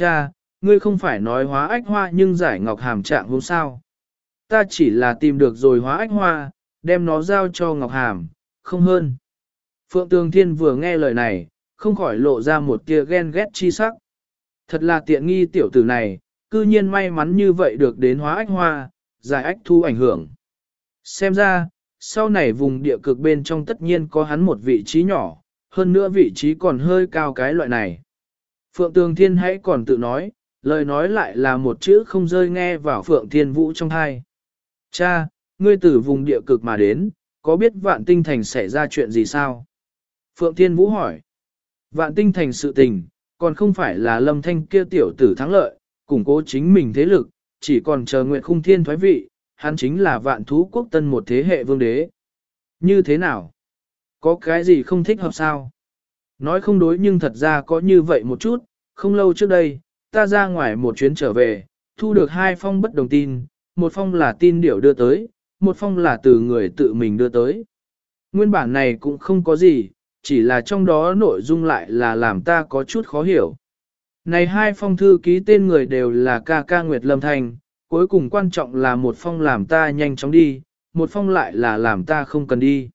Cha, ngươi không phải nói hóa ách hoa nhưng giải ngọc hàm trạng hôm sao. Ta chỉ là tìm được rồi hóa ách hoa, đem nó giao cho ngọc hàm, không hơn. Phượng Tường Thiên vừa nghe lời này, không khỏi lộ ra một tia ghen ghét chi sắc. Thật là tiện nghi tiểu tử này, cư nhiên may mắn như vậy được đến hóa ách hoa, giải ách thu ảnh hưởng. Xem ra, sau này vùng địa cực bên trong tất nhiên có hắn một vị trí nhỏ, hơn nữa vị trí còn hơi cao cái loại này. Phượng Tường Thiên hãy còn tự nói, lời nói lại là một chữ không rơi nghe vào Phượng Thiên Vũ trong thai. Cha, ngươi từ vùng địa cực mà đến, có biết vạn tinh thành xảy ra chuyện gì sao? Phượng Thiên Vũ hỏi. Vạn tinh thành sự tình, còn không phải là lâm thanh kia tiểu tử thắng lợi, củng cố chính mình thế lực, chỉ còn chờ nguyện khung thiên thoái vị, hắn chính là vạn thú quốc tân một thế hệ vương đế. Như thế nào? Có cái gì không thích hợp sao? Nói không đối nhưng thật ra có như vậy một chút, không lâu trước đây, ta ra ngoài một chuyến trở về, thu được hai phong bất đồng tin, một phong là tin điểu đưa tới, một phong là từ người tự mình đưa tới. Nguyên bản này cũng không có gì, chỉ là trong đó nội dung lại là làm ta có chút khó hiểu. Này hai phong thư ký tên người đều là ca ca Nguyệt Lâm Thành, cuối cùng quan trọng là một phong làm ta nhanh chóng đi, một phong lại là làm ta không cần đi.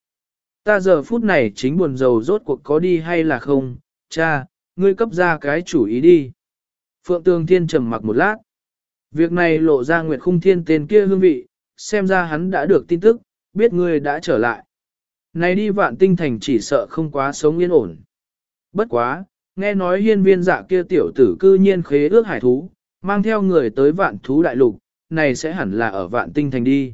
Ta giờ phút này chính buồn rầu rốt cuộc có đi hay là không, cha, ngươi cấp ra cái chủ ý đi. Phượng Tường Thiên trầm mặc một lát. Việc này lộ ra Nguyệt Khung Thiên tên kia hương vị, xem ra hắn đã được tin tức, biết ngươi đã trở lại. Này đi vạn tinh thành chỉ sợ không quá sống yên ổn. Bất quá, nghe nói hiên viên dạ kia tiểu tử cư nhiên khế ước hải thú, mang theo người tới vạn thú đại lục, này sẽ hẳn là ở vạn tinh thành đi.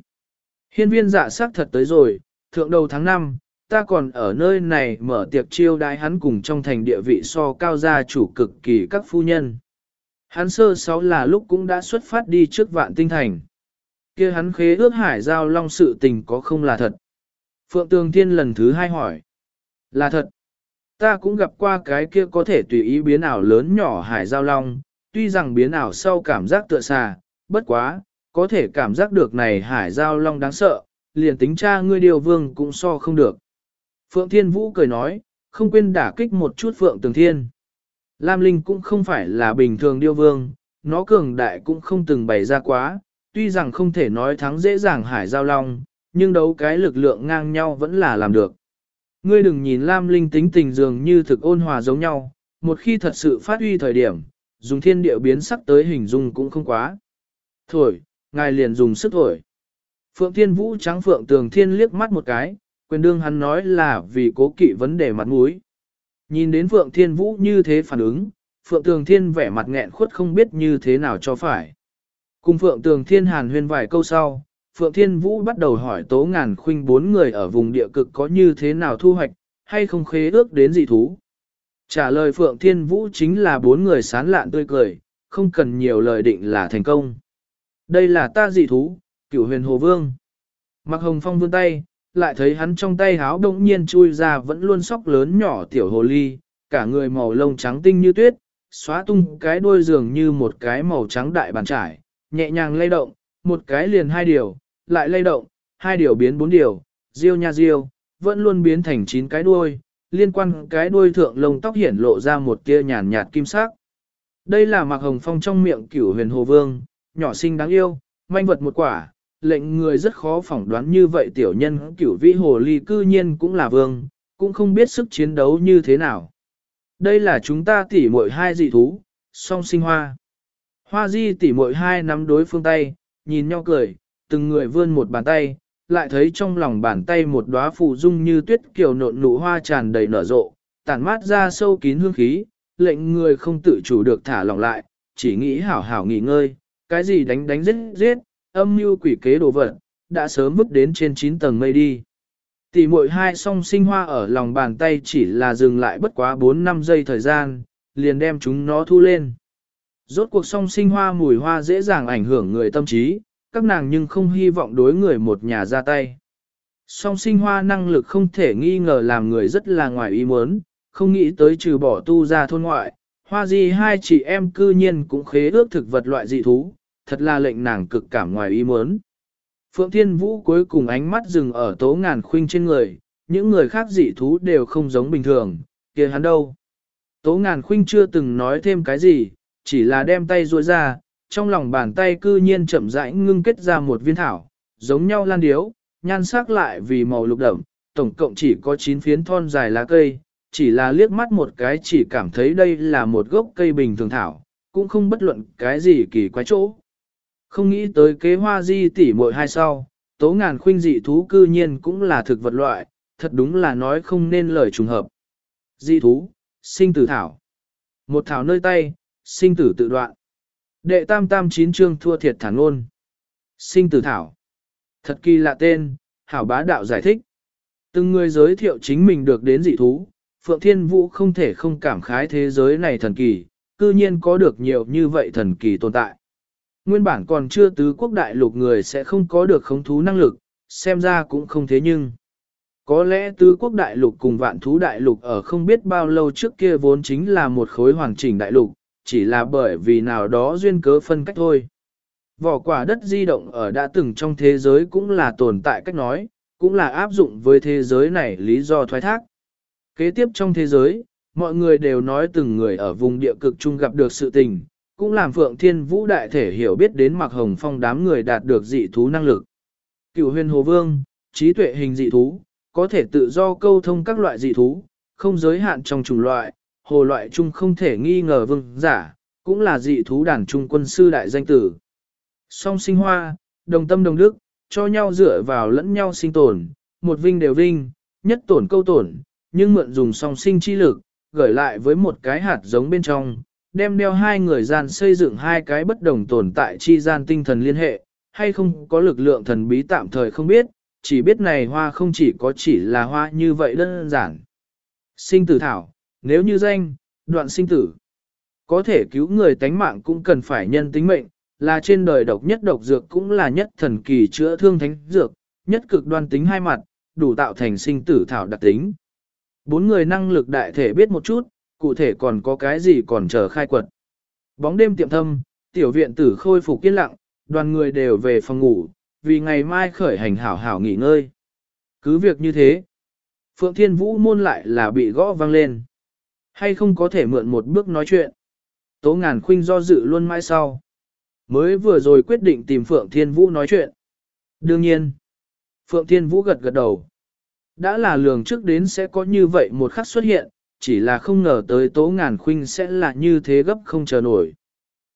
Hiên viên dạ xác thật tới rồi, thượng đầu tháng 5, ta còn ở nơi này mở tiệc chiêu đái hắn cùng trong thành địa vị so cao gia chủ cực kỳ các phu nhân. Hắn sơ sáu là lúc cũng đã xuất phát đi trước vạn tinh thành. kia hắn khế ước hải giao long sự tình có không là thật. Phượng Tường Thiên lần thứ hai hỏi. Là thật. Ta cũng gặp qua cái kia có thể tùy ý biến ảo lớn nhỏ hải giao long, tuy rằng biến ảo sau cảm giác tựa xà, bất quá, có thể cảm giác được này hải giao long đáng sợ, liền tính cha ngươi điều vương cũng so không được. Phượng Thiên Vũ cười nói, không quên đả kích một chút Phượng Tường Thiên. Lam Linh cũng không phải là bình thường điêu vương, nó cường đại cũng không từng bày ra quá, tuy rằng không thể nói thắng dễ dàng hải giao long, nhưng đấu cái lực lượng ngang nhau vẫn là làm được. Ngươi đừng nhìn Lam Linh tính tình dường như thực ôn hòa giống nhau, một khi thật sự phát huy thời điểm, dùng thiên địa biến sắc tới hình dung cũng không quá. Thổi, ngài liền dùng sức thổi. Phượng Thiên Vũ trắng Phượng Tường Thiên liếc mắt một cái, quyền đương hắn nói là vì cố kỵ vấn đề mặt mũi. Nhìn đến Phượng Thiên Vũ như thế phản ứng, Phượng Tường Thiên vẻ mặt nghẹn khuất không biết như thế nào cho phải. Cùng Phượng Tường Thiên hàn huyên vài câu sau, Phượng Thiên Vũ bắt đầu hỏi tố ngàn khuynh bốn người ở vùng địa cực có như thế nào thu hoạch, hay không khế ước đến dị thú. Trả lời Phượng Thiên Vũ chính là bốn người sán lạn tươi cười, không cần nhiều lời định là thành công. Đây là ta dị thú, cửu huyền hồ vương. Mặc hồng phong vươn tay, lại thấy hắn trong tay háo đông nhiên chui ra vẫn luôn sóc lớn nhỏ tiểu hồ ly, cả người màu lông trắng tinh như tuyết, xóa tung cái đuôi dường như một cái màu trắng đại bàn trải, nhẹ nhàng lay động, một cái liền hai điều, lại lay động, hai điều biến bốn điều, riêu nha riêu, vẫn luôn biến thành chín cái đuôi, liên quan cái đuôi thượng lông tóc hiển lộ ra một tia nhàn nhạt kim sắc. Đây là Mạc Hồng Phong trong miệng cửu huyền hồ vương, nhỏ xinh đáng yêu, manh vật một quả, lệnh người rất khó phỏng đoán như vậy tiểu nhân cửu vĩ hồ ly cư nhiên cũng là vương, cũng không biết sức chiến đấu như thế nào. Đây là chúng ta tỉ muội hai dị thú, song sinh hoa. Hoa di tỉ muội hai nắm đối phương tay, nhìn nhau cười, từng người vươn một bàn tay, lại thấy trong lòng bàn tay một đóa phù dung như tuyết kiều nộn nụ hoa tràn đầy nở rộ, tản mát ra sâu kín hương khí, lệnh người không tự chủ được thả lỏng lại, chỉ nghĩ hảo hảo nghỉ ngơi, cái gì đánh đánh giết giết, âm mưu quỷ kế đồ vật, đã sớm vứt đến trên 9 tầng mây đi. Tỷ muội hai song sinh hoa ở lòng bàn tay chỉ là dừng lại bất quá 4-5 giây thời gian, liền đem chúng nó thu lên. Rốt cuộc song sinh hoa mùi hoa dễ dàng ảnh hưởng người tâm trí, các nàng nhưng không hy vọng đối người một nhà ra tay. Song sinh hoa năng lực không thể nghi ngờ làm người rất là ngoài ý muốn, không nghĩ tới trừ bỏ tu ra thôn ngoại, hoa gì hai chị em cư nhiên cũng khế ước thực vật loại dị thú, thật là lệnh nàng cực cảm ngoài ý muốn. Phượng Thiên Vũ cuối cùng ánh mắt dừng ở tố ngàn khuynh trên người, những người khác dị thú đều không giống bình thường, kia hắn đâu. Tố ngàn khuynh chưa từng nói thêm cái gì, chỉ là đem tay ruôi ra, trong lòng bàn tay cư nhiên chậm rãi ngưng kết ra một viên thảo, giống nhau lan điếu, nhan sắc lại vì màu lục đậm, tổng cộng chỉ có 9 phiến thon dài lá cây, chỉ là liếc mắt một cái chỉ cảm thấy đây là một gốc cây bình thường thảo, cũng không bất luận cái gì kỳ quái chỗ. Không nghĩ tới kế hoa di tỷ muội hai sau, tố ngàn khuynh dị thú cư nhiên cũng là thực vật loại, thật đúng là nói không nên lời trùng hợp. Dị thú, sinh tử thảo. Một thảo nơi tay, sinh tử tự đoạn. Đệ tam tam chín chương thua thiệt thản ngôn. Sinh tử thảo. Thật kỳ lạ tên, hảo bá đạo giải thích. Từng người giới thiệu chính mình được đến dị thú, Phượng Thiên Vũ không thể không cảm khái thế giới này thần kỳ, cư nhiên có được nhiều như vậy thần kỳ tồn tại. Nguyên bản còn chưa tứ quốc đại lục người sẽ không có được khống thú năng lực, xem ra cũng không thế nhưng. Có lẽ tứ quốc đại lục cùng vạn thú đại lục ở không biết bao lâu trước kia vốn chính là một khối hoàn chỉnh đại lục, chỉ là bởi vì nào đó duyên cớ phân cách thôi. Vỏ quả đất di động ở đã từng trong thế giới cũng là tồn tại cách nói, cũng là áp dụng với thế giới này lý do thoái thác. Kế tiếp trong thế giới, mọi người đều nói từng người ở vùng địa cực chung gặp được sự tình, cũng làm Phượng Thiên Vũ đại thể hiểu biết đến mặc hồng phong đám người đạt được dị thú năng lực. Cựu huyền hồ vương, trí tuệ hình dị thú, có thể tự do câu thông các loại dị thú, không giới hạn trong chủng loại, hồ loại chung không thể nghi ngờ vương giả, cũng là dị thú đàn trung quân sư đại danh tử. Song sinh hoa, đồng tâm đồng đức, cho nhau dựa vào lẫn nhau sinh tồn, một vinh đều vinh, nhất tổn câu tổn, nhưng mượn dùng song sinh chi lực, gửi lại với một cái hạt giống bên trong, đem đeo hai người gian xây dựng hai cái bất đồng tồn tại chi gian tinh thần liên hệ, hay không có lực lượng thần bí tạm thời không biết, chỉ biết này hoa không chỉ có chỉ là hoa như vậy đơn giản. Sinh tử thảo, nếu như danh, đoạn sinh tử, có thể cứu người tánh mạng cũng cần phải nhân tính mệnh, là trên đời độc nhất độc dược cũng là nhất thần kỳ chữa thương thánh dược, nhất cực đoan tính hai mặt, đủ tạo thành sinh tử thảo đặc tính. Bốn người năng lực đại thể biết một chút, cụ thể còn có cái gì còn chờ khai quật. Bóng đêm tiệm thâm, tiểu viện tử khôi phục yên lặng, đoàn người đều về phòng ngủ, vì ngày mai khởi hành hảo hảo nghỉ ngơi. Cứ việc như thế, Phượng Thiên Vũ môn lại là bị gõ vang lên. Hay không có thể mượn một bước nói chuyện. Tố ngàn khuynh do dự luôn mãi sau. Mới vừa rồi quyết định tìm Phượng Thiên Vũ nói chuyện. Đương nhiên, Phượng Thiên Vũ gật gật đầu. Đã là lường trước đến sẽ có như vậy một khắc xuất hiện, chỉ là không ngờ tới tố ngàn khuynh sẽ là như thế gấp không chờ nổi.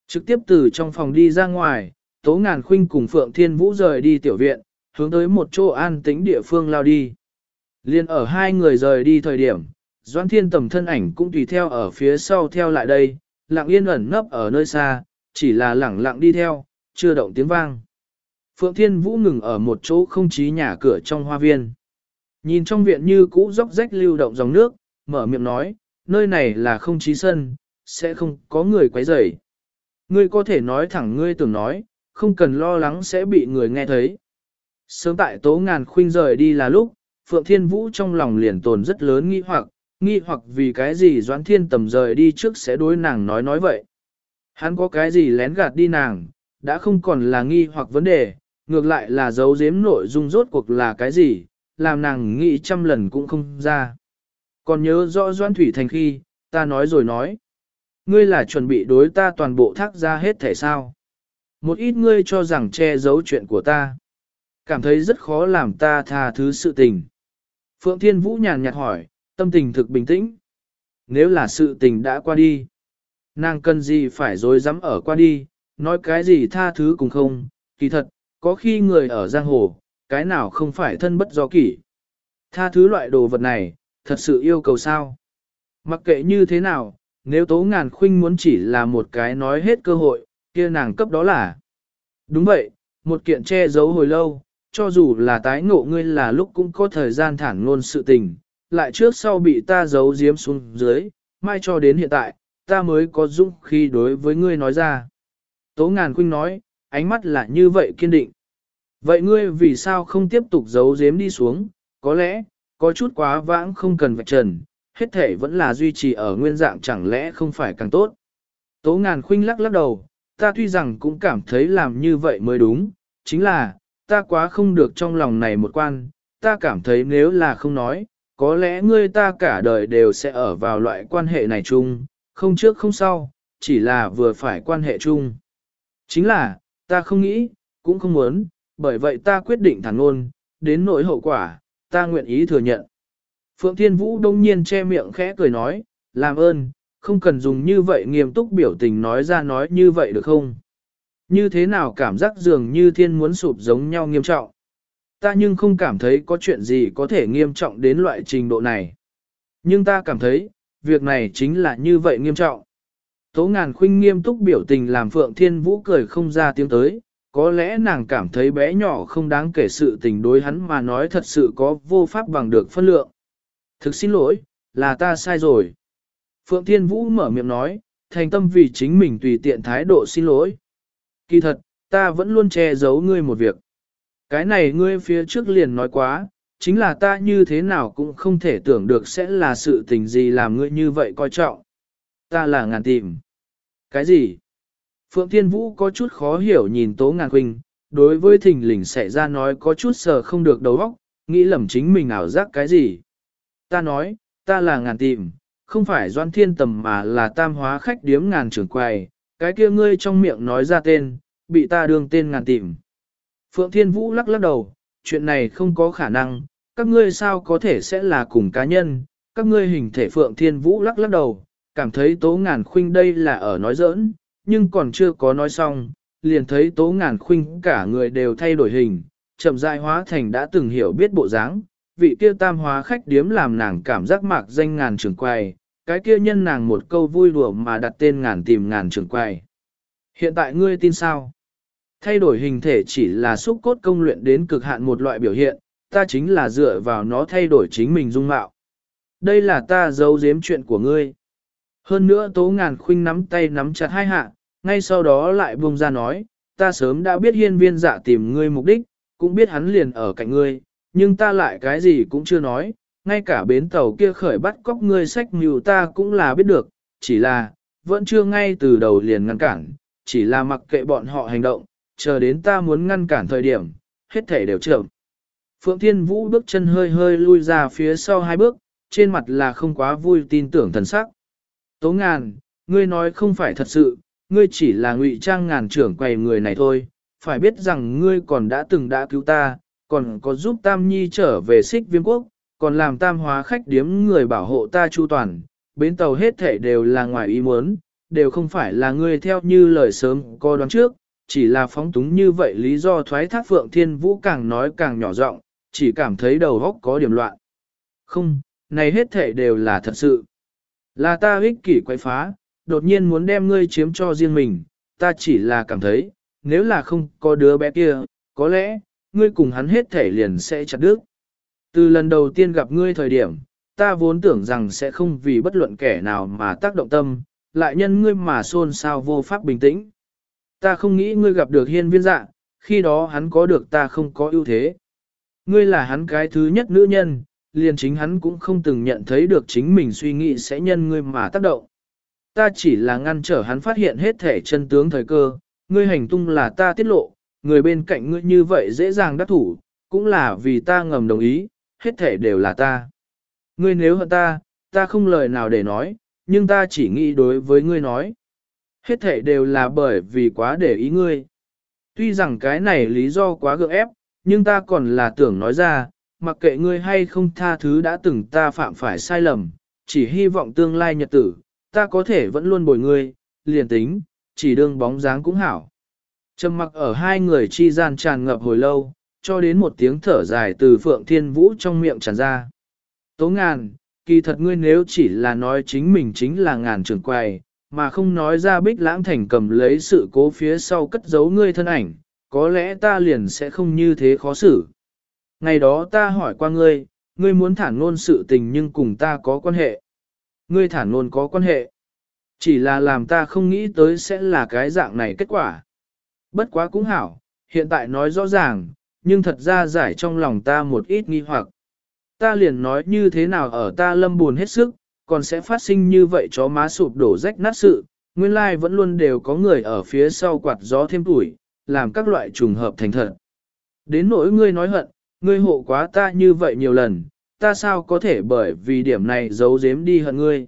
Trực tiếp từ trong phòng đi ra ngoài, tố ngàn khuynh cùng Phượng Thiên Vũ rời đi tiểu viện, hướng tới một chỗ an tĩnh địa phương lao đi. Liên ở hai người rời đi thời điểm, Doan Thiên tầm thân ảnh cũng tùy theo ở phía sau theo lại đây, lặng yên ẩn nấp ở nơi xa, chỉ là lẳng lặng đi theo, chưa động tiếng vang. Phượng Thiên Vũ ngừng ở một chỗ không chí nhà cửa trong hoa viên. Nhìn trong viện như cũ dốc rách lưu động dòng nước, mở miệng nói, nơi này là không chí sân, sẽ không có người quấy rầy. Ngươi có thể nói thẳng ngươi tưởng nói, không cần lo lắng sẽ bị người nghe thấy. Sớm tại tố ngàn khuynh rời đi là lúc, Phượng Thiên Vũ trong lòng liền tồn rất lớn nghi hoặc, nghi hoặc vì cái gì Doãn Thiên tầm rời đi trước sẽ đối nàng nói nói vậy. Hắn có cái gì lén gạt đi nàng, đã không còn là nghi hoặc vấn đề, ngược lại là giấu giếm nội dung rốt cuộc là cái gì, làm nàng nghĩ trăm lần cũng không ra. Còn nhớ rõ Doan Thủy Thành khi, ta nói rồi nói. Ngươi là chuẩn bị đối ta toàn bộ thác ra hết thể sao. Một ít ngươi cho rằng che giấu chuyện của ta. Cảm thấy rất khó làm ta tha thứ sự tình. Phượng Thiên Vũ nhàn nhạt hỏi, tâm tình thực bình tĩnh. Nếu là sự tình đã qua đi, nàng cần gì phải dối dám ở qua đi, nói cái gì tha thứ cũng không, kỳ thật, có khi người ở giang hồ, cái nào không phải thân bất do kỷ. Tha thứ loại đồ vật này, thật sự yêu cầu sao? Mặc kệ như thế nào, nếu tố ngàn khuynh muốn chỉ là một cái nói hết cơ hội, kia nàng cấp đó là. Đúng vậy, một kiện che giấu hồi lâu, cho dù là tái ngộ ngươi là lúc cũng có thời gian thản ngôn sự tình, lại trước sau bị ta giấu giếm xuống dưới, mai cho đến hiện tại, ta mới có dũng khi đối với ngươi nói ra. Tố ngàn khuynh nói, ánh mắt là như vậy kiên định. Vậy ngươi vì sao không tiếp tục giấu giếm đi xuống, có lẽ, có chút quá vãng không cần vạch trần, hết thể vẫn là duy trì ở nguyên dạng chẳng lẽ không phải càng tốt. Tố ngàn khuynh lắc lắc đầu, ta tuy rằng cũng cảm thấy làm như vậy mới đúng, chính là, ta quá không được trong lòng này một quan, ta cảm thấy nếu là không nói, có lẽ ngươi ta cả đời đều sẽ ở vào loại quan hệ này chung, không trước không sau, chỉ là vừa phải quan hệ chung. Chính là, ta không nghĩ, cũng không muốn, bởi vậy ta quyết định thẳng ngôn, đến nỗi hậu quả, ta nguyện ý thừa nhận. Phượng Thiên Vũ đông nhiên che miệng khẽ cười nói, làm ơn, không cần dùng như vậy nghiêm túc biểu tình nói ra nói như vậy được không? Như thế nào cảm giác dường như thiên muốn sụp giống nhau nghiêm trọng? Ta nhưng không cảm thấy có chuyện gì có thể nghiêm trọng đến loại trình độ này. Nhưng ta cảm thấy, việc này chính là như vậy nghiêm trọng. Tố ngàn khuynh nghiêm túc biểu tình làm Phượng Thiên Vũ cười không ra tiếng tới, có lẽ nàng cảm thấy bé nhỏ không đáng kể sự tình đối hắn mà nói thật sự có vô pháp bằng được phân lượng. Thực xin lỗi, là ta sai rồi. Phượng Thiên Vũ mở miệng nói, thành tâm vì chính mình tùy tiện thái độ xin lỗi. Kỳ thật, ta vẫn luôn che giấu ngươi một việc. Cái này ngươi phía trước liền nói quá, chính là ta như thế nào cũng không thể tưởng được sẽ là sự tình gì làm ngươi như vậy coi trọng. Ta là ngàn tìm. Cái gì? Phượng Thiên Vũ có chút khó hiểu nhìn Tố Ngàn Khuynh, đối với thình lình xảy ra nói có chút sờ không được đầu óc, nghĩ lầm chính mình ảo giác cái gì. Ta nói, ta là ngàn tìm, không phải doan thiên tầm mà là tam hóa khách điếm ngàn trưởng quầy, cái kia ngươi trong miệng nói ra tên, bị ta đương tên ngàn tìm. Phượng Thiên Vũ lắc lắc đầu, chuyện này không có khả năng, các ngươi sao có thể sẽ là cùng cá nhân, các ngươi hình thể Phượng Thiên Vũ lắc lắc đầu, cảm thấy tố ngàn khuynh đây là ở nói giỡn, nhưng còn chưa có nói xong, liền thấy tố ngàn khuynh cả người đều thay đổi hình, chậm rãi hóa thành đã từng hiểu biết bộ dáng, vị kia tam hóa khách điếm làm nàng cảm giác mạc danh ngàn trường quay, cái kia nhân nàng một câu vui đùa mà đặt tên ngàn tìm ngàn trường quay. Hiện tại ngươi tin sao? Thay đổi hình thể chỉ là xúc cốt công luyện đến cực hạn một loại biểu hiện, ta chính là dựa vào nó thay đổi chính mình dung mạo. Đây là ta giấu giếm chuyện của ngươi. Hơn nữa tố ngàn khuynh nắm tay nắm chặt hai hạ, ngay sau đó lại buông ra nói, ta sớm đã biết hiên viên dạ tìm ngươi mục đích, cũng biết hắn liền ở cạnh ngươi, nhưng ta lại cái gì cũng chưa nói, ngay cả bến tàu kia khởi bắt cóc ngươi sách mưu ta cũng là biết được, chỉ là, vẫn chưa ngay từ đầu liền ngăn cản, chỉ là mặc kệ bọn họ hành động, chờ đến ta muốn ngăn cản thời điểm, hết thể đều trưởng. Phượng Thiên Vũ bước chân hơi hơi lui ra phía sau hai bước, trên mặt là không quá vui tin tưởng thần sắc. Tố ngàn, ngươi nói không phải thật sự, ngươi chỉ là ngụy trang ngàn trưởng quầy người này thôi, phải biết rằng ngươi còn đã từng đã cứu ta, còn có giúp Tam Nhi trở về xích viêm quốc, còn làm tam hóa khách điếm người bảo hộ ta chu toàn, bến tàu hết thể đều là ngoài ý muốn, đều không phải là ngươi theo như lời sớm có đoán trước, chỉ là phóng túng như vậy lý do thoái thác Phượng Thiên Vũ càng nói càng nhỏ giọng, chỉ cảm thấy đầu óc có điểm loạn. Không, này hết thể đều là thật sự. Là ta ích kỷ quay phá, đột nhiên muốn đem ngươi chiếm cho riêng mình, ta chỉ là cảm thấy, nếu là không có đứa bé kia, có lẽ, ngươi cùng hắn hết thể liền sẽ chặt đứt. Từ lần đầu tiên gặp ngươi thời điểm, ta vốn tưởng rằng sẽ không vì bất luận kẻ nào mà tác động tâm, lại nhân ngươi mà xôn xao vô pháp bình tĩnh. Ta không nghĩ ngươi gặp được hiên viên dạ, khi đó hắn có được ta không có ưu thế. Ngươi là hắn cái thứ nhất nữ nhân, liền chính hắn cũng không từng nhận thấy được chính mình suy nghĩ sẽ nhân ngươi mà tác động. Ta chỉ là ngăn trở hắn phát hiện hết thể chân tướng thời cơ, ngươi hành tung là ta tiết lộ, người bên cạnh ngươi như vậy dễ dàng đắc thủ, cũng là vì ta ngầm đồng ý, hết thể đều là ta. Ngươi nếu hận ta, ta không lời nào để nói, nhưng ta chỉ nghĩ đối với ngươi nói. Hết thể đều là bởi vì quá để ý ngươi. Tuy rằng cái này lý do quá gượng ép, nhưng ta còn là tưởng nói ra, mặc kệ ngươi hay không tha thứ đã từng ta phạm phải sai lầm, chỉ hy vọng tương lai nhật tử, ta có thể vẫn luôn bồi ngươi, liền tính, chỉ đương bóng dáng cũng hảo. Trầm mặc ở hai người chi gian tràn ngập hồi lâu, cho đến một tiếng thở dài từ Phượng Thiên Vũ trong miệng tràn ra. Tố ngàn, kỳ thật ngươi nếu chỉ là nói chính mình chính là ngàn trưởng quầy, mà không nói ra bích lãng thành cầm lấy sự cố phía sau cất giấu ngươi thân ảnh, có lẽ ta liền sẽ không như thế khó xử. Ngày đó ta hỏi qua ngươi, ngươi muốn thản ngôn sự tình nhưng cùng ta có quan hệ. Ngươi thản luôn có quan hệ. Chỉ là làm ta không nghĩ tới sẽ là cái dạng này kết quả. Bất quá cũng hảo, hiện tại nói rõ ràng, nhưng thật ra giải trong lòng ta một ít nghi hoặc. Ta liền nói như thế nào ở ta lâm buồn hết sức, còn sẽ phát sinh như vậy chó má sụp đổ rách nát sự, nguyên lai vẫn luôn đều có người ở phía sau quạt gió thêm tuổi, làm các loại trùng hợp thành thật. Đến nỗi ngươi nói hận, ngươi hộ quá ta như vậy nhiều lần, ta sao có thể bởi vì điểm này giấu giếm đi hận ngươi.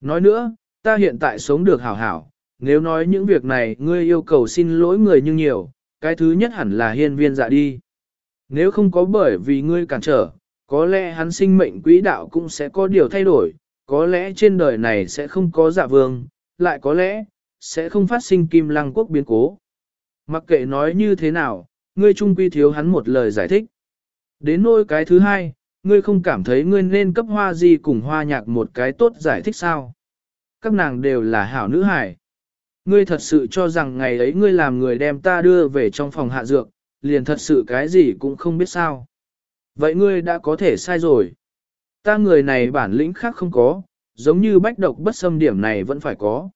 Nói nữa, ta hiện tại sống được hảo hảo, nếu nói những việc này ngươi yêu cầu xin lỗi người nhưng nhiều, cái thứ nhất hẳn là hiên viên dạ đi. Nếu không có bởi vì ngươi cản trở, có lẽ hắn sinh mệnh quỹ đạo cũng sẽ có điều thay đổi, có lẽ trên đời này sẽ không có dạ vương, lại có lẽ, sẽ không phát sinh kim lăng quốc biến cố. Mặc kệ nói như thế nào, ngươi trung quy thiếu hắn một lời giải thích. Đến nôi cái thứ hai, ngươi không cảm thấy ngươi nên cấp hoa gì cùng hoa nhạc một cái tốt giải thích sao? Các nàng đều là hảo nữ hải. Ngươi thật sự cho rằng ngày ấy ngươi làm người đem ta đưa về trong phòng hạ dược, liền thật sự cái gì cũng không biết sao. Vậy ngươi đã có thể sai rồi. Ta người này bản lĩnh khác không có, giống như bách độc bất xâm điểm này vẫn phải có.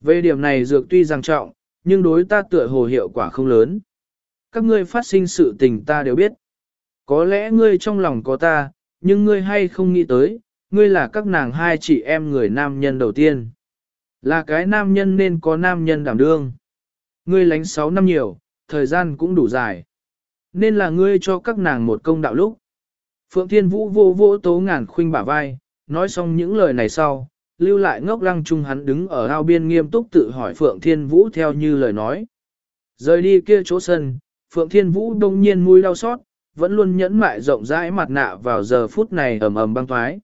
Về điểm này dược tuy rằng trọng, nhưng đối ta tựa hồ hiệu quả không lớn. Các ngươi phát sinh sự tình ta đều biết. Có lẽ ngươi trong lòng có ta, nhưng ngươi hay không nghĩ tới, ngươi là các nàng hai chị em người nam nhân đầu tiên. Là cái nam nhân nên có nam nhân đảm đương. Ngươi lánh 6 năm nhiều, thời gian cũng đủ dài. Nên là ngươi cho các nàng một công đạo lúc. Phượng Thiên Vũ vô vô tố ngàn khuynh bả vai, nói xong những lời này sau, lưu lại ngốc lăng trung hắn đứng ở ao biên nghiêm túc tự hỏi Phượng Thiên Vũ theo như lời nói. Rời đi kia chỗ sân, Phượng Thiên Vũ đông nhiên mũi đau xót, vẫn luôn nhẫn mại rộng rãi mặt nạ vào giờ phút này ầm ầm băng thoái.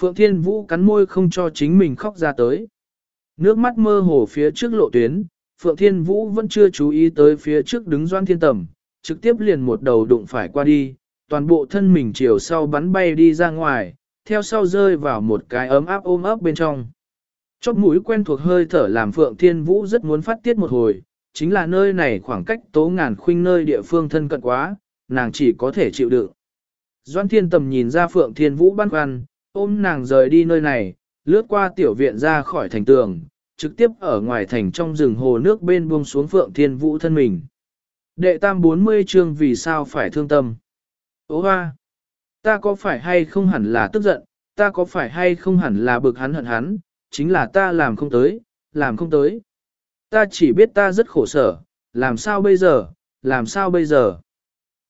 Phượng Thiên Vũ cắn môi không cho chính mình khóc ra tới. Nước mắt mơ hồ phía trước lộ tuyến, Phượng Thiên Vũ vẫn chưa chú ý tới phía trước đứng doan thiên tầm, trực tiếp liền một đầu đụng phải qua đi, toàn bộ thân mình chiều sau bắn bay đi ra ngoài, theo sau rơi vào một cái ấm áp ôm ấp bên trong. Chóp mũi quen thuộc hơi thở làm Phượng Thiên Vũ rất muốn phát tiết một hồi, chính là nơi này khoảng cách tố ngàn khuynh nơi địa phương thân cận quá, nàng chỉ có thể chịu đựng. Doan Thiên Tầm nhìn ra Phượng Thiên Vũ băn khoăn, ôm nàng rời đi nơi này, lướt qua tiểu viện ra khỏi thành tường, trực tiếp ở ngoài thành trong rừng hồ nước bên buông xuống Phượng Thiên Vũ thân mình. Đệ tam 40 chương vì sao phải thương tâm. Ô hoa! Ta có phải hay không hẳn là tức giận, ta có phải hay không hẳn là bực hắn hận hắn, chính là ta làm không tới, làm không tới. Ta chỉ biết ta rất khổ sở, làm sao bây giờ, làm sao bây giờ.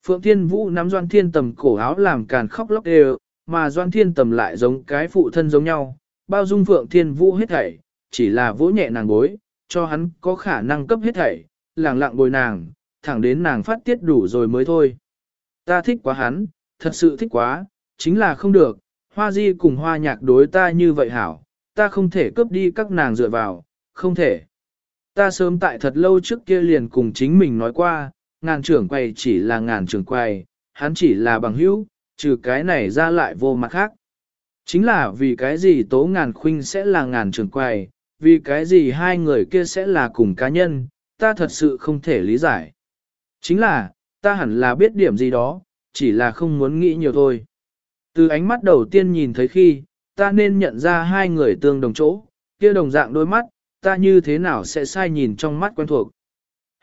Phượng Thiên Vũ nắm Doan Thiên Tầm cổ áo làm càn khóc lóc đều, mà Doan Thiên Tầm lại giống cái phụ thân giống nhau, bao dung Phượng Thiên Vũ hết thảy, chỉ là vỗ nhẹ nàng bối, cho hắn có khả năng cấp hết thảy, lặng lặng bồi nàng, thẳng đến nàng phát tiết đủ rồi mới thôi. Ta thích quá hắn, thật sự thích quá, chính là không được, hoa di cùng hoa nhạc đối ta như vậy hảo, ta không thể cướp đi các nàng dựa vào, không thể. Ta sớm tại thật lâu trước kia liền cùng chính mình nói qua, ngàn trưởng quầy chỉ là ngàn trưởng quầy, hắn chỉ là bằng hữu, trừ cái này ra lại vô mặt khác. Chính là vì cái gì tố ngàn khuynh sẽ là ngàn trưởng quầy, vì cái gì hai người kia sẽ là cùng cá nhân, ta thật sự không thể lý giải. Chính là, ta hẳn là biết điểm gì đó, chỉ là không muốn nghĩ nhiều thôi. Từ ánh mắt đầu tiên nhìn thấy khi, ta nên nhận ra hai người tương đồng chỗ, kia đồng dạng đôi mắt, ta như thế nào sẽ sai nhìn trong mắt quen thuộc.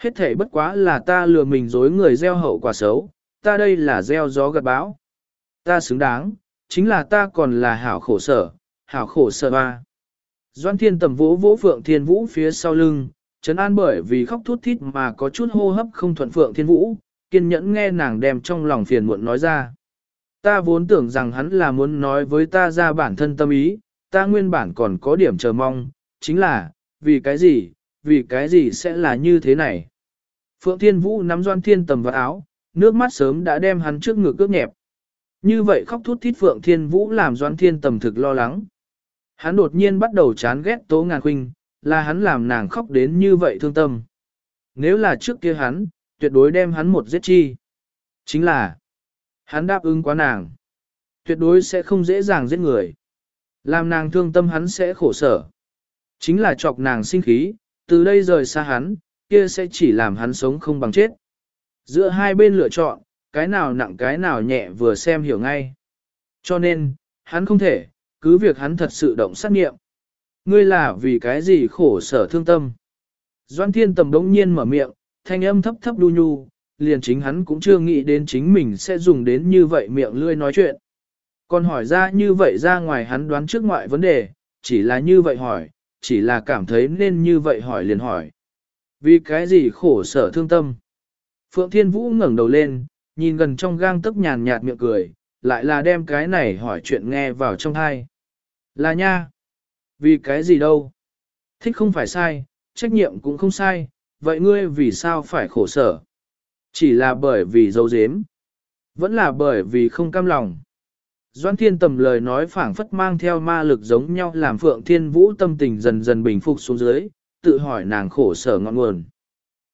Hết thể bất quá là ta lừa mình dối người gieo hậu quả xấu, ta đây là gieo gió gặt bão. Ta xứng đáng, chính là ta còn là hảo khổ sở, hảo khổ sở ba. Doan thiên tầm vỗ vỗ phượng thiên vũ phía sau lưng, trấn an bởi vì khóc thút thít mà có chút hô hấp không thuận phượng thiên vũ, kiên nhẫn nghe nàng đem trong lòng phiền muộn nói ra. Ta vốn tưởng rằng hắn là muốn nói với ta ra bản thân tâm ý, ta nguyên bản còn có điểm chờ mong, chính là, vì cái gì, vì cái gì sẽ là như thế này. Phượng Thiên Vũ nắm Doan Thiên Tầm vào áo, nước mắt sớm đã đem hắn trước ngực cướp nhẹp. Như vậy khóc thút thít Phượng Thiên Vũ làm Doan Thiên Tầm thực lo lắng. Hắn đột nhiên bắt đầu chán ghét Tố Ngàn Khuynh, là hắn làm nàng khóc đến như vậy thương tâm. Nếu là trước kia hắn, tuyệt đối đem hắn một giết chi. Chính là, hắn đáp ứng quá nàng. Tuyệt đối sẽ không dễ dàng giết người. Làm nàng thương tâm hắn sẽ khổ sở. Chính là chọc nàng sinh khí, từ đây rời xa hắn, kia sẽ chỉ làm hắn sống không bằng chết. Giữa hai bên lựa chọn, cái nào nặng cái nào nhẹ vừa xem hiểu ngay. Cho nên, hắn không thể, cứ việc hắn thật sự động sát nghiệm. Ngươi là vì cái gì khổ sở thương tâm. Doan thiên tầm đống nhiên mở miệng, thanh âm thấp thấp đu nhu, liền chính hắn cũng chưa nghĩ đến chính mình sẽ dùng đến như vậy miệng lươi nói chuyện. Còn hỏi ra như vậy ra ngoài hắn đoán trước ngoại vấn đề, chỉ là như vậy hỏi, chỉ là cảm thấy nên như vậy hỏi liền hỏi. Vì cái gì khổ sở thương tâm? Phượng Thiên Vũ ngẩng đầu lên, nhìn gần trong gang tức nhàn nhạt miệng cười, lại là đem cái này hỏi chuyện nghe vào trong thai. Là nha. Vì cái gì đâu? Thích không phải sai, trách nhiệm cũng không sai, vậy ngươi vì sao phải khổ sở? Chỉ là bởi vì dấu dếm, vẫn là bởi vì không cam lòng. Doan thiên tầm lời nói phảng phất mang theo ma lực giống nhau làm phượng thiên vũ tâm tình dần dần bình phục xuống dưới, tự hỏi nàng khổ sở ngọn nguồn.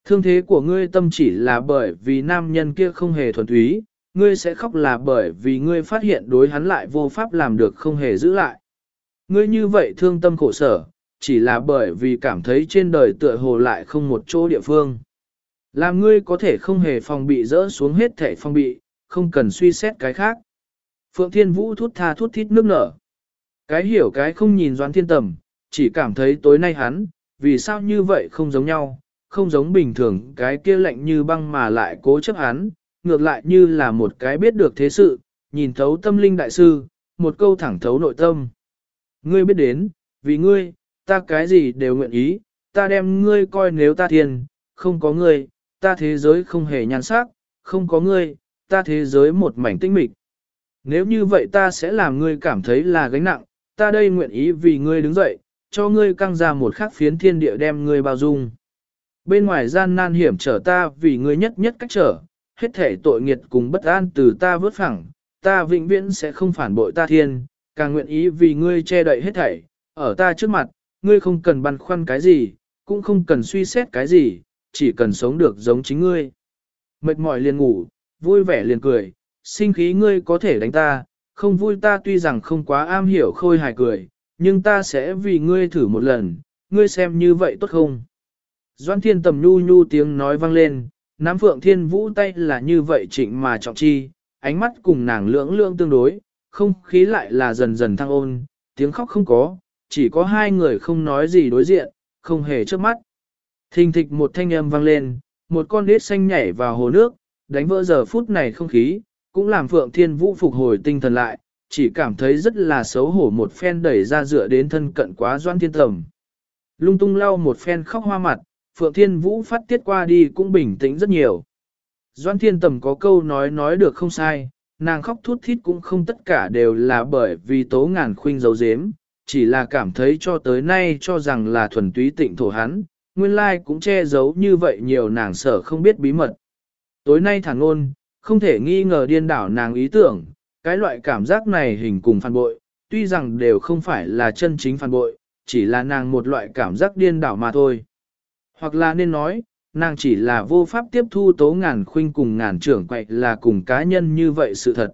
Thương thế của ngươi tâm chỉ là bởi vì nam nhân kia không hề thuần túy, ngươi sẽ khóc là bởi vì ngươi phát hiện đối hắn lại vô pháp làm được không hề giữ lại. Ngươi như vậy thương tâm khổ sở, chỉ là bởi vì cảm thấy trên đời tựa hồ lại không một chỗ địa phương. Làm ngươi có thể không hề phòng bị rỡ xuống hết thể phòng bị, không cần suy xét cái khác. Phượng Thiên Vũ thút tha thút thít nước nở. Cái hiểu cái không nhìn Doan Thiên Tầm, chỉ cảm thấy tối nay hắn, vì sao như vậy không giống nhau, không giống bình thường cái kia lạnh như băng mà lại cố chấp hắn, ngược lại như là một cái biết được thế sự, nhìn thấu tâm linh đại sư, một câu thẳng thấu nội tâm. Ngươi biết đến, vì ngươi, ta cái gì đều nguyện ý, ta đem ngươi coi nếu ta thiên, không có ngươi, ta thế giới không hề nhan sắc, không có ngươi, ta thế giới một mảnh tinh mịch. Nếu như vậy ta sẽ làm ngươi cảm thấy là gánh nặng, ta đây nguyện ý vì ngươi đứng dậy, cho ngươi căng ra một khắc phiến thiên địa đem ngươi bao dung. Bên ngoài gian nan hiểm trở ta vì ngươi nhất nhất cách trở, hết thể tội nghiệt cùng bất an từ ta vớt phẳng, ta vĩnh viễn sẽ không phản bội ta thiên, càng nguyện ý vì ngươi che đậy hết thảy, ở ta trước mặt, ngươi không cần băn khoăn cái gì, cũng không cần suy xét cái gì, chỉ cần sống được giống chính ngươi. Mệt mỏi liền ngủ, vui vẻ liền cười, sinh khí ngươi có thể đánh ta, không vui ta tuy rằng không quá am hiểu khôi hài cười, nhưng ta sẽ vì ngươi thử một lần, ngươi xem như vậy tốt không? Doan thiên tầm nhu nhu tiếng nói vang lên, Nám Phượng Thiên Vũ tay là như vậy trịnh mà trọng chi, ánh mắt cùng nàng lưỡng lưỡng tương đối, không khí lại là dần dần thăng ôn, tiếng khóc không có, chỉ có hai người không nói gì đối diện, không hề trước mắt. Thình thịch một thanh âm vang lên, một con đít xanh nhảy vào hồ nước, đánh vỡ giờ phút này không khí, cũng làm Phượng Thiên Vũ phục hồi tinh thần lại, chỉ cảm thấy rất là xấu hổ một phen đẩy ra dựa đến thân cận quá doan thiên tầm. Lung tung lau một phen khóc hoa mặt, Phượng Thiên Vũ phát tiết qua đi cũng bình tĩnh rất nhiều. Doan Thiên Tầm có câu nói nói được không sai, nàng khóc thút thít cũng không tất cả đều là bởi vì tố ngàn khuynh dấu dếm, chỉ là cảm thấy cho tới nay cho rằng là thuần túy tịnh thổ hắn, nguyên lai cũng che giấu như vậy nhiều nàng sợ không biết bí mật. Tối nay thẳng ngôn, không thể nghi ngờ điên đảo nàng ý tưởng, cái loại cảm giác này hình cùng phản bội, tuy rằng đều không phải là chân chính phản bội, chỉ là nàng một loại cảm giác điên đảo mà thôi. Hoặc là nên nói, nàng chỉ là vô pháp tiếp thu tố ngàn khuynh cùng ngàn trưởng quậy là cùng cá nhân như vậy sự thật.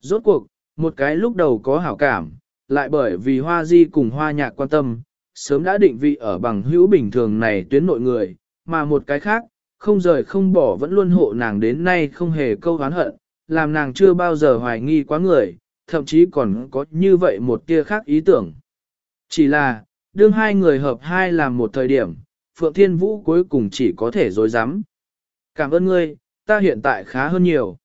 Rốt cuộc, một cái lúc đầu có hảo cảm, lại bởi vì hoa di cùng hoa nhạc quan tâm, sớm đã định vị ở bằng hữu bình thường này tuyến nội người, mà một cái khác, không rời không bỏ vẫn luôn hộ nàng đến nay không hề câu hán hận, làm nàng chưa bao giờ hoài nghi quá người, thậm chí còn có như vậy một tia khác ý tưởng. Chỉ là, đương hai người hợp hai làm một thời điểm, Phượng Thiên Vũ cuối cùng chỉ có thể dối rắm Cảm ơn ngươi, ta hiện tại khá hơn nhiều.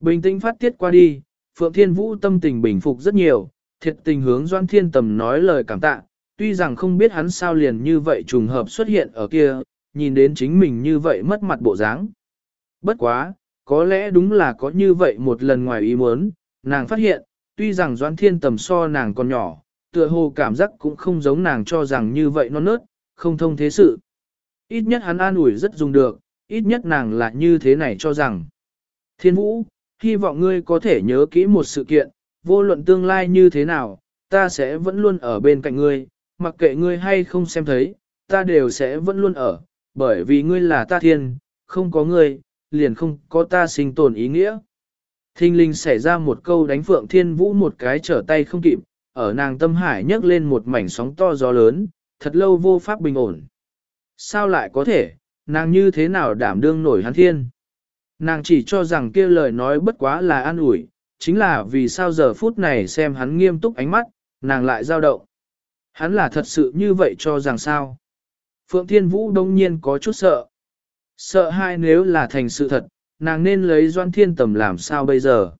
Bình tĩnh phát tiết qua đi, Phượng Thiên Vũ tâm tình bình phục rất nhiều, thiệt tình hướng Doan Thiên Tầm nói lời cảm tạ, tuy rằng không biết hắn sao liền như vậy trùng hợp xuất hiện ở kia, nhìn đến chính mình như vậy mất mặt bộ dáng. Bất quá, có lẽ đúng là có như vậy một lần ngoài ý muốn, nàng phát hiện, tuy rằng Doan Thiên Tầm so nàng còn nhỏ, tựa hồ cảm giác cũng không giống nàng cho rằng như vậy non nớt, không thông thế sự. Ít nhất hắn an ủi rất dùng được, ít nhất nàng là như thế này cho rằng. Thiên Vũ, hy vọng ngươi có thể nhớ kỹ một sự kiện, vô luận tương lai như thế nào, ta sẽ vẫn luôn ở bên cạnh ngươi, mặc kệ ngươi hay không xem thấy, ta đều sẽ vẫn luôn ở, bởi vì ngươi là ta thiên, không có ngươi, liền không có ta sinh tồn ý nghĩa. Thinh linh xảy ra một câu đánh phượng thiên vũ một cái trở tay không kịp, ở nàng tâm hải nhấc lên một mảnh sóng to gió lớn, thật lâu vô pháp bình ổn. Sao lại có thể, nàng như thế nào đảm đương nổi hắn thiên? Nàng chỉ cho rằng kia lời nói bất quá là an ủi, chính là vì sao giờ phút này xem hắn nghiêm túc ánh mắt, nàng lại dao động. Hắn là thật sự như vậy cho rằng sao? Phượng Thiên Vũ đông nhiên có chút sợ. Sợ hai nếu là thành sự thật, nàng nên lấy Doan Thiên Tầm làm sao bây giờ?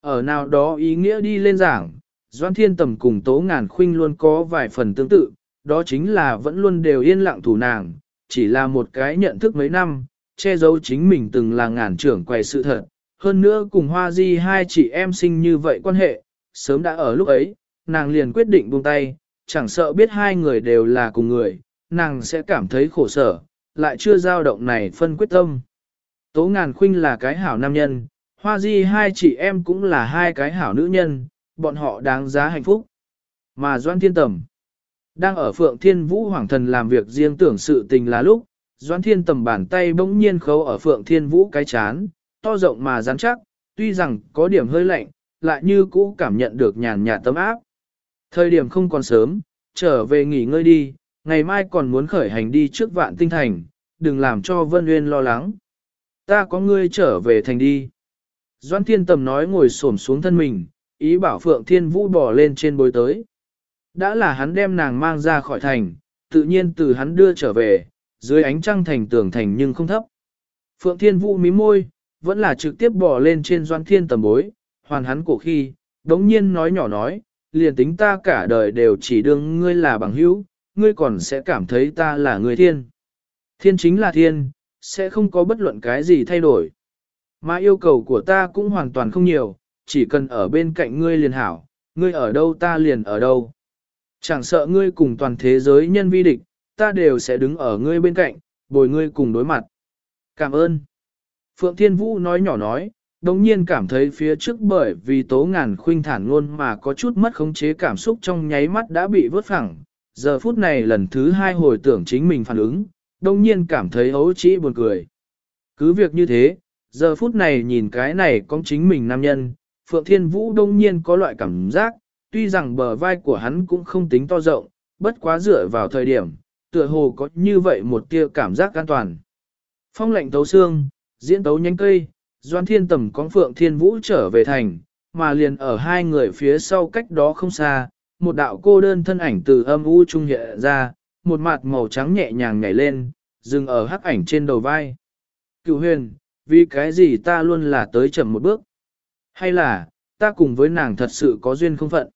Ở nào đó ý nghĩa đi lên giảng, Doan Thiên Tầm cùng Tố Ngàn Khuynh luôn có vài phần tương tự, đó chính là vẫn luôn đều yên lặng thủ nàng, chỉ là một cái nhận thức mấy năm, che giấu chính mình từng là ngàn trưởng quầy sự thật. Hơn nữa cùng Hoa Di hai chị em sinh như vậy quan hệ, sớm đã ở lúc ấy, nàng liền quyết định buông tay, chẳng sợ biết hai người đều là cùng người, nàng sẽ cảm thấy khổ sở, lại chưa dao động này phân quyết tâm. Tố ngàn khuynh là cái hảo nam nhân, hoa di hai chị em cũng là hai cái hảo nữ nhân, bọn họ đáng giá hạnh phúc. Mà Doan Thiên Tầm, đang ở Phượng Thiên Vũ Hoàng Thần làm việc riêng tưởng sự tình là lúc, Doan Thiên Tầm bàn tay bỗng nhiên khấu ở Phượng Thiên Vũ cái chán, to rộng mà rắn chắc, tuy rằng có điểm hơi lạnh, lại như cũ cảm nhận được nhàn nhạt tấm áp. Thời điểm không còn sớm, trở về nghỉ ngơi đi, ngày mai còn muốn khởi hành đi trước vạn tinh thành, đừng làm cho Vân Uyên lo lắng. Ta có ngươi trở về thành đi. Doan Thiên Tầm nói ngồi xổm xuống thân mình, ý bảo Phượng Thiên Vũ bỏ lên trên bối tới. Đã là hắn đem nàng mang ra khỏi thành, tự nhiên từ hắn đưa trở về, dưới ánh trăng thành tường thành nhưng không thấp. Phượng Thiên Vũ mím môi, vẫn là trực tiếp bỏ lên trên Doan Thiên Tầm bối, hoàn hắn cổ khi, đống nhiên nói nhỏ nói, liền tính ta cả đời đều chỉ đương ngươi là bằng hữu, ngươi còn sẽ cảm thấy ta là người thiên. Thiên chính là thiên, sẽ không có bất luận cái gì thay đổi. Mà yêu cầu của ta cũng hoàn toàn không nhiều, chỉ cần ở bên cạnh ngươi liền hảo, ngươi ở đâu ta liền ở đâu. Chẳng sợ ngươi cùng toàn thế giới nhân vi địch, ta đều sẽ đứng ở ngươi bên cạnh, bồi ngươi cùng đối mặt. Cảm ơn. Phượng Thiên Vũ nói nhỏ nói, đồng nhiên cảm thấy phía trước bởi vì tố ngàn khuynh thản ngôn mà có chút mất khống chế cảm xúc trong nháy mắt đã bị vớt phẳng. Giờ phút này lần thứ hai hồi tưởng chính mình phản ứng, đông nhiên cảm thấy ấu trĩ buồn cười. Cứ việc như thế, giờ phút này nhìn cái này có chính mình nam nhân, Phượng Thiên Vũ đông nhiên có loại cảm giác, tuy rằng bờ vai của hắn cũng không tính to rộng, bất quá dựa vào thời điểm, tựa hồ có như vậy một tia cảm giác an toàn. Phong lệnh tấu xương, diễn tấu nhánh cây, Doan Thiên Tầm con Phượng Thiên Vũ trở về thành, mà liền ở hai người phía sau cách đó không xa, một đạo cô đơn thân ảnh từ âm u trung hiện ra, một mặt màu trắng nhẹ nhàng nhảy lên, dừng ở hắc ảnh trên đầu vai. Cựu huyền, vì cái gì ta luôn là tới chậm một bước? Hay là, ta cùng với nàng thật sự có duyên không phận?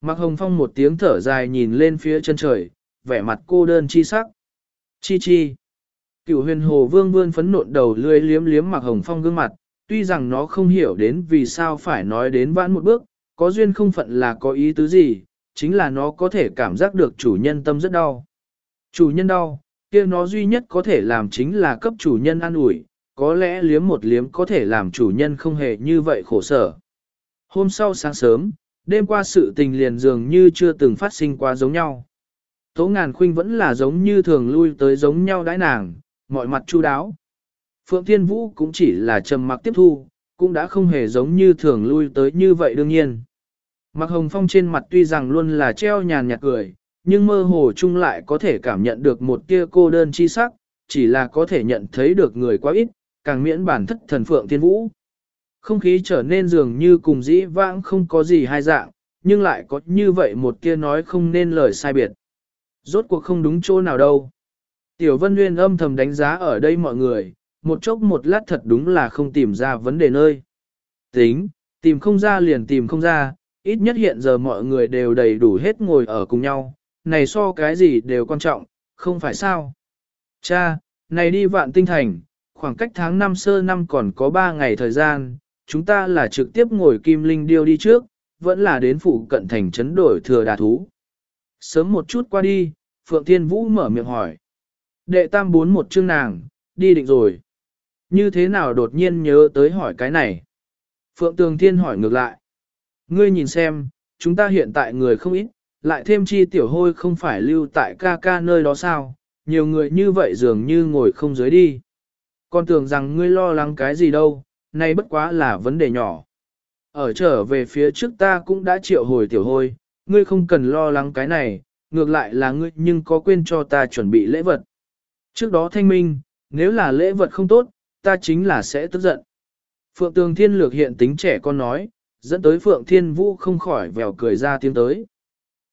Mạc Hồng Phong một tiếng thở dài nhìn lên phía chân trời, vẻ mặt cô đơn chi sắc. Chi chi. Cựu huyền hồ vương vươn phấn nộn đầu lươi liếm liếm Mạc Hồng Phong gương mặt, tuy rằng nó không hiểu đến vì sao phải nói đến vãn một bước, có duyên không phận là có ý tứ gì, chính là nó có thể cảm giác được chủ nhân tâm rất đau. Chủ nhân đau, kia nó duy nhất có thể làm chính là cấp chủ nhân an ủi, có lẽ liếm một liếm có thể làm chủ nhân không hề như vậy khổ sở. Hôm sau sáng sớm, đêm qua sự tình liền dường như chưa từng phát sinh qua giống nhau. Tố ngàn khuynh vẫn là giống như thường lui tới giống nhau đãi nàng, mọi mặt chu đáo. Phượng Thiên Vũ cũng chỉ là trầm mặc tiếp thu, cũng đã không hề giống như thường lui tới như vậy đương nhiên. Mặc hồng phong trên mặt tuy rằng luôn là treo nhàn nhạt cười, nhưng mơ hồ chung lại có thể cảm nhận được một tia cô đơn chi sắc, chỉ là có thể nhận thấy được người quá ít, càng miễn bản thất thần Phượng Thiên Vũ. Không khí trở nên dường như cùng dĩ vãng không có gì hai dạng, nhưng lại có như vậy một tia nói không nên lời sai biệt. Rốt cuộc không đúng chỗ nào đâu. Tiểu Vân Nguyên âm thầm đánh giá ở đây mọi người, một chốc một lát thật đúng là không tìm ra vấn đề nơi. Tính, tìm không ra liền tìm không ra, ít nhất hiện giờ mọi người đều đầy đủ hết ngồi ở cùng nhau, này so cái gì đều quan trọng, không phải sao. Cha, này đi vạn tinh thành, khoảng cách tháng năm sơ năm còn có 3 ngày thời gian, chúng ta là trực tiếp ngồi kim linh điêu đi trước, vẫn là đến phụ cận thành chấn đổi thừa đà thú. Sớm một chút qua đi, Phượng Thiên Vũ mở miệng hỏi. Đệ tam bốn một chương nàng, đi định rồi. Như thế nào đột nhiên nhớ tới hỏi cái này? Phượng Tường Thiên hỏi ngược lại. Ngươi nhìn xem, chúng ta hiện tại người không ít, lại thêm chi tiểu hôi không phải lưu tại ca ca nơi đó sao, nhiều người như vậy dường như ngồi không dưới đi. Con tưởng rằng ngươi lo lắng cái gì đâu, nay bất quá là vấn đề nhỏ. Ở trở về phía trước ta cũng đã triệu hồi tiểu hôi, ngươi không cần lo lắng cái này, ngược lại là ngươi nhưng có quên cho ta chuẩn bị lễ vật. Trước đó thanh minh, nếu là lễ vật không tốt, ta chính là sẽ tức giận. Phượng Tường Thiên lược hiện tính trẻ con nói, dẫn tới Phượng Thiên Vũ không khỏi vèo cười ra tiếng tới.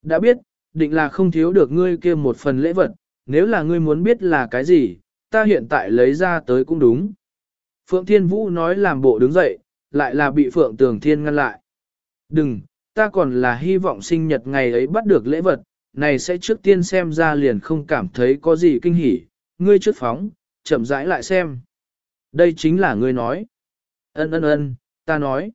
Đã biết, định là không thiếu được ngươi kia một phần lễ vật, nếu là ngươi muốn biết là cái gì, ta hiện tại lấy ra tới cũng đúng. Phượng Thiên Vũ nói làm bộ đứng dậy, lại là bị Phượng Tường Thiên ngăn lại. Đừng, ta còn là hy vọng sinh nhật ngày ấy bắt được lễ vật, này sẽ trước tiên xem ra liền không cảm thấy có gì kinh hỉ, ngươi trước phóng, chậm rãi lại xem. Đây chính là ngươi nói. Ân ân ân, ta nói.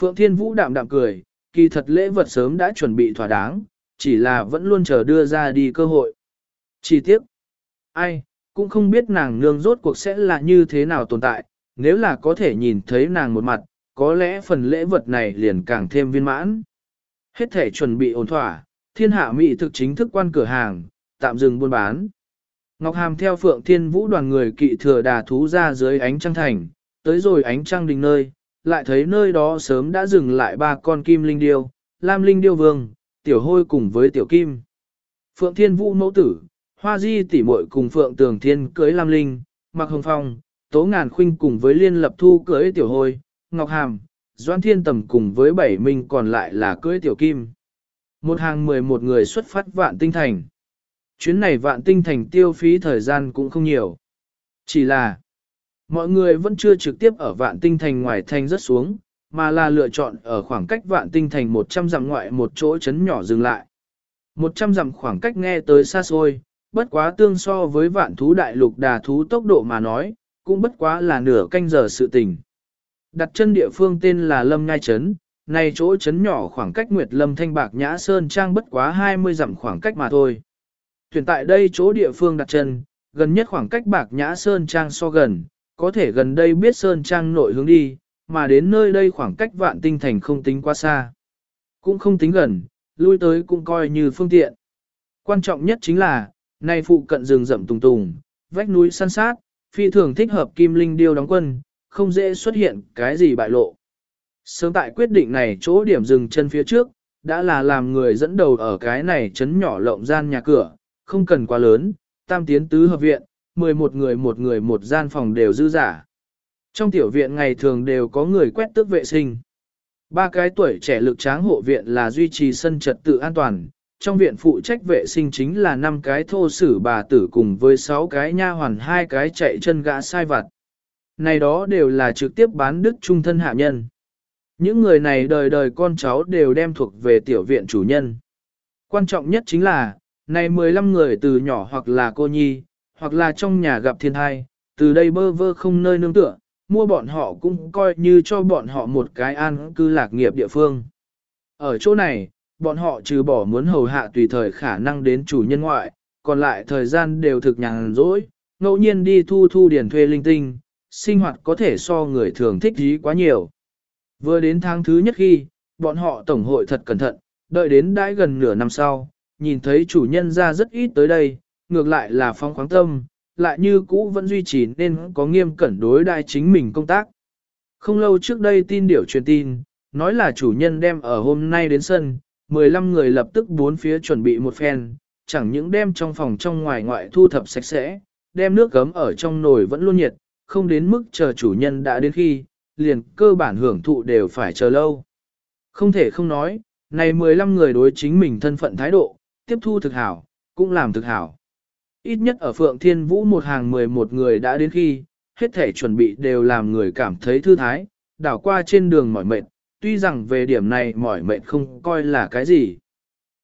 Phượng Thiên Vũ đạm đạm cười, kỳ thật lễ vật sớm đã chuẩn bị thỏa đáng, chỉ là vẫn luôn chờ đưa ra đi cơ hội. Chi tiết. Ai, cũng không biết nàng nương rốt cuộc sẽ là như thế nào tồn tại, nếu là có thể nhìn thấy nàng một mặt, có lẽ phần lễ vật này liền càng thêm viên mãn. Hết thể chuẩn bị ổn thỏa, thiên hạ mỹ thực chính thức quan cửa hàng, tạm dừng buôn bán. Ngọc Hàm theo Phượng Thiên Vũ đoàn người kỵ thừa đà thú ra dưới ánh trăng thành, tới rồi ánh trăng đình nơi, lại thấy nơi đó sớm đã dừng lại ba con kim linh điêu, Lam Linh Điêu Vương, Tiểu Hôi cùng với Tiểu Kim. Phượng Thiên Vũ mẫu tử, Hoa Di tỷ muội cùng Phượng Tường Thiên cưới Lam Linh, Mạc Hồng Phong, Tố Ngàn Khuynh cùng với Liên Lập Thu cưới Tiểu Hôi, Ngọc Hàm, Doan Thiên Tầm cùng với bảy minh còn lại là cưới Tiểu Kim. Một hàng mười một người xuất phát vạn tinh thành. Chuyến này vạn tinh thành tiêu phí thời gian cũng không nhiều. Chỉ là, mọi người vẫn chưa trực tiếp ở vạn tinh thành ngoài thành rất xuống, mà là lựa chọn ở khoảng cách vạn tinh thành 100 dặm ngoại một chỗ chấn nhỏ dừng lại. 100 dặm khoảng cách nghe tới xa xôi, bất quá tương so với vạn thú đại lục đà thú tốc độ mà nói, cũng bất quá là nửa canh giờ sự tình. Đặt chân địa phương tên là Lâm Ngai Trấn, này chỗ chấn nhỏ khoảng cách Nguyệt Lâm Thanh Bạc Nhã Sơn Trang bất quá 20 dặm khoảng cách mà thôi. Tuyển tại đây chỗ địa phương đặt chân, gần nhất khoảng cách Bạc Nhã Sơn Trang so gần, có thể gần đây biết Sơn Trang nội hướng đi, mà đến nơi đây khoảng cách vạn tinh thành không tính quá xa. Cũng không tính gần, lui tới cũng coi như phương tiện. Quan trọng nhất chính là, này phụ cận rừng rậm tùng tùng, vách núi săn sát, phi thường thích hợp kim linh điêu đóng quân, không dễ xuất hiện cái gì bại lộ. Sớm tại quyết định này chỗ điểm dừng chân phía trước, đã là làm người dẫn đầu ở cái này chấn nhỏ lộng gian nhà cửa, không cần quá lớn, tam tiến tứ hợp viện, 11 người một người một gian phòng đều dư giả. Trong tiểu viện ngày thường đều có người quét tước vệ sinh. Ba cái tuổi trẻ lực tráng hộ viện là duy trì sân trật tự an toàn, trong viện phụ trách vệ sinh chính là năm cái thô sử bà tử cùng với sáu cái nha hoàn hai cái chạy chân gã sai vặt. Này đó đều là trực tiếp bán đức trung thân hạ nhân. Những người này đời đời con cháu đều đem thuộc về tiểu viện chủ nhân. Quan trọng nhất chính là, này 15 người từ nhỏ hoặc là cô nhi, hoặc là trong nhà gặp thiên thai, từ đây bơ vơ không nơi nương tựa, mua bọn họ cũng coi như cho bọn họ một cái an cư lạc nghiệp địa phương. Ở chỗ này, bọn họ trừ bỏ muốn hầu hạ tùy thời khả năng đến chủ nhân ngoại, còn lại thời gian đều thực nhàn rỗi, ngẫu nhiên đi thu thu điển thuê linh tinh, sinh hoạt có thể so người thường thích ý quá nhiều. Vừa đến tháng thứ nhất khi, bọn họ tổng hội thật cẩn thận, đợi đến đãi gần nửa năm sau, nhìn thấy chủ nhân ra rất ít tới đây, ngược lại là phong khoáng tâm, lại như cũ vẫn duy trì nên có nghiêm cẩn đối đại chính mình công tác. Không lâu trước đây tin điểu truyền tin, nói là chủ nhân đem ở hôm nay đến sân, 15 người lập tức bốn phía chuẩn bị một phen, chẳng những đem trong phòng trong ngoài ngoại thu thập sạch sẽ, đem nước gấm ở trong nồi vẫn luôn nhiệt, không đến mức chờ chủ nhân đã đến khi, liền cơ bản hưởng thụ đều phải chờ lâu. Không thể không nói, này 15 người đối chính mình thân phận thái độ, tiếp thu thực hảo, cũng làm thực hảo. Ít nhất ở Phượng Thiên Vũ một hàng 11 người đã đến khi, hết thể chuẩn bị đều làm người cảm thấy thư thái, đảo qua trên đường mỏi mệt, tuy rằng về điểm này mỏi mệt không coi là cái gì.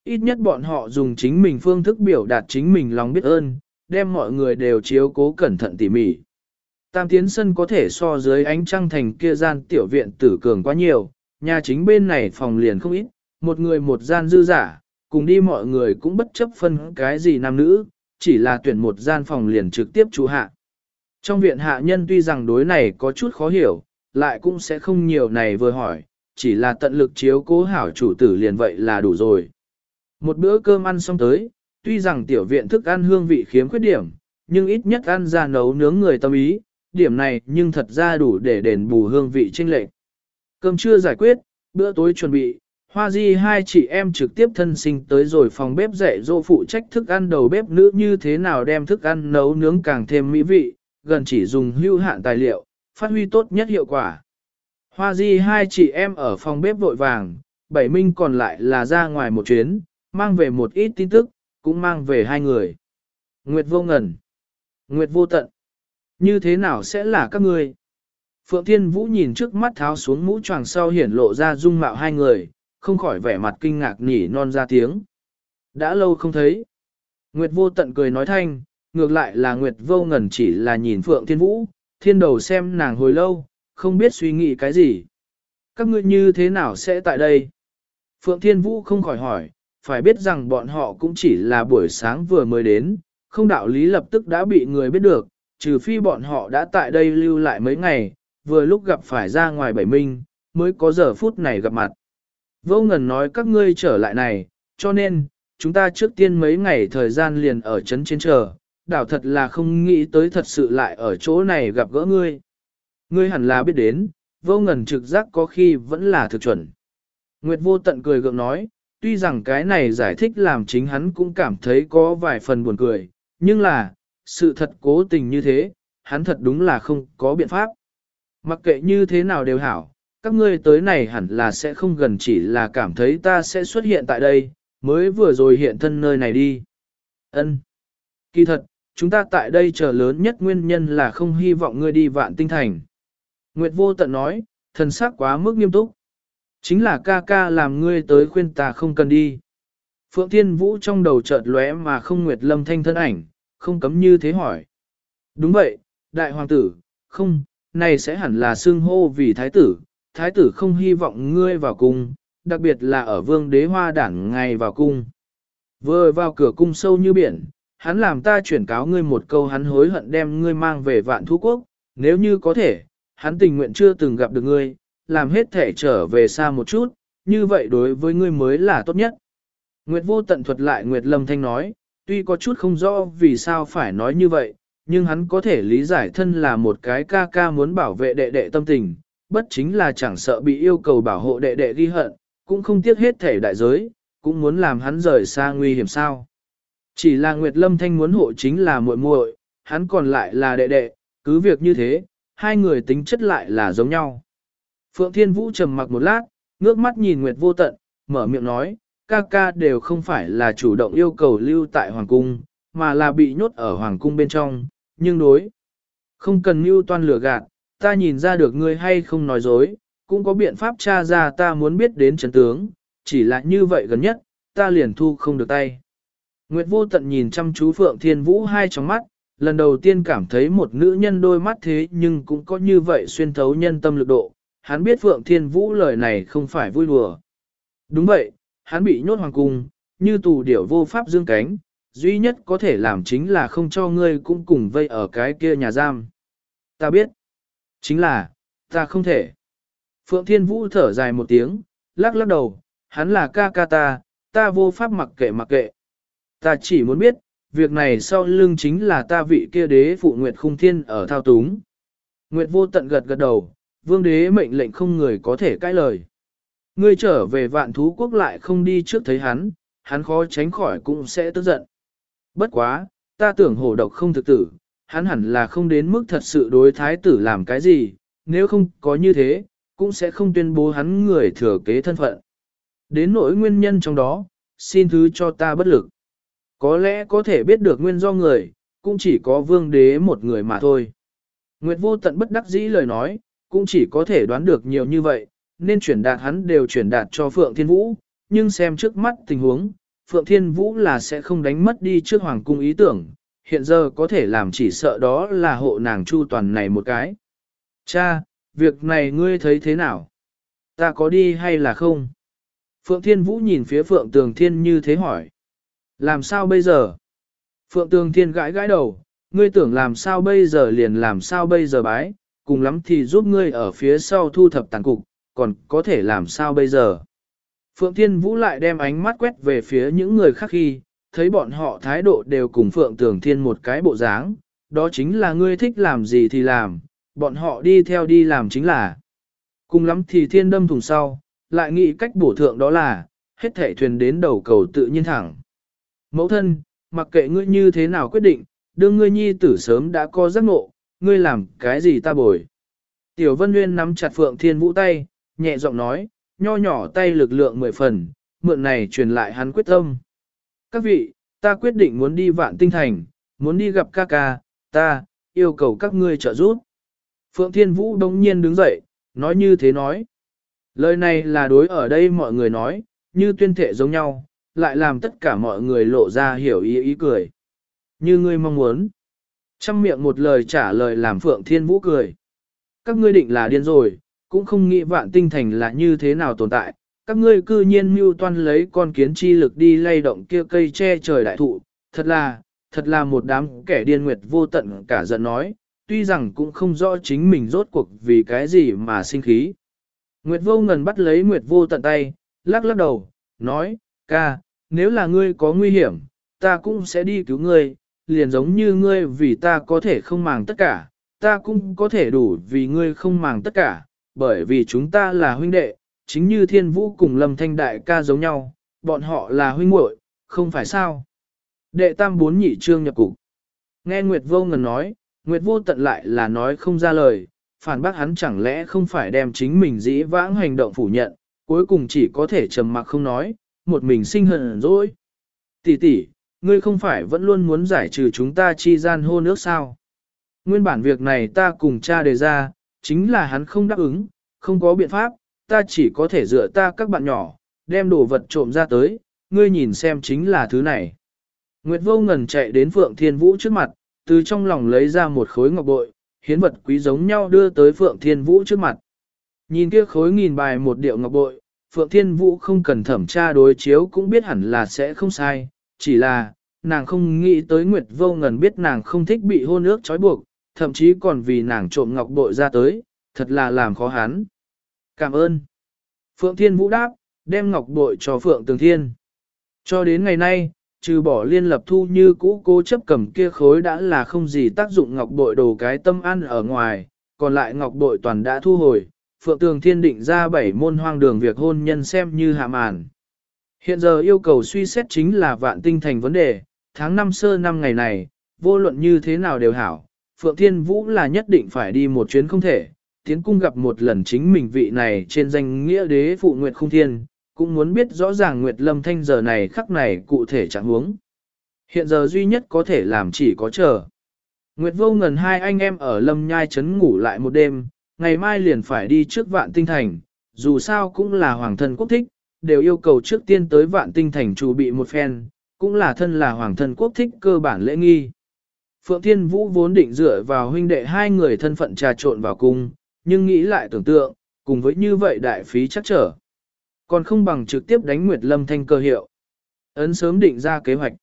Ít nhất bọn họ dùng chính mình phương thức biểu đạt chính mình lòng biết ơn, đem mọi người đều chiếu cố cẩn thận tỉ mỉ. Tam tiến sân có thể so dưới ánh trăng thành kia gian tiểu viện tử cường quá nhiều, nhà chính bên này phòng liền không ít, một người một gian dư giả, cùng đi mọi người cũng bất chấp phân cái gì nam nữ, chỉ là tuyển một gian phòng liền trực tiếp chủ hạ. Trong viện hạ nhân tuy rằng đối này có chút khó hiểu, lại cũng sẽ không nhiều này vừa hỏi, chỉ là tận lực chiếu cố hảo chủ tử liền vậy là đủ rồi. Một bữa cơm ăn xong tới, tuy rằng tiểu viện thức ăn hương vị khiếm khuyết điểm, nhưng ít nhất ăn ra nấu nướng người tâm ý, điểm này nhưng thật ra đủ để đền bù hương vị chênh lệch. Cơm chưa giải quyết, bữa tối chuẩn bị, Hoa Di hai chị em trực tiếp thân sinh tới rồi phòng bếp dạy dỗ phụ trách thức ăn đầu bếp nữ như thế nào đem thức ăn nấu nướng càng thêm mỹ vị, gần chỉ dùng hữu hạn tài liệu, phát huy tốt nhất hiệu quả. Hoa Di hai chị em ở phòng bếp vội vàng, bảy minh còn lại là ra ngoài một chuyến, mang về một ít tin tức, cũng mang về hai người. Nguyệt vô ngần, Nguyệt vô tận, như thế nào sẽ là các ngươi? Phượng Thiên Vũ nhìn trước mắt tháo xuống mũ choàng sau hiển lộ ra dung mạo hai người, không khỏi vẻ mặt kinh ngạc nhỉ non ra tiếng. Đã lâu không thấy. Nguyệt vô tận cười nói thanh, ngược lại là Nguyệt vô ngẩn chỉ là nhìn Phượng Thiên Vũ, thiên đầu xem nàng hồi lâu, không biết suy nghĩ cái gì. Các ngươi như thế nào sẽ tại đây? Phượng Thiên Vũ không khỏi hỏi, phải biết rằng bọn họ cũng chỉ là buổi sáng vừa mới đến, không đạo lý lập tức đã bị người biết được, trừ phi bọn họ đã tại đây lưu lại mấy ngày, vừa lúc gặp phải ra ngoài bảy minh, mới có giờ phút này gặp mặt. Vô ngần nói các ngươi trở lại này, cho nên, chúng ta trước tiên mấy ngày thời gian liền ở trấn trên chờ, đảo thật là không nghĩ tới thật sự lại ở chỗ này gặp gỡ ngươi. Ngươi hẳn là biết đến, vô ngần trực giác có khi vẫn là thực chuẩn. Nguyệt vô tận cười gượng nói, tuy rằng cái này giải thích làm chính hắn cũng cảm thấy có vài phần buồn cười, nhưng là, sự thật cố tình như thế, hắn thật đúng là không có biện pháp. Mặc kệ như thế nào đều hảo, các ngươi tới này hẳn là sẽ không gần chỉ là cảm thấy ta sẽ xuất hiện tại đây, mới vừa rồi hiện thân nơi này đi. Ân. Kỳ thật, chúng ta tại đây chờ lớn nhất nguyên nhân là không hy vọng ngươi đi vạn tinh thành. Nguyệt vô tận nói, thần sắc quá mức nghiêm túc. Chính là ca ca làm ngươi tới khuyên ta không cần đi. Phượng Thiên Vũ trong đầu chợt lóe mà không Nguyệt Lâm thanh thân ảnh, không cấm như thế hỏi. Đúng vậy, đại hoàng tử, không, này sẽ hẳn là xương hô vì thái tử, thái tử không hy vọng ngươi vào cung, đặc biệt là ở vương đế hoa đảng ngày vào cung. Vừa vào cửa cung sâu như biển, hắn làm ta chuyển cáo ngươi một câu hắn hối hận đem ngươi mang về vạn thú quốc, nếu như có thể, hắn tình nguyện chưa từng gặp được ngươi, làm hết thể trở về xa một chút, như vậy đối với ngươi mới là tốt nhất. Nguyệt vô tận thuật lại Nguyệt Lâm Thanh nói, tuy có chút không rõ vì sao phải nói như vậy, nhưng hắn có thể lý giải thân là một cái ca ca muốn bảo vệ đệ đệ tâm tình, bất chính là chẳng sợ bị yêu cầu bảo hộ đệ đệ ghi hận, cũng không tiếc hết thể đại giới, cũng muốn làm hắn rời xa nguy hiểm sao. Chỉ là Nguyệt Lâm Thanh muốn hộ chính là muội muội, hắn còn lại là đệ đệ, cứ việc như thế, hai người tính chất lại là giống nhau. Phượng Thiên Vũ trầm mặc một lát, ngước mắt nhìn Nguyệt vô tận, mở miệng nói, ca ca đều không phải là chủ động yêu cầu lưu tại Hoàng Cung, mà là bị nhốt ở Hoàng Cung bên trong, nhưng đối. Không cần mưu toan lừa gạt, ta nhìn ra được ngươi hay không nói dối, cũng có biện pháp tra ra ta muốn biết đến chấn tướng, chỉ là như vậy gần nhất, ta liền thu không được tay. Nguyệt vô tận nhìn chăm chú Phượng Thiên Vũ hai trong mắt, lần đầu tiên cảm thấy một nữ nhân đôi mắt thế nhưng cũng có như vậy xuyên thấu nhân tâm lực độ. Hắn biết Phượng Thiên Vũ lời này không phải vui đùa. Đúng vậy, hắn bị nhốt hoàng cung, như tù điểu vô pháp dương cánh, duy nhất có thể làm chính là không cho ngươi cũng cùng vây ở cái kia nhà giam. Ta biết, chính là, ta không thể. Phượng Thiên Vũ thở dài một tiếng, lắc lắc đầu, hắn là ca ca ta, ta vô pháp mặc kệ mặc kệ. Ta chỉ muốn biết, việc này sau lưng chính là ta vị kia đế phụ Nguyệt Khung Thiên ở thao túng. Nguyệt vô tận gật gật đầu, vương đế mệnh lệnh không người có thể cãi lời. Ngươi trở về vạn thú quốc lại không đi trước thấy hắn, hắn khó tránh khỏi cũng sẽ tức giận. Bất quá, ta tưởng hổ độc không thực tử, hắn hẳn là không đến mức thật sự đối thái tử làm cái gì, nếu không có như thế, cũng sẽ không tuyên bố hắn người thừa kế thân phận. Đến nỗi nguyên nhân trong đó, xin thứ cho ta bất lực. Có lẽ có thể biết được nguyên do người, cũng chỉ có vương đế một người mà thôi. Nguyệt vô tận bất đắc dĩ lời nói, cũng chỉ có thể đoán được nhiều như vậy, nên chuyển đạt hắn đều chuyển đạt cho Phượng Thiên Vũ, nhưng xem trước mắt tình huống, Phượng Thiên Vũ là sẽ không đánh mất đi trước Hoàng Cung ý tưởng, hiện giờ có thể làm chỉ sợ đó là hộ nàng chu toàn này một cái. Cha, việc này ngươi thấy thế nào? Ta có đi hay là không? Phượng Thiên Vũ nhìn phía Phượng Tường Thiên như thế hỏi. Làm sao bây giờ? Phượng Tường Thiên gãi gãi đầu, ngươi tưởng làm sao bây giờ liền làm sao bây giờ bái, cùng lắm thì giúp ngươi ở phía sau thu thập tàn cục, còn có thể làm sao bây giờ? Phượng Thiên Vũ lại đem ánh mắt quét về phía những người khác khi, thấy bọn họ thái độ đều cùng Phượng Tường Thiên một cái bộ dáng, đó chính là ngươi thích làm gì thì làm, bọn họ đi theo đi làm chính là. Cùng lắm thì thiên đâm thùng sau, lại nghĩ cách bổ thượng đó là, hết thể thuyền đến đầu cầu tự nhiên thẳng. Mẫu thân, mặc kệ ngươi như thế nào quyết định, đương ngươi nhi tử sớm đã có giác ngộ, ngươi làm cái gì ta bồi. Tiểu Vân Nguyên nắm chặt Phượng Thiên Vũ tay, nhẹ giọng nói, nho nhỏ tay lực lượng mười phần, mượn này truyền lại hắn quyết tâm. Các vị, ta quyết định muốn đi vạn tinh thành, muốn đi gặp ca ca, ta, yêu cầu các ngươi trợ giúp. Phượng Thiên Vũ đông nhiên đứng dậy, nói như thế nói. Lời này là đối ở đây mọi người nói, như tuyên thệ giống nhau, lại làm tất cả mọi người lộ ra hiểu ý ý cười. Như ngươi mong muốn. Trăm miệng một lời trả lời làm Phượng Thiên Vũ cười. Các ngươi định là điên rồi, cũng không nghĩ vạn tinh thành là như thế nào tồn tại. Các ngươi cư nhiên mưu toan lấy con kiến chi lực đi lay động kia cây che trời đại thụ. Thật là, thật là một đám kẻ điên nguyệt vô tận cả giận nói, tuy rằng cũng không rõ chính mình rốt cuộc vì cái gì mà sinh khí. Nguyệt vô ngần bắt lấy Nguyệt vô tận tay, lắc lắc đầu, nói, ca, nếu là ngươi có nguy hiểm, ta cũng sẽ đi cứu ngươi, liền giống như ngươi vì ta có thể không màng tất cả, ta cũng có thể đủ vì ngươi không màng tất cả, bởi vì chúng ta là huynh đệ, chính như thiên vũ cùng lâm thanh đại ca giống nhau, bọn họ là huynh muội, không phải sao. Đệ tam bốn nhị trương nhập cục. Nghe Nguyệt vô ngần nói, Nguyệt vô tận lại là nói không ra lời, phản bác hắn chẳng lẽ không phải đem chính mình dĩ vãng hành động phủ nhận, cuối cùng chỉ có thể trầm mặc không nói, một mình sinh hận rồi. Tỷ tỷ, ngươi không phải vẫn luôn muốn giải trừ chúng ta chi gian hô nước sao? Nguyên bản việc này ta cùng cha đề ra, chính là hắn không đáp ứng, không có biện pháp, ta chỉ có thể dựa ta các bạn nhỏ, đem đồ vật trộm ra tới, ngươi nhìn xem chính là thứ này. Nguyệt vô ngần chạy đến Phượng Thiên Vũ trước mặt, từ trong lòng lấy ra một khối ngọc bội, hiến vật quý giống nhau đưa tới Phượng Thiên Vũ trước mặt. Nhìn kia khối nghìn bài một điệu ngọc bội, Phượng Thiên Vũ không cần thẩm tra đối chiếu cũng biết hẳn là sẽ không sai, chỉ là, nàng không nghĩ tới Nguyệt Vô Ngần biết nàng không thích bị hôn ước trói buộc, thậm chí còn vì nàng trộm ngọc bội ra tới, thật là làm khó hắn. Cảm ơn. Phượng Thiên Vũ đáp, đem ngọc bội cho Phượng Tường Thiên. Cho đến ngày nay, trừ bỏ liên lập thu như cũ cố chấp cầm kia khối đã là không gì tác dụng ngọc bội đồ cái tâm ăn ở ngoài, còn lại ngọc bội toàn đã thu hồi, Phượng Tường Thiên định ra bảy môn hoang đường việc hôn nhân xem như hạ màn. Hiện giờ yêu cầu suy xét chính là vạn tinh thành vấn đề, tháng năm sơ năm ngày này, vô luận như thế nào đều hảo, Phượng Thiên Vũ là nhất định phải đi một chuyến không thể, tiến cung gặp một lần chính mình vị này trên danh nghĩa đế phụ Nguyệt Không Thiên, cũng muốn biết rõ ràng Nguyệt Lâm Thanh giờ này khắc này cụ thể trạng huống. Hiện giờ duy nhất có thể làm chỉ có chờ. Nguyệt vô ngần hai anh em ở Lâm Nhai Trấn ngủ lại một đêm, ngày mai liền phải đi trước vạn tinh thành, dù sao cũng là hoàng thân quốc thích, đều yêu cầu trước tiên tới vạn tinh thành chủ bị một phen, cũng là thân là hoàng thân quốc thích cơ bản lễ nghi. Phượng Thiên Vũ vốn định dựa vào huynh đệ hai người thân phận trà trộn vào cung, nhưng nghĩ lại tưởng tượng, cùng với như vậy đại phí chắc trở. Còn không bằng trực tiếp đánh Nguyệt Lâm Thanh cơ hiệu. Ấn sớm định ra kế hoạch.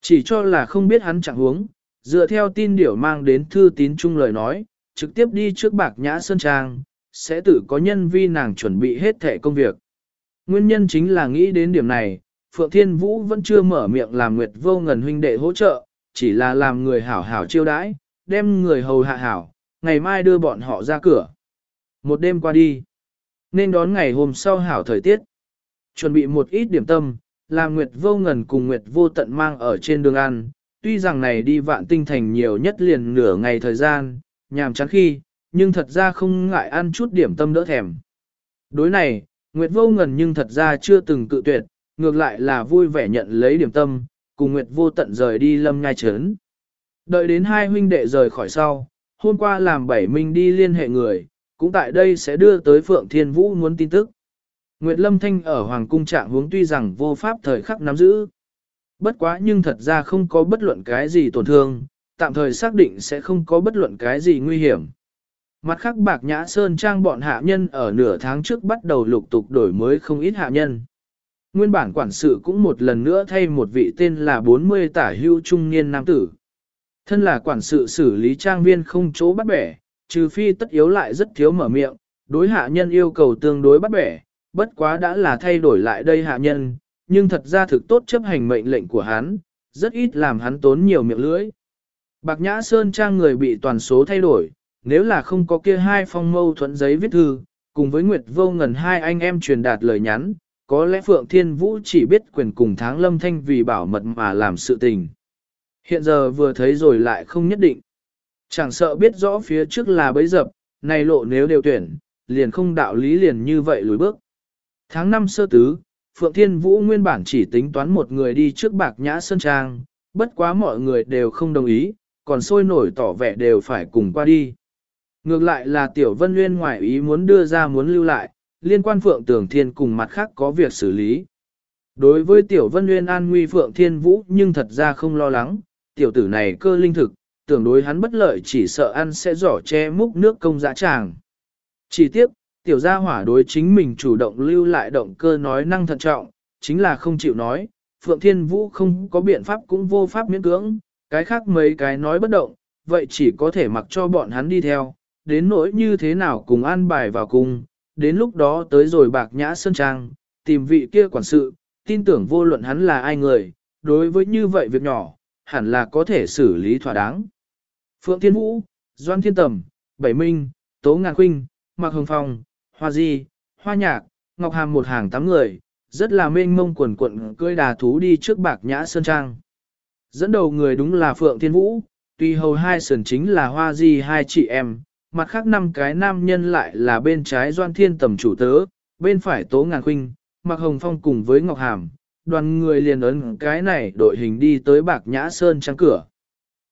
Chỉ cho là không biết hắn chẳng huống, dựa theo tin điểu mang đến thư tín chung lời nói, trực tiếp đi trước bạc nhã sơn trang, sẽ tự có nhân vi nàng chuẩn bị hết thể công việc. Nguyên nhân chính là nghĩ đến điểm này, Phượng Thiên Vũ vẫn chưa mở miệng làm Nguyệt vô ngần huynh đệ hỗ trợ, chỉ là làm người hảo hảo chiêu đãi, đem người hầu hạ hảo, ngày mai đưa bọn họ ra cửa. Một đêm qua đi, nên đón ngày hôm sau hảo thời tiết. Chuẩn bị một ít điểm tâm, làm Nguyệt vô ngần cùng Nguyệt vô tận mang ở trên đường ăn, tuy rằng này đi vạn tinh thành nhiều nhất liền nửa ngày thời gian, nhàm chán khi, nhưng thật ra không ngại ăn chút điểm tâm đỡ thèm. Đối này, Nguyệt vô ngần nhưng thật ra chưa từng cự tuyệt, ngược lại là vui vẻ nhận lấy điểm tâm, cùng Nguyệt vô tận rời đi lâm nhai trấn. Đợi đến hai huynh đệ rời khỏi sau, hôm qua làm bảy minh đi liên hệ người, cũng tại đây sẽ đưa tới Phượng Thiên Vũ muốn tin tức. Nguyệt Lâm Thanh ở Hoàng Cung trạng hướng tuy rằng vô pháp thời khắc nắm giữ. Bất quá nhưng thật ra không có bất luận cái gì tổn thương, tạm thời xác định sẽ không có bất luận cái gì nguy hiểm. Mặt khác bạc nhã sơn trang bọn hạ nhân ở nửa tháng trước bắt đầu lục tục đổi mới không ít hạ nhân. Nguyên bản quản sự cũng một lần nữa thay một vị tên là 40 tả hưu trung niên nam tử. Thân là quản sự xử lý trang viên không chỗ bắt bẻ, trừ phi tất yếu lại rất thiếu mở miệng, đối hạ nhân yêu cầu tương đối bắt bẻ, bất quá đã là thay đổi lại đây hạ nhân, nhưng thật ra thực tốt chấp hành mệnh lệnh của hắn, rất ít làm hắn tốn nhiều miệng lưỡi. Bạc Nhã Sơn trang người bị toàn số thay đổi, nếu là không có kia hai phong mâu thuẫn giấy viết thư, cùng với Nguyệt Vô Ngần hai anh em truyền đạt lời nhắn, có lẽ Phượng Thiên Vũ chỉ biết quyền cùng tháng lâm thanh vì bảo mật mà làm sự tình. Hiện giờ vừa thấy rồi lại không nhất định. Chẳng sợ biết rõ phía trước là bấy dập, này lộ nếu đều tuyển, liền không đạo lý liền như vậy lùi bước. Tháng 5 sơ tứ, Phượng Thiên Vũ nguyên bản chỉ tính toán một người đi trước bạc nhã sơn trang, bất quá mọi người đều không đồng ý, còn sôi nổi tỏ vẻ đều phải cùng qua đi. Ngược lại là Tiểu Vân Nguyên ngoại ý muốn đưa ra muốn lưu lại, liên quan Phượng Tường Thiên cùng mặt khác có việc xử lý. Đối với Tiểu Vân Nguyên an nguy Phượng Thiên Vũ nhưng thật ra không lo lắng, tiểu tử này cơ linh thực, tưởng đối hắn bất lợi chỉ sợ ăn sẽ giỏ che múc nước công dã tràng. Chỉ tiếp, tiểu gia hỏa đối chính mình chủ động lưu lại động cơ nói năng thận trọng, chính là không chịu nói, Phượng Thiên Vũ không có biện pháp cũng vô pháp miễn cưỡng, cái khác mấy cái nói bất động, vậy chỉ có thể mặc cho bọn hắn đi theo, đến nỗi như thế nào cùng an bài vào cùng, đến lúc đó tới rồi bạc nhã sơn trang, tìm vị kia quản sự, tin tưởng vô luận hắn là ai người, đối với như vậy việc nhỏ, hẳn là có thể xử lý thỏa đáng. Phượng Thiên Vũ, Doan Thiên Tầm, Bảy Minh, Tố Ngàn Khuynh, Mạc Hồng Phong, Hoa Di, Hoa Nhạc, Ngọc Hàm một hàng tám người, rất là mênh mông quần quận cưỡi đà thú đi trước bạc nhã sơn trang. Dẫn đầu người đúng là Phượng Thiên Vũ, tuy hầu hai sườn chính là Hoa Di hai chị em, mặt khác năm cái nam nhân lại là bên trái Doan Thiên Tầm chủ tớ, bên phải Tố Ngàn Khuynh, Mạc Hồng Phong cùng với Ngọc Hàm, đoàn người liền ấn cái này đội hình đi tới Bạc Nhã Sơn trang cửa.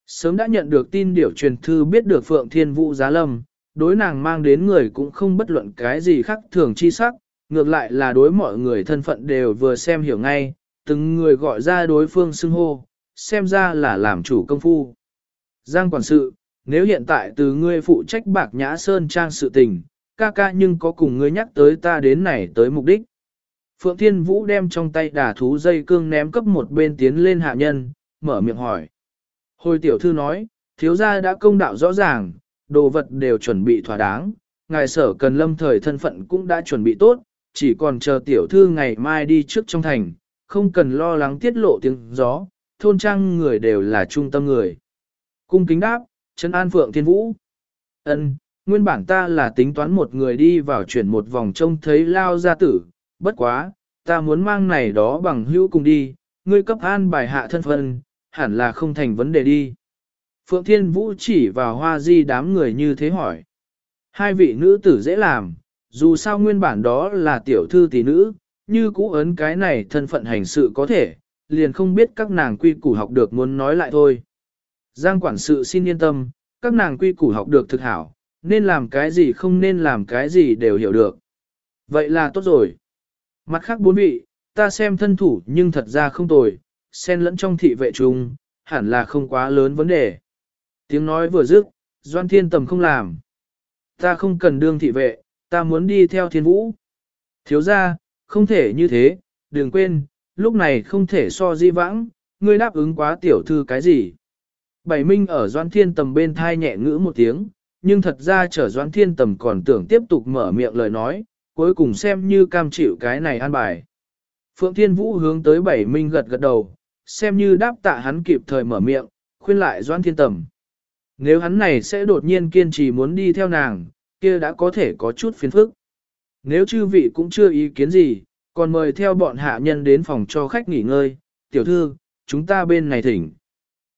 Sớm đã nhận được tin điểu truyền thư biết được Phượng Thiên Vũ giá lâm, đối nàng mang đến người cũng không bất luận cái gì khác thường chi sắc, ngược lại là đối mọi người thân phận đều vừa xem hiểu ngay, từng người gọi ra đối phương xưng hô, xem ra là làm chủ công phu. Giang quản sự, nếu hiện tại từ ngươi phụ trách bạc nhã sơn trang sự tình, ca ca nhưng có cùng ngươi nhắc tới ta đến này tới mục đích. Phượng Thiên Vũ đem trong tay đà thú dây cương ném cấp một bên tiến lên hạ nhân, mở miệng hỏi. Hồi tiểu thư nói, thiếu gia đã công đạo rõ ràng, đồ vật đều chuẩn bị thỏa đáng, ngài sở cần lâm thời thân phận cũng đã chuẩn bị tốt, chỉ còn chờ tiểu thư ngày mai đi trước trong thành, không cần lo lắng tiết lộ tiếng gió, thôn trang người đều là trung tâm người. Cung kính đáp, chân an Phượng Thiên Vũ. ân nguyên bản ta là tính toán một người đi vào chuyển một vòng trông thấy lao gia tử, bất quá, ta muốn mang này đó bằng hữu cùng đi, ngươi cấp an bài hạ thân phận, hẳn là không thành vấn đề đi. Phượng Thiên Vũ chỉ vào hoa di đám người như thế hỏi. Hai vị nữ tử dễ làm, dù sao nguyên bản đó là tiểu thư tỷ nữ, như cũ ấn cái này thân phận hành sự có thể, liền không biết các nàng quy củ học được muốn nói lại thôi. Giang quản sự xin yên tâm, các nàng quy củ học được thực hảo, nên làm cái gì không nên làm cái gì đều hiểu được. Vậy là tốt rồi. Mặt khác bốn vị, ta xem thân thủ nhưng thật ra không tồi, xen lẫn trong thị vệ chung, hẳn là không quá lớn vấn đề. Tiếng nói vừa dứt, Doan Thiên Tầm không làm. Ta không cần đương thị vệ, ta muốn đi theo thiên vũ. Thiếu ra, không thể như thế, đừng quên, lúc này không thể so di vãng, ngươi đáp ứng quá tiểu thư cái gì. Bảy Minh ở Doan Thiên Tầm bên thai nhẹ ngữ một tiếng, nhưng thật ra trở Doan Thiên Tầm còn tưởng tiếp tục mở miệng lời nói, cuối cùng xem như cam chịu cái này an bài. Phượng Thiên Vũ hướng tới Bảy Minh gật gật đầu, xem như đáp tạ hắn kịp thời mở miệng, khuyên lại Doan Thiên Tầm. Nếu hắn này sẽ đột nhiên kiên trì muốn đi theo nàng, kia đã có thể có chút phiền phức. Nếu chư vị cũng chưa ý kiến gì, còn mời theo bọn hạ nhân đến phòng cho khách nghỉ ngơi, tiểu thư, chúng ta bên này thỉnh.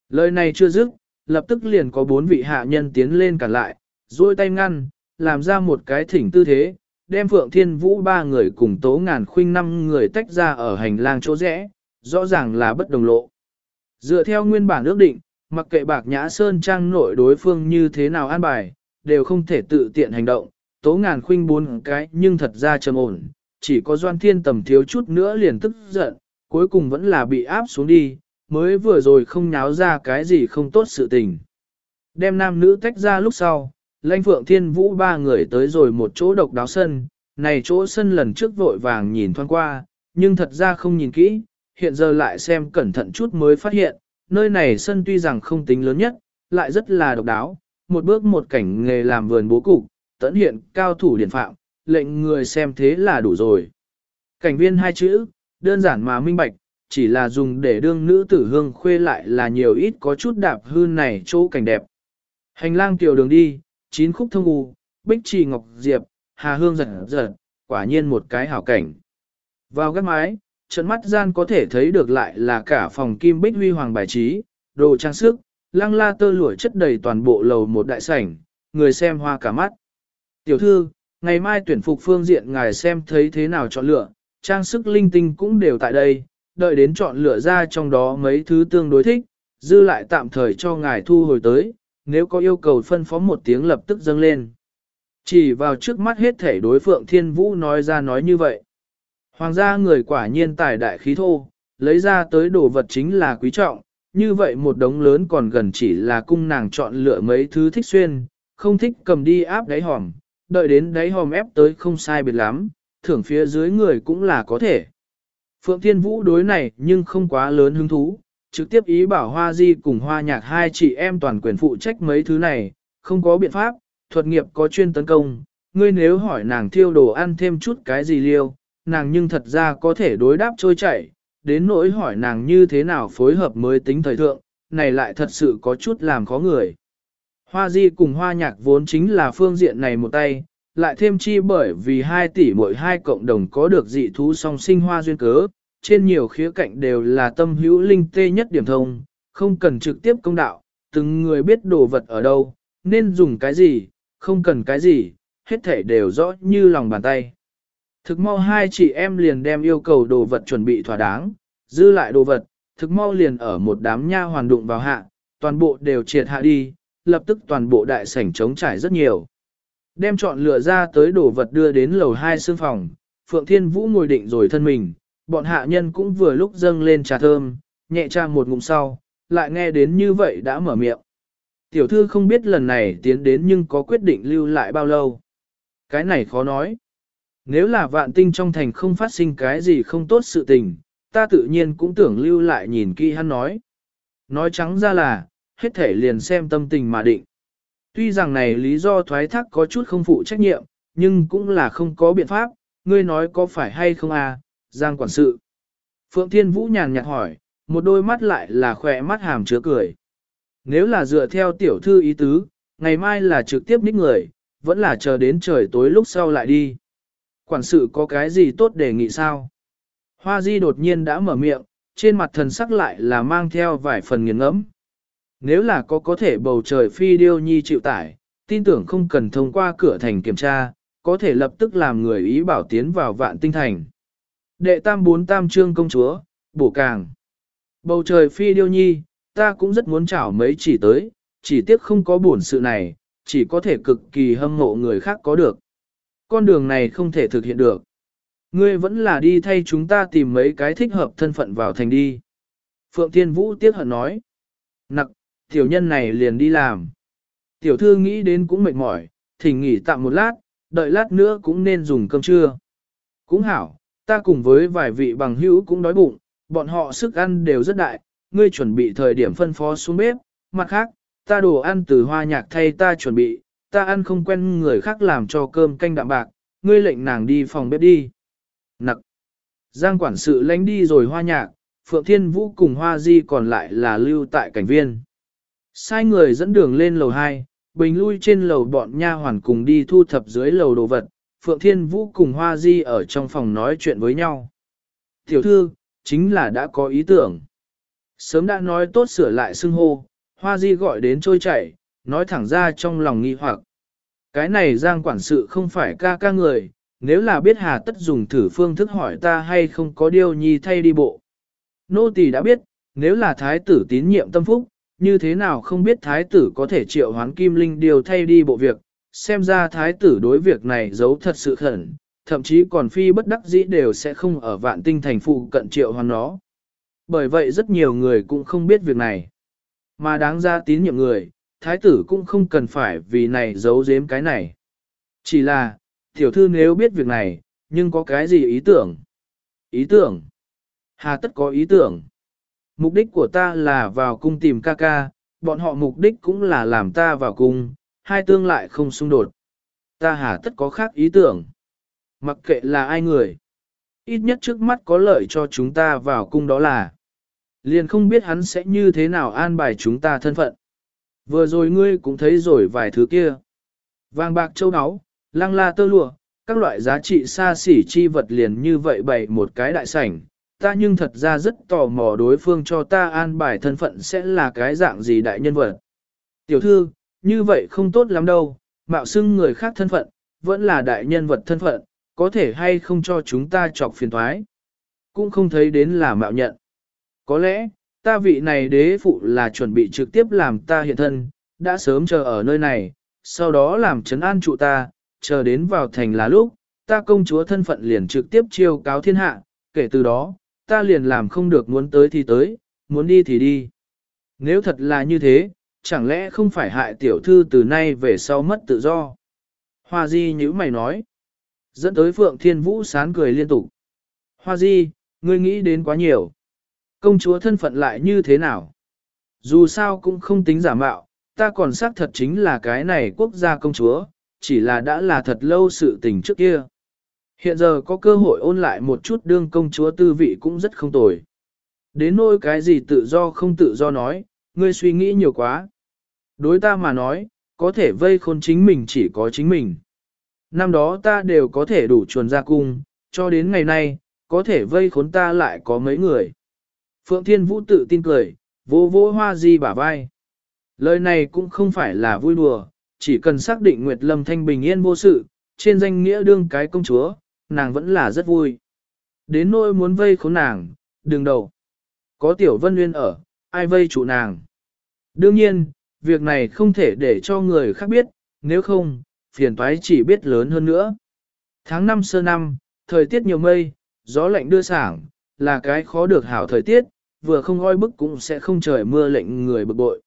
Lời này chưa dứt, lập tức liền có bốn vị hạ nhân tiến lên cản lại, duỗi tay ngăn, làm ra một cái thỉnh tư thế, đem Phượng Thiên Vũ ba người cùng tố ngàn khuynh năm người tách ra ở hành lang chỗ rẽ, rõ ràng là bất đồng lộ. Dựa theo nguyên bản ước định, mặc kệ bạc nhã sơn trang nội đối phương như thế nào an bài, đều không thể tự tiện hành động, tố ngàn khuynh bốn cái nhưng thật ra trầm ổn, chỉ có doan thiên tầm thiếu chút nữa liền tức giận, cuối cùng vẫn là bị áp xuống đi, mới vừa rồi không nháo ra cái gì không tốt sự tình. Đem nam nữ tách ra lúc sau, lãnh phượng thiên vũ ba người tới rồi một chỗ độc đáo sân, này chỗ sân lần trước vội vàng nhìn thoáng qua, nhưng thật ra không nhìn kỹ, hiện giờ lại xem cẩn thận chút mới phát hiện, nơi này sân tuy rằng không tính lớn nhất, lại rất là độc đáo, một bước một cảnh nghề làm vườn bố cục, tận hiện cao thủ điển phạm, lệnh người xem thế là đủ rồi. Cảnh viên hai chữ, đơn giản mà minh bạch, chỉ là dùng để đương nữ tử hương khuê lại là nhiều ít có chút đạp hư này chỗ cảnh đẹp. Hành lang tiểu đường đi, chín khúc thông u, bích trì ngọc diệp, hà hương giật giật, quả nhiên một cái hảo cảnh. Vào gác mái, trận mắt gian có thể thấy được lại là cả phòng kim bích huy hoàng bài trí, đồ trang sức, lăng la tơ lụa chất đầy toàn bộ lầu một đại sảnh, người xem hoa cả mắt. Tiểu thư, ngày mai tuyển phục phương diện ngài xem thấy thế nào chọn lựa, trang sức linh tinh cũng đều tại đây, đợi đến chọn lựa ra trong đó mấy thứ tương đối thích, dư lại tạm thời cho ngài thu hồi tới, nếu có yêu cầu phân phó một tiếng lập tức dâng lên. Chỉ vào trước mắt hết thể đối phượng thiên vũ nói ra nói như vậy. Hoàng gia người quả nhiên tài đại khí thô, lấy ra tới đồ vật chính là quý trọng, như vậy một đống lớn còn gần chỉ là cung nàng chọn lựa mấy thứ thích xuyên, không thích cầm đi áp đáy hòm, đợi đến đáy hòm ép tới không sai biệt lắm, thưởng phía dưới người cũng là có thể. Phượng Thiên Vũ đối này nhưng không quá lớn hứng thú, trực tiếp ý bảo Hoa Di cùng Hoa Nhạc hai chị em toàn quyền phụ trách mấy thứ này, không có biện pháp, thuật nghiệp có chuyên tấn công, ngươi nếu hỏi nàng thiêu đồ ăn thêm chút cái gì liêu, nàng nhưng thật ra có thể đối đáp trôi chảy, đến nỗi hỏi nàng như thế nào phối hợp mới tính thời thượng, này lại thật sự có chút làm khó người. Hoa Di cùng Hoa Nhạc vốn chính là phương diện này một tay, lại thêm chi bởi vì hai tỷ mỗi hai cộng đồng có được dị thú song sinh hoa duyên cớ, trên nhiều khía cạnh đều là tâm hữu linh tê nhất điểm thông, không cần trực tiếp công đạo, từng người biết đồ vật ở đâu, nên dùng cái gì, không cần cái gì, hết thể đều rõ như lòng bàn tay. Thực mau hai chị em liền đem yêu cầu đồ vật chuẩn bị thỏa đáng, dư lại đồ vật, thực mau liền ở một đám nha hoàn đụng vào hạ, toàn bộ đều triệt hạ đi, lập tức toàn bộ đại sảnh trống trải rất nhiều. Đem chọn lựa ra tới đồ vật đưa đến lầu hai xương phòng, Phượng Thiên Vũ ngồi định rồi thân mình, bọn hạ nhân cũng vừa lúc dâng lên trà thơm, nhẹ trang một ngụm sau, lại nghe đến như vậy đã mở miệng. Tiểu thư không biết lần này tiến đến nhưng có quyết định lưu lại bao lâu. Cái này khó nói. Nếu là vạn tinh trong thành không phát sinh cái gì không tốt sự tình, ta tự nhiên cũng tưởng lưu lại nhìn kỹ hắn nói. Nói trắng ra là, hết thể liền xem tâm tình mà định. Tuy rằng này lý do thoái thác có chút không phụ trách nhiệm, nhưng cũng là không có biện pháp, ngươi nói có phải hay không à, Giang quản sự. Phượng Thiên Vũ nhàn nhạt hỏi, một đôi mắt lại là khỏe mắt hàm chứa cười. Nếu là dựa theo tiểu thư ý tứ, ngày mai là trực tiếp ních người, vẫn là chờ đến trời tối lúc sau lại đi. Quản sự có cái gì tốt đề nghị sao? Hoa Di đột nhiên đã mở miệng, trên mặt thần sắc lại là mang theo vài phần nghiền ngẫm. Nếu là có có thể bầu trời phi điêu nhi chịu tải, tin tưởng không cần thông qua cửa thành kiểm tra, có thể lập tức làm người ý bảo tiến vào vạn tinh thành. Đệ tam bốn tam trương công chúa, bổ càng. Bầu trời phi điêu nhi, ta cũng rất muốn chảo mấy chỉ tới, chỉ tiếc không có buồn sự này, chỉ có thể cực kỳ hâm mộ người khác có được. Con đường này không thể thực hiện được. Ngươi vẫn là đi thay chúng ta tìm mấy cái thích hợp thân phận vào thành đi. Phượng Thiên Vũ tiếc hận nói. Nặc, tiểu nhân này liền đi làm. Tiểu thư nghĩ đến cũng mệt mỏi, thỉnh nghỉ tạm một lát, đợi lát nữa cũng nên dùng cơm trưa. Cũng hảo, ta cùng với vài vị bằng hữu cũng đói bụng, bọn họ sức ăn đều rất đại, ngươi chuẩn bị thời điểm phân phó xuống bếp, mặt khác, ta đồ ăn từ hoa nhạc thay ta chuẩn bị, ta ăn không quen người khác làm cho cơm canh đạm bạc, ngươi lệnh nàng đi phòng bếp đi. Nặc. Giang quản sự lánh đi rồi hoa nhạc, Phượng Thiên Vũ cùng Hoa Di còn lại là lưu tại cảnh viên. Sai người dẫn đường lên lầu 2, bình lui trên lầu bọn nha hoàn cùng đi thu thập dưới lầu đồ vật, Phượng Thiên Vũ cùng Hoa Di ở trong phòng nói chuyện với nhau. Tiểu thư, chính là đã có ý tưởng. Sớm đã nói tốt sửa lại xưng hô, Hoa Di gọi đến trôi chảy, nói thẳng ra trong lòng nghi hoặc. Cái này giang quản sự không phải ca ca người, nếu là biết hà tất dùng thử phương thức hỏi ta hay không có điều nhi thay đi bộ. Nô tỳ đã biết, nếu là thái tử tín nhiệm tâm phúc, như thế nào không biết thái tử có thể triệu hoán kim linh điều thay đi bộ việc, xem ra thái tử đối việc này giấu thật sự khẩn, thậm chí còn phi bất đắc dĩ đều sẽ không ở vạn tinh thành phụ cận triệu hoàn nó. Bởi vậy rất nhiều người cũng không biết việc này. Mà đáng ra tín nhiệm người, thái tử cũng không cần phải vì này giấu giếm cái này. Chỉ là, tiểu thư nếu biết việc này, nhưng có cái gì ý tưởng? Ý tưởng? Hà tất có ý tưởng? Mục đích của ta là vào cung tìm ca ca, bọn họ mục đích cũng là làm ta vào cung, hai tương lại không xung đột. Ta hà tất có khác ý tưởng. Mặc kệ là ai người. Ít nhất trước mắt có lợi cho chúng ta vào cung đó là. Liền không biết hắn sẽ như thế nào an bài chúng ta thân phận. Vừa rồi ngươi cũng thấy rồi vài thứ kia. Vàng bạc châu áo, lăng la tơ lụa, các loại giá trị xa xỉ chi vật liền như vậy bày một cái đại sảnh. Ta nhưng thật ra rất tò mò đối phương cho ta an bài thân phận sẽ là cái dạng gì đại nhân vật. Tiểu thư, như vậy không tốt lắm đâu, mạo xưng người khác thân phận, vẫn là đại nhân vật thân phận, có thể hay không cho chúng ta chọc phiền thoái. Cũng không thấy đến là mạo nhận. Có lẽ, ta vị này đế phụ là chuẩn bị trực tiếp làm ta hiện thân, đã sớm chờ ở nơi này, sau đó làm trấn an trụ ta, chờ đến vào thành là lúc, ta công chúa thân phận liền trực tiếp chiêu cáo thiên hạ, kể từ đó, ta liền làm không được muốn tới thì tới, muốn đi thì đi. Nếu thật là như thế, chẳng lẽ không phải hại tiểu thư từ nay về sau mất tự do? Hoa Di như mày nói. Dẫn tới Phượng Thiên Vũ sán cười liên tục. Hoa Di, ngươi nghĩ đến quá nhiều. Công chúa thân phận lại như thế nào? Dù sao cũng không tính giả mạo, ta còn xác thật chính là cái này quốc gia công chúa, chỉ là đã là thật lâu sự tình trước kia. Hiện giờ có cơ hội ôn lại một chút đương công chúa tư vị cũng rất không tồi. Đến nỗi cái gì tự do không tự do nói, ngươi suy nghĩ nhiều quá. Đối ta mà nói, có thể vây khôn chính mình chỉ có chính mình. Năm đó ta đều có thể đủ chuồn ra cung, cho đến ngày nay, có thể vây khốn ta lại có mấy người. Phượng Thiên Vũ tự tin cười, vô vô hoa di bả vai. Lời này cũng không phải là vui đùa, chỉ cần xác định Nguyệt Lâm Thanh bình yên vô sự, trên danh nghĩa đương cái công chúa, nàng vẫn là rất vui. Đến nỗi muốn vây khốn nàng, đừng đầu. Có Tiểu Vân Nguyên ở, ai vây chủ nàng. Đương nhiên, việc này không thể để cho người khác biết, nếu không, phiền toái chỉ biết lớn hơn nữa. Tháng 5 sơ năm, thời tiết nhiều mây, gió lạnh đưa sảng, là cái khó được hảo thời tiết, vừa không oi bức cũng sẽ không trời mưa lệnh người bực bội.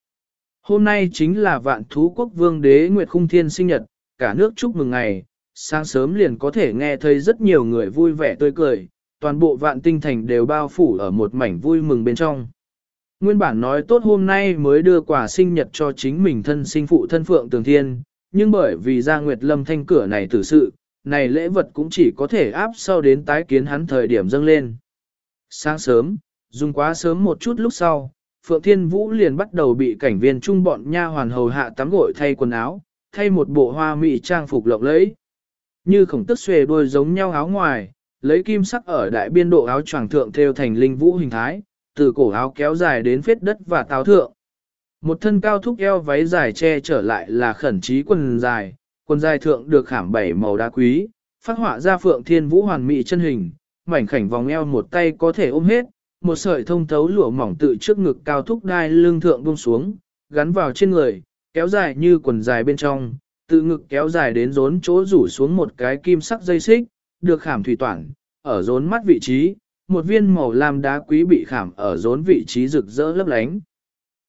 Hôm nay chính là vạn thú quốc vương đế Nguyệt Khung Thiên sinh nhật, cả nước chúc mừng ngày, sáng sớm liền có thể nghe thấy rất nhiều người vui vẻ tươi cười, toàn bộ vạn tinh thành đều bao phủ ở một mảnh vui mừng bên trong. Nguyên bản nói tốt hôm nay mới đưa quà sinh nhật cho chính mình thân sinh phụ thân Phượng Tường Thiên, nhưng bởi vì ra Nguyệt Lâm thanh cửa này tử sự, này lễ vật cũng chỉ có thể áp sau đến tái kiến hắn thời điểm dâng lên. Sáng sớm, dùng quá sớm một chút lúc sau, Phượng Thiên Vũ liền bắt đầu bị cảnh viên trung bọn nha hoàn hầu hạ tắm gội thay quần áo, thay một bộ hoa mỹ trang phục lộng lẫy. Như khổng tức xuề đôi giống nhau áo ngoài, lấy kim sắc ở đại biên độ áo choàng thượng theo thành linh vũ hình thái, từ cổ áo kéo dài đến phết đất và táo thượng. Một thân cao thúc eo váy dài che trở lại là khẩn trí quần dài, quần dài thượng được khảm bảy màu đá quý, phát họa ra phượng thiên vũ hoàn mỹ chân hình, mảnh khảnh vòng eo một tay có thể ôm hết, một sợi thông thấu lụa mỏng tự trước ngực cao thúc đai lưng thượng buông xuống, gắn vào trên người, kéo dài như quần dài bên trong, tự ngực kéo dài đến rốn chỗ rủ xuống một cái kim sắc dây xích, được khảm thủy toản, ở rốn mắt vị trí, một viên màu lam đá quý bị khảm ở rốn vị trí rực rỡ lấp lánh.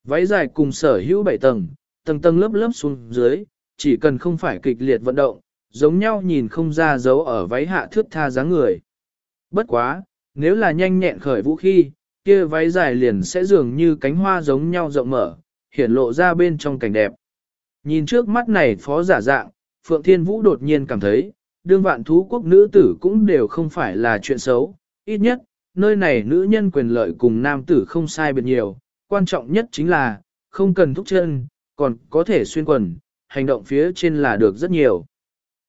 Váy dài cùng sở hữu bảy tầng, tầng tầng lớp lớp xuống dưới, chỉ cần không phải kịch liệt vận động, giống nhau nhìn không ra dấu ở váy hạ thước tha dáng người. Bất quá, nếu là nhanh nhẹn khởi vũ khí, kia váy dài liền sẽ dường như cánh hoa giống nhau rộng mở, hiển lộ ra bên trong cảnh đẹp. Nhìn trước mắt này phó giả dạng, Phượng Thiên Vũ đột nhiên cảm thấy, đương vạn thú quốc nữ tử cũng đều không phải là chuyện xấu, ít nhất, nơi này nữ nhân quyền lợi cùng nam tử không sai biệt nhiều, quan trọng nhất chính là, không cần thúc chân, còn có thể xuyên quần, hành động phía trên là được rất nhiều.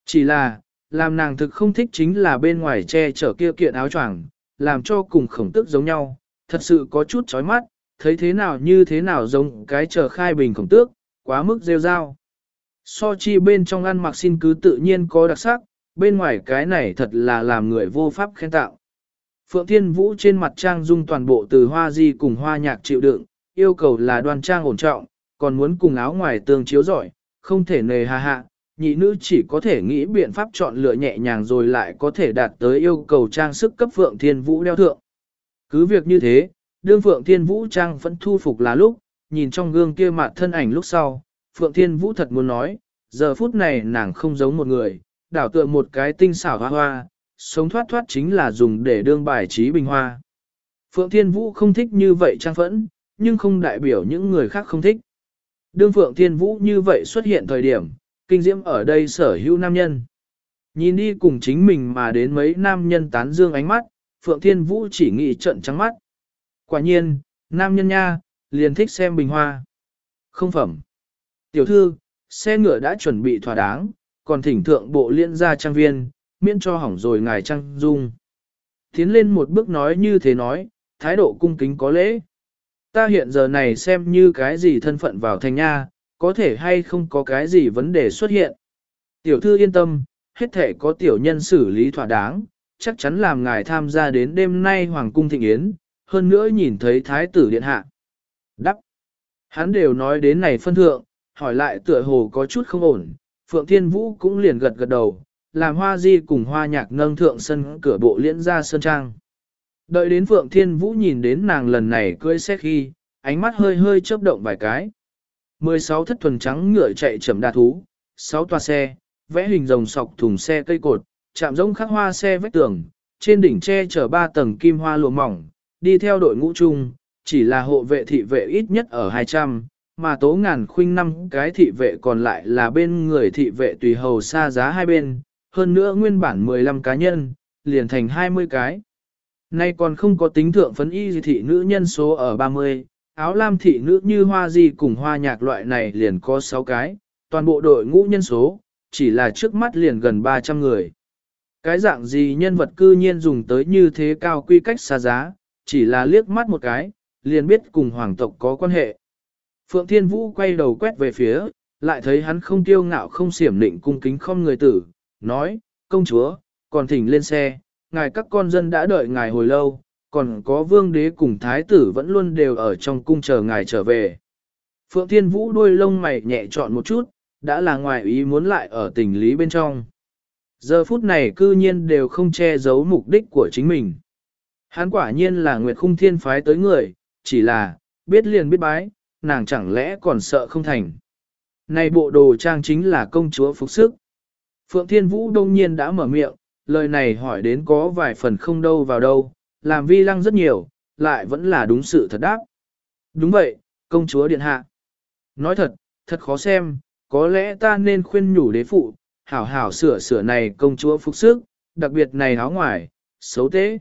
Chỉ là, làm nàng thực không thích chính là bên ngoài che chở kia kiện áo choàng, làm cho cùng khổng tức giống nhau, thật sự có chút chói mắt, thấy thế nào như thế nào giống cái chờ khai bình khổng tước, quá mức rêu rao. So chi bên trong ăn mặc xin cứ tự nhiên có đặc sắc, bên ngoài cái này thật là làm người vô pháp khen tạo. Phượng Thiên Vũ trên mặt trang dung toàn bộ từ hoa di cùng hoa nhạc chịu đựng, yêu cầu là đoan trang ổn trọng, còn muốn cùng áo ngoài tương chiếu giỏi, không thể nề hà hạ, nhị nữ chỉ có thể nghĩ biện pháp chọn lựa nhẹ nhàng rồi lại có thể đạt tới yêu cầu trang sức cấp Phượng Thiên Vũ đeo thượng. Cứ việc như thế, đương Phượng Thiên Vũ trang vẫn thu phục là lúc, nhìn trong gương kia mặt thân ảnh lúc sau, Phượng Thiên Vũ thật muốn nói, giờ phút này nàng không giống một người, đảo tựa một cái tinh xảo hoa hoa, sống thoát thoát chính là dùng để đương bài trí bình hoa. Phượng Thiên Vũ không thích như vậy trang phẫn, nhưng không đại biểu những người khác không thích. Đương Phượng Thiên Vũ như vậy xuất hiện thời điểm, kinh diễm ở đây sở hữu nam nhân. Nhìn đi cùng chính mình mà đến mấy nam nhân tán dương ánh mắt, Phượng Thiên Vũ chỉ nghĩ trận trắng mắt. Quả nhiên, nam nhân nha, liền thích xem bình hoa. Không phẩm. Tiểu thư, xe ngựa đã chuẩn bị thỏa đáng, còn thỉnh thượng bộ liên gia trang viên, miễn cho hỏng rồi ngài trăng dung. Tiến lên một bước nói như thế nói, thái độ cung kính có lễ. Ta hiện giờ này xem như cái gì thân phận vào thành nha, có thể hay không có cái gì vấn đề xuất hiện. Tiểu thư yên tâm, hết thể có tiểu nhân xử lý thỏa đáng, chắc chắn làm ngài tham gia đến đêm nay Hoàng cung thịnh yến, hơn nữa nhìn thấy thái tử điện hạ. Đắp. Hắn đều nói đến này phân thượng, hỏi lại tựa hồ có chút không ổn, Phượng Thiên Vũ cũng liền gật gật đầu, làm hoa di cùng hoa nhạc nâng thượng sân cửa bộ liễn ra sơn trang. Đợi đến Phượng Thiên Vũ nhìn đến nàng lần này cưỡi xe khi, ánh mắt hơi hơi chớp động vài cái. 16 thất thuần trắng ngựa chạy chậm đa thú, 6 toa xe, vẽ hình rồng sọc thùng xe cây cột, chạm rỗng khắc hoa xe vách tường, trên đỉnh tre chở ba tầng kim hoa lụa mỏng, đi theo đội ngũ chung, chỉ là hộ vệ thị vệ ít nhất ở 200, mà tố ngàn khuynh năm cái thị vệ còn lại là bên người thị vệ tùy hầu xa giá hai bên, hơn nữa nguyên bản 15 cá nhân, liền thành 20 cái. Nay còn không có tính thượng phấn y thị nữ nhân số ở 30, áo lam thị nữ như hoa gì cùng hoa nhạc loại này liền có 6 cái, toàn bộ đội ngũ nhân số, chỉ là trước mắt liền gần 300 người. Cái dạng gì nhân vật cư nhiên dùng tới như thế cao quy cách xa giá, chỉ là liếc mắt một cái, liền biết cùng hoàng tộc có quan hệ. Phượng Thiên Vũ quay đầu quét về phía, lại thấy hắn không tiêu ngạo không xiểm định cung kính không người tử, nói, công chúa, còn thỉnh lên xe, ngài các con dân đã đợi ngài hồi lâu, còn có vương đế cùng thái tử vẫn luôn đều ở trong cung chờ ngài trở về. Phượng Thiên Vũ đuôi lông mày nhẹ chọn một chút, đã là ngoài ý muốn lại ở tình lý bên trong. Giờ phút này cư nhiên đều không che giấu mục đích của chính mình. Hắn quả nhiên là Nguyệt Khung Thiên phái tới người, chỉ là, biết liền biết bái, nàng chẳng lẽ còn sợ không thành. Này bộ đồ trang chính là công chúa phục sức. Phượng Thiên Vũ đông nhiên đã mở miệng, lời này hỏi đến có vài phần không đâu vào đâu, làm vi lăng rất nhiều, lại vẫn là đúng sự thật đáp. Đúng vậy, công chúa điện hạ. Nói thật, thật khó xem, có lẽ ta nên khuyên nhủ đế phụ, hảo hảo sửa sửa này công chúa phục sức, đặc biệt này áo ngoài, xấu tế.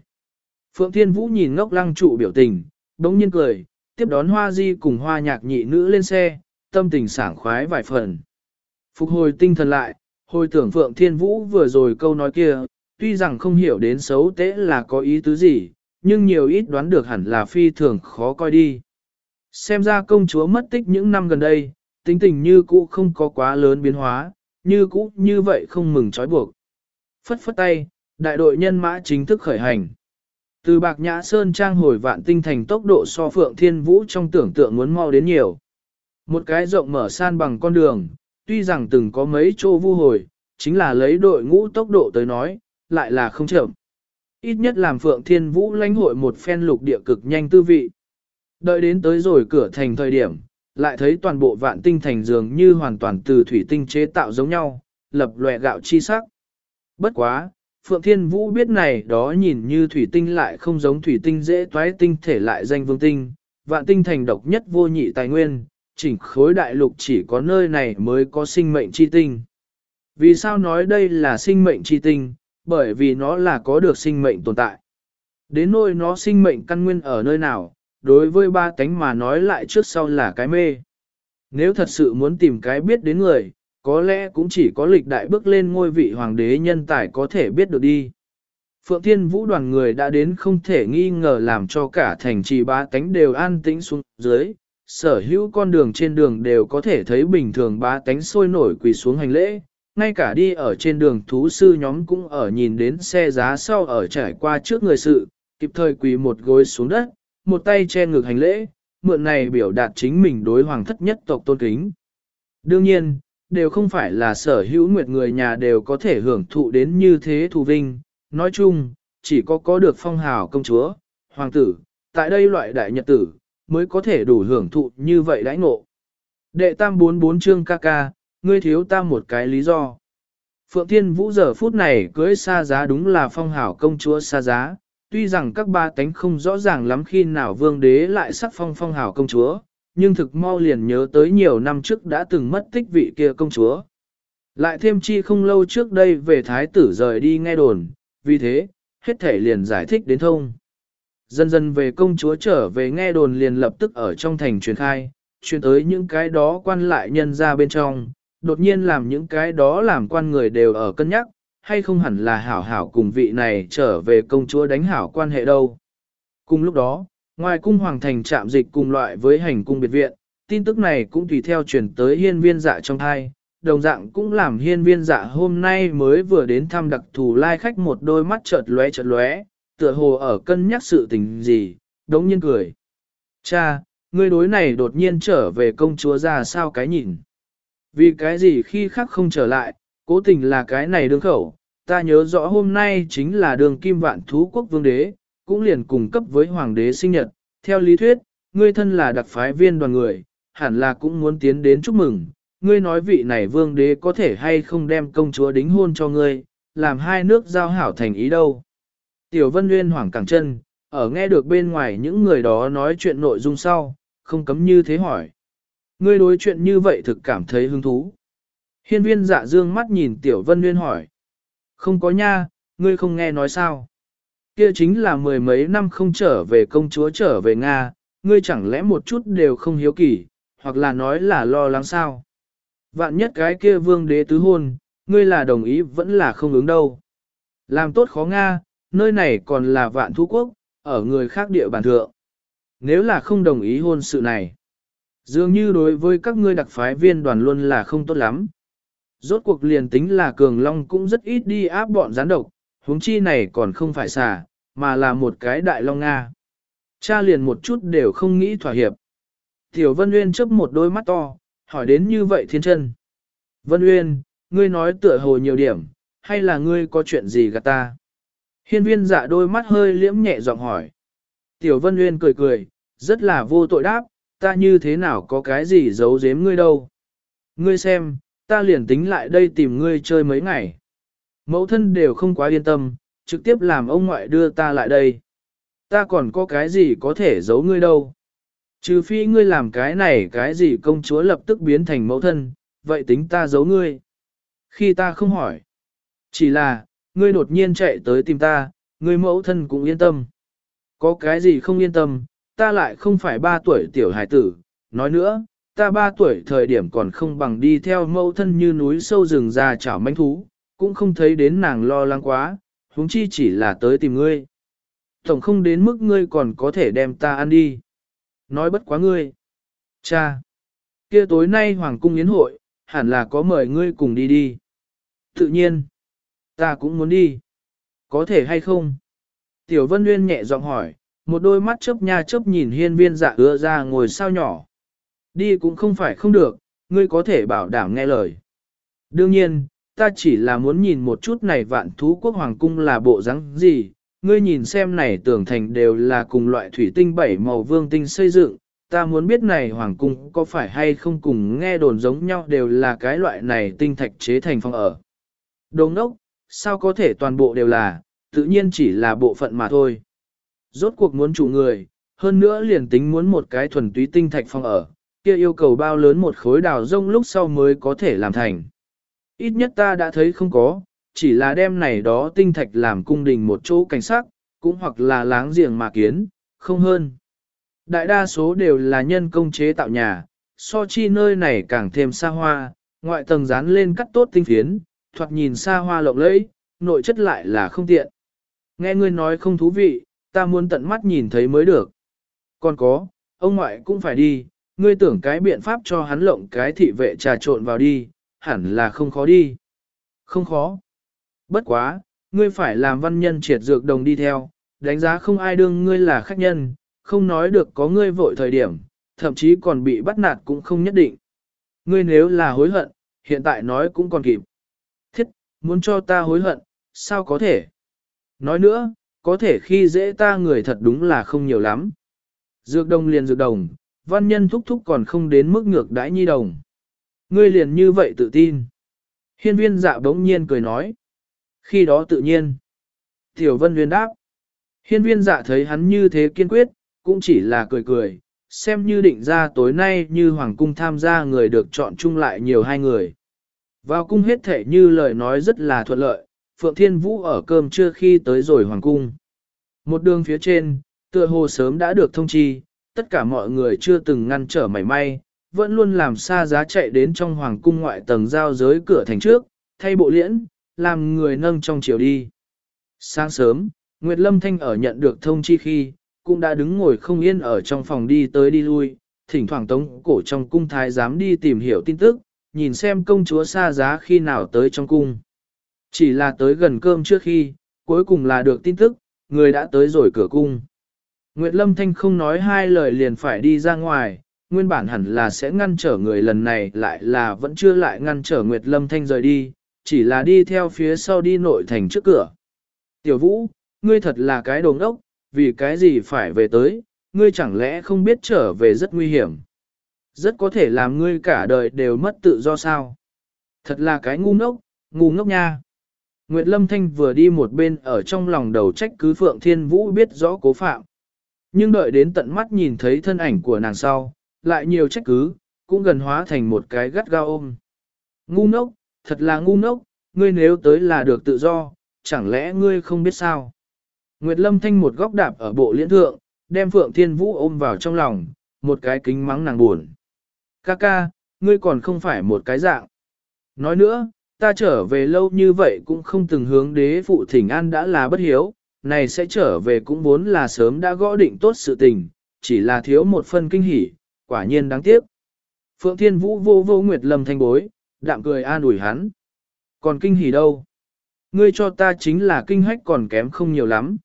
Phượng Thiên Vũ nhìn ngốc lăng trụ biểu tình, đống nhiên cười, tiếp đón hoa di cùng hoa nhạc nhị nữ lên xe, tâm tình sảng khoái vài phần. Phục hồi tinh thần lại, hồi tưởng Phượng Thiên Vũ vừa rồi câu nói kia, tuy rằng không hiểu đến xấu tế là có ý tứ gì, nhưng nhiều ít đoán được hẳn là phi thường khó coi đi. Xem ra công chúa mất tích những năm gần đây, tính tình như cũ không có quá lớn biến hóa, như cũ như vậy không mừng trói buộc. Phất phất tay, đại đội nhân mã chính thức khởi hành. Từ Bạc Nhã Sơn trang hồi vạn tinh thành tốc độ so Phượng Thiên Vũ trong tưởng tượng muốn mau đến nhiều. Một cái rộng mở san bằng con đường, tuy rằng từng có mấy chỗ vu hồi, chính là lấy đội ngũ tốc độ tới nói, lại là không chậm. Ít nhất làm Phượng Thiên Vũ lãnh hội một phen lục địa cực nhanh tư vị. Đợi đến tới rồi cửa thành thời điểm, lại thấy toàn bộ vạn tinh thành dường như hoàn toàn từ thủy tinh chế tạo giống nhau, lập lòe gạo chi sắc. Bất quá, Phượng Thiên Vũ biết này đó nhìn như thủy tinh lại không giống thủy tinh dễ toái tinh thể lại danh vương tinh, vạn tinh thành độc nhất vô nhị tài nguyên, chỉnh khối đại lục chỉ có nơi này mới có sinh mệnh chi tinh. Vì sao nói đây là sinh mệnh chi tinh? Bởi vì nó là có được sinh mệnh tồn tại. Đến nỗi nó sinh mệnh căn nguyên ở nơi nào, đối với ba tánh mà nói lại trước sau là cái mê. Nếu thật sự muốn tìm cái biết đến người, có lẽ cũng chỉ có lịch đại bước lên ngôi vị hoàng đế nhân tài có thể biết được đi. Phượng Thiên Vũ đoàn người đã đến không thể nghi ngờ làm cho cả thành trì ba tánh đều an tĩnh xuống dưới, sở hữu con đường trên đường đều có thể thấy bình thường bá tánh sôi nổi quỳ xuống hành lễ, ngay cả đi ở trên đường thú sư nhóm cũng ở nhìn đến xe giá sau ở trải qua trước người sự, kịp thời quỳ một gối xuống đất, một tay che ngực hành lễ, mượn này biểu đạt chính mình đối hoàng thất nhất tộc tôn kính. Đương nhiên, đều không phải là sở hữu nguyệt người nhà đều có thể hưởng thụ đến như thế thù vinh, nói chung, chỉ có có được phong hào công chúa, hoàng tử, tại đây loại đại nhật tử, mới có thể đủ hưởng thụ như vậy đãi ngộ. Đệ tam bốn bốn chương ca ca, ngươi thiếu ta một cái lý do. Phượng Thiên Vũ giờ phút này cưới xa giá đúng là phong hảo công chúa xa giá, tuy rằng các ba tánh không rõ ràng lắm khi nào vương đế lại sắc phong phong hảo công chúa, nhưng thực mau liền nhớ tới nhiều năm trước đã từng mất tích vị kia công chúa. Lại thêm chi không lâu trước đây về thái tử rời đi nghe đồn, vì thế, hết thể liền giải thích đến thông. Dần dần về công chúa trở về nghe đồn liền lập tức ở trong thành truyền khai, truyền tới những cái đó quan lại nhân ra bên trong, đột nhiên làm những cái đó làm quan người đều ở cân nhắc, hay không hẳn là hảo hảo cùng vị này trở về công chúa đánh hảo quan hệ đâu. Cùng lúc đó, ngoài cung hoàng thành trạm dịch cùng loại với hành cung biệt viện, tin tức này cũng tùy theo truyền tới hiên viên dạ trong hai, đồng dạng cũng làm hiên viên dạ hôm nay mới vừa đến thăm đặc thù lai khách một đôi mắt chợt lóe chợt lóe, tựa hồ ở cân nhắc sự tình gì, đống nhiên cười. Cha, ngươi đối này đột nhiên trở về công chúa ra sao cái nhìn? Vì cái gì khi khác không trở lại, cố tình là cái này đương khẩu, ta nhớ rõ hôm nay chính là đường kim vạn thú quốc vương đế, cũng liền cùng cấp với hoàng đế sinh nhật, theo lý thuyết, ngươi thân là đặc phái viên đoàn người, hẳn là cũng muốn tiến đến chúc mừng, ngươi nói vị này vương đế có thể hay không đem công chúa đính hôn cho ngươi, làm hai nước giao hảo thành ý đâu. Tiểu Vân Nguyên hoảng cẳng chân, ở nghe được bên ngoài những người đó nói chuyện nội dung sau, không cấm như thế hỏi. Ngươi đối chuyện như vậy thực cảm thấy hứng thú. Hiên viên dạ dương mắt nhìn Tiểu Vân Nguyên hỏi. Không có nha, ngươi không nghe nói sao. Kia chính là mười mấy năm không trở về công chúa trở về Nga, ngươi chẳng lẽ một chút đều không hiếu kỳ, hoặc là nói là lo lắng sao. Vạn nhất cái kia vương đế tứ hôn, ngươi là đồng ý vẫn là không ứng đâu. Làm tốt khó Nga, nơi này còn là vạn thú quốc, ở người khác địa bàn thượng. Nếu là không đồng ý hôn sự này, dường như đối với các ngươi đặc phái viên đoàn luôn là không tốt lắm. Rốt cuộc liền tính là cường long cũng rất ít đi áp bọn gián độc, huống chi này còn không phải xả, mà là một cái đại long Nga. Cha liền một chút đều không nghĩ thỏa hiệp. Tiểu Vân Uyên chớp một đôi mắt to, hỏi đến như vậy thiên chân. Vân Uyên, ngươi nói tựa hồ nhiều điểm, hay là ngươi có chuyện gì gạt ta? Hiên viên dạ đôi mắt hơi liễm nhẹ giọng hỏi. Tiểu Vân Uyên cười cười, rất là vô tội đáp, ta như thế nào có cái gì giấu giếm ngươi đâu. Ngươi xem, ta liền tính lại đây tìm ngươi chơi mấy ngày. Mẫu thân đều không quá yên tâm, trực tiếp làm ông ngoại đưa ta lại đây. Ta còn có cái gì có thể giấu ngươi đâu. Trừ phi ngươi làm cái này cái gì công chúa lập tức biến thành mẫu thân, vậy tính ta giấu ngươi. Khi ta không hỏi, chỉ là, ngươi đột nhiên chạy tới tìm ta, ngươi mẫu thân cũng yên tâm. Có cái gì không yên tâm, ta lại không phải ba tuổi tiểu hải tử, nói nữa, ta ba tuổi thời điểm còn không bằng đi theo mẫu thân như núi sâu rừng già chảo manh thú, cũng không thấy đến nàng lo lắng quá, huống chi chỉ là tới tìm ngươi. Tổng không đến mức ngươi còn có thể đem ta ăn đi. Nói bất quá ngươi. Cha! kia tối nay Hoàng cung yến hội, hẳn là có mời ngươi cùng đi đi. Tự nhiên, ta cũng muốn đi. Có thể hay không? Tiểu Vân Nguyên nhẹ giọng hỏi, một đôi mắt chớp nha chớp nhìn hiên viên dạ ưa ra ngồi sao nhỏ. Đi cũng không phải không được, ngươi có thể bảo đảm nghe lời. Đương nhiên, ta chỉ là muốn nhìn một chút này vạn thú quốc hoàng cung là bộ dáng gì, ngươi nhìn xem này tưởng thành đều là cùng loại thủy tinh bảy màu vương tinh xây dựng, ta muốn biết này hoàng cung có phải hay không cùng nghe đồn giống nhau đều là cái loại này tinh thạch chế thành phòng ở. Đồng đốc, sao có thể toàn bộ đều là, tự nhiên chỉ là bộ phận mà thôi. Rốt cuộc muốn chủ người, hơn nữa liền tính muốn một cái thuần túy tinh thạch phòng ở, kia yêu cầu bao lớn một khối đào rông lúc sau mới có thể làm thành. Ít nhất ta đã thấy không có, chỉ là đem này đó tinh thạch làm cung đình một chỗ cảnh sát, cũng hoặc là láng giềng mà kiến, không hơn. Đại đa số đều là nhân công chế tạo nhà, so chi nơi này càng thêm xa hoa, ngoại tầng dán lên cắt tốt tinh phiến, thoạt nhìn xa hoa lộng lẫy, nội chất lại là không tiện. Nghe ngươi nói không thú vị, ta muốn tận mắt nhìn thấy mới được. Còn có, ông ngoại cũng phải đi, ngươi tưởng cái biện pháp cho hắn lộng cái thị vệ trà trộn vào đi, hẳn là không khó đi. Không khó. Bất quá, ngươi phải làm văn nhân triệt dược đồng đi theo, đánh giá không ai đương ngươi là khách nhân, không nói được có ngươi vội thời điểm, thậm chí còn bị bắt nạt cũng không nhất định. Ngươi nếu là hối hận, hiện tại nói cũng còn kịp. Muốn cho ta hối hận, sao có thể? Nói nữa, có thể khi dễ ta người thật đúng là không nhiều lắm. Dược đồng liền dược đồng, văn nhân thúc thúc còn không đến mức ngược đãi nhi đồng. Ngươi liền như vậy tự tin. Hiên viên dạ bỗng nhiên cười nói. Khi đó tự nhiên. Tiểu vân huyền đáp. Hiên viên dạ thấy hắn như thế kiên quyết, cũng chỉ là cười cười, xem như định ra tối nay như hoàng cung tham gia người được chọn chung lại nhiều hai người. Vào cung hết thể như lời nói rất là thuận lợi, Phượng Thiên Vũ ở cơm trưa khi tới rồi hoàng cung. Một đường phía trên, tựa hồ sớm đã được thông chi, tất cả mọi người chưa từng ngăn trở mảy may, vẫn luôn làm xa giá chạy đến trong hoàng cung ngoại tầng giao giới cửa thành trước, thay bộ liễn, làm người nâng trong chiều đi. Sáng sớm, Nguyệt Lâm Thanh ở nhận được thông chi khi, cũng đã đứng ngồi không yên ở trong phòng đi tới đi lui, thỉnh thoảng tống cổ trong cung thái giám đi tìm hiểu tin tức, nhìn xem công chúa xa giá khi nào tới trong cung. Chỉ là tới gần cơm trước khi, cuối cùng là được tin tức, người đã tới rồi cửa cung. Nguyệt Lâm Thanh không nói hai lời liền phải đi ra ngoài, nguyên bản hẳn là sẽ ngăn trở người lần này lại là vẫn chưa lại ngăn trở Nguyệt Lâm Thanh rời đi, chỉ là đi theo phía sau đi nội thành trước cửa. Tiểu Vũ, ngươi thật là cái đồ ngốc, vì cái gì phải về tới, ngươi chẳng lẽ không biết trở về rất nguy hiểm. Rất có thể làm ngươi cả đời đều mất tự do sao. Thật là cái ngu ngốc, ngu ngốc nha. Nguyệt Lâm Thanh vừa đi một bên ở trong lòng đầu trách cứ Phượng Thiên Vũ biết rõ cố phạm. Nhưng đợi đến tận mắt nhìn thấy thân ảnh của nàng sau, lại nhiều trách cứ, cũng gần hóa thành một cái gắt gao ôm. Ngu ngốc, thật là ngu ngốc, ngươi nếu tới là được tự do, chẳng lẽ ngươi không biết sao? Nguyệt Lâm Thanh một góc đạp ở bộ liễn thượng, đem Phượng Thiên Vũ ôm vào trong lòng, một cái kính mắng nàng buồn. Ca ca, ngươi còn không phải một cái dạng. Nói nữa, ta trở về lâu như vậy cũng không từng hướng đế phụ thỉnh an đã là bất hiếu, này sẽ trở về cũng vốn là sớm đã gõ định tốt sự tình, chỉ là thiếu một phân kinh hỉ, quả nhiên đáng tiếc. Phượng Thiên Vũ vô vô Nguyệt Lâm thanh bối, đạm cười an ủi hắn. Còn kinh hỉ đâu? Ngươi cho ta chính là kinh hách còn kém không nhiều lắm.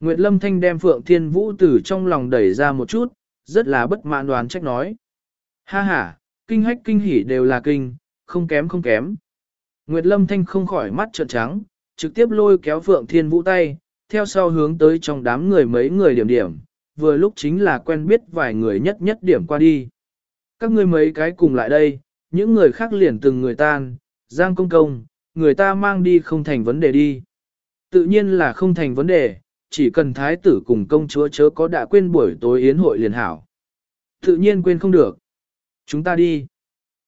Nguyệt Lâm Thanh đem Phượng Thiên Vũ từ trong lòng đẩy ra một chút, rất là bất mãn đoán trách nói. Ha ha, kinh hách kinh hỉ đều là kinh, không kém không kém. Nguyệt Lâm Thanh không khỏi mắt trợn trắng, trực tiếp lôi kéo Phượng Thiên Vũ tay, theo sau hướng tới trong đám người mấy người điểm điểm, vừa lúc chính là quen biết vài người nhất nhất điểm qua đi. Các ngươi mấy cái cùng lại đây, những người khác liền từng người tan, giang công công, người ta mang đi không thành vấn đề đi. Tự nhiên là không thành vấn đề, chỉ cần thái tử cùng công chúa chớ có đã quên buổi tối yến hội liền hảo. Tự nhiên quên không được. Chúng ta đi.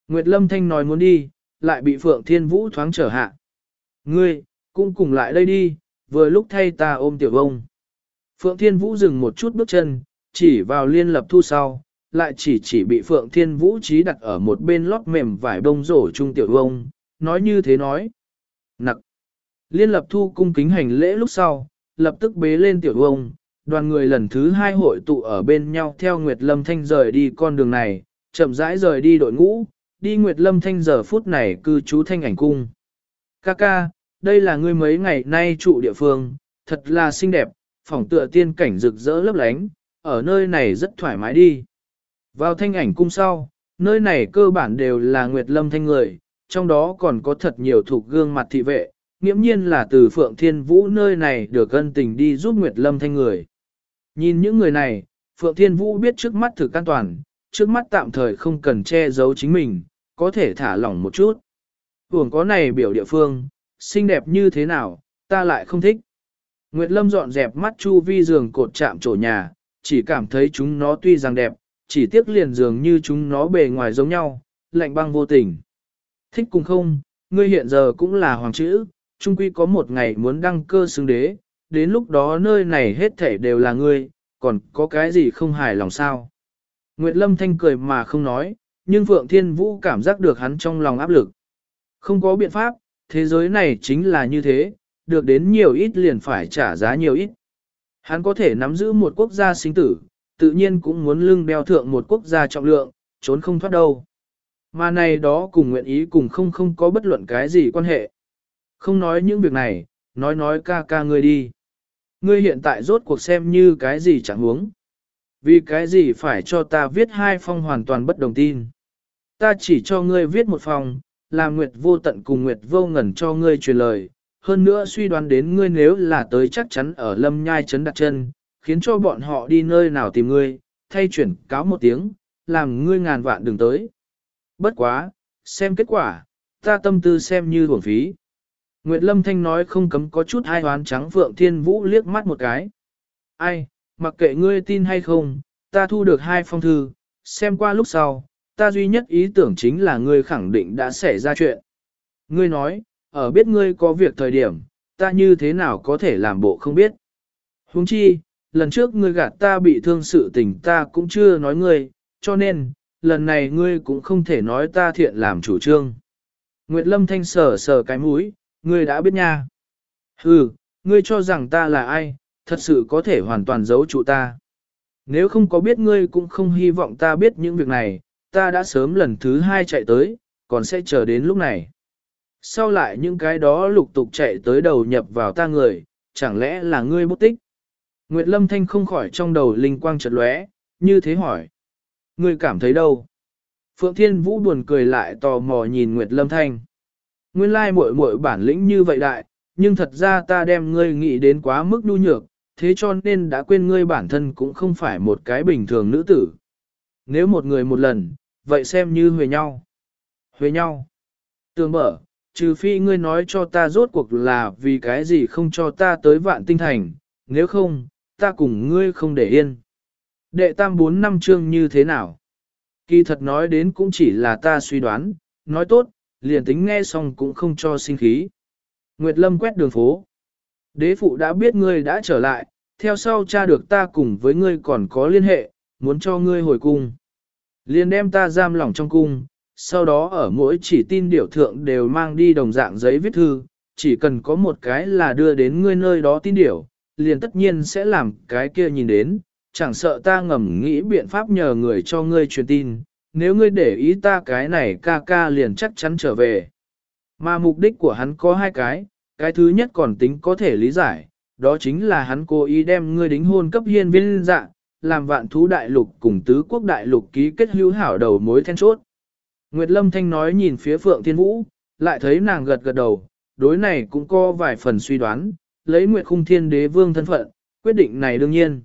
Nguyệt Lâm Thanh nói muốn đi, lại bị Phượng Thiên Vũ thoáng trở hạ. Ngươi, cũng cùng lại đây đi, vừa lúc thay ta ôm tiểu bông. Phượng Thiên Vũ dừng một chút bước chân, chỉ vào liên lập thu sau, lại chỉ chỉ bị Phượng Thiên Vũ trí đặt ở một bên lót mềm vải bông rổ trung tiểu bông, nói như thế nói. Nặc. Liên lập thu cung kính hành lễ lúc sau, lập tức bế lên tiểu bông, đoàn người lần thứ hai hội tụ ở bên nhau theo Nguyệt Lâm Thanh rời đi con đường này, chậm rãi rời đi đội ngũ, đi Nguyệt Lâm Thanh giờ phút này cư trú thanh ảnh cung. Kaka, đây là ngươi mấy ngày nay trụ địa phương, thật là xinh đẹp, phòng tựa tiên cảnh rực rỡ lấp lánh, ở nơi này rất thoải mái đi. Vào thanh ảnh cung sau, nơi này cơ bản đều là Nguyệt Lâm Thanh người, trong đó còn có thật nhiều thuộc gương mặt thị vệ, nghiễm nhiên là từ Phượng Thiên Vũ nơi này được ân tình đi giúp Nguyệt Lâm Thanh người. Nhìn những người này, Phượng Thiên Vũ biết trước mắt thực an toàn, trước mắt tạm thời không cần che giấu chính mình, có thể thả lỏng một chút. Hưởng có này biểu địa phương, xinh đẹp như thế nào, ta lại không thích. Nguyệt Lâm dọn dẹp mắt chu vi giường cột chạm trổ nhà, chỉ cảm thấy chúng nó tuy rằng đẹp, chỉ tiếc liền dường như chúng nó bề ngoài giống nhau, lạnh băng vô tình. Thích cùng không, ngươi hiện giờ cũng là hoàng chữ, trung quy có một ngày muốn đăng cơ xứng đế, đến lúc đó nơi này hết thảy đều là ngươi, còn có cái gì không hài lòng sao. Nguyệt Lâm Thanh cười mà không nói, nhưng Phượng Thiên Vũ cảm giác được hắn trong lòng áp lực. Không có biện pháp, thế giới này chính là như thế, được đến nhiều ít liền phải trả giá nhiều ít. Hắn có thể nắm giữ một quốc gia sinh tử, tự nhiên cũng muốn lưng đeo thượng một quốc gia trọng lượng, trốn không thoát đâu. Mà này đó cùng nguyện ý cùng không không có bất luận cái gì quan hệ. Không nói những việc này, nói nói ca ca ngươi đi. Ngươi hiện tại rốt cuộc xem như cái gì chẳng huống. Vì cái gì phải cho ta viết hai phong hoàn toàn bất đồng tin. Ta chỉ cho ngươi viết một phong, là Nguyệt vô tận cùng Nguyệt vô ngẩn cho ngươi truyền lời. Hơn nữa suy đoán đến ngươi nếu là tới chắc chắn ở lâm nhai chấn đặt chân, khiến cho bọn họ đi nơi nào tìm ngươi, thay chuyển cáo một tiếng, làm ngươi ngàn vạn đừng tới. Bất quá, xem kết quả, ta tâm tư xem như hưởng phí. Nguyệt Lâm Thanh nói không cấm có chút hai hoán trắng Phượng Thiên Vũ liếc mắt một cái. Ai, mặc kệ ngươi tin hay không, ta thu được hai phong thư, xem qua lúc sau, ta duy nhất ý tưởng chính là ngươi khẳng định đã xảy ra chuyện. Ngươi nói, ở biết ngươi có việc thời điểm, ta như thế nào có thể làm bộ không biết. Huống chi, lần trước ngươi gạt ta bị thương sự tình ta cũng chưa nói ngươi, cho nên, lần này ngươi cũng không thể nói ta thiện làm chủ trương. Nguyệt Lâm Thanh sờ sờ cái mũi, ngươi đã biết nha. Hừ, ngươi cho rằng ta là ai, thật sự có thể hoàn toàn giấu trụ ta. Nếu không có biết ngươi cũng không hy vọng ta biết những việc này, ta đã sớm lần thứ hai chạy tới, còn sẽ chờ đến lúc này. Sau lại những cái đó lục tục chạy tới đầu nhập vào ta người, chẳng lẽ là ngươi bút tích? Nguyệt Lâm Thanh không khỏi trong đầu linh quang chợt lóe, như thế hỏi. Ngươi cảm thấy đâu? Phượng Thiên Vũ buồn cười lại tò mò nhìn Nguyệt Lâm Thanh. Nguyên lai muội muội bản lĩnh như vậy đại, nhưng thật ra ta đem ngươi nghĩ đến quá mức nhu nhược, thế cho nên đã quên ngươi bản thân cũng không phải một cái bình thường nữ tử. Nếu một người một lần, vậy xem như huề nhau. Huề nhau. Tường mở, trừ phi ngươi nói cho ta rốt cuộc là vì cái gì không cho ta tới vạn tinh thành, nếu không, ta cùng ngươi không để yên. Đệ tam bốn năm chương như thế nào? Kỳ thật nói đến cũng chỉ là ta suy đoán, nói tốt, liền tính nghe xong cũng không cho sinh khí. Nguyệt Lâm quét đường phố. Đế phụ đã biết ngươi đã trở lại, theo sau cha được ta cùng với ngươi còn có liên hệ, muốn cho ngươi hồi cung. Liền đem ta giam lỏng trong cung, sau đó ở mỗi chỉ tin điểu thượng đều mang đi đồng dạng giấy viết thư, chỉ cần có một cái là đưa đến ngươi nơi đó tin điểu, liền tất nhiên sẽ làm cái kia nhìn đến, chẳng sợ ta ngầm nghĩ biện pháp nhờ người cho ngươi truyền tin, nếu ngươi để ý ta cái này ca ca liền chắc chắn trở về. Mà mục đích của hắn có hai cái, cái thứ nhất còn tính có thể lý giải, đó chính là hắn cố ý đem ngươi đính hôn cấp hiên viên dạ, làm vạn thú đại lục cùng tứ quốc đại lục ký kết hữu hảo đầu mối then chốt. Nguyệt Lâm Thanh nói nhìn phía Phượng Thiên Vũ, lại thấy nàng gật gật đầu, đối này cũng có vài phần suy đoán, lấy Nguyệt Khung Thiên Đế Vương thân phận, quyết định này đương nhiên.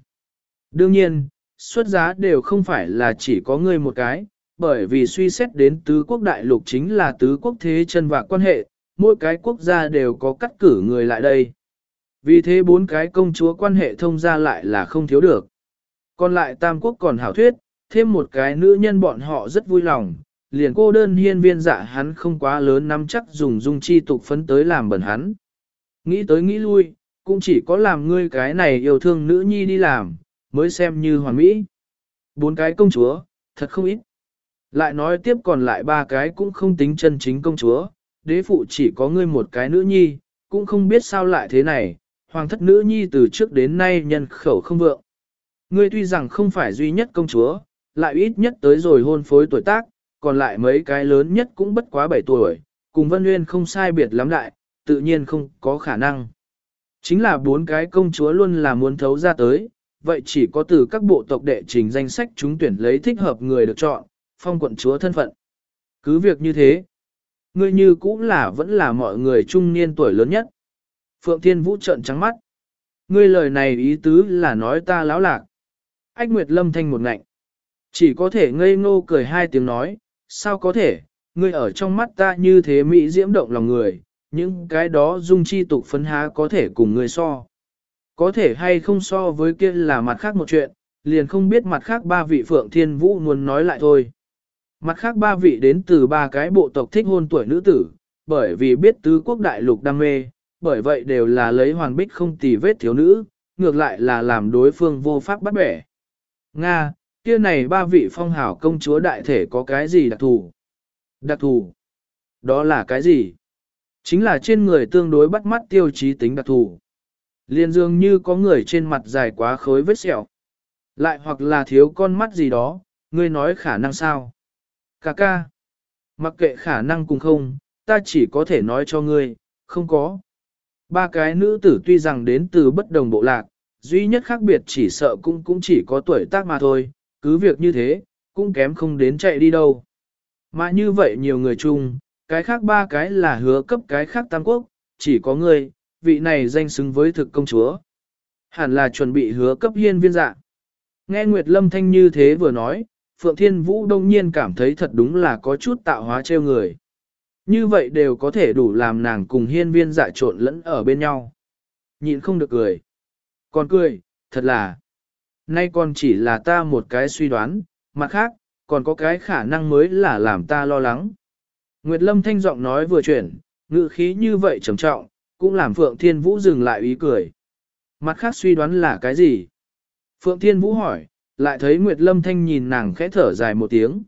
Đương nhiên, xuất giá đều không phải là chỉ có ngươi một cái, bởi vì suy xét đến tứ quốc đại lục chính là tứ quốc thế chân và quan hệ, mỗi cái quốc gia đều có cắt cử người lại đây. Vì thế bốn cái công chúa quan hệ thông ra lại là không thiếu được. Còn lại tam quốc còn hảo thuyết, thêm một cái nữ nhân bọn họ rất vui lòng, liền cô đơn hiên viên dạ hắn không quá lớn nắm chắc dùng dung chi tục phấn tới làm bẩn hắn. Nghĩ tới nghĩ lui, cũng chỉ có làm ngươi cái này yêu thương nữ nhi đi làm, mới xem như hoàn mỹ. Bốn cái công chúa, thật không ít. Lại nói tiếp còn lại ba cái cũng không tính chân chính công chúa, đế phụ chỉ có ngươi một cái nữ nhi, cũng không biết sao lại thế này, hoàng thất nữ nhi từ trước đến nay nhân khẩu không vượng. Ngươi tuy rằng không phải duy nhất công chúa, lại ít nhất tới rồi hôn phối tuổi tác, còn lại mấy cái lớn nhất cũng bất quá 7 tuổi, cùng Vân Nguyên không sai biệt lắm đại, tự nhiên không có khả năng. Chính là bốn cái công chúa luôn là muốn thấu ra tới, vậy chỉ có từ các bộ tộc đệ trình danh sách chúng tuyển lấy thích hợp người được chọn, phong quận chúa thân phận. Cứ việc như thế, ngươi như cũng là vẫn là mọi người trung niên tuổi lớn nhất. Phượng Thiên Vũ trợn trắng mắt. Ngươi lời này ý tứ là nói ta láo lạc. Ách Nguyệt Lâm thanh một ngạnh. Chỉ có thể ngây ngô cười hai tiếng nói, sao có thể, ngươi ở trong mắt ta như thế mỹ diễm động lòng người, những cái đó dung chi tục phấn há có thể cùng ngươi so. Có thể hay không so với kia là mặt khác một chuyện, liền không biết mặt khác ba vị Phượng Thiên Vũ muốn nói lại thôi. Mặt khác ba vị đến từ ba cái bộ tộc thích hôn tuổi nữ tử, bởi vì biết tứ quốc đại lục đam mê, bởi vậy đều là lấy hoàn bích không tì vết thiếu nữ, ngược lại là làm đối phương vô pháp bắt bẻ. Nga, kia này ba vị phong hảo công chúa đại thể có cái gì đặc thù? Đặc thù? Đó là cái gì? Chính là trên người tương đối bắt mắt tiêu chí tính đặc thù. Liên dường như có người trên mặt dài quá khối vết sẹo. Lại hoặc là thiếu con mắt gì đó, ngươi nói khả năng sao? Cà ca. Mặc kệ khả năng cùng không, ta chỉ có thể nói cho ngươi, không có. Ba cái nữ tử tuy rằng đến từ bất đồng bộ lạc, duy nhất khác biệt chỉ sợ cũng cũng chỉ có tuổi tác mà thôi, cứ việc như thế, cũng kém không đến chạy đi đâu. Mà như vậy nhiều người chung, cái khác ba cái là hứa cấp cái khác tam quốc, chỉ có người, vị này danh xứng với thực công chúa. Hẳn là chuẩn bị hứa cấp hiên viên dạ. Nghe Nguyệt Lâm Thanh như thế vừa nói, Phượng Thiên Vũ đông nhiên cảm thấy thật đúng là có chút tạo hóa treo người. Như vậy đều có thể đủ làm nàng cùng hiên viên dạ trộn lẫn ở bên nhau. Nhịn không được cười. Còn cười, thật là. Nay còn chỉ là ta một cái suy đoán, mặt khác, còn có cái khả năng mới là làm ta lo lắng. Nguyệt Lâm thanh giọng nói vừa chuyển, ngữ khí như vậy trầm trọng, cũng làm Phượng Thiên Vũ dừng lại ý cười. Mặt khác suy đoán là cái gì? Phượng Thiên Vũ hỏi, lại thấy Nguyệt Lâm thanh nhìn nàng khẽ thở dài một tiếng.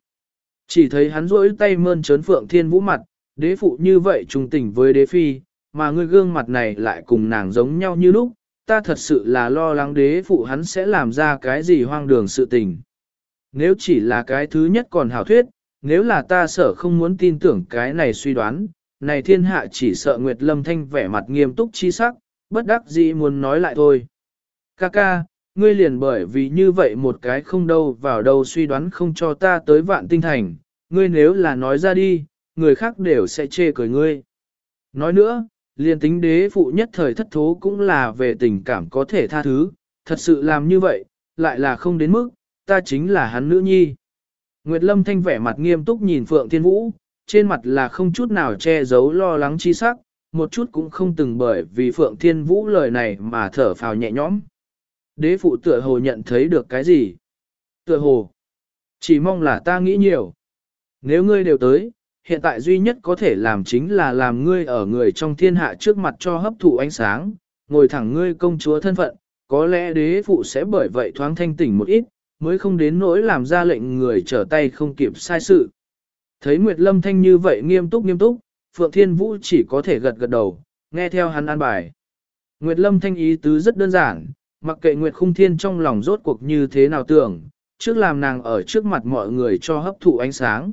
Chỉ thấy hắn rỗi tay mơn trớn Phượng Thiên Vũ mặt, đế phụ như vậy trùng tình với đế phi, mà người gương mặt này lại cùng nàng giống nhau như lúc, ta thật sự là lo lắng đế phụ hắn sẽ làm ra cái gì hoang đường sự tình. Nếu chỉ là cái thứ nhất còn hảo thuyết, nếu là ta sợ không muốn tin tưởng cái này suy đoán, này thiên hạ chỉ sợ Nguyệt Lâm Thanh vẻ mặt nghiêm túc chi sắc, bất đắc dĩ muốn nói lại thôi. Ca ca, ngươi liền bởi vì như vậy một cái không đâu vào đâu suy đoán không cho ta tới vạn tinh thành, ngươi nếu là nói ra đi, người khác đều sẽ chê cười ngươi. Nói nữa, liền tính đế phụ nhất thời thất thố cũng là về tình cảm có thể tha thứ, thật sự làm như vậy, lại là không đến mức, ta chính là hắn nữ nhi. Nguyệt Lâm Thanh vẻ mặt nghiêm túc nhìn Phượng Thiên Vũ, trên mặt là không chút nào che giấu lo lắng chi sắc, một chút cũng không từng bởi vì Phượng Thiên Vũ lời này mà thở phào nhẹ nhõm. Đế phụ tựa hồ nhận thấy được cái gì? Tựa hồ, chỉ mong là ta nghĩ nhiều. Nếu ngươi đều tới, hiện tại duy nhất có thể làm chính là làm ngươi ở người trong thiên hạ trước mặt cho hấp thụ ánh sáng, ngồi thẳng ngươi công chúa thân phận, có lẽ đế phụ sẽ bởi vậy thoáng thanh tỉnh một ít, mới không đến nỗi làm ra lệnh người trở tay không kịp sai sự. Thấy Nguyệt Lâm Thanh như vậy nghiêm túc nghiêm túc, Phượng Thiên Vũ chỉ có thể gật gật đầu, nghe theo hắn an bài. Nguyệt Lâm Thanh ý tứ rất đơn giản, mặc kệ Nguyệt Khung Thiên trong lòng rốt cuộc như thế nào tưởng, trước làm nàng ở trước mặt mọi người cho hấp thụ ánh sáng.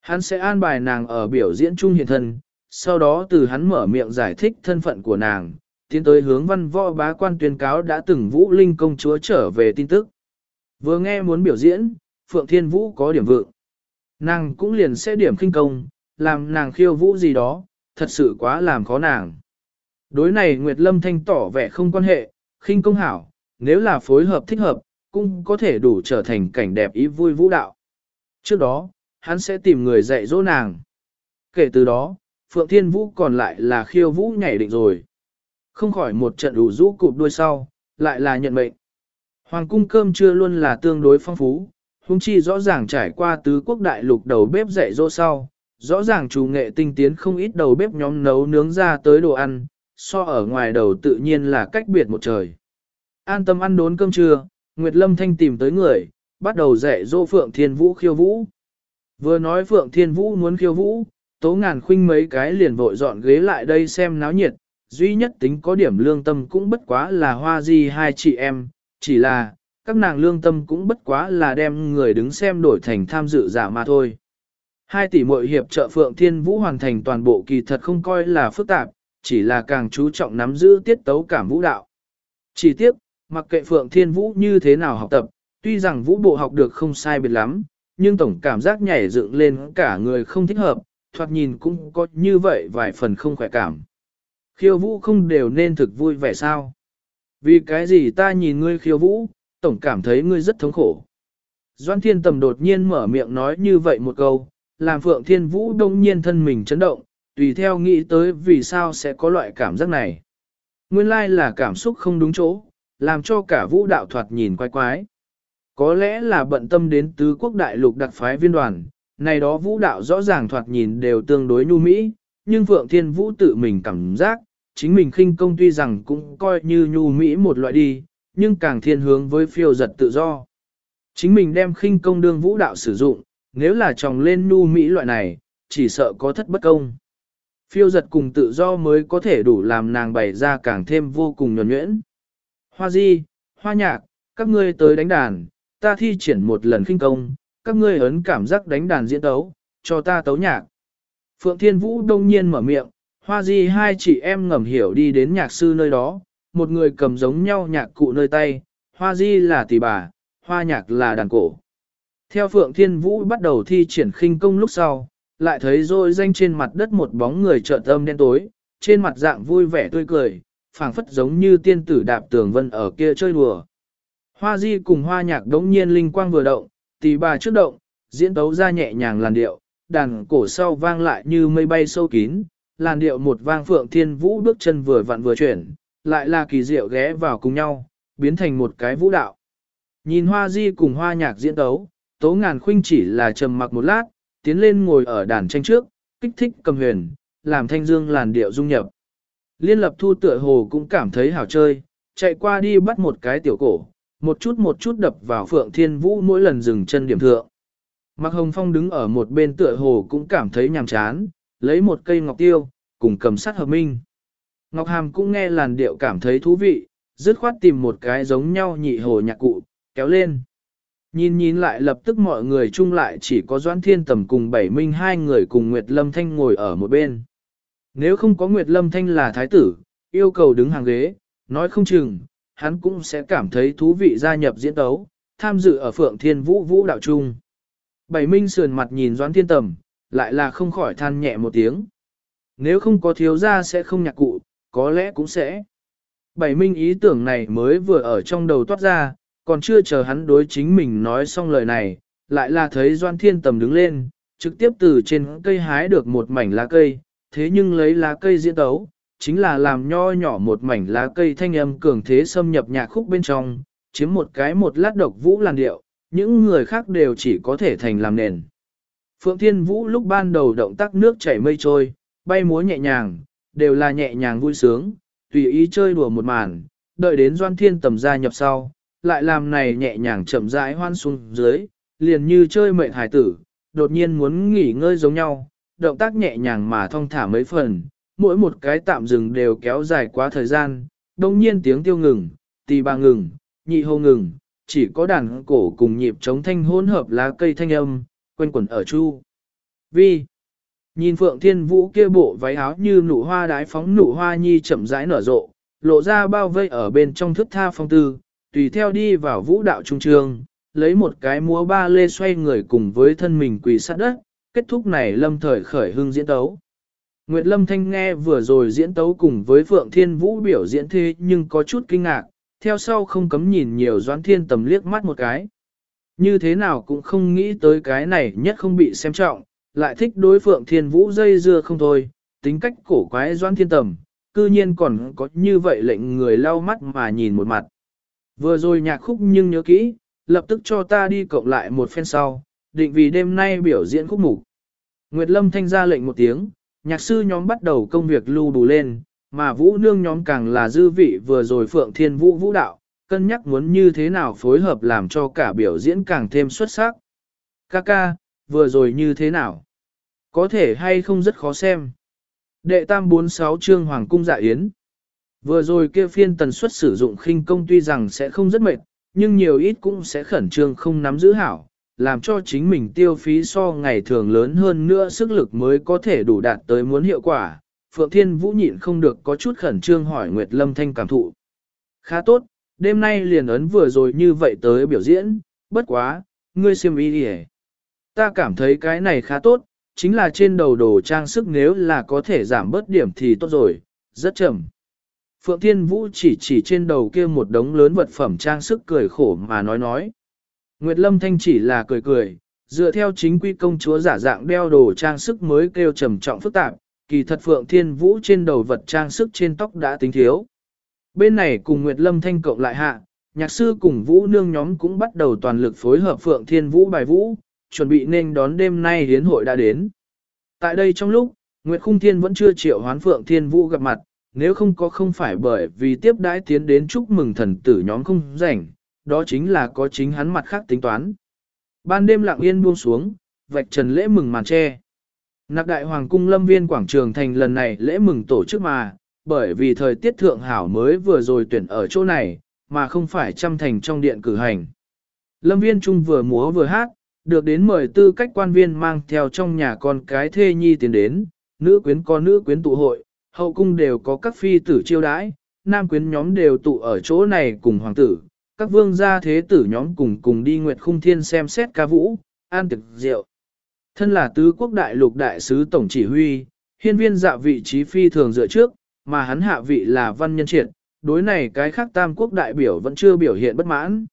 Hắn sẽ an bài nàng ở biểu diễn trung hiện thân, sau đó từ hắn mở miệng giải thích thân phận của nàng, tiến tới hướng văn võ bá quan tuyên cáo đã từng Vũ Linh công chúa trở về tin tức. Vừa nghe muốn biểu diễn, Phượng Thiên Vũ có điểm vượng. Nàng cũng liền sẽ điểm khinh công, làm nàng khiêu vũ gì đó, thật sự quá làm khó nàng. Đối này Nguyệt Lâm Thanh tỏ vẻ không quan hệ, khinh công hảo, nếu là phối hợp thích hợp, cũng có thể đủ trở thành cảnh đẹp ý vui vũ đạo. Trước đó, hắn sẽ tìm người dạy dỗ nàng. Kể từ đó, Phượng Thiên Vũ còn lại là khiêu vũ nhảy định rồi. Không khỏi một trận đủ rũ cụp đuôi sau, lại là nhận mệnh. Hoàng cung cơm trưa luôn là tương đối phong phú, hung chi rõ ràng trải qua tứ quốc đại lục đầu bếp dạy dỗ sau, rõ ràng chủ nghệ tinh tiến không ít đầu bếp nhóm nấu nướng ra tới đồ ăn, so ở ngoài đầu tự nhiên là cách biệt một trời. An tâm ăn đốn cơm trưa, Nguyệt Lâm Thanh tìm tới người, bắt đầu dạy dỗ Phượng Thiên Vũ khiêu vũ. Vừa nói Phượng Thiên Vũ muốn khiêu vũ, tố ngàn khuynh mấy cái liền vội dọn ghế lại đây xem náo nhiệt, duy nhất tính có điểm lương tâm cũng bất quá là hoa di hai chị em, chỉ là, các nàng lương tâm cũng bất quá là đem người đứng xem đổi thành tham dự giả mà thôi. Hai tỷ muội hiệp trợ Phượng Thiên Vũ hoàn thành toàn bộ kỳ thật không coi là phức tạp, chỉ là càng chú trọng nắm giữ tiết tấu cảm vũ đạo. Chỉ tiếc, mặc kệ Phượng Thiên Vũ như thế nào học tập, tuy rằng vũ bộ học được không sai biệt lắm, nhưng tổng cảm giác nhảy dựng lên cả người không thích hợp, thoạt nhìn cũng có như vậy vài phần không khỏe cảm. Khiêu vũ không đều nên thực vui vẻ sao? Vì cái gì ta nhìn ngươi khiêu vũ, tổng cảm thấy ngươi rất thống khổ. Doan Thiên Tầm đột nhiên mở miệng nói như vậy một câu, làm Phượng Thiên Vũ đông nhiên thân mình chấn động, tùy theo nghĩ tới vì sao sẽ có loại cảm giác này. Nguyên lai là cảm xúc không đúng chỗ, làm cho cả vũ đạo thoạt nhìn quái quái. Có lẽ là bận tâm đến tứ quốc đại lục đặc phái viên đoàn, này đó vũ đạo rõ ràng thoạt nhìn đều tương đối nhu mỹ, nhưng Phượng Thiên Vũ tự mình cảm giác, chính mình khinh công tuy rằng cũng coi như nhu mỹ một loại đi, nhưng càng thiên hướng với phiêu giật tự do. Chính mình đem khinh công đương vũ đạo sử dụng, nếu là tròng lên nhu mỹ loại này, chỉ sợ có thất bất công. Phiêu giật cùng tự do mới có thể đủ làm nàng bày ra càng thêm vô cùng nhuẩn nhuyễn. Hoa di, hoa nhạc, các ngươi tới đánh đàn, ta thi triển một lần khinh công, các ngươi ấn cảm giác đánh đàn diễn tấu, cho ta tấu nhạc. Phượng Thiên Vũ đông nhiên mở miệng, hoa di hai chị em ngầm hiểu đi đến nhạc sư nơi đó, một người cầm giống nhau nhạc cụ nơi tay, hoa di là tỷ bà, hoa nhạc là đàn cổ. Theo Phượng Thiên Vũ bắt đầu thi triển khinh công lúc sau, lại thấy rồi danh trên mặt đất một bóng người trợn tâm đen tối, trên mặt dạng vui vẻ tươi cười, phảng phất giống như tiên tử đạp tường vân ở kia chơi đùa. Hoa di cùng hoa nhạc đống nhiên linh quang vừa động, tỷ bà trước động, diễn tấu ra nhẹ nhàng làn điệu, đàn cổ sau vang lại như mây bay sâu kín, làn điệu một vang phượng thiên vũ bước chân vừa vặn vừa chuyển, lại là kỳ diệu ghé vào cùng nhau, biến thành một cái vũ đạo. Nhìn hoa di cùng hoa nhạc diễn tấu, tố ngàn khuynh chỉ là trầm mặc một lát, tiến lên ngồi ở đàn tranh trước, kích thích cầm huyền, làm thanh dương làn điệu dung nhập. Liên lập thu tựa hồ cũng cảm thấy hảo chơi, chạy qua đi bắt một cái tiểu cổ, một chút một chút đập vào Phượng Thiên Vũ mỗi lần dừng chân điểm thượng. Mạc Hồng Phong đứng ở một bên tựa hồ cũng cảm thấy nhàm chán, lấy một cây ngọc tiêu, cùng cầm sắt hợp minh. Ngọc Hàm cũng nghe làn điệu cảm thấy thú vị, dứt khoát tìm một cái giống nhau nhị hồ nhạc cụ, kéo lên. Nhìn nhìn lại lập tức mọi người chung lại chỉ có Doãn Thiên Tầm cùng Bảy Minh hai người cùng Nguyệt Lâm Thanh ngồi ở một bên. Nếu không có Nguyệt Lâm Thanh là thái tử, yêu cầu đứng hàng ghế, nói không chừng, hắn cũng sẽ cảm thấy thú vị gia nhập diễn đấu tham dự ở Phượng Thiên Vũ Vũ đạo trung. Bảy Minh sườn mặt nhìn Doãn Thiên Tầm, lại là không khỏi than nhẹ một tiếng. Nếu không có thiếu gia sẽ không nhạc cụ, có lẽ cũng sẽ. Bảy Minh ý tưởng này mới vừa ở trong đầu toát ra, còn chưa chờ hắn đối chính mình nói xong lời này, lại là thấy Doan Thiên Tầm đứng lên, trực tiếp từ trên cây hái được một mảnh lá cây, thế nhưng lấy lá cây diễn tấu, chính là làm nho nhỏ một mảnh lá cây thanh âm cường thế xâm nhập nhạc khúc bên trong, chiếm một cái một lát độc vũ làn điệu, những người khác đều chỉ có thể thành làm nền. Phượng Thiên Vũ lúc ban đầu động tác nước chảy mây trôi, bay múa nhẹ nhàng, đều là nhẹ nhàng vui sướng, tùy ý chơi đùa một màn, đợi đến Doan Thiên tầm gia nhập sau, lại làm này nhẹ nhàng chậm rãi hoan xuống dưới, liền như chơi mệnh hải tử, đột nhiên muốn nghỉ ngơi giống nhau, động tác nhẹ nhàng mà thong thả mấy phần, mỗi một cái tạm dừng đều kéo dài quá thời gian, đồng nhiên tiếng tiêu ngừng, tì bà ngừng, nhị hô ngừng, chỉ có đàn cổ cùng nhịp chống thanh hỗn hợp lá cây thanh âm, quanh quẩn ở chu. Vi Nhìn Phượng Thiên Vũ kia bộ váy áo như nụ hoa đái phóng nụ hoa nhi chậm rãi nở rộ, lộ ra bao vây ở bên trong thức tha phong tư, tùy theo đi vào vũ đạo trung trường, lấy một cái múa ba lê xoay người cùng với thân mình quỳ sát đất, kết thúc này lâm thời khởi hưng diễn tấu. Nguyệt Lâm Thanh nghe vừa rồi diễn tấu cùng với Phượng Thiên Vũ biểu diễn thế nhưng có chút kinh ngạc, theo sau không cấm nhìn nhiều Doãn Thiên Tầm liếc mắt một cái. Như thế nào cũng không nghĩ tới cái này nhất không bị xem trọng, lại thích đối Phượng Thiên Vũ dây dưa không thôi, tính cách cổ quái Doãn Thiên Tầm, cư nhiên còn có như vậy lệnh người lau mắt mà nhìn một mặt. Vừa rồi nhạc khúc nhưng nhớ kỹ, lập tức cho ta đi cộng lại một phen sau, định vì đêm nay biểu diễn khúc mục. Nguyệt Lâm thanh ra lệnh một tiếng, nhạc sư nhóm bắt đầu công việc lưu đủ lên, mà vũ nương nhóm càng là dư vị vừa rồi phượng thiên vũ vũ đạo, cân nhắc muốn như thế nào phối hợp làm cho cả biểu diễn càng thêm xuất sắc. Kaka, vừa rồi như thế nào? Có thể hay không rất khó xem. Đệ tam 46 chương Hoàng cung dạ yến. Vừa rồi kia phiên tần suất sử dụng khinh công tuy rằng sẽ không rất mệt, nhưng nhiều ít cũng sẽ khẩn trương không nắm giữ hảo, làm cho chính mình tiêu phí so ngày thường lớn hơn nữa sức lực mới có thể đủ đạt tới muốn hiệu quả. Phượng Thiên Vũ nhịn không được có chút khẩn trương hỏi Nguyệt Lâm Thanh cảm thụ. Khá tốt, đêm nay liền ấn vừa rồi như vậy tới biểu diễn, bất quá, ngươi xem ý đi Ta cảm thấy cái này khá tốt, chính là trên đầu đồ trang sức nếu là có thể giảm bớt điểm thì tốt rồi, rất chậm. Phượng Thiên Vũ chỉ chỉ trên đầu kia một đống lớn vật phẩm trang sức cười khổ mà nói nói. Nguyệt Lâm Thanh chỉ là cười cười, dựa theo chính quy công chúa giả dạng đeo đồ trang sức mới kêu trầm trọng phức tạp, kỳ thật Phượng Thiên Vũ trên đầu vật trang sức trên tóc đã tính thiếu. Bên này cùng Nguyệt Lâm Thanh cộng lại hạ, nhạc sư cùng Vũ nương nhóm cũng bắt đầu toàn lực phối hợp Phượng Thiên Vũ bài vũ, chuẩn bị nên đón đêm nay hiến hội đã đến. Tại đây trong lúc, Nguyệt Khung Thiên vẫn chưa triệu hoán Phượng Thiên Vũ gặp mặt, nếu không có không phải bởi vì tiếp đãi tiến đến chúc mừng thần tử nhóm không rảnh, đó chính là có chính hắn mặt khác tính toán. Ban đêm lặng yên buông xuống, vạch trần lễ mừng màn tre. Nạc đại hoàng cung lâm viên quảng trường thành lần này lễ mừng tổ chức mà, bởi vì thời tiết thượng hảo mới vừa rồi tuyển ở chỗ này, mà không phải trăm thành trong điện cử hành. Lâm viên trung vừa múa vừa hát, được đến mời tư cách quan viên mang theo trong nhà con cái thê nhi tiến đến, nữ quyến con nữ quyến tụ hội, hậu cung đều có các phi tử chiêu đãi, nam quyến nhóm đều tụ ở chỗ này cùng hoàng tử, các vương gia thế tử nhóm cùng cùng đi Nguyệt Khung Thiên xem xét ca vũ, an thực rượu. Thân là tứ quốc đại lục đại sứ tổng chỉ huy, hiên viên dạ vị trí phi thường dựa trước, mà hắn hạ vị là văn nhân triệt, đối này cái khác tam quốc đại biểu vẫn chưa biểu hiện bất mãn.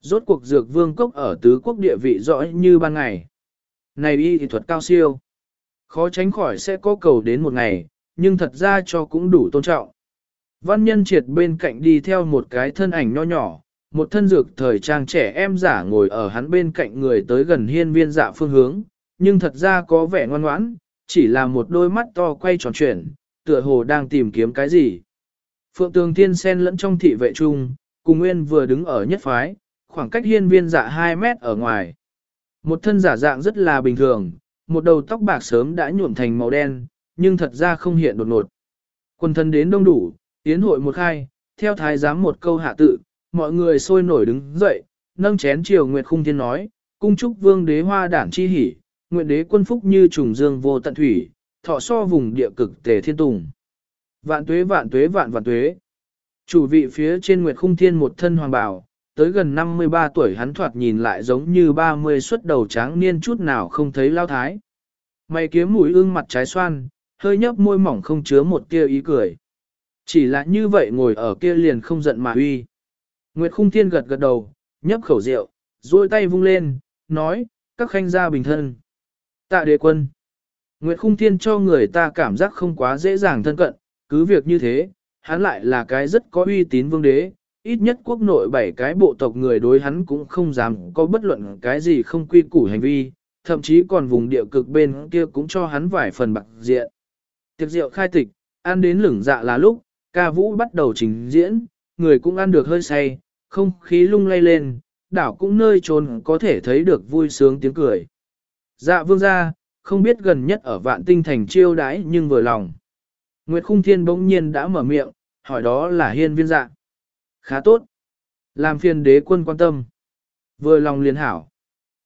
Rốt cuộc dược vương cốc ở tứ quốc địa vị rõ như ban ngày. Này y thì thuật cao siêu. Khó tránh khỏi sẽ có cầu đến một ngày, nhưng thật ra cho cũng đủ tôn trọng. Văn nhân triệt bên cạnh đi theo một cái thân ảnh nho nhỏ, một thân dược thời trang trẻ em giả ngồi ở hắn bên cạnh người tới gần hiên viên dạ phương hướng, nhưng thật ra có vẻ ngoan ngoãn, chỉ là một đôi mắt to quay tròn chuyển, tựa hồ đang tìm kiếm cái gì. Phượng tường thiên sen lẫn trong thị vệ trung, cùng nguyên vừa đứng ở nhất phái, khoảng cách hiên viên dạ 2 mét ở ngoài. Một thân giả dạng rất là bình thường, một đầu tóc bạc sớm đã nhuộm thành màu đen, nhưng thật ra không hiện đột ngột. Quân thân đến đông đủ, tiến hội một khai, theo thái giám một câu hạ tự, mọi người sôi nổi đứng dậy, nâng chén triều nguyệt khung thiên nói, cung chúc vương đế hoa đản chi hỉ, nguyện đế quân phúc như trùng dương vô tận thủy, thọ so vùng địa cực tề thiên tùng. Vạn tuế vạn tuế vạn vạn tuế. Chủ vị phía trên nguyệt khung thiên một thân hoàng bảo, tới gần 53 tuổi hắn thoạt nhìn lại giống như 30 xuất đầu tráng niên chút nào không thấy lao thái. Mày kiếm mũi ương mặt trái xoan, hơi nhấp môi mỏng không chứa một tia ý cười. Chỉ là như vậy ngồi ở kia liền không giận mà uy. Nguyệt Khung Thiên gật gật đầu, nhấp khẩu rượu, duỗi tay vung lên, nói, các khanh gia bình thân. Tạ đế quân. Nguyệt khung thiên cho người ta cảm giác không quá dễ dàng thân cận, cứ việc như thế, hắn lại là cái rất có uy tín vương đế, ít nhất quốc nội bảy cái bộ tộc người đối hắn cũng không dám có bất luận cái gì không quy củ hành vi, thậm chí còn vùng địa cực bên kia cũng cho hắn vài phần bạc diện. Tiệc rượu khai tịch, ăn đến lửng dạ là lúc, ca vũ bắt đầu trình diễn, người cũng ăn được hơi say, không khí lung lay lên, đảo cũng nơi trốn có thể thấy được vui sướng tiếng cười. Dạ vương gia, không biết gần nhất ở vạn tinh thành chiêu đãi nhưng vừa lòng. Nguyệt Khung Thiên bỗng nhiên đã mở miệng, hỏi đó là hiên viên dạ. Khá tốt. Làm phiền đế quân quan tâm. Vừa lòng liền hảo.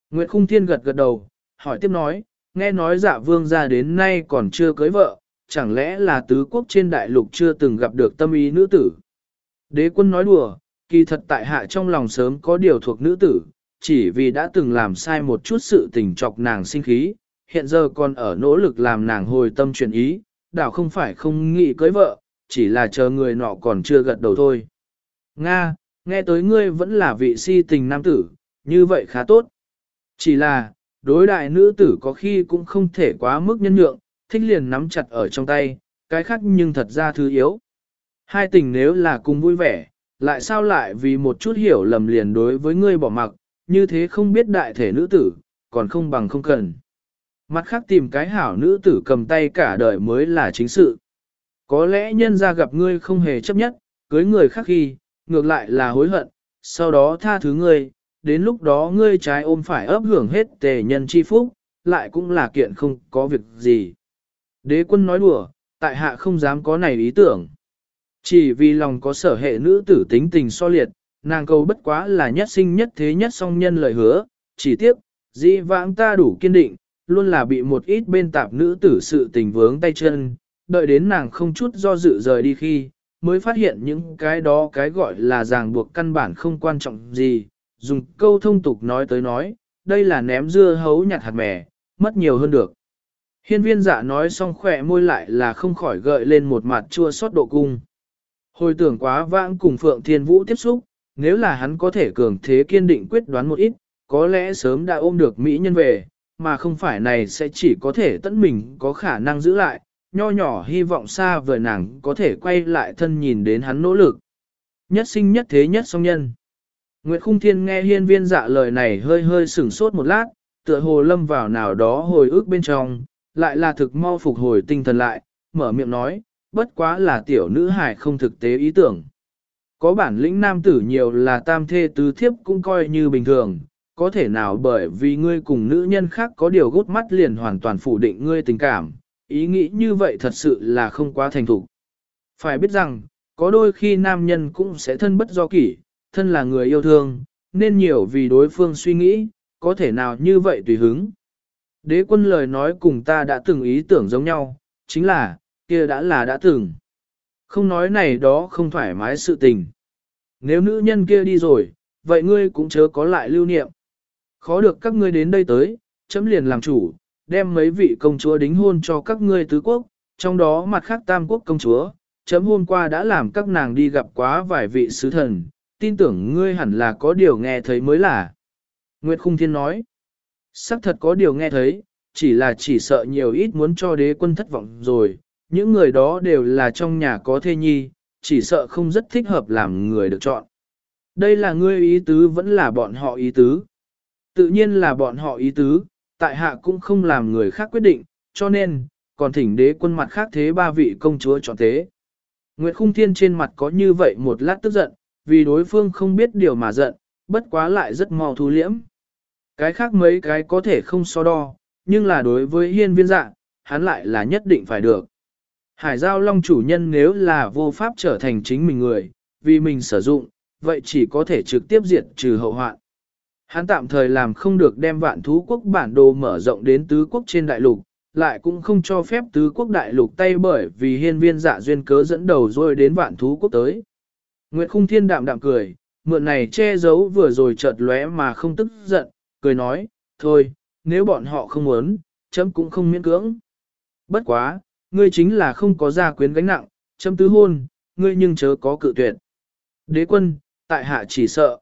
Nguyệt Khung Thiên gật gật đầu, hỏi tiếp nói, nghe nói dạ vương gia đến nay còn chưa cưới vợ, chẳng lẽ là tứ quốc trên đại lục chưa từng gặp được tâm ý nữ tử. Đế quân nói đùa, kỳ thật tại hạ trong lòng sớm có điều thuộc nữ tử, chỉ vì đã từng làm sai một chút sự tình chọc nàng sinh khí, hiện giờ còn ở nỗ lực làm nàng hồi tâm chuyển ý, đảo không phải không nghĩ cưới vợ, chỉ là chờ người nọ còn chưa gật đầu thôi. Nga, nghe tới ngươi vẫn là vị si tình nam tử, như vậy khá tốt. Chỉ là, đối đại nữ tử có khi cũng không thể quá mức nhân nhượng, thích liền nắm chặt ở trong tay, cái khác nhưng thật ra thứ yếu. Hai tình nếu là cùng vui vẻ, lại sao lại vì một chút hiểu lầm liền đối với ngươi bỏ mặc, như thế không biết đại thể nữ tử, còn không bằng không cần. Mặt khác tìm cái hảo nữ tử cầm tay cả đời mới là chính sự. Có lẽ nhân ra gặp ngươi không hề chấp nhất, cưới người khác khi, ngược lại là hối hận, sau đó tha thứ ngươi, đến lúc đó ngươi trái ôm phải ấp hưởng hết tề nhân chi phúc, lại cũng là kiện không có việc gì. Đế quân nói đùa, tại hạ không dám có này ý tưởng. Chỉ vì lòng có sở hệ nữ tử tính tình so liệt, nàng cầu bất quá là nhất sinh nhất thế nhất song nhân lời hứa, chỉ tiếc, di vãng ta đủ kiên định, luôn là bị một ít bên tạp nữ tử sự tình vướng tay chân, đợi đến nàng không chút do dự rời đi khi, mới phát hiện những cái đó cái gọi là ràng buộc căn bản không quan trọng gì, dùng câu thông tục nói tới nói, đây là ném dưa hấu nhặt hạt mè, mất nhiều hơn được. Hiên viên dạ nói xong khỏe môi lại là không khỏi gợi lên một mặt chua xót độ cung. Hồi tưởng quá vãng cùng Phượng Thiên Vũ tiếp xúc, nếu là hắn có thể cường thế kiên định quyết đoán một ít, có lẽ sớm đã ôm được Mỹ nhân về, mà không phải này sẽ chỉ có thể tận mình có khả năng giữ lại, nho nhỏ hy vọng xa vời nàng có thể quay lại thân nhìn đến hắn nỗ lực. Nhất sinh nhất thế nhất song nhân. Nguyệt Khung Thiên nghe hiên viên dạ lời này hơi hơi sửng sốt một lát, tựa hồ lâm vào nào đó hồi ức bên trong, lại là thực mau phục hồi tinh thần lại, mở miệng nói, bất quá là tiểu nữ hài không thực tế ý tưởng. Có bản lĩnh nam tử nhiều là tam thê tứ thiếp cũng coi như bình thường, có thể nào bởi vì ngươi cùng nữ nhân khác có điều gút mắt liền hoàn toàn phủ định ngươi tình cảm, ý nghĩ như vậy thật sự là không quá thành thục. Phải biết rằng, có đôi khi nam nhân cũng sẽ thân bất do kỷ, thân là người yêu thương, nên nhiều vì đối phương suy nghĩ, có thể nào như vậy tùy hứng. Đế quân lời nói cùng ta đã từng ý tưởng giống nhau, chính là, kia đã là đã từng. Không nói này đó không thoải mái sự tình. Nếu nữ nhân kia đi rồi, vậy ngươi cũng chớ có lại lưu niệm. Khó được các ngươi đến đây tới, chấm liền làm chủ, đem mấy vị công chúa đính hôn cho các ngươi tứ quốc, trong đó mặt khác tam quốc công chúa, chấm hôm qua đã làm các nàng đi gặp quá vài vị sứ thần, tin tưởng ngươi hẳn là có điều nghe thấy mới là. Nguyệt Khung Thiên nói, xác thật có điều nghe thấy, chỉ là chỉ sợ nhiều ít muốn cho đế quân thất vọng rồi, những người đó đều là trong nhà có thê nhi, chỉ sợ không rất thích hợp làm người được chọn. Đây là ngươi ý tứ vẫn là bọn họ ý tứ. Tự nhiên là bọn họ ý tứ, tại hạ cũng không làm người khác quyết định, cho nên, còn thỉnh đế quân mặt khác thế ba vị công chúa chọn thế. Nguyệt Khung Thiên trên mặt có như vậy một lát tức giận, vì đối phương không biết điều mà giận, bất quá lại rất mau thu liễm. Cái khác mấy cái có thể không so đo, nhưng là đối với hiên viên dạ, hắn lại là nhất định phải được. Hải giao long chủ nhân nếu là vô pháp trở thành chính mình người, vì mình sử dụng, vậy chỉ có thể trực tiếp diệt trừ hậu hoạn. Hắn tạm thời làm không được đem vạn thú quốc bản đồ mở rộng đến tứ quốc trên đại lục, lại cũng không cho phép tứ quốc đại lục tay bởi vì hiên viên dạ duyên cớ dẫn đầu rồi đến vạn thú quốc tới. Nguyệt khung thiên đạm đạm cười, mượn này che giấu vừa rồi chợt lóe mà không tức giận, cười nói, thôi, nếu bọn họ không muốn, chấm cũng không miễn cưỡng. Bất quá, ngươi chính là không có gia quyến gánh nặng, chấm tứ hôn, ngươi nhưng chớ có cự tuyệt. Đế quân, tại hạ chỉ sợ.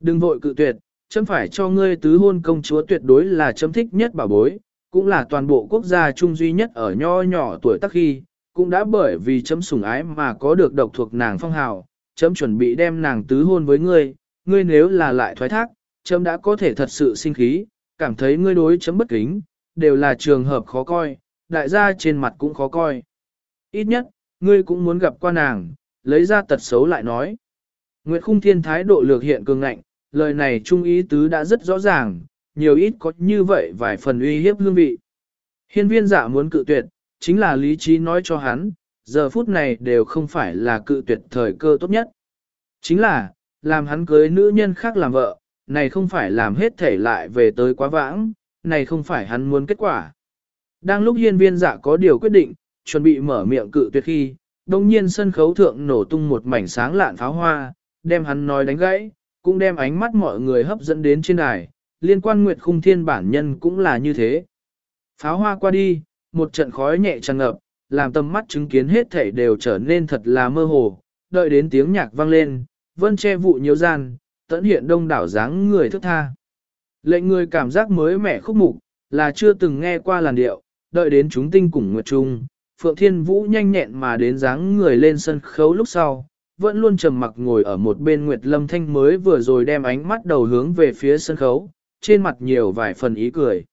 Đừng vội cự tuyệt, chấm phải cho ngươi tứ hôn công chúa tuyệt đối là chấm thích nhất bảo bối, cũng là toàn bộ quốc gia chung duy nhất ở nho nhỏ tuổi tác khi, cũng đã bởi vì chấm sủng ái mà có được độc thuộc nàng phong hào, chấm chuẩn bị đem nàng tứ hôn với ngươi, ngươi nếu là lại thoái thác, chấm đã có thể thật sự sinh khí, cảm thấy ngươi đối chấm bất kính, đều là trường hợp khó coi, đại gia trên mặt cũng khó coi. Ít nhất, ngươi cũng muốn gặp qua nàng, lấy ra tật xấu lại nói. Nguyệt Khung Thiên thái độ lược hiện cường ngạnh, lời này trung ý tứ đã rất rõ ràng, nhiều ít có như vậy vài phần uy hiếp hương vị. Hiên viên giả muốn cự tuyệt, chính là lý trí nói cho hắn, giờ phút này đều không phải là cự tuyệt thời cơ tốt nhất. Chính là, làm hắn cưới nữ nhân khác làm vợ, này không phải làm hết thể lại về tới quá vãng, này không phải hắn muốn kết quả. Đang lúc hiên viên dạ có điều quyết định, chuẩn bị mở miệng cự tuyệt khi, đồng nhiên sân khấu thượng nổ tung một mảnh sáng lạn pháo hoa, đem hắn nói đánh gãy, cũng đem ánh mắt mọi người hấp dẫn đến trên đài, liên quan nguyệt khung thiên bản nhân cũng là như thế. Pháo hoa qua đi, một trận khói nhẹ tràn ngập, làm tầm mắt chứng kiến hết thảy đều trở nên thật là mơ hồ, đợi đến tiếng nhạc vang lên, vân che vụ nhiều gian, tận hiện đông đảo dáng người thức tha. Lệnh người cảm giác mới mẻ khúc mục, là chưa từng nghe qua làn điệu, đợi đến chúng tinh cùng nguyệt trung, Phượng Thiên Vũ nhanh nhẹn mà đến dáng người lên sân khấu lúc sau, vẫn luôn trầm mặc ngồi ở một bên Nguyệt Lâm Thanh mới vừa rồi đem ánh mắt đầu hướng về phía sân khấu, trên mặt nhiều vài phần ý cười.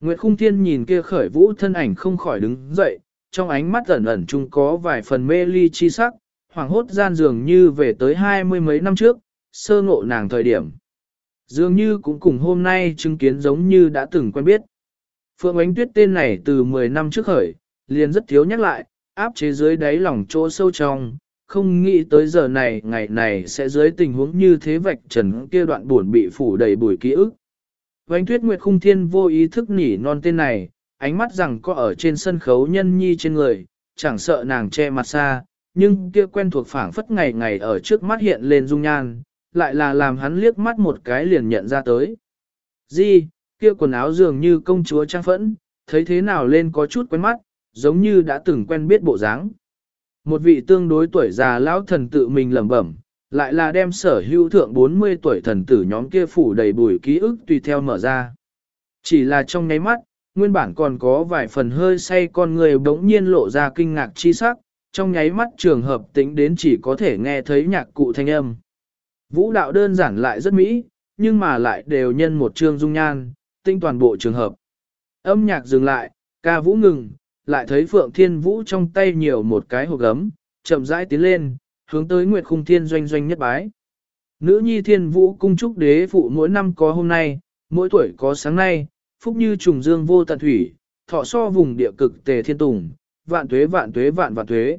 Nguyệt Khung Thiên nhìn kia khởi vũ thân ảnh không khỏi đứng dậy, trong ánh mắt ẩn ẩn chung có vài phần mê ly chi sắc, hoàng hốt gian dường như về tới hai mươi mấy năm trước, sơ ngộ nàng thời điểm. Dường như cũng cùng hôm nay chứng kiến giống như đã từng quen biết. Phượng Ánh Tuyết tên này từ 10 năm trước khởi, liền rất thiếu nhắc lại, áp chế dưới đáy lòng chỗ sâu trong, không nghĩ tới giờ này ngày này sẽ dưới tình huống như thế vạch trần kia đoạn buồn bị phủ đầy bụi ký ức. Vánh Tuyết Nguyệt Khung Thiên vô ý thức nỉ non tên này, ánh mắt rằng có ở trên sân khấu nhân nhi trên người, chẳng sợ nàng che mặt xa, nhưng kia quen thuộc phảng phất ngày ngày ở trước mắt hiện lên dung nhan, lại là làm hắn liếc mắt một cái liền nhận ra tới. Di, kia quần áo dường như công chúa trang phẫn, thấy thế nào lên có chút quen mắt, giống như đã từng quen biết bộ dáng. Một vị tương đối tuổi già lão thần tự mình lẩm bẩm, lại là đem sở hữu thượng 40 tuổi thần tử nhóm kia phủ đầy bùi ký ức tùy theo mở ra. Chỉ là trong nháy mắt, nguyên bản còn có vài phần hơi say con người bỗng nhiên lộ ra kinh ngạc chi sắc, trong nháy mắt trường hợp tính đến chỉ có thể nghe thấy nhạc cụ thanh âm. Vũ đạo đơn giản lại rất mỹ, nhưng mà lại đều nhân một chương dung nhan, tinh toàn bộ trường hợp. Âm nhạc dừng lại, ca vũ ngừng, lại thấy Phượng Thiên Vũ trong tay nhiều một cái hộp gấm, chậm rãi tiến lên, hướng tới Nguyệt Khung Thiên doanh doanh nhất bái. Nữ nhi Thiên Vũ cung chúc đế phụ mỗi năm có hôm nay, mỗi tuổi có sáng nay, phúc như trùng dương vô tận thủy, thọ so vùng địa cực tề thiên tùng, vạn tuế vạn tuế vạn vạn tuế.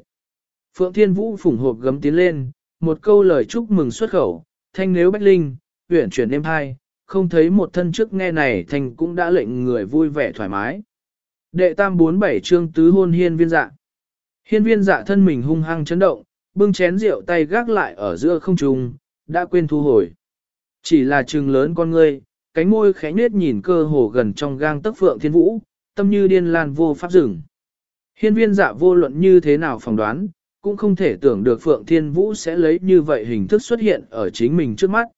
Phượng Thiên Vũ phủng hộp gấm tiến lên, một câu lời chúc mừng xuất khẩu, thanh nếu bách linh, huyển chuyển êm hai, không thấy một thân trước nghe này thành cũng đã lệnh người vui vẻ thoải mái. Đệ tam bốn bảy chương tứ hôn hiên viên dạ. Hiên viên dạ thân mình hung hăng chấn động, bưng chén rượu tay gác lại ở giữa không trung, đã quên thu hồi. Chỉ là trừng lớn con ngươi, cánh môi khẽ nết nhìn cơ hồ gần trong gang tấc phượng thiên vũ, tâm như điên lan vô pháp rừng. Hiên viên dạ vô luận như thế nào phỏng đoán, cũng không thể tưởng được phượng thiên vũ sẽ lấy như vậy hình thức xuất hiện ở chính mình trước mắt.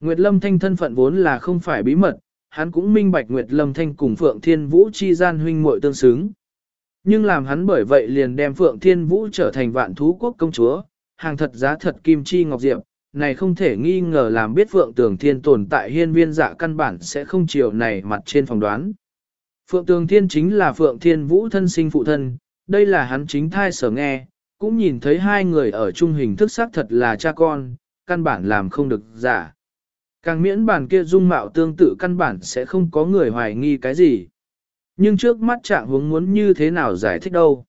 Nguyệt Lâm Thanh thân phận vốn là không phải bí mật, hắn cũng minh bạch Nguyệt Lâm Thanh cùng Phượng Thiên Vũ chi gian huynh muội tương xứng. Nhưng làm hắn bởi vậy liền đem Phượng Thiên Vũ trở thành vạn thú quốc công chúa, hàng thật giá thật kim chi ngọc diệp, này không thể nghi ngờ làm biết Phượng Tường Thiên tồn tại hiên viên dạ căn bản sẽ không chiều này mặt trên phòng đoán. Phượng Tường Thiên chính là Phượng Thiên Vũ thân sinh phụ thân, đây là hắn chính thai sở nghe, cũng nhìn thấy hai người ở chung hình thức xác thật là cha con, căn bản làm không được giả. Càng miễn bản kia dung mạo tương tự căn bản sẽ không có người hoài nghi cái gì. Nhưng trước mắt trạng hướng muốn như thế nào giải thích đâu.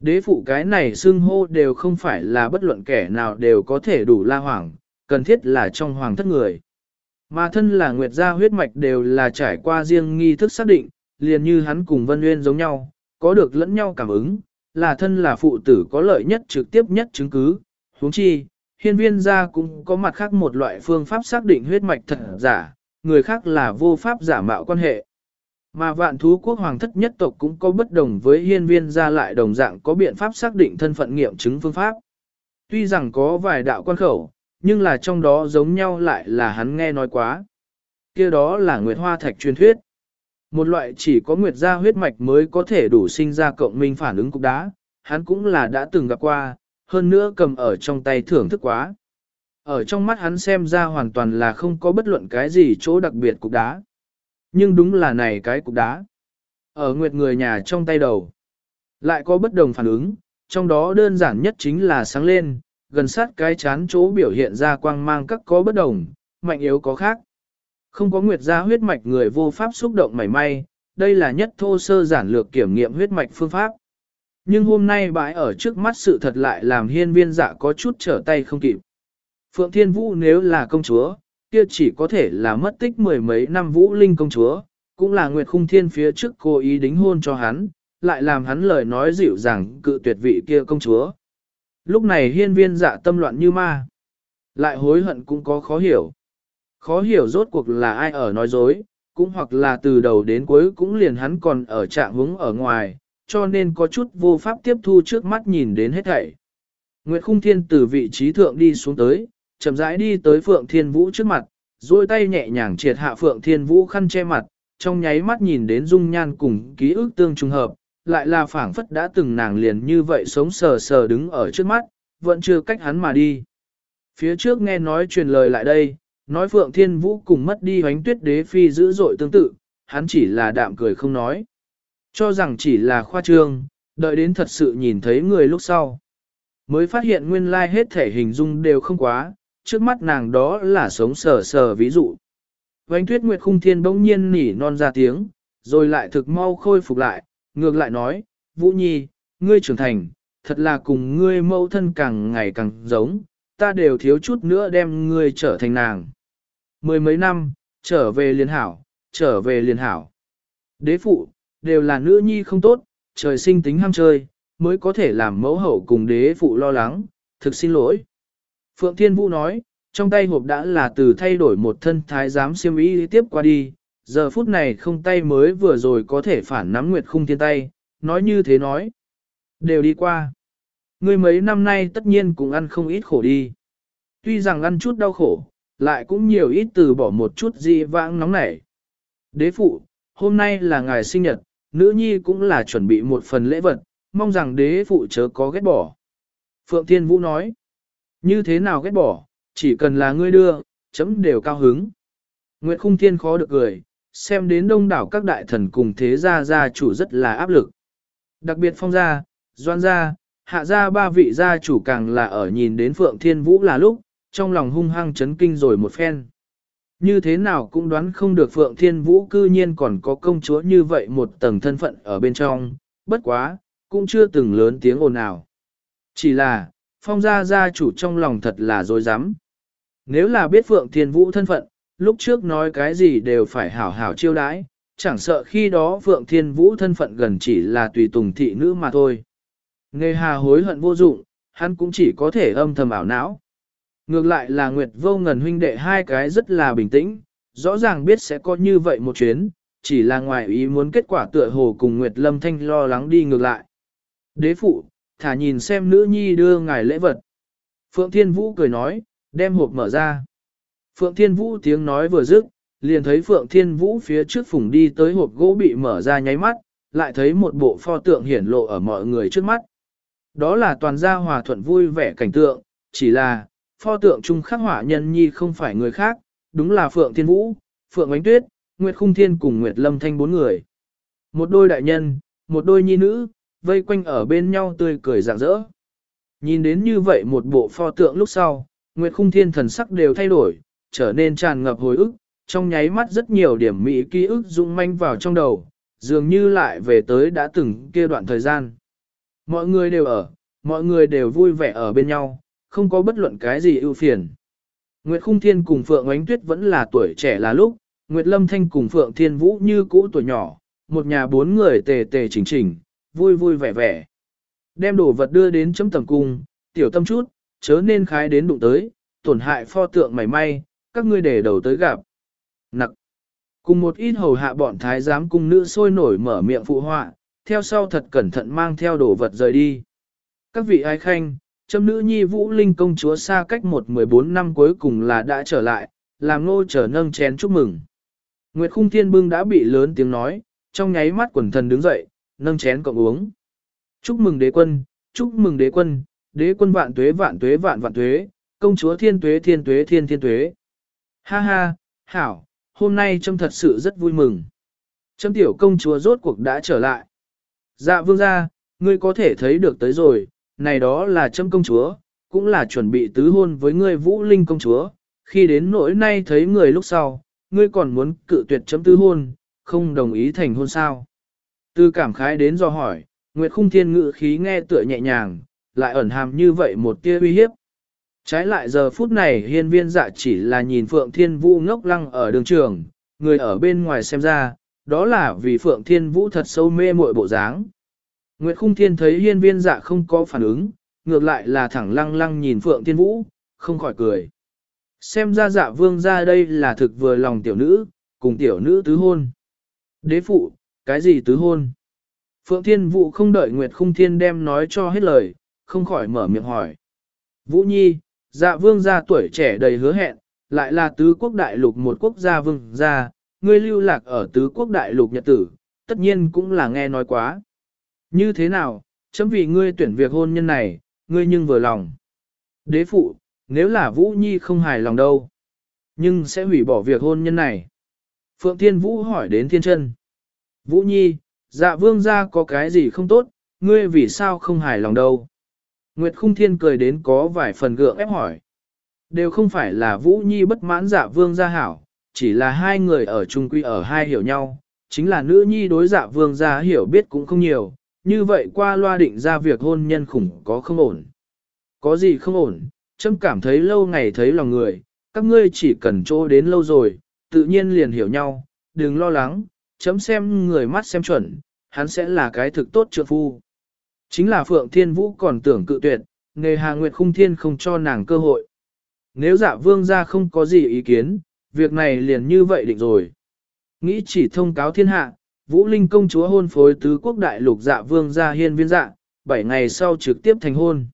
Đế phụ cái này xưng hô đều không phải là bất luận kẻ nào đều có thể đủ la hoàng, cần thiết là trong hoàng thất người. Mà thân là nguyệt gia huyết mạch đều là trải qua riêng nghi thức xác định, liền như hắn cùng Vân Nguyên giống nhau, có được lẫn nhau cảm ứng, là thân là phụ tử có lợi nhất trực tiếp nhất chứng cứ, huống chi, hiên viên gia cũng có mặt khác một loại phương pháp xác định huyết mạch thật giả, người khác là vô pháp giả mạo quan hệ. Mà vạn thú quốc hoàng thất nhất tộc cũng có bất đồng với hiên viên gia lại đồng dạng có biện pháp xác định thân phận nghiệm chứng phương pháp. Tuy rằng có vài đạo quan khẩu, nhưng là trong đó giống nhau lại là hắn nghe nói quá. kia đó là Nguyệt Hoa Thạch truyền thuyết. Một loại chỉ có nguyệt gia huyết mạch mới có thể đủ sinh ra cộng minh phản ứng cục đá, hắn cũng là đã từng gặp qua, hơn nữa cầm ở trong tay thưởng thức quá. Ở trong mắt hắn xem ra hoàn toàn là không có bất luận cái gì chỗ đặc biệt cục đá. Nhưng đúng là này cái cục đá. Ở nguyệt người nhà trong tay đầu. Lại có bất đồng phản ứng, trong đó đơn giản nhất chính là sáng lên, gần sát cái chán chỗ biểu hiện ra quang mang các có bất đồng, mạnh yếu có khác. Không có nguyệt gia huyết mạch người vô pháp xúc động mảy may, đây là nhất thô sơ giản lược kiểm nghiệm huyết mạch phương pháp. Nhưng hôm nay bãi ở trước mắt sự thật lại làm hiên viên dạ có chút trở tay không kịp. Phượng Thiên Vũ nếu là công chúa, kia chỉ có thể là mất tích mười mấy năm Vũ Linh công chúa, cũng là Nguyệt Khung Thiên phía trước cố ý đính hôn cho hắn, lại làm hắn lời nói dịu dàng cự tuyệt vị kia công chúa. Lúc này hiên viên dạ tâm loạn như ma. Lại hối hận cũng có khó hiểu. Khó hiểu rốt cuộc là ai ở nói dối, cũng hoặc là từ đầu đến cuối cũng liền hắn còn ở trạng hướng ở ngoài, cho nên có chút vô pháp tiếp thu trước mắt nhìn đến hết thảy. Nguyệt Khung Thiên từ vị trí thượng đi xuống tới, chậm rãi đi tới Phượng Thiên Vũ trước mặt, duỗi tay nhẹ nhàng triệt hạ Phượng Thiên Vũ khăn che mặt, trong nháy mắt nhìn đến dung nhan cùng ký ức tương trùng hợp, lại là phảng phất đã từng nàng liền như vậy sống sờ sờ đứng ở trước mắt, vẫn chưa cách hắn mà đi. Phía trước nghe nói truyền lời lại đây, nói Phượng Thiên Vũ cùng mất đi hoánh tuyết đế phi dữ dội tương tự, hắn chỉ là đạm cười không nói. Cho rằng chỉ là khoa trương, đợi đến thật sự nhìn thấy người lúc sau. Mới phát hiện nguyên lai hết thể hình dung đều không quá, trước mắt nàng đó là sống sờ sờ ví dụ. Vánh tuyết nguyệt khung thiên bỗng nhiên nỉ non ra tiếng, rồi lại thực mau khôi phục lại, ngược lại nói, Vũ Nhi, ngươi trưởng thành, thật là cùng ngươi mẫu thân càng ngày càng giống, ta đều thiếu chút nữa đem ngươi trở thành nàng. Mười mấy năm, trở về liền hảo, trở về liền hảo. Đế phụ, đều là nữ nhi không tốt, trời sinh tính ham chơi, mới có thể làm mẫu hậu cùng đế phụ lo lắng, thực xin lỗi. Phượng Thiên Vũ nói, trong tay hộp đã là từ thay đổi một thân thái giám siêm ý tiếp qua đi, giờ phút này không tay mới vừa rồi có thể phản nắm nguyệt khung thiên tay, nói như thế nói. Đều đi qua. Ngươi mấy năm nay tất nhiên cũng ăn không ít khổ đi. Tuy rằng ăn chút đau khổ, lại cũng nhiều ít từ bỏ một chút gì vãng nóng nảy. Đế phụ, hôm nay là ngày sinh nhật, nữ nhi cũng là chuẩn bị một phần lễ vật, mong rằng đế phụ chớ có ghét bỏ. Phượng Thiên Vũ nói, như thế nào ghét bỏ, chỉ cần là ngươi đưa, chấm đều cao hứng. Nguyệt Khung Thiên khó được cười, xem đến đông đảo các đại thần cùng thế gia gia chủ rất là áp lực. Đặc biệt phong gia, doan gia, hạ gia ba vị gia chủ càng là ở nhìn đến Phượng Thiên Vũ là lúc, trong lòng hung hăng chấn kinh rồi một phen. Như thế nào cũng đoán không được Phượng Thiên Vũ cư nhiên còn có công chúa như vậy một tầng thân phận ở bên trong, bất quá, cũng chưa từng lớn tiếng ồn nào. Chỉ là, phong gia gia chủ trong lòng thật là dối rắm Nếu là biết Phượng Thiên Vũ thân phận, lúc trước nói cái gì đều phải hảo hảo chiêu đãi, chẳng sợ khi đó Phượng Thiên Vũ thân phận gần chỉ là tùy tùng thị nữ mà thôi. Nghề hà hối hận vô dụng, hắn cũng chỉ có thể âm thầm ảo não. Ngược lại là Nguyệt vô ngần huynh đệ hai cái rất là bình tĩnh, rõ ràng biết sẽ có như vậy một chuyến, chỉ là ngoài ý muốn kết quả tựa hồ cùng Nguyệt Lâm Thanh lo lắng đi ngược lại. Đế phụ, thả nhìn xem nữ nhi đưa ngài lễ vật. Phượng Thiên Vũ cười nói, đem hộp mở ra. Phượng Thiên Vũ tiếng nói vừa dứt, liền thấy Phượng Thiên Vũ phía trước phùng đi tới hộp gỗ bị mở ra nháy mắt, lại thấy một bộ pho tượng hiển lộ ở mọi người trước mắt. Đó là toàn gia hòa thuận vui vẻ cảnh tượng, chỉ là, pho tượng trung khắc họa nhân nhi không phải người khác, đúng là Phượng Thiên Vũ, Phượng Ánh Tuyết, Nguyệt Khung Thiên cùng Nguyệt Lâm Thanh bốn người. Một đôi đại nhân, một đôi nhi nữ, vây quanh ở bên nhau tươi cười rạng rỡ. Nhìn đến như vậy một bộ pho tượng lúc sau, Nguyệt Khung Thiên thần sắc đều thay đổi, trở nên tràn ngập hồi ức, trong nháy mắt rất nhiều điểm mỹ ký ức rung manh vào trong đầu, dường như lại về tới đã từng kia đoạn thời gian. Mọi người đều ở, mọi người đều vui vẻ ở bên nhau, không có bất luận cái gì ưu phiền. Nguyệt Khung Thiên cùng Phượng Ánh Tuyết vẫn là tuổi trẻ là lúc, Nguyệt Lâm Thanh cùng Phượng Thiên Vũ như cũ tuổi nhỏ, một nhà bốn người tề tề chỉnh chỉnh, vui vui vẻ vẻ. Đem đồ vật đưa đến chấm tầm cung, tiểu tâm chút, chớ nên khái đến đụng tới, tổn hại pho tượng mảy may, các ngươi để đầu tới gặp. Nặc. Cùng một ít hầu hạ bọn thái giám cung nữ sôi nổi mở miệng phụ họa, theo sau thật cẩn thận mang theo đồ vật rời đi. Các vị ái khanh, châm nữ nhi vũ linh công chúa xa cách một 14 năm cuối cùng là đã trở lại, làm ngô trở nâng chén chúc mừng. Nguyệt khung thiên bưng đã bị lớn tiếng nói, trong nháy mắt quần thần đứng dậy, nâng chén cộng uống. Chúc mừng đế quân, chúc mừng đế quân, đế quân vạn tuế vạn tuế vạn vạn tuế, công chúa thiên tuế thiên tuế thiên thiên tuế. Ha ha, hảo, hôm nay trâm thật sự rất vui mừng. Trâm tiểu công chúa rốt cuộc đã trở lại. Dạ vương gia, ngươi có thể thấy được tới rồi, này đó là châm công chúa, cũng là chuẩn bị tứ hôn với ngươi vũ linh công chúa. Khi đến nỗi nay thấy người lúc sau, ngươi còn muốn cự tuyệt chấm tứ hôn, không đồng ý thành hôn sao. Từ cảm khái đến do hỏi, Nguyệt khung thiên ngự khí nghe tựa nhẹ nhàng, lại ẩn hàm như vậy một tia uy hiếp. Trái lại giờ phút này hiên viên dạ chỉ là nhìn Phượng Thiên Vũ ngốc lăng ở đường trường, người ở bên ngoài xem ra, đó là vì Phượng Thiên Vũ thật sâu mê muội bộ dáng. Nguyệt Khung Thiên thấy hiên viên dạ không có phản ứng, ngược lại là thẳng lăng lăng nhìn Phượng Thiên Vũ, không khỏi cười. Xem ra dạ vương ra đây là thực vừa lòng tiểu nữ, cùng tiểu nữ tứ hôn. Đế phụ, cái gì tứ hôn? Phượng Thiên Vũ không đợi Nguyệt Khung Thiên đem nói cho hết lời, không khỏi mở miệng hỏi. Vũ Nhi, dạ vương gia tuổi trẻ đầy hứa hẹn, lại là tứ quốc đại lục một quốc gia vương gia, ngươi lưu lạc ở tứ quốc đại lục nhật tử, tất nhiên cũng là nghe nói quá. Như thế nào, chấm vì ngươi tuyển việc hôn nhân này, ngươi nhưng vừa lòng. Đế phụ, nếu là Vũ Nhi không hài lòng đâu, nhưng sẽ hủy bỏ việc hôn nhân này. Phượng Thiên Vũ hỏi đến thiên Trân. Vũ Nhi, dạ vương gia có cái gì không tốt, ngươi vì sao không hài lòng đâu. Nguyệt Khung Thiên cười đến có vài phần gượng ép hỏi. Đều không phải là Vũ Nhi bất mãn dạ vương gia hảo, chỉ là hai người ở chung quy ở hai hiểu nhau, chính là nữ nhi đối dạ vương gia hiểu biết cũng không nhiều, như vậy qua loa định ra việc hôn nhân khủng có không ổn. Có gì không ổn, châm cảm thấy lâu ngày thấy lòng người, các ngươi chỉ cần chỗ đến lâu rồi, tự nhiên liền hiểu nhau, đừng lo lắng, chấm xem người mắt xem chuẩn, hắn sẽ là cái thực tốt trượng phu. Chính là Phượng Thiên Vũ còn tưởng cự tuyệt, nghề Hà Nguyệt Khung Thiên không cho nàng cơ hội. Nếu dạ vương gia không có gì ý kiến, việc này liền như vậy định rồi. Nghĩ chỉ thông cáo thiên hạ, Vũ Linh công chúa hôn phối tứ quốc đại lục dạ vương gia hiên viên dạ, bảy ngày sau trực tiếp thành hôn.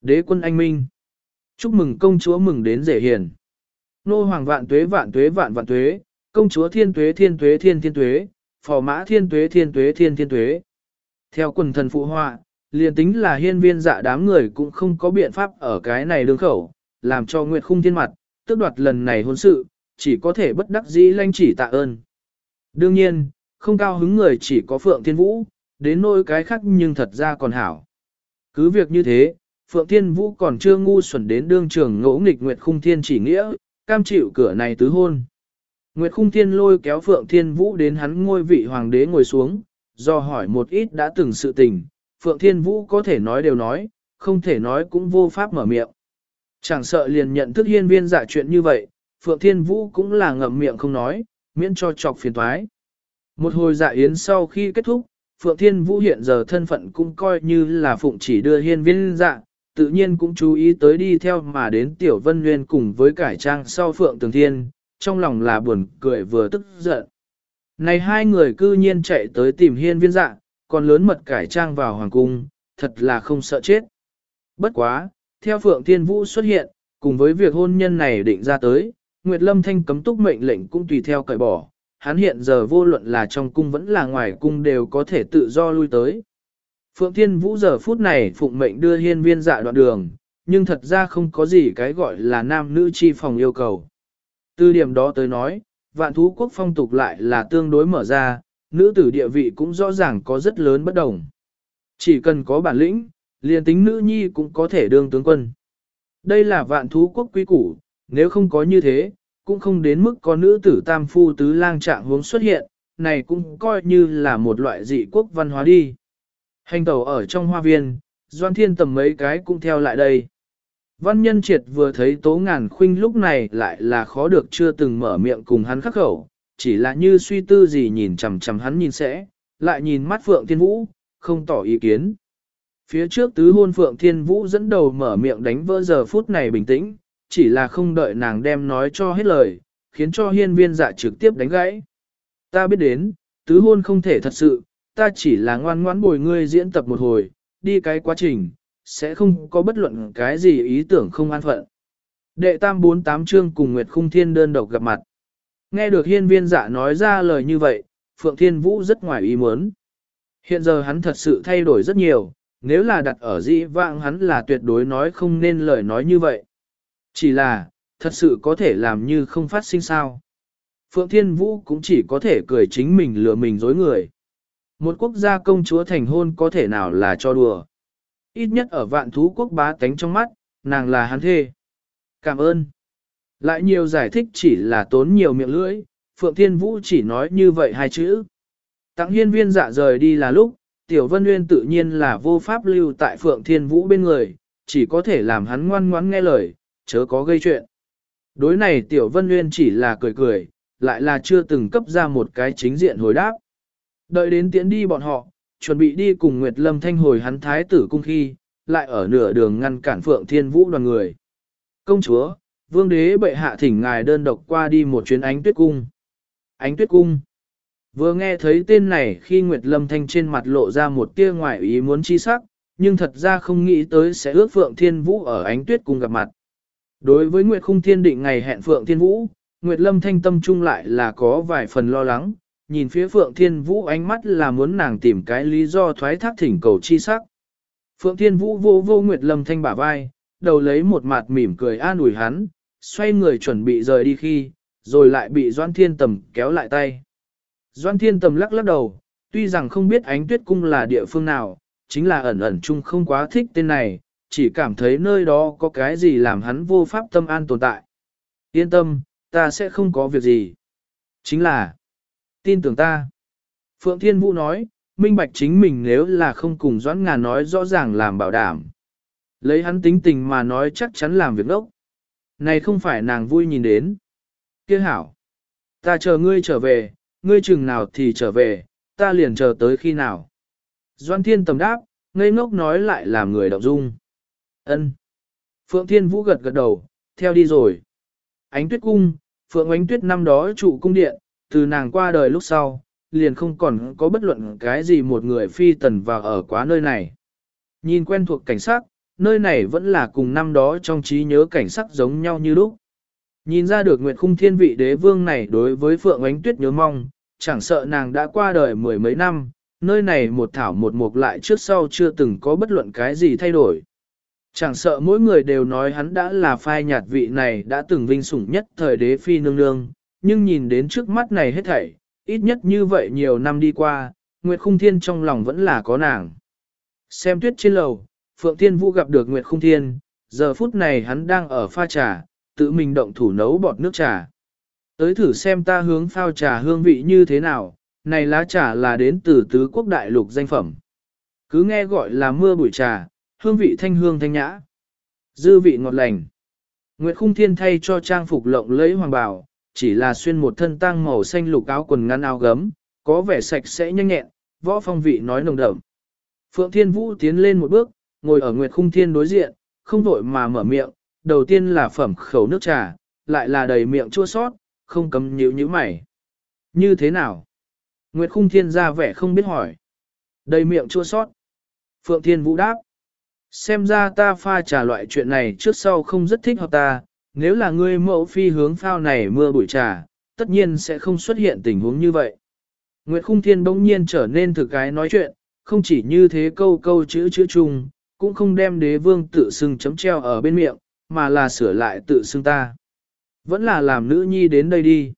Đế quân anh minh. Chúc mừng công chúa mừng đến rể hiền. Nô hoàng vạn tuế vạn tuế vạn vạn tuế, công chúa thiên tuế thiên tuế thiên thiên tuế, phò mã thiên tuế thiên tuế thiên thiên tuế. Theo quần thần phụ họa, liền tính là hiên viên dạ đám người cũng không có biện pháp ở cái này đương khẩu, làm cho Nguyệt khung thiên mặt, tước đoạt lần này hôn sự, chỉ có thể bất đắc dĩ lanh chỉ tạ ơn. Đương nhiên, không cao hứng người chỉ có Phượng Thiên Vũ, đến nỗi cái khác nhưng thật ra còn hảo. Cứ việc như thế, Phượng Thiên Vũ còn chưa ngu xuẩn đến đương trường ngỗ nghịch Nguyệt Khung Thiên chỉ nghĩa, cam chịu cửa này tứ hôn. Nguyệt Khung Thiên lôi kéo Phượng Thiên Vũ đến hắn ngôi vị hoàng đế ngồi xuống, do hỏi một ít đã từng sự tình, Phượng Thiên Vũ có thể nói đều nói, không thể nói cũng vô pháp mở miệng. Chẳng sợ liền nhận thức hiên viên giả chuyện như vậy, Phượng Thiên Vũ cũng là ngậm miệng không nói, miễn cho chọc phiền toái. Một hồi dạ yến sau khi kết thúc, Phượng Thiên Vũ hiện giờ thân phận cũng coi như là phụng chỉ đưa hiên viên dạ, tự nhiên cũng chú ý tới đi theo mà đến Tiểu Vân Nguyên cùng với cải trang sau Phượng Tường Thiên, trong lòng là buồn cười vừa tức giận. Này hai người cư nhiên chạy tới tìm hiên viên dạ, còn lớn mật cải trang vào hoàng cung, thật là không sợ chết. Bất quá, theo Phượng Thiên Vũ xuất hiện, cùng với việc hôn nhân này định ra tới, Nguyệt Lâm Thanh cấm túc mệnh lệnh cũng tùy theo cởi bỏ, hắn hiện giờ vô luận là trong cung vẫn là ngoài cung đều có thể tự do lui tới. Phượng Thiên Vũ giờ phút này phụng mệnh đưa hiên viên dạ đoạn đường, nhưng thật ra không có gì cái gọi là nam nữ chi phòng yêu cầu. Từ điểm đó tới nói, vạn thú quốc phong tục lại là tương đối mở ra, nữ tử địa vị cũng rõ ràng có rất lớn bất đồng. Chỉ cần có bản lĩnh, liền tính nữ nhi cũng có thể đương tướng quân. Đây là vạn thú quốc quý củ, nếu không có như thế, cũng không đến mức có nữ tử tam phu tứ lang trạng hướng xuất hiện, này cũng coi như là một loại dị quốc văn hóa đi. Hành tẩu ở trong hoa viên, Doan Thiên tầm mấy cái cũng theo lại đây. Văn nhân triệt vừa thấy tố ngàn khuynh lúc này lại là khó được chưa từng mở miệng cùng hắn khắc khẩu, chỉ là như suy tư gì nhìn chằm chằm hắn nhìn sẽ, lại nhìn mắt Phượng Thiên Vũ, không tỏ ý kiến. Phía trước tứ hôn Phượng Thiên Vũ dẫn đầu mở miệng đánh vỡ giờ phút này bình tĩnh, chỉ là không đợi nàng đem nói cho hết lời, khiến cho hiên viên dạ trực tiếp đánh gãy. Ta biết đến, tứ hôn không thể thật sự, ta chỉ là ngoan ngoãn bồi ngươi diễn tập một hồi, đi cái quá trình, sẽ không có bất luận cái gì ý tưởng không an phận. Đệ tam bốn tám chương cùng Nguyệt Khung Thiên đơn độc gặp mặt. Nghe được hiên viên dạ nói ra lời như vậy, Phượng Thiên Vũ rất ngoài ý muốn. Hiện giờ hắn thật sự thay đổi rất nhiều, nếu là đặt ở dĩ vãng hắn là tuyệt đối nói không nên lời nói như vậy. Chỉ là, thật sự có thể làm như không phát sinh sao. Phượng Thiên Vũ cũng chỉ có thể cười chính mình lừa mình dối người. Một quốc gia công chúa thành hôn có thể nào là cho đùa. Ít nhất ở vạn thú quốc bá tánh trong mắt, nàng là hắn thê. Cảm ơn. Lại nhiều giải thích chỉ là tốn nhiều miệng lưỡi, Phượng Thiên Vũ chỉ nói như vậy hai chữ. Tặng hiên viên dạ rời đi là lúc, Tiểu Vân Nguyên tự nhiên là vô pháp lưu tại Phượng Thiên Vũ bên người, chỉ có thể làm hắn ngoan ngoãn nghe lời, chớ có gây chuyện. Đối này Tiểu Vân Nguyên chỉ là cười cười, lại là chưa từng cấp ra một cái chính diện hồi đáp. Đợi đến tiễn đi bọn họ, chuẩn bị đi cùng Nguyệt Lâm Thanh hồi hắn thái tử cung khi, lại ở nửa đường ngăn cản Phượng Thiên Vũ đoàn người. Công chúa, vương đế bệ hạ thỉnh ngài đơn độc qua đi một chuyến ánh tuyết cung. Ánh tuyết cung. Vừa nghe thấy tên này khi Nguyệt Lâm Thanh trên mặt lộ ra một tia ngoại ý muốn chi sắc, nhưng thật ra không nghĩ tới sẽ ước Phượng Thiên Vũ ở ánh tuyết cung gặp mặt. Đối với Nguyệt Khung Thiên định ngày hẹn Phượng Thiên Vũ, Nguyệt Lâm Thanh tâm trung lại là có vài phần lo lắng, nhìn phía Phượng Thiên Vũ ánh mắt là muốn nàng tìm cái lý do thoái thác thỉnh cầu chi sắc. Phượng Thiên Vũ vô vô Nguyệt Lâm Thanh bả vai, đầu lấy một mặt mỉm cười an ủi hắn, xoay người chuẩn bị rời đi khi, rồi lại bị Doan Thiên Tầm kéo lại tay. Doan Thiên Tầm lắc lắc đầu, tuy rằng không biết ánh tuyết cung là địa phương nào, chính là ẩn ẩn chung không quá thích tên này, chỉ cảm thấy nơi đó có cái gì làm hắn vô pháp tâm an tồn tại. Yên tâm, ta sẽ không có việc gì. Chính là, tin tưởng ta. Phượng Thiên Vũ nói, minh bạch chính mình nếu là không cùng Doãn Ngà nói rõ ràng làm bảo đảm. Lấy hắn tính tình mà nói chắc chắn làm việc đốc. Này không phải nàng vui nhìn đến. Kia hảo. Ta chờ ngươi trở về, ngươi chừng nào thì trở về, ta liền chờ tới khi nào. Doan Thiên tầm đáp, ngây ngốc nói lại làm người động dung. Ân. Phượng Thiên Vũ gật gật đầu, theo đi rồi. Ánh tuyết cung, Phượng ánh tuyết năm đó trụ cung điện, từ nàng qua đời lúc sau, liền không còn có bất luận cái gì một người phi tần vào ở quá nơi này. Nhìn quen thuộc cảnh sắc, nơi này vẫn là cùng năm đó trong trí nhớ cảnh sắc giống nhau như lúc. Nhìn ra được Nguyệt Khung Thiên vị đế vương này đối với Phượng Ánh Tuyết nhớ mong, chẳng sợ nàng đã qua đời mười mấy năm, nơi này một thảo một mục lại trước sau chưa từng có bất luận cái gì thay đổi. Chẳng sợ mỗi người đều nói hắn đã là phai nhạt vị này đã từng vinh sủng nhất thời đế phi nương nương, nhưng nhìn đến trước mắt này hết thảy, ít nhất như vậy nhiều năm đi qua, Nguyệt Khung Thiên trong lòng vẫn là có nàng. Xem tuyết trên lầu, Phượng Thiên Vũ gặp được Nguyệt Khung Thiên, giờ phút này hắn đang ở pha trà, tự mình động thủ nấu bọt nước trà. Tới thử xem ta hướng phao trà hương vị như thế nào, này lá trà là đến từ tứ quốc đại lục danh phẩm. Cứ nghe gọi là mưa bụi trà, hương vị thanh hương thanh nhã. Dư vị ngọt lành. Nguyệt Khung Thiên thay cho trang phục lộng lẫy hoàng bào, chỉ là xuyên một thân tang màu xanh lục áo quần ngắn áo gấm, có vẻ sạch sẽ nhanh nhẹn, võ phong vị nói nồng đậm. Phượng Thiên Vũ tiến lên một bước, ngồi ở Nguyệt Khung Thiên đối diện, không vội mà mở miệng, đầu tiên là phẩm khẩu nước trà, lại là đầy miệng chua sót, không cấm nhíu nhíu mày. Như thế nào? Nguyệt Khung Thiên ra vẻ không biết hỏi. Đầy miệng chua sót. Phượng Thiên Vũ đáp. Xem ra ta pha trà loại chuyện này trước sau không rất thích hợp ta, nếu là ngươi mẫu phi hướng phao này mưa bụi trà, tất nhiên sẽ không xuất hiện tình huống như vậy. Nguyệt Khung Thiên bỗng nhiên trở nên thực cái nói chuyện, không chỉ như thế câu câu chữ chữ chung, cũng không đem đế vương tự xưng chấm treo ở bên miệng, mà là sửa lại tự xưng ta. Vẫn là làm nữ nhi đến đây đi.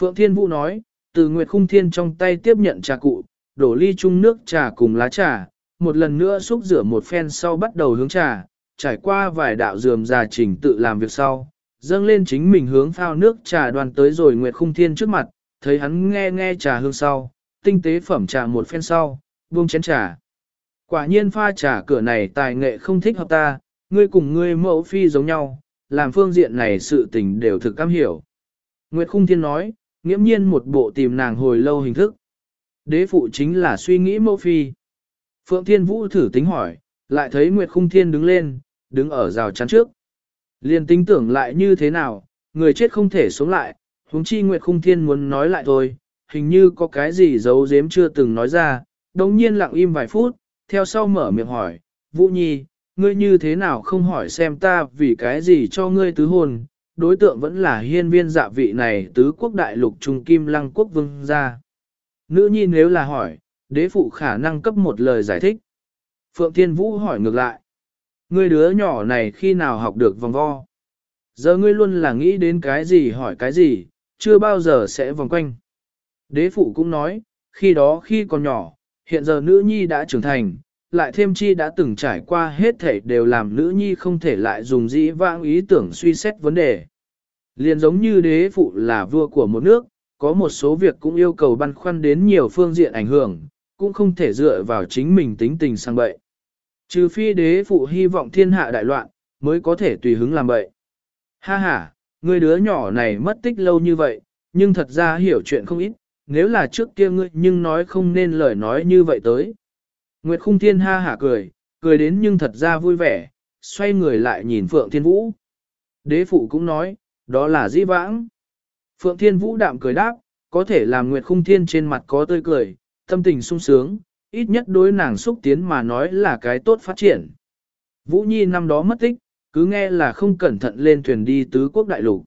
Phượng Thiên Vũ nói, từ Nguyệt Khung Thiên trong tay tiếp nhận trà cụ, đổ ly chung nước trà cùng lá trà, một lần nữa xúc rửa một phen sau bắt đầu hướng trà, trải qua vài đạo dườm già trình tự làm việc sau, dâng lên chính mình hướng phao nước trà đoàn tới rồi Nguyệt Khung Thiên trước mặt, thấy hắn nghe nghe trà hương sau, tinh tế phẩm trà một phen sau, buông chén trà. Quả nhiên pha trà cửa này tài nghệ không thích hợp ta, ngươi cùng ngươi mẫu phi giống nhau, làm phương diện này sự tình đều thực cam hiểu. Nguyệt Khung Thiên nói, nghiễm nhiên một bộ tìm nàng hồi lâu hình thức. Đế phụ chính là suy nghĩ mẫu phi. Phượng Thiên Vũ thử tính hỏi, lại thấy Nguyệt Khung Thiên đứng lên, đứng ở rào chắn trước. liền tính tưởng lại như thế nào, người chết không thể sống lại, huống chi Nguyệt Khung Thiên muốn nói lại thôi, hình như có cái gì giấu giếm chưa từng nói ra, đồng nhiên lặng im vài phút, theo sau mở miệng hỏi, Vũ Nhi, ngươi như thế nào không hỏi xem ta vì cái gì cho ngươi tứ hôn, đối tượng vẫn là hiên viên dạ vị này tứ quốc đại lục trung kim lăng quốc vương gia. Nữ nhi nếu là hỏi, đế phụ khả năng cấp một lời giải thích. Phượng Thiên Vũ hỏi ngược lại. Ngươi đứa nhỏ này khi nào học được vòng vo? Giờ ngươi luôn là nghĩ đến cái gì hỏi cái gì, chưa bao giờ sẽ vòng quanh. Đế phụ cũng nói, khi đó khi còn nhỏ, hiện giờ nữ nhi đã trưởng thành, lại thêm chi đã từng trải qua hết thể đều làm nữ nhi không thể lại dùng dĩ vãng ý tưởng suy xét vấn đề. Liền giống như đế phụ là vua của một nước, có một số việc cũng yêu cầu băn khoăn đến nhiều phương diện ảnh hưởng, cũng không thể dựa vào chính mình tính tình sang bậy. Trừ phi đế phụ hy vọng thiên hạ đại loạn, mới có thể tùy hứng làm bậy. Ha ha, người đứa nhỏ này mất tích lâu như vậy, nhưng thật ra hiểu chuyện không ít, nếu là trước kia ngươi nhưng nói không nên lời nói như vậy tới. Nguyệt khung thiên ha hả cười, cười đến nhưng thật ra vui vẻ, xoay người lại nhìn Phượng Thiên Vũ. Đế phụ cũng nói, đó là dĩ vãng. Phượng Thiên Vũ đạm cười đáp, có thể làm Nguyệt khung thiên trên mặt có tươi cười, tâm tình sung sướng, ít nhất đối nàng xúc tiến mà nói là cái tốt phát triển. Vũ Nhi năm đó mất tích, cứ nghe là không cẩn thận lên thuyền đi tứ quốc đại lục.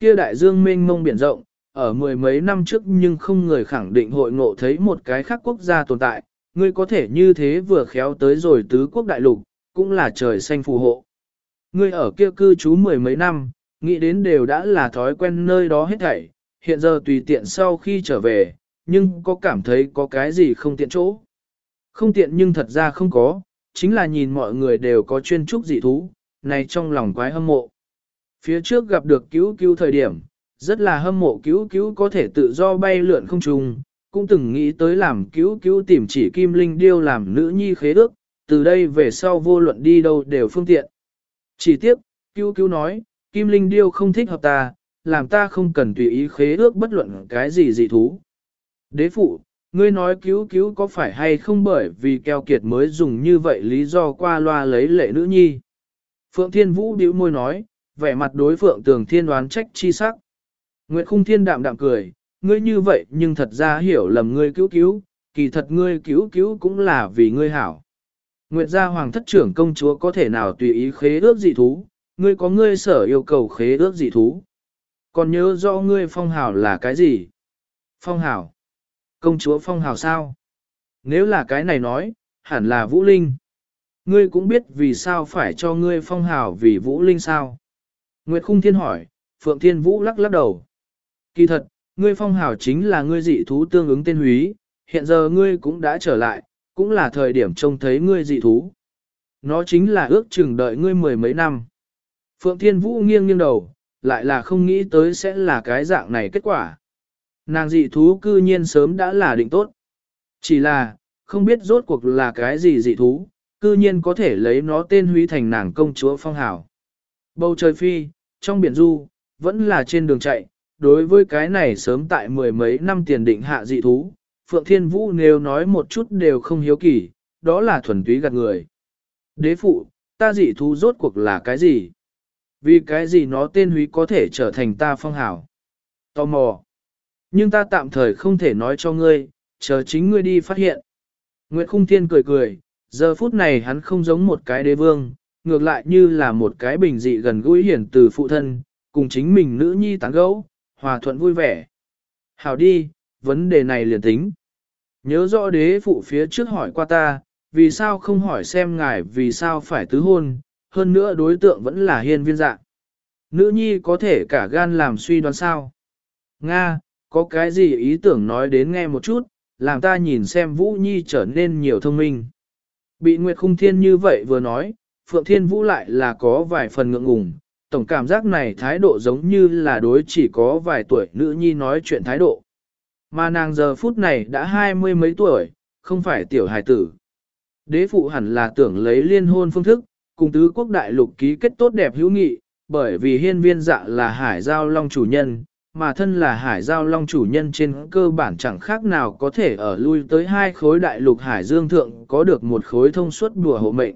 Kia đại dương mênh mông biển rộng, ở mười mấy năm trước nhưng không người khẳng định hội ngộ thấy một cái khác quốc gia tồn tại, ngươi có thể như thế vừa khéo tới rồi tứ quốc đại lục, cũng là trời xanh phù hộ. Ngươi ở kia cư trú mười mấy năm, nghĩ đến đều đã là thói quen nơi đó hết thảy, hiện giờ tùy tiện sau khi trở về, nhưng có cảm thấy có cái gì không tiện chỗ. Không tiện nhưng thật ra không có, chính là nhìn mọi người đều có chuyên trúc dị thú, này trong lòng quái hâm mộ. Phía trước gặp được cứu cứu thời điểm, rất là hâm mộ cứu cứu có thể tự do bay lượn không trùng, cũng từng nghĩ tới làm cứu cứu tìm chỉ kim linh điêu làm nữ nhi khế ước, từ đây về sau vô luận đi đâu đều phương tiện. Chỉ tiếc, cứu cứu nói, kim linh điêu không thích hợp ta, làm ta không cần tùy ý khế ước bất luận cái gì dị thú. Đế phụ, ngươi nói cứu cứu có phải hay không bởi vì keo kiệt mới dùng như vậy lý do qua loa lấy lệ nữ nhi. Phượng Thiên Vũ bĩu môi nói, vẻ mặt đối Phượng Tường Thiên đoán trách chi sắc. Nguyệt Khung Thiên đạm đạm cười, ngươi như vậy nhưng thật ra hiểu lầm ngươi cứu cứu, kỳ thật ngươi cứu cứu cũng là vì ngươi hảo. Nguyệt gia hoàng thất trưởng công chúa có thể nào tùy ý khế ước dị thú, ngươi có ngươi sở yêu cầu khế ước dị thú. Còn nhớ rõ ngươi phong hảo là cái gì? Phong hảo. Công chúa phong hào sao? Nếu là cái này nói, hẳn là Vũ Linh. Ngươi cũng biết vì sao phải cho ngươi phong hào vì Vũ Linh sao? Nguyệt Khung Thiên hỏi, Phượng Thiên Vũ lắc lắc đầu. Kỳ thật, ngươi phong hào chính là ngươi dị thú tương ứng tên húy, hiện giờ ngươi cũng đã trở lại, cũng là thời điểm trông thấy ngươi dị thú. Nó chính là ước chừng đợi ngươi mười mấy năm. Phượng Thiên Vũ nghiêng nghiêng đầu, lại là không nghĩ tới sẽ là cái dạng này kết quả. Nàng dị thú cư nhiên sớm đã là định tốt. Chỉ là, không biết rốt cuộc là cái gì dị thú, cư nhiên có thể lấy nó tên huy thành nàng công chúa phong hào. Bầu trời phi, trong biển du, vẫn là trên đường chạy, đối với cái này sớm tại mười mấy năm tiền định hạ dị thú, Phượng Thiên Vũ nếu nói một chút đều không hiếu kỳ, đó là thuần túy gạt người. Đế phụ, ta dị thú rốt cuộc là cái gì? Vì cái gì nó tên húy có thể trở thành ta phong hảo? Tò mò. Nhưng ta tạm thời không thể nói cho ngươi, chờ chính ngươi đi phát hiện. Nguyệt Khung Thiên cười cười, giờ phút này hắn không giống một cái đế vương, ngược lại như là một cái bình dị gần gũi hiển từ phụ thân, cùng chính mình nữ nhi tán gẫu, hòa thuận vui vẻ. Hảo đi, vấn đề này liền tính. Nhớ rõ đế phụ phía trước hỏi qua ta, vì sao không hỏi xem ngài vì sao phải tứ hôn, hơn nữa đối tượng vẫn là hiên viên dạng. Nữ nhi có thể cả gan làm suy đoán sao. Nga, có cái gì ý tưởng nói đến nghe một chút, làm ta nhìn xem Vũ Nhi trở nên nhiều thông minh. Bị Nguyệt Khung Thiên như vậy vừa nói, Phượng Thiên Vũ lại là có vài phần ngượng ngùng, tổng cảm giác này thái độ giống như là đối chỉ có vài tuổi nữ nhi nói chuyện thái độ. Mà nàng giờ phút này đã hai mươi mấy tuổi, không phải tiểu hài tử. Đế phụ hẳn là tưởng lấy liên hôn phương thức, cùng tứ quốc đại lục ký kết tốt đẹp hữu nghị, bởi vì hiên viên dạ là hải giao long chủ nhân, mà thân là hải giao long chủ nhân trên cơ bản chẳng khác nào có thể ở lui tới hai khối đại lục hải dương thượng có được một khối thông suốt đùa hộ mệnh.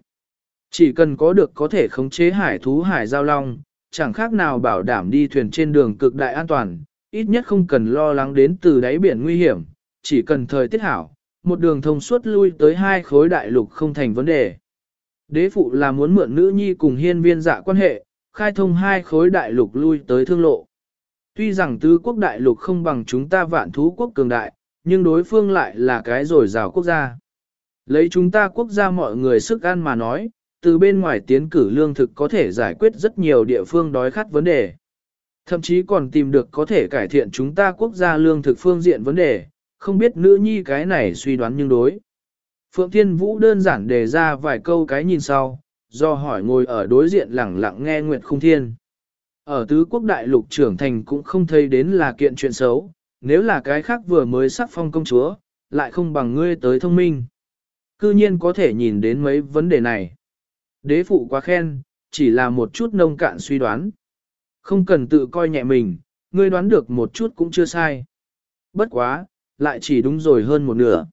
Chỉ cần có được có thể khống chế hải thú hải giao long, chẳng khác nào bảo đảm đi thuyền trên đường cực đại an toàn, ít nhất không cần lo lắng đến từ đáy biển nguy hiểm, chỉ cần thời tiết hảo, một đường thông suốt lui tới hai khối đại lục không thành vấn đề. Đế phụ là muốn mượn nữ nhi cùng hiên viên dạ quan hệ, khai thông hai khối đại lục lui tới thương lộ. Tuy rằng tứ quốc đại lục không bằng chúng ta vạn thú quốc cường đại, nhưng đối phương lại là cái rồi rào quốc gia. Lấy chúng ta quốc gia mọi người sức ăn mà nói, từ bên ngoài tiến cử lương thực có thể giải quyết rất nhiều địa phương đói khát vấn đề. Thậm chí còn tìm được có thể cải thiện chúng ta quốc gia lương thực phương diện vấn đề, không biết nữ nhi cái này suy đoán nhưng đối. Phượng Thiên Vũ đơn giản đề ra vài câu cái nhìn sau, do hỏi ngồi ở đối diện lẳng lặng nghe Nguyệt Khung Thiên. Ở tứ quốc đại lục trưởng thành cũng không thấy đến là kiện chuyện xấu, nếu là cái khác vừa mới sắc phong công chúa, lại không bằng ngươi tới thông minh. Cư nhiên có thể nhìn đến mấy vấn đề này. Đế phụ quá khen, chỉ là một chút nông cạn suy đoán. Không cần tự coi nhẹ mình, ngươi đoán được một chút cũng chưa sai. Bất quá, lại chỉ đúng rồi hơn một nửa.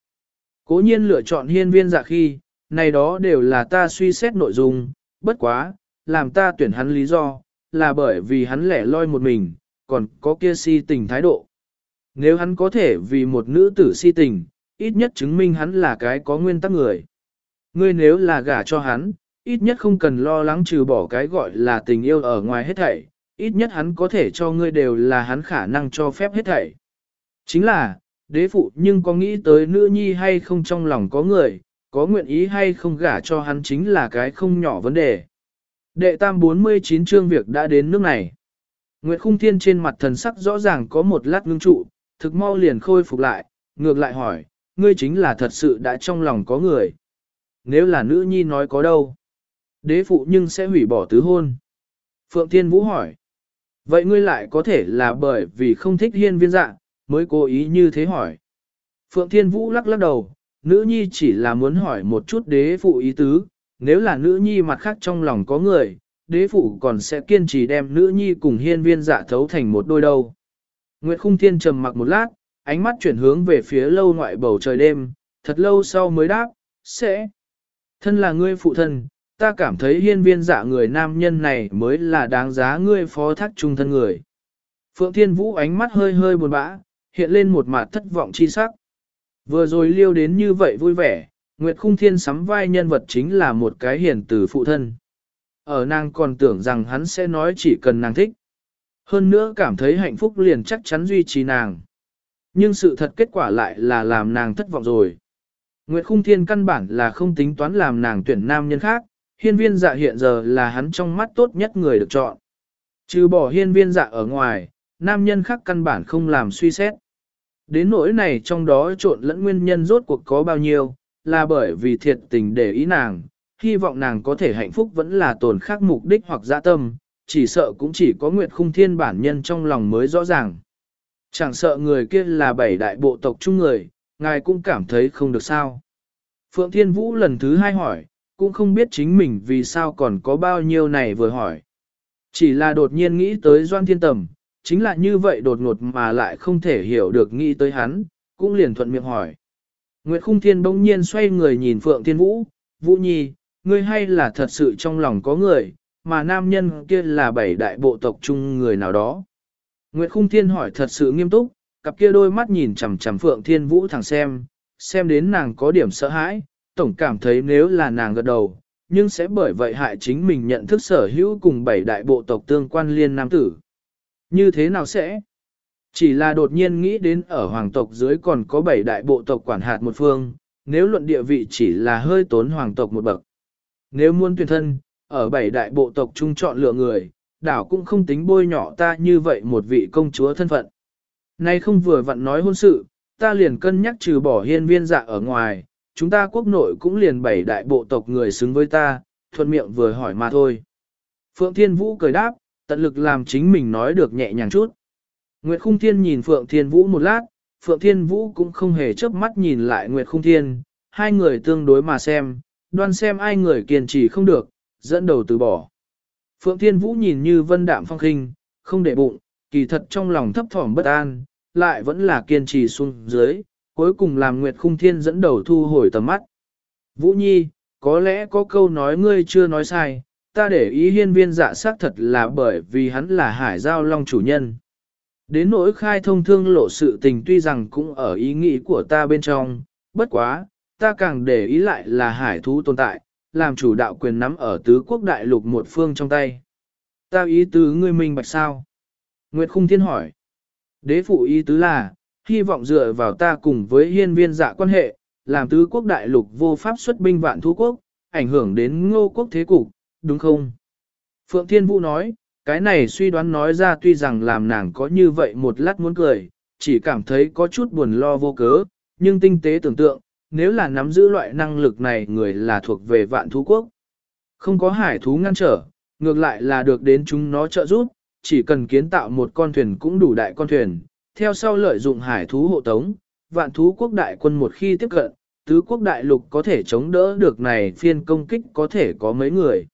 Cố nhiên lựa chọn hiên viên dạ khi, này đó đều là ta suy xét nội dung, bất quá, làm ta tuyển hắn lý do, là bởi vì hắn lẻ loi một mình, còn có kia si tình thái độ. Nếu hắn có thể vì một nữ tử si tình, ít nhất chứng minh hắn là cái có nguyên tắc người. Ngươi nếu là gả cho hắn, ít nhất không cần lo lắng trừ bỏ cái gọi là tình yêu ở ngoài hết thảy, ít nhất hắn có thể cho ngươi đều là hắn khả năng cho phép hết thảy. Chính là, đế phụ nhưng có nghĩ tới nữ nhi hay không trong lòng có người, có nguyện ý hay không gả cho hắn chính là cái không nhỏ vấn đề. Đệ tam 49 chương việc đã đến nước này. Nguyệt Khung Thiên trên mặt thần sắc rõ ràng có một lát ngưng trụ, thực mau liền khôi phục lại, ngược lại hỏi, ngươi chính là thật sự đã trong lòng có người. Nếu là nữ nhi nói có đâu, đế phụ nhưng sẽ hủy bỏ tứ hôn. Phượng Thiên Vũ hỏi, vậy ngươi lại có thể là bởi vì không thích hiên viên dạ, mới cố ý như thế hỏi. Phượng Thiên Vũ lắc lắc đầu, nữ nhi chỉ là muốn hỏi một chút đế phụ ý tứ, nếu là nữ nhi mặt khác trong lòng có người, đế phụ còn sẽ kiên trì đem nữ nhi cùng hiên viên dạ thấu thành một đôi đâu. Nguyệt Khung Thiên trầm mặc một lát, ánh mắt chuyển hướng về phía lâu ngoại bầu trời đêm, thật lâu sau mới đáp, sẽ. Thân là ngươi phụ thân, ta cảm thấy hiên viên dạ người nam nhân này mới là đáng giá ngươi phó thác trung thân người. Phượng Thiên Vũ ánh mắt hơi hơi buồn bã, hiện lên một mặt thất vọng chi sắc. Vừa rồi liêu đến như vậy vui vẻ, Nguyệt Khung Thiên sắm vai nhân vật chính là một cái hiền từ phụ thân. Ở nàng còn tưởng rằng hắn sẽ nói chỉ cần nàng thích. Hơn nữa cảm thấy hạnh phúc liền chắc chắn duy trì nàng. Nhưng sự thật kết quả lại là làm nàng thất vọng rồi. Nguyệt Khung Thiên căn bản là không tính toán làm nàng tuyển nam nhân khác, hiên viên dạ hiện giờ là hắn trong mắt tốt nhất người được chọn. Trừ bỏ hiên viên dạ ở ngoài, nam nhân khác căn bản không làm suy xét. Đến nỗi này trong đó trộn lẫn nguyên nhân rốt cuộc có bao nhiêu, là bởi vì thiệt tình để ý nàng, hy vọng nàng có thể hạnh phúc vẫn là tồn khác mục đích hoặc dạ tâm, chỉ sợ cũng chỉ có Nguyệt Khung Thiên bản nhân trong lòng mới rõ ràng. Chẳng sợ người kia là bảy đại bộ tộc chung người, ngài cũng cảm thấy không được sao. Phượng Thiên Vũ lần thứ hai hỏi, cũng không biết chính mình vì sao còn có bao nhiêu này vừa hỏi. Chỉ là đột nhiên nghĩ tới Doan Thiên Tầm, chính là như vậy đột ngột mà lại không thể hiểu được nghĩ tới hắn, cũng liền thuận miệng hỏi. Nguyệt Khung Thiên bỗng nhiên xoay người nhìn Phượng Thiên Vũ, Vũ Nhi, ngươi hay là thật sự trong lòng có người, mà nam nhân kia là bảy đại bộ tộc chung người nào đó. Nguyệt Khung Thiên hỏi thật sự nghiêm túc, cặp kia đôi mắt nhìn chằm chằm Phượng Thiên Vũ thẳng xem, xem đến nàng có điểm sợ hãi, tổng cảm thấy nếu là nàng gật đầu, nhưng sẽ bởi vậy hại chính mình nhận thức sở hữu cùng bảy đại bộ tộc tương quan liên nam tử. Như thế nào sẽ? Chỉ là đột nhiên nghĩ đến ở hoàng tộc dưới còn có bảy đại bộ tộc quản hạt một phương, nếu luận địa vị chỉ là hơi tốn hoàng tộc một bậc. Nếu muốn tuyển thân, ở bảy đại bộ tộc chung chọn lựa người, đảo cũng không tính bôi nhỏ ta như vậy một vị công chúa thân phận. Nay không vừa vặn nói hôn sự, ta liền cân nhắc trừ bỏ hiên viên dạ ở ngoài, chúng ta quốc nội cũng liền bảy đại bộ tộc người xứng với ta, thuận miệng vừa hỏi mà thôi. Phượng Thiên Vũ cười đáp, tận lực làm chính mình nói được nhẹ nhàng chút. Nguyệt Khung Thiên nhìn Phượng Thiên Vũ một lát, Phượng Thiên Vũ cũng không hề chớp mắt nhìn lại Nguyệt Khung Thiên, hai người tương đối mà xem, đoan xem ai người kiên trì không được, dẫn đầu từ bỏ. Phượng Thiên Vũ nhìn như vân đạm phong khinh, không để bụng, kỳ thật trong lòng thấp thỏm bất an, lại vẫn là kiên trì xuống dưới, cuối cùng làm Nguyệt Khung Thiên dẫn đầu thu hồi tầm mắt. Vũ Nhi, có lẽ có câu nói ngươi chưa nói sai, ta để ý hiên viên dạ xác thật là bởi vì hắn là hải giao long chủ nhân. Đến nỗi khai thông thương lộ sự tình tuy rằng cũng ở ý nghĩ của ta bên trong, bất quá, ta càng để ý lại là hải thú tồn tại, làm chủ đạo quyền nắm ở tứ quốc đại lục một phương trong tay. Ta ý tứ ngươi minh bạch sao? Nguyệt Khung Thiên hỏi. Đế phụ ý tứ là, hy vọng dựa vào ta cùng với hiên viên dạ quan hệ, làm tứ quốc đại lục vô pháp xuất binh vạn thú quốc, ảnh hưởng đến ngô quốc thế cục, đúng không? Phượng Thiên Vũ nói, cái này suy đoán nói ra tuy rằng làm nàng có như vậy một lát muốn cười, chỉ cảm thấy có chút buồn lo vô cớ, nhưng tinh tế tưởng tượng, nếu là nắm giữ loại năng lực này người là thuộc về vạn thú quốc. Không có hải thú ngăn trở, ngược lại là được đến chúng nó trợ giúp, chỉ cần kiến tạo một con thuyền cũng đủ đại con thuyền, theo sau lợi dụng hải thú hộ tống, vạn thú quốc đại quân một khi tiếp cận, tứ quốc đại lục có thể chống đỡ được này phiên công kích có thể có mấy người.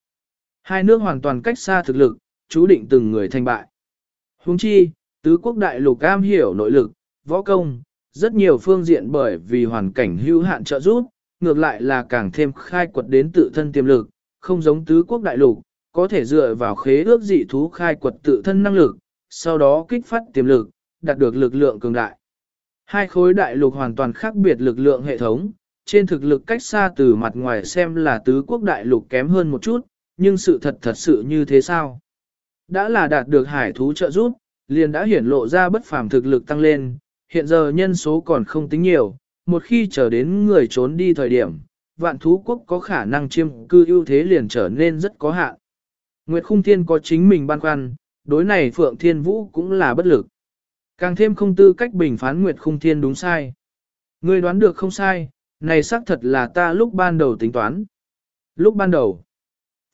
Hai nước hoàn toàn cách xa thực lực, chú định từng người thành bại. Huống chi, tứ quốc đại lục am hiểu nội lực, võ công, rất nhiều phương diện bởi vì hoàn cảnh hữu hạn trợ giúp, ngược lại là càng thêm khai quật đến tự thân tiềm lực, không giống tứ quốc đại lục, có thể dựa vào khế ước dị thú khai quật tự thân năng lực, sau đó kích phát tiềm lực, đạt được lực lượng cường đại. Hai khối đại lục hoàn toàn khác biệt lực lượng hệ thống, trên thực lực cách xa từ mặt ngoài xem là tứ quốc đại lục kém hơn một chút, nhưng sự thật thật sự như thế sao? Đã là đạt được hải thú trợ giúp, liền đã hiển lộ ra bất phàm thực lực tăng lên, hiện giờ nhân số còn không tính nhiều, một khi trở đến người trốn đi thời điểm, vạn thú quốc có khả năng chiêm cư ưu thế liền trở nên rất có hạn. Nguyệt Khung Thiên có chính mình băn khoăn, đối này Phượng Thiên Vũ cũng là bất lực. Càng thêm không tư cách bình phán Nguyệt Khung Thiên đúng sai. Ngươi đoán được không sai, này xác thật là ta lúc ban đầu tính toán. Lúc ban đầu,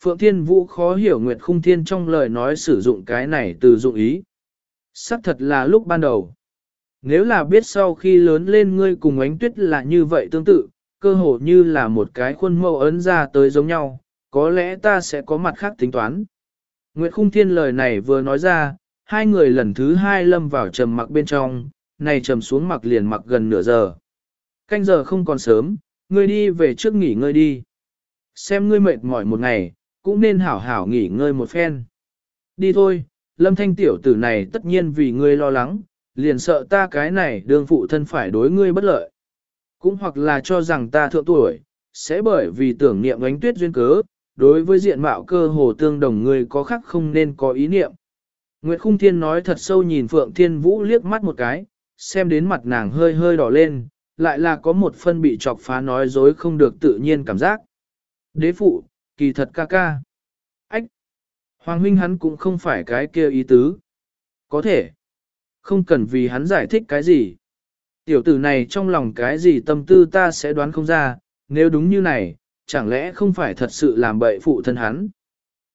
Phượng Thiên Vũ khó hiểu Nguyệt Khung Thiên trong lời nói sử dụng cái này từ dụng ý. Xác thật là lúc ban đầu. Nếu là biết sau khi lớn lên ngươi cùng ánh tuyết là như vậy tương tự, cơ hồ như là một cái khuôn mẫu ấn ra tới giống nhau, có lẽ ta sẽ có mặt khác tính toán. Nguyệt Khung Thiên lời này vừa nói ra, hai người lần thứ hai lâm vào trầm mặc bên trong, này trầm xuống mặc liền mặc gần nửa giờ. Canh giờ không còn sớm, ngươi đi về trước nghỉ ngơi đi. Xem ngươi mệt mỏi một ngày, cũng nên hảo hảo nghỉ ngơi một phen. Đi thôi, lâm thanh tiểu tử này tất nhiên vì ngươi lo lắng, liền sợ ta cái này đương phụ thân phải đối ngươi bất lợi. Cũng hoặc là cho rằng ta thượng tuổi, sẽ bởi vì tưởng niệm ánh tuyết duyên cớ, đối với diện mạo cơ hồ tương đồng ngươi có khác không nên có ý niệm. Nguyệt Khung Thiên nói thật sâu nhìn Phượng Thiên Vũ liếc mắt một cái, xem đến mặt nàng hơi hơi đỏ lên, lại là có một phân bị chọc phá nói dối không được tự nhiên cảm giác. Đế phụ, kỳ thật ca ca. Ách! Hoàng huynh hắn cũng không phải cái kia ý tứ. Có thể. Không cần vì hắn giải thích cái gì. Tiểu tử này trong lòng cái gì tâm tư ta sẽ đoán không ra, nếu đúng như này, chẳng lẽ không phải thật sự làm bậy phụ thân hắn.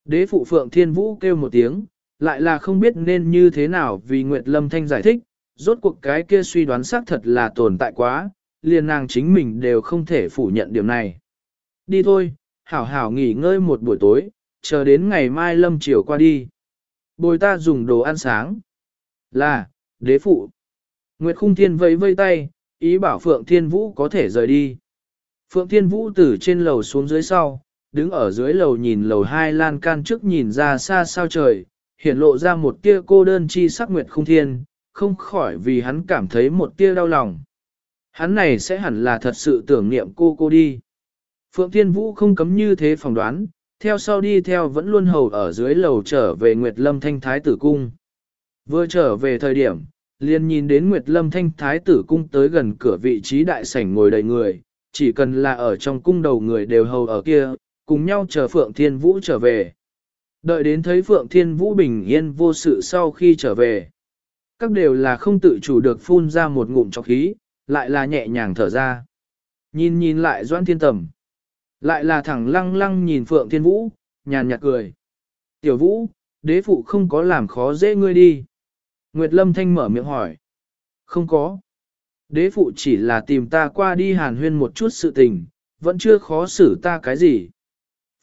Đế phụ Phượng Thiên Vũ kêu một tiếng, lại là không biết nên như thế nào vì Nguyệt Lâm Thanh giải thích, rốt cuộc cái kia suy đoán xác thật là tồn tại quá, liền nàng chính mình đều không thể phủ nhận điểm này. Đi thôi, hảo hảo nghỉ ngơi một buổi tối, chờ đến ngày mai lâm chiều qua đi. Bồi ta dùng đồ ăn sáng. Là, đế phụ. Nguyệt Khung Thiên vẫy vây tay, ý bảo Phượng Thiên Vũ có thể rời đi. Phượng Thiên Vũ từ trên lầu xuống dưới sau, đứng ở dưới lầu nhìn lầu hai lan can trước nhìn ra xa sao trời, hiện lộ ra một tia cô đơn chi sắc Nguyệt Khung Thiên, không khỏi vì hắn cảm thấy một tia đau lòng. Hắn này sẽ hẳn là thật sự tưởng niệm cô cô đi. Phượng Thiên Vũ không cấm như thế phỏng đoán, theo sau đi theo vẫn luôn hầu ở dưới lầu trở về Nguyệt Lâm Thanh Thái Tử Cung. Vừa trở về thời điểm, liền nhìn đến Nguyệt Lâm Thanh Thái Tử Cung tới gần cửa vị trí đại sảnh ngồi đầy người, chỉ cần là ở trong cung đầu người đều hầu ở kia, cùng nhau chờ Phượng Thiên Vũ trở về. Đợi đến thấy Phượng Thiên Vũ bình yên vô sự sau khi trở về. Các đều là không tự chủ được phun ra một ngụm chọc khí, lại là nhẹ nhàng thở ra. Nhìn nhìn lại Doan Thiên Tầm. Lại là thẳng lăng lăng nhìn Phượng Thiên Vũ, nhàn nhạt cười. Tiểu Vũ, đế phụ không có làm khó dễ ngươi đi. Nguyệt Lâm Thanh mở miệng hỏi. Không có. Đế phụ chỉ là tìm ta qua đi hàn huyên một chút sự tình, vẫn chưa khó xử ta cái gì.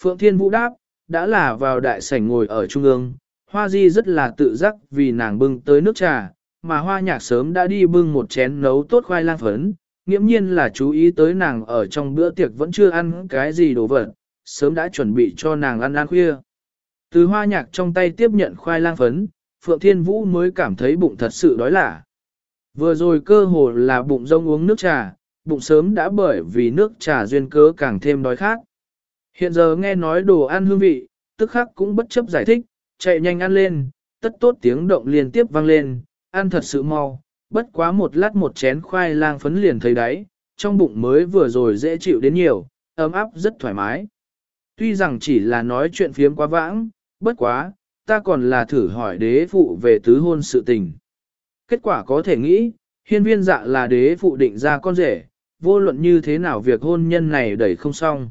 Phượng Thiên Vũ đáp, đã là vào đại sảnh ngồi ở trung ương, Hoa Di rất là tự giác vì nàng bưng tới nước trà, mà Hoa Nhạc sớm đã đi bưng một chén nấu tốt khoai lang phấn, nghiễm nhiên là chú ý tới nàng ở trong bữa tiệc vẫn chưa ăn cái gì đồ vật, sớm đã chuẩn bị cho nàng ăn ăn khuya. Từ Hoa Nhạc trong tay tiếp nhận khoai lang phấn, Phượng Thiên Vũ mới cảm thấy bụng thật sự đói lạ. Vừa rồi cơ hồ là bụng rông uống nước trà, bụng sớm đã bởi vì nước trà duyên cớ càng thêm đói khát. Hiện giờ nghe nói đồ ăn hương vị, tức khắc cũng bất chấp giải thích, chạy nhanh ăn lên, tất tốt tiếng động liên tiếp vang lên, ăn thật sự mau, bất quá một lát một chén khoai lang phấn liền thấy đáy, trong bụng mới vừa rồi dễ chịu đến nhiều, ấm áp rất thoải mái. Tuy rằng chỉ là nói chuyện phiếm quá vãng, bất quá, ta còn là thử hỏi đế phụ về tứ hôn sự tình. Kết quả có thể nghĩ, hiên viên dạ là đế phụ định ra con rể, vô luận như thế nào việc hôn nhân này đẩy không xong.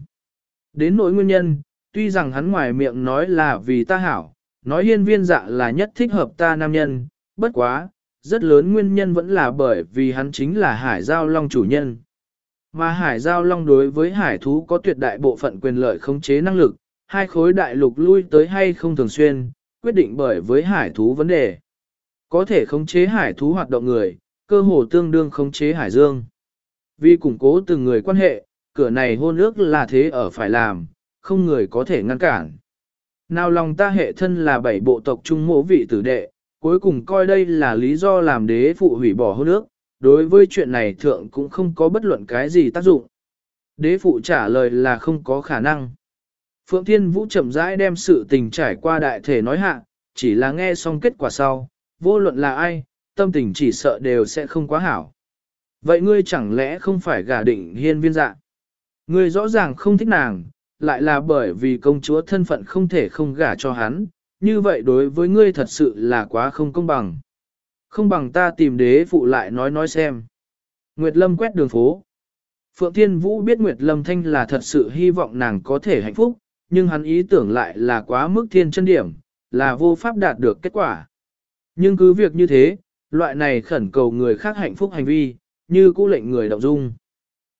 Đến nỗi nguyên nhân, tuy rằng hắn ngoài miệng nói là vì ta hảo, nói hiên viên dạ là nhất thích hợp ta nam nhân, bất quá, rất lớn nguyên nhân vẫn là bởi vì hắn chính là hải giao long chủ nhân. Mà hải giao long đối với hải thú có tuyệt đại bộ phận quyền lợi khống chế năng lực, hai khối đại lục lui tới hay không thường xuyên, quyết định bởi với hải thú vấn đề. Có thể khống chế hải thú hoạt động người, cơ hồ tương đương khống chế hải dương. Vì củng cố từng người quan hệ, cửa này hôn ước là thế ở phải làm, không người có thể ngăn cản. Nào lòng ta hệ thân là bảy bộ tộc trung mộ vị tử đệ, cuối cùng coi đây là lý do làm đế phụ hủy bỏ hôn ước, đối với chuyện này thượng cũng không có bất luận cái gì tác dụng. Đế phụ trả lời là không có khả năng. Phượng Thiên Vũ chậm rãi đem sự tình trải qua đại thể nói hạ, chỉ là nghe xong kết quả sau, vô luận là ai, tâm tình chỉ sợ đều sẽ không quá hảo. Vậy ngươi chẳng lẽ không phải gả định hiên viên dạ? Ngươi rõ ràng không thích nàng, lại là bởi vì công chúa thân phận không thể không gả cho hắn, như vậy đối với ngươi thật sự là quá không công bằng. Không bằng ta tìm đế phụ lại nói nói xem. Nguyệt Lâm quét đường phố. Phượng Thiên Vũ biết Nguyệt Lâm Thanh là thật sự hy vọng nàng có thể hạnh phúc, nhưng hắn ý tưởng lại là quá mức thiên chân điểm, là vô pháp đạt được kết quả. Nhưng cứ việc như thế, loại này khẩn cầu người khác hạnh phúc hành vi, như cũ lệnh người động dung.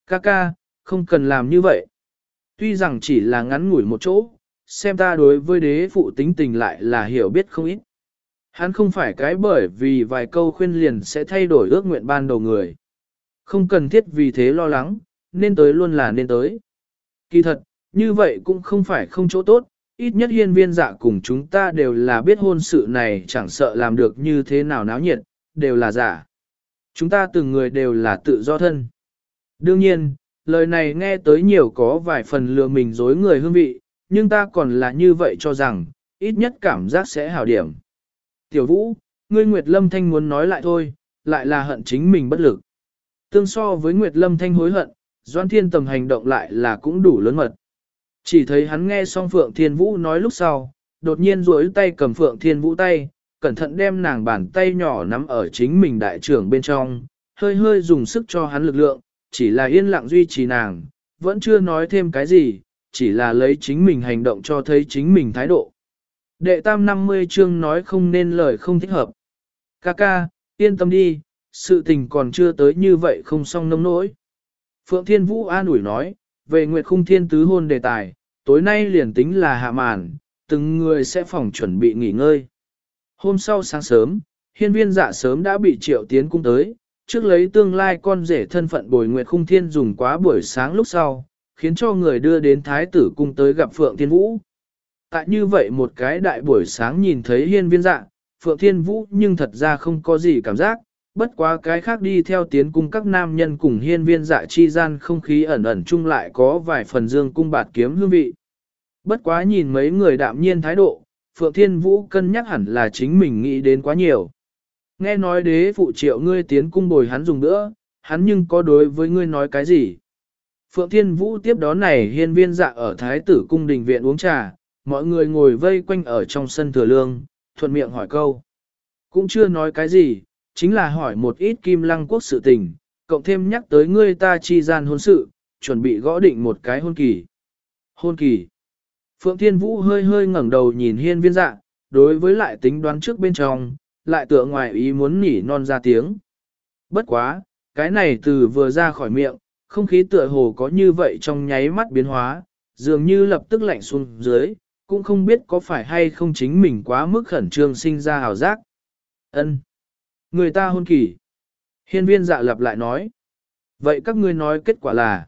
Ca ca, không cần làm như vậy. Tuy rằng chỉ là ngắn ngủi một chỗ, xem ta đối với đế phụ tính tình lại là hiểu biết không ít. Hắn không phải cái bởi vì vài câu khuyên liền sẽ thay đổi ước nguyện ban đầu người. Không cần thiết vì thế lo lắng, nên tới luôn là nên tới. Kỳ thật, như vậy cũng không phải không chỗ tốt, ít nhất hiên viên dạ cùng chúng ta đều là biết hôn sự này chẳng sợ làm được như thế nào náo nhiệt, đều là giả. Chúng ta từng người đều là tự do thân. Đương nhiên, lời này nghe tới nhiều có vài phần lừa mình dối người hương vị, nhưng ta còn là như vậy cho rằng, ít nhất cảm giác sẽ hảo điểm. Tiểu vũ, ngươi Nguyệt Lâm Thanh muốn nói lại thôi, lại là hận chính mình bất lực. Tương so với Nguyệt Lâm Thanh hối hận, Doan Thiên Tầm hành động lại là cũng đủ lớn mật. Chỉ thấy hắn nghe xong Phượng Thiên Vũ nói lúc sau, đột nhiên duỗi tay cầm Phượng Thiên Vũ tay, cẩn thận đem nàng bàn tay nhỏ nắm ở chính mình đại trưởng bên trong, hơi hơi dùng sức cho hắn lực lượng, chỉ là yên lặng duy trì nàng, vẫn chưa nói thêm cái gì, chỉ là lấy chính mình hành động cho thấy chính mình thái độ. Đệ tam 50 chương nói không nên lời không thích hợp. Ca ca, yên tâm đi, sự tình còn chưa tới như vậy không xong nông nỗi. Phượng Thiên Vũ an ủi nói, về Nguyệt Khung Thiên Tứ hôn đề tài, tối nay liền tính là hạ màn, từng người sẽ phòng chuẩn bị nghỉ ngơi. Hôm sau sáng sớm, hiên viên dạ sớm đã bị triệu tiến cung tới, trước lấy tương lai con rể thân phận bồi Nguyệt Khung Thiên dùng quá buổi sáng lúc sau, khiến cho người đưa đến Thái tử cung tới gặp Phượng Thiên Vũ. Tại như vậy một cái đại buổi sáng nhìn thấy hiên viên dạ, Phượng Thiên Vũ nhưng thật ra không có gì cảm giác, bất quá cái khác đi theo tiến cung các nam nhân cùng hiên viên dạ chi gian không khí ẩn ẩn chung lại có vài phần dương cung bạt kiếm hương vị. Bất quá nhìn mấy người đạm nhiên thái độ, Phượng Thiên Vũ cân nhắc hẳn là chính mình nghĩ đến quá nhiều. Nghe nói đế phụ triệu ngươi tiến cung bồi hắn dùng nữa, hắn nhưng có đối với ngươi nói cái gì? Phượng Thiên Vũ tiếp đó này hiên viên dạ ở thái tử cung đình viện uống trà, mọi người ngồi vây quanh ở trong sân thừa lương, thuận miệng hỏi câu. Cũng chưa nói cái gì, chính là hỏi một ít kim lăng quốc sự tình, cộng thêm nhắc tới ngươi ta chi gian hôn sự, chuẩn bị gõ định một cái hôn kỳ. Hôn kỳ. Phượng Thiên Vũ hơi hơi ngẩng đầu nhìn hiên viên dạ, đối với lại tính đoán trước bên trong, lại tựa ngoài ý muốn nỉ non ra tiếng. Bất quá, cái này từ vừa ra khỏi miệng, không khí tựa hồ có như vậy trong nháy mắt biến hóa, dường như lập tức lạnh xuống dưới, cũng không biết có phải hay không chính mình quá mức khẩn trương sinh ra hào giác. Ân, Người ta hôn kỳ. Hiên viên dạ lập lại nói. Vậy các ngươi nói kết quả là.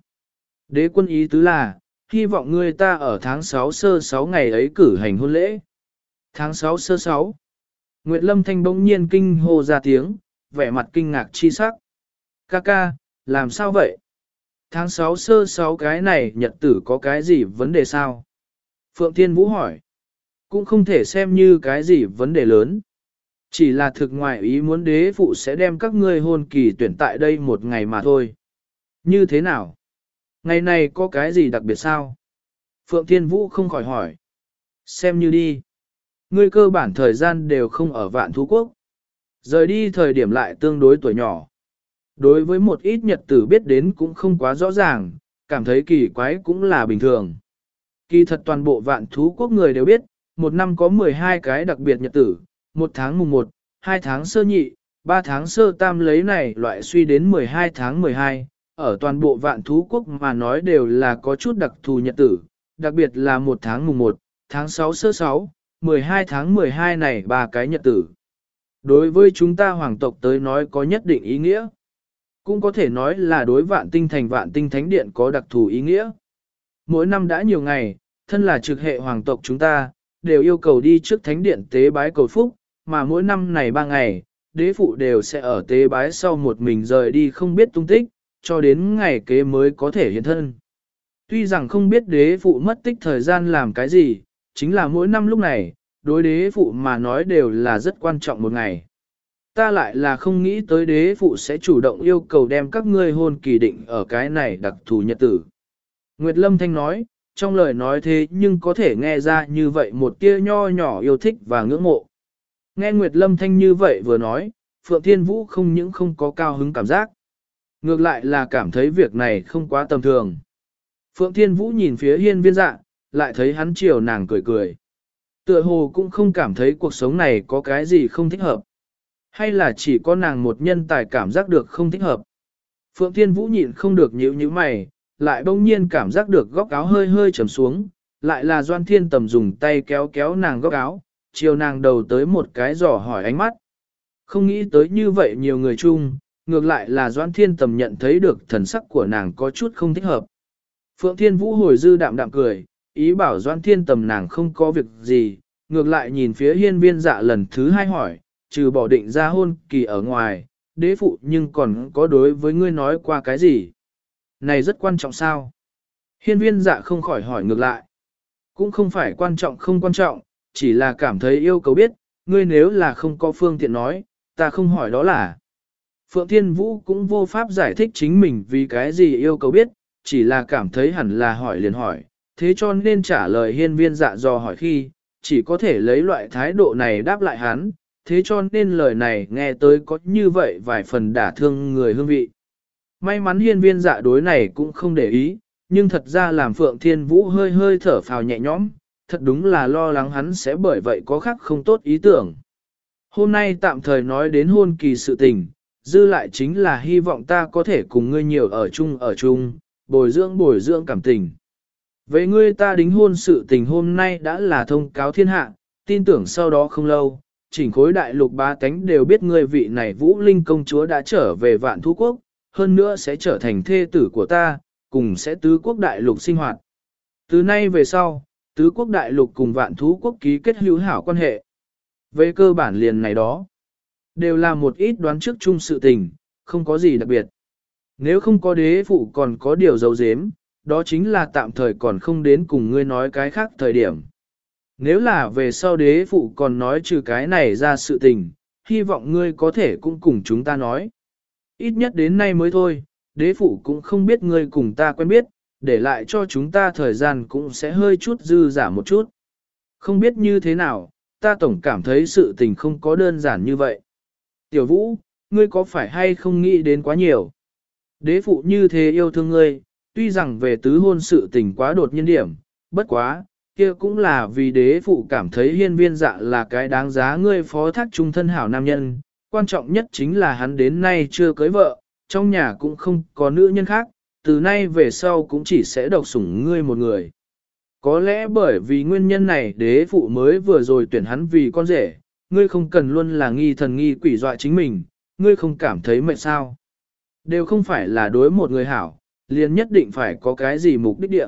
Đế quân ý tứ là, hy vọng người ta ở tháng 6 sơ 6 ngày ấy cử hành hôn lễ. Tháng 6 sơ 6. Nguyệt Lâm Thanh bỗng nhiên kinh hô ra tiếng, vẻ mặt kinh ngạc chi sắc. Ca ca, làm sao vậy? Tháng 6 sơ 6 cái này nhật tử có cái gì vấn đề sao? Phượng Thiên Vũ hỏi. Cũng không thể xem như cái gì vấn đề lớn. Chỉ là thực ngoại ý muốn đế phụ sẽ đem các ngươi hôn kỳ tuyển tại đây một ngày mà thôi. Như thế nào? Ngày này có cái gì đặc biệt sao? Phượng Thiên Vũ không khỏi hỏi. Xem như đi. Ngươi cơ bản thời gian đều không ở vạn thú quốc. Rời đi thời điểm lại tương đối tuổi nhỏ. Đối với một ít nhật tử biết đến cũng không quá rõ ràng, cảm thấy kỳ quái cũng là bình thường. Kỳ thật toàn bộ vạn thú quốc người đều biết, một năm có 12 cái đặc biệt nhật tử, một tháng mùng 1, hai tháng sơ nhị, ba tháng sơ tam lấy này loại suy đến 12 tháng 12, ở toàn bộ vạn thú quốc mà nói đều là có chút đặc thù nhật tử, đặc biệt là một tháng mùng 1, tháng 6 sơ 6, 12 tháng 12 này ba cái nhật tử. Đối với chúng ta hoàng tộc tới nói có nhất định ý nghĩa. Cũng có thể nói là đối vạn tinh thành vạn tinh thánh điện có đặc thù ý nghĩa. Mỗi năm đã nhiều ngày, thân là trực hệ hoàng tộc chúng ta, đều yêu cầu đi trước thánh điện tế bái cầu phúc, mà mỗi năm này ba ngày, đế phụ đều sẽ ở tế bái sau một mình rời đi không biết tung tích, cho đến ngày kế mới có thể hiện thân. Tuy rằng không biết đế phụ mất tích thời gian làm cái gì, chính là mỗi năm lúc này, đối đế phụ mà nói đều là rất quan trọng một ngày. Ta lại là không nghĩ tới đế phụ sẽ chủ động yêu cầu đem các ngươi hôn kỳ định ở cái này đặc thù nhật tử. Nguyệt Lâm Thanh nói, trong lời nói thế nhưng có thể nghe ra như vậy một tia nho nhỏ yêu thích và ngưỡng mộ. Nghe Nguyệt Lâm Thanh như vậy vừa nói, Phượng Thiên Vũ không những không có cao hứng cảm giác. Ngược lại là cảm thấy việc này không quá tầm thường. Phượng Thiên Vũ nhìn phía hiên viên dạ, lại thấy hắn chiều nàng cười cười. Tựa hồ cũng không cảm thấy cuộc sống này có cái gì không thích hợp. Hay là chỉ có nàng một nhân tài cảm giác được không thích hợp. Phượng Thiên Vũ nhịn không được nhíu nhíu mày, lại bỗng nhiên cảm giác được góc áo hơi hơi trầm xuống, lại là Doan Thiên Tầm dùng tay kéo kéo nàng góc áo, chiều nàng đầu tới một cái giỏ hỏi ánh mắt. Không nghĩ tới như vậy nhiều người chung, ngược lại là Doan Thiên Tầm nhận thấy được thần sắc của nàng có chút không thích hợp. Phượng Thiên Vũ hồi dư đạm đạm cười, ý bảo Doan Thiên Tầm nàng không có việc gì, ngược lại nhìn phía hiên viên dạ lần thứ hai hỏi, trừ bỏ định ra hôn kỳ ở ngoài, đế phụ nhưng còn có đối với ngươi nói qua cái gì? Này rất quan trọng sao? Hiên viên dạ không khỏi hỏi ngược lại. Cũng không phải quan trọng không quan trọng, chỉ là cảm thấy yêu cầu biết, ngươi nếu là không có phương tiện nói, ta không hỏi đó là. Phượng Thiên Vũ cũng vô pháp giải thích chính mình vì cái gì yêu cầu biết, chỉ là cảm thấy hẳn là hỏi liền hỏi, thế cho nên trả lời hiên viên dạ dò hỏi khi, chỉ có thể lấy loại thái độ này đáp lại hắn, thế cho nên lời này nghe tới có như vậy vài phần đả thương người hương vị. May mắn hiên viên dạ đối này cũng không để ý, nhưng thật ra làm Phượng Thiên Vũ hơi hơi thở phào nhẹ nhõm, thật đúng là lo lắng hắn sẽ bởi vậy có khác không tốt ý tưởng. Hôm nay tạm thời nói đến hôn kỳ sự tình, dư lại chính là hy vọng ta có thể cùng ngươi nhiều ở chung ở chung, bồi dưỡng bồi dưỡng cảm tình. với ngươi ta đính hôn sự tình hôm nay đã là thông cáo thiên hạ, tin tưởng sau đó không lâu, chỉnh khối đại lục ba tánh đều biết ngươi vị này Vũ Linh công chúa đã trở về vạn thú quốc, hơn nữa sẽ trở thành thê tử của ta, cùng sẽ tứ quốc đại lục sinh hoạt. Từ nay về sau, tứ quốc đại lục cùng vạn thú quốc ký kết hữu hảo quan hệ. Về cơ bản liền này đó, đều là một ít đoán trước chung sự tình, không có gì đặc biệt. Nếu không có đế phụ còn có điều dấu dếm, đó chính là tạm thời còn không đến cùng ngươi nói cái khác thời điểm. Nếu là về sau đế phụ còn nói trừ cái này ra sự tình, hy vọng ngươi có thể cũng cùng chúng ta nói. Ít nhất đến nay mới thôi, đế phụ cũng không biết ngươi cùng ta quen biết, để lại cho chúng ta thời gian cũng sẽ hơi chút dư giả một chút. Không biết như thế nào, ta tổng cảm thấy sự tình không có đơn giản như vậy. Tiểu vũ, ngươi có phải hay không nghĩ đến quá nhiều? Đế phụ như thế yêu thương ngươi, tuy rằng về tứ hôn sự tình quá đột nhiên điểm, bất quá, kia cũng là vì đế phụ cảm thấy hiên viên dạ là cái đáng giá ngươi phó thác trung thân hảo nam nhân, quan trọng nhất chính là hắn đến nay chưa cưới vợ, trong nhà cũng không có nữ nhân khác, từ nay về sau cũng chỉ sẽ độc sủng ngươi một người. Có lẽ bởi vì nguyên nhân này đế phụ mới vừa rồi tuyển hắn vì con rể, ngươi không cần luôn là nghi thần nghi quỷ dọa chính mình, ngươi không cảm thấy mệt sao. Đều không phải là đối một người hảo, liền nhất định phải có cái gì mục đích địa.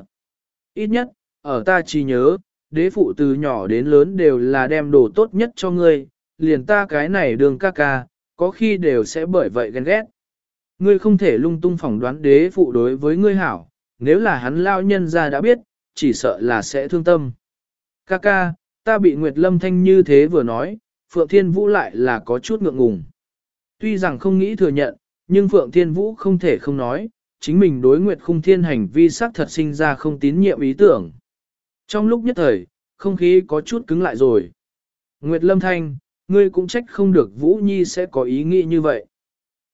Ít nhất, ở ta chỉ nhớ, đế phụ từ nhỏ đến lớn đều là đem đồ tốt nhất cho ngươi, liền ta cái này đường ca ca, có khi đều sẽ bởi vậy ghen ghét. Ngươi không thể lung tung phỏng đoán đế phụ đối với ngươi hảo, nếu là hắn lao nhân ra đã biết, chỉ sợ là sẽ thương tâm. Ca ca, ta bị Nguyệt Lâm Thanh như thế vừa nói, Phượng Thiên Vũ lại là có chút ngượng ngùng. Tuy rằng không nghĩ thừa nhận, nhưng Phượng Thiên Vũ không thể không nói, chính mình đối Nguyệt Khung Thiên hành vi xác thật sinh ra không tín nhiệm ý tưởng. Trong lúc nhất thời, không khí có chút cứng lại rồi. Nguyệt Lâm Thanh, ngươi cũng trách không được Vũ Nhi sẽ có ý nghĩ như vậy.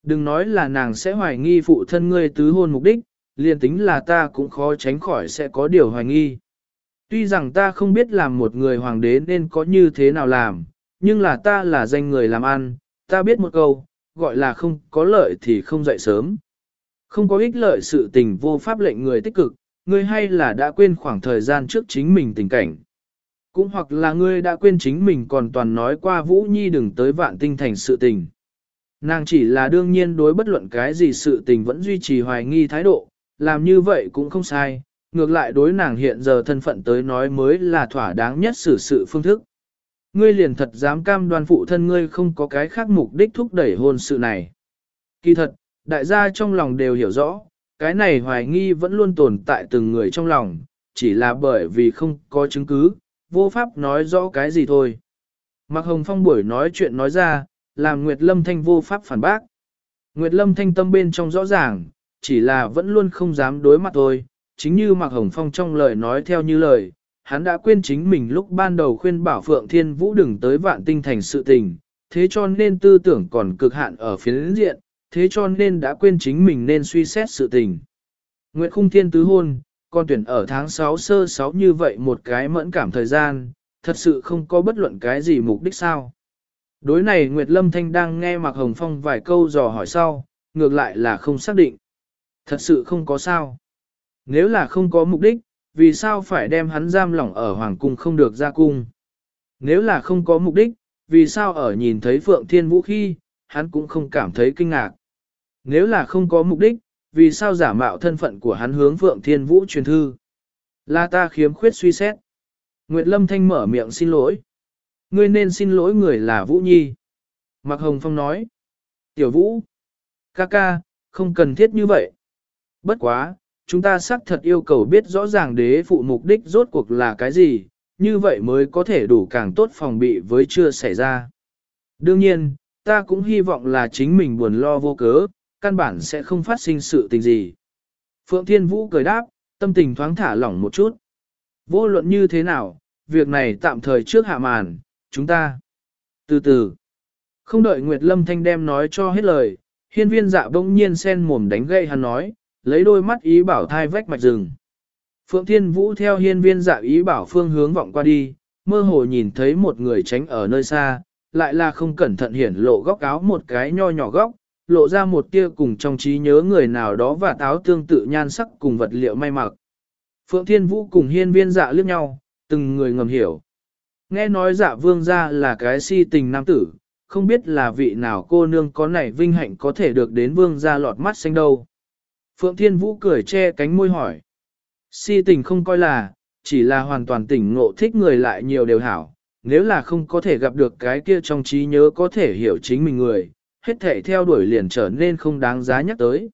Đừng nói là nàng sẽ hoài nghi phụ thân ngươi tứ hôn mục đích, liền tính là ta cũng khó tránh khỏi sẽ có điều hoài nghi. Tuy rằng ta không biết làm một người hoàng đế nên có như thế nào làm, nhưng là ta là danh người làm ăn, ta biết một câu, gọi là không có lợi thì không dậy sớm. Không có ích lợi sự tình vô pháp lệnh người tích cực, ngươi hay là đã quên khoảng thời gian trước chính mình tình cảnh. Cũng hoặc là ngươi đã quên chính mình còn toàn nói qua Vũ Nhi đừng tới vạn tinh thành sự tình. Nàng chỉ là đương nhiên đối bất luận cái gì sự tình vẫn duy trì hoài nghi thái độ, làm như vậy cũng không sai, ngược lại đối nàng hiện giờ thân phận tới nói mới là thỏa đáng nhất xử sự phương thức. Ngươi liền thật dám cam đoan phụ thân ngươi không có cái khác mục đích thúc đẩy hôn sự này. Kỳ thật, đại gia trong lòng đều hiểu rõ, cái này hoài nghi vẫn luôn tồn tại từng người trong lòng, chỉ là bởi vì không có chứng cứ, vô pháp nói rõ cái gì thôi. Mạc Hồng Phong buổi nói chuyện nói ra, làm Nguyệt Lâm Thanh vô pháp phản bác. Nguyệt Lâm Thanh tâm bên trong rõ ràng, chỉ là vẫn luôn không dám đối mặt thôi, chính như Mạc Hồng Phong trong lời nói theo như lời, hắn đã quên chính mình lúc ban đầu khuyên bảo Phượng Thiên Vũ đừng tới vạn tinh thành sự tình, thế cho nên tư tưởng còn cực hạn ở phía diện, thế cho nên đã quên chính mình nên suy xét sự tình. Nguyệt Khung Thiên tứ hôn, con tuyển ở tháng 6 sơ 6 như vậy một cái mẫn cảm thời gian, thật sự không có bất luận cái gì mục đích sao. Đối này Nguyệt Lâm Thanh đang nghe Mạc Hồng Phong vài câu dò hỏi sau, ngược lại là không xác định. Thật sự không có sao. Nếu là không có mục đích, vì sao phải đem hắn giam lỏng ở Hoàng Cung không được ra cung? Nếu là không có mục đích, vì sao ở nhìn thấy Phượng Thiên Vũ khi, hắn cũng không cảm thấy kinh ngạc? Nếu là không có mục đích, vì sao giả mạo thân phận của hắn hướng Phượng Thiên Vũ truyền thư? Là ta khiếm khuyết suy xét. Nguyệt Lâm Thanh mở miệng xin lỗi. Ngươi nên xin lỗi người là Vũ Nhi. Mạc Hồng Phong nói. Tiểu Vũ. Ca ca, không cần thiết như vậy. Bất quá, chúng ta xác thật yêu cầu biết rõ ràng đế phụ mục đích rốt cuộc là cái gì, như vậy mới có thể đủ càng tốt phòng bị với chưa xảy ra. Đương nhiên, ta cũng hy vọng là chính mình buồn lo vô cớ, căn bản sẽ không phát sinh sự tình gì. Phượng Thiên Vũ cười đáp, tâm tình thoáng thả lỏng một chút. Vô luận như thế nào, việc này tạm thời trước hạ màn, chúng ta. Từ từ, không đợi Nguyệt Lâm Thanh đem nói cho hết lời, hiên viên dạ bỗng nhiên sen mồm đánh gậy hắn nói, lấy đôi mắt ý bảo thai vách mạch rừng. Phượng Thiên Vũ theo hiên viên dạ ý bảo phương hướng vọng qua đi, mơ hồ nhìn thấy một người tránh ở nơi xa, lại là không cẩn thận hiển lộ góc áo một cái nho nhỏ góc, lộ ra một tia cùng trong trí nhớ người nào đó và táo tương tự nhan sắc cùng vật liệu may mặc. Phượng Thiên Vũ cùng hiên viên dạ liếc nhau, từng người ngầm hiểu. Nghe nói dạ vương gia là cái si tình nam tử, không biết là vị nào cô nương có nảy vinh hạnh có thể được đến vương gia lọt mắt xanh đâu. Phượng Thiên Vũ cười che cánh môi hỏi. Si tình không coi là, chỉ là hoàn toàn tỉnh ngộ thích người lại nhiều đều hảo, nếu là không có thể gặp được cái kia trong trí nhớ có thể hiểu chính mình người, hết thể theo đuổi liền trở nên không đáng giá nhắc tới.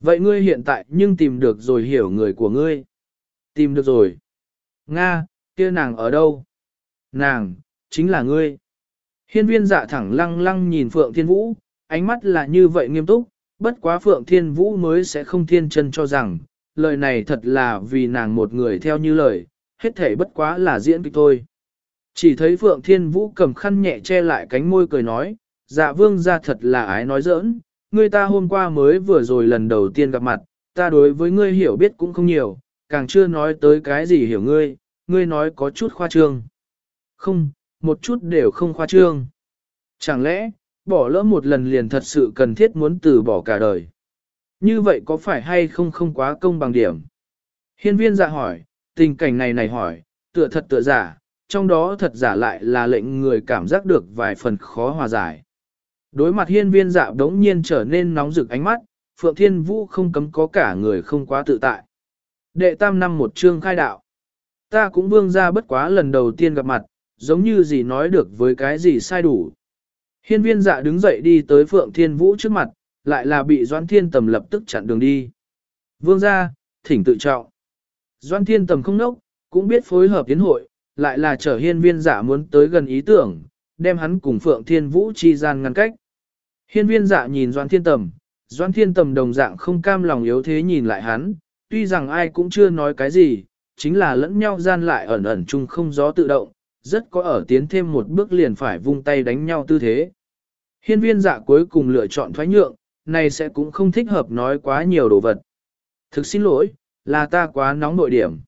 Vậy ngươi hiện tại nhưng tìm được rồi hiểu người của ngươi. Tìm được rồi. Nga, kia nàng ở đâu? Nàng, chính là ngươi. Hiên viên dạ thẳng lăng lăng nhìn Phượng Thiên Vũ, ánh mắt là như vậy nghiêm túc, bất quá Phượng Thiên Vũ mới sẽ không thiên chân cho rằng, lời này thật là vì nàng một người theo như lời, hết thể bất quá là diễn kịch thôi. Chỉ thấy Phượng Thiên Vũ cầm khăn nhẹ che lại cánh môi cười nói, dạ vương ra thật là ái nói giỡn, người ta hôm qua mới vừa rồi lần đầu tiên gặp mặt, ta đối với ngươi hiểu biết cũng không nhiều, càng chưa nói tới cái gì hiểu ngươi, ngươi nói có chút khoa trương. Không, một chút đều không khoa trương. Chẳng lẽ, bỏ lỡ một lần liền thật sự cần thiết muốn từ bỏ cả đời. Như vậy có phải hay không không quá công bằng điểm? Hiên viên dạ hỏi, tình cảnh này này hỏi, tựa thật tựa giả, trong đó thật giả lại là lệnh người cảm giác được vài phần khó hòa giải. Đối mặt hiên viên dạ đống nhiên trở nên nóng rực ánh mắt, Phượng Thiên Vũ không cấm có cả người không quá tự tại. Đệ tam năm một chương khai đạo. Ta cũng vương ra bất quá lần đầu tiên gặp mặt, giống như gì nói được với cái gì sai đủ. Hiên viên dạ đứng dậy đi tới Phượng Thiên Vũ trước mặt, lại là bị Doan Thiên Tầm lập tức chặn đường đi. Vương ra, thỉnh tự trọng. Doan Thiên Tầm không nốc, cũng biết phối hợp tiến hội, lại là trở hiên viên dạ muốn tới gần ý tưởng, đem hắn cùng Phượng Thiên Vũ chi gian ngăn cách. Hiên viên dạ nhìn Doan Thiên Tầm, Doan Thiên Tầm đồng dạng không cam lòng yếu thế nhìn lại hắn, tuy rằng ai cũng chưa nói cái gì, chính là lẫn nhau gian lại ẩn ẩn chung không gió tự động, rất có ở tiến thêm một bước liền phải vung tay đánh nhau tư thế. Hiên viên dạ cuối cùng lựa chọn thoái nhượng, này sẽ cũng không thích hợp nói quá nhiều đồ vật. Thực xin lỗi, là ta quá nóng nội điểm.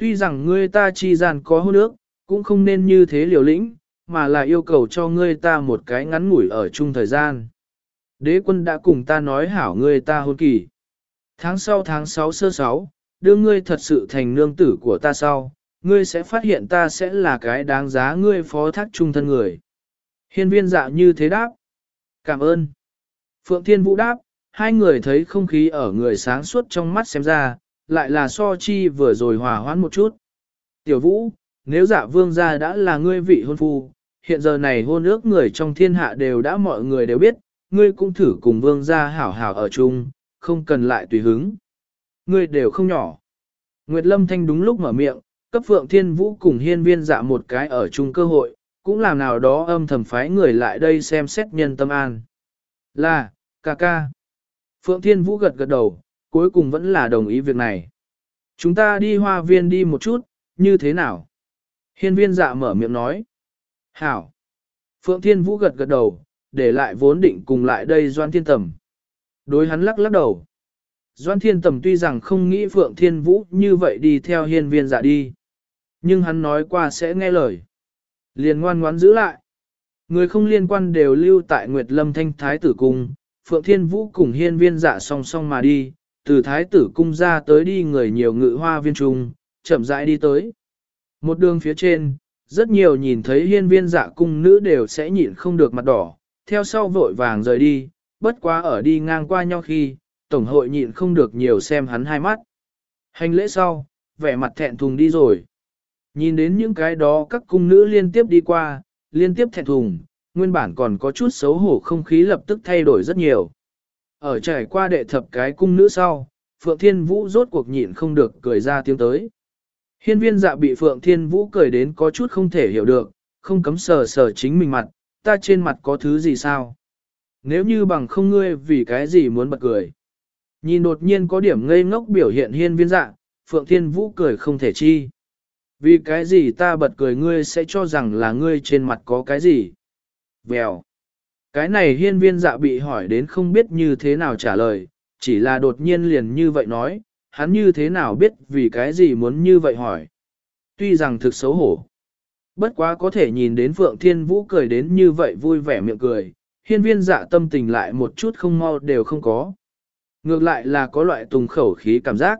Tuy rằng ngươi ta chi gian có hôn ước, cũng không nên như thế liều lĩnh, mà là yêu cầu cho ngươi ta một cái ngắn ngủi ở chung thời gian. Đế quân đã cùng ta nói hảo ngươi ta hôn kỳ. Tháng sau tháng 6 sơ 6, đưa ngươi thật sự thành nương tử của ta sau, ngươi sẽ phát hiện ta sẽ là cái đáng giá ngươi phó thác trung thân người. Hiên viên dạ như thế đáp. Cảm ơn. Phượng Thiên Vũ đáp, hai người thấy không khí ở người sáng suốt trong mắt xem ra, lại là so chi vừa rồi hòa hoãn một chút. Tiểu Vũ, nếu dạ vương gia đã là ngươi vị hôn phu, hiện giờ này hôn ước người trong thiên hạ đều đã mọi người đều biết, ngươi cũng thử cùng vương gia hảo hảo ở chung, không cần lại tùy hứng. Ngươi đều không nhỏ. Nguyệt Lâm Thanh đúng lúc mở miệng, cấp Phượng Thiên Vũ cùng hiên viên dạ một cái ở chung cơ hội, cũng làm nào đó âm thầm phái người lại đây xem xét nhân tâm an. Là, ca ca. Phượng Thiên Vũ gật gật đầu, cuối cùng vẫn là đồng ý việc này. Chúng ta đi hoa viên đi một chút, như thế nào? Hiên viên dạ mở miệng nói. Hảo. Phượng Thiên Vũ gật gật đầu, để lại vốn định cùng lại đây Doan Thiên Tầm. Đối hắn lắc lắc đầu. Doan Thiên Tầm tuy rằng không nghĩ Phượng Thiên Vũ như vậy đi theo hiên viên dạ đi. Nhưng hắn nói qua sẽ nghe lời. Liền ngoan ngoãn giữ lại. Người không liên quan đều lưu tại Nguyệt Lâm Thanh Thái Tử Cung, Phượng Thiên Vũ cùng hiên viên dạ song song mà đi, từ Thái Tử Cung ra tới đi người nhiều ngự hoa viên trung, chậm rãi đi tới. Một đường phía trên, rất nhiều nhìn thấy hiên viên dạ cung nữ đều sẽ nhịn không được mặt đỏ, theo sau vội vàng rời đi, bất quá ở đi ngang qua nhau khi, Tổng hội nhịn không được nhiều xem hắn hai mắt. Hành lễ sau, vẻ mặt thẹn thùng đi rồi. Nhìn đến những cái đó các cung nữ liên tiếp đi qua, liên tiếp thẹn thùng, nguyên bản còn có chút xấu hổ không khí lập tức thay đổi rất nhiều. Ở trải qua đệ thập cái cung nữ sau, Phượng Thiên Vũ rốt cuộc nhịn không được cười ra tiếng tới. Hiên viên dạ bị Phượng Thiên Vũ cười đến có chút không thể hiểu được, không cấm sờ sờ chính mình mặt, ta trên mặt có thứ gì sao? Nếu như bằng không ngươi vì cái gì muốn bật cười. Nhìn đột nhiên có điểm ngây ngốc biểu hiện hiên viên dạ, Phượng Thiên Vũ cười không thể chi. Vì cái gì ta bật cười ngươi sẽ cho rằng là ngươi trên mặt có cái gì? Vèo. Cái này hiên viên dạ bị hỏi đến không biết như thế nào trả lời, chỉ là đột nhiên liền như vậy nói, hắn như thế nào biết vì cái gì muốn như vậy hỏi. Tuy rằng thực xấu hổ. Bất quá có thể nhìn đến Phượng Thiên Vũ cười đến như vậy vui vẻ miệng cười, hiên viên dạ tâm tình lại một chút không mau đều không có. Ngược lại là có loại tùng khẩu khí cảm giác.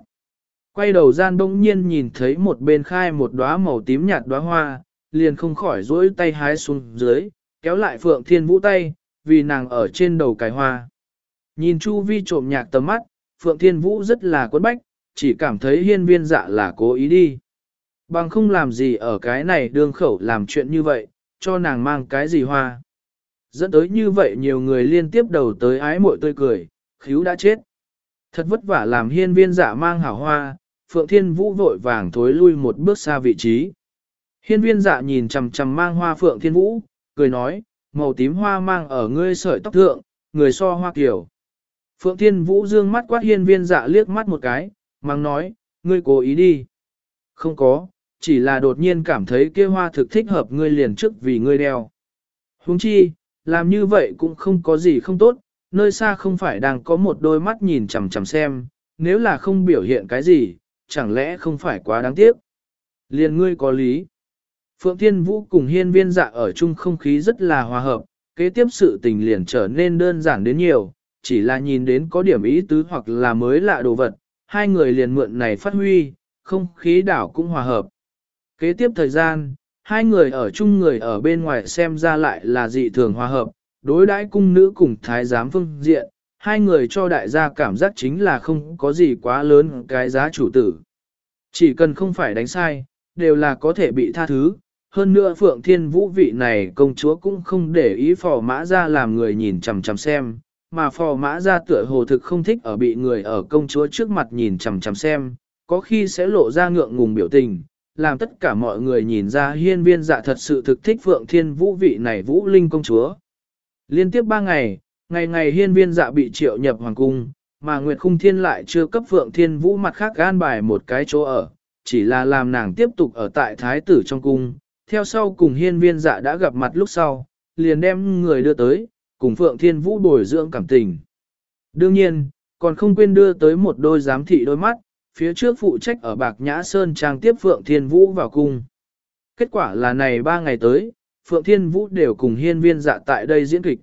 Quay đầu gian đông nhiên nhìn thấy một bên khai một đóa màu tím nhạt đóa hoa, liền không khỏi duỗi tay hái xuống dưới, kéo lại Phượng Thiên Vũ tay, vì nàng ở trên đầu cài hoa. Nhìn Chu Vi trộm nhạc tầm mắt, Phượng Thiên Vũ rất là quấn bách, chỉ cảm thấy hiên viên dạ là cố ý đi. Bằng không làm gì ở cái này đương khẩu làm chuyện như vậy, cho nàng mang cái gì hoa. Dẫn tới như vậy nhiều người liên tiếp đầu tới ái mội tươi cười, khíu đã chết. Thật vất vả làm hiên viên dạ mang hảo hoa, Phượng Thiên Vũ vội vàng thối lui một bước xa vị trí. Hiên viên dạ nhìn chằm chằm mang hoa Phượng Thiên Vũ, cười nói, màu tím hoa mang ở ngươi sợi tóc thượng, người so hoa kiểu. Phượng Thiên Vũ dương mắt quát hiên viên dạ liếc mắt một cái, mang nói, ngươi cố ý đi. Không có, chỉ là đột nhiên cảm thấy kia hoa thực thích hợp ngươi liền trước vì ngươi đeo. Huống chi, làm như vậy cũng không có gì không tốt, nơi xa không phải đang có một đôi mắt nhìn chằm chằm xem, nếu là không biểu hiện cái gì, chẳng lẽ không phải quá đáng tiếc. Liền ngươi có lý. Phượng Thiên Vũ cùng hiên viên dạ ở chung không khí rất là hòa hợp, kế tiếp sự tình liền trở nên đơn giản đến nhiều, chỉ là nhìn đến có điểm ý tứ hoặc là mới lạ đồ vật, hai người liền mượn này phát huy, không khí đảo cũng hòa hợp. Kế tiếp thời gian, hai người ở chung người ở bên ngoài xem ra lại là dị thường hòa hợp, đối đãi cung nữ cùng thái giám phương diện, hai người cho đại gia cảm giác chính là không có gì quá lớn cái giá chủ tử. Chỉ cần không phải đánh sai, đều là có thể bị tha thứ. Hơn nữa Phượng Thiên Vũ vị này công chúa cũng không để ý phò mã ra làm người nhìn chằm chằm xem, mà phò mã ra tựa hồ thực không thích ở bị người ở công chúa trước mặt nhìn chằm chằm xem, có khi sẽ lộ ra ngượng ngùng biểu tình, làm tất cả mọi người nhìn ra hiên viên dạ thật sự thực thích Phượng Thiên Vũ vị này Vũ Linh công chúa. Liên tiếp ba ngày, ngày ngày hiên viên dạ bị triệu nhập hoàng cung, mà Nguyệt Khung Thiên lại chưa cấp Phượng Thiên Vũ mặt khác gan bài một cái chỗ ở, chỉ là làm nàng tiếp tục ở tại thái tử trong cung, theo sau cùng hiên viên dạ đã gặp mặt lúc sau, liền đem người đưa tới, cùng Phượng Thiên Vũ bồi dưỡng cảm tình. Đương nhiên, còn không quên đưa tới một đôi giám thị đôi mắt, phía trước phụ trách ở Bạc Nhã Sơn trang tiếp Phượng Thiên Vũ vào cung. Kết quả là này ba ngày tới, Phượng Thiên Vũ đều cùng hiên viên dạ tại đây diễn kịch.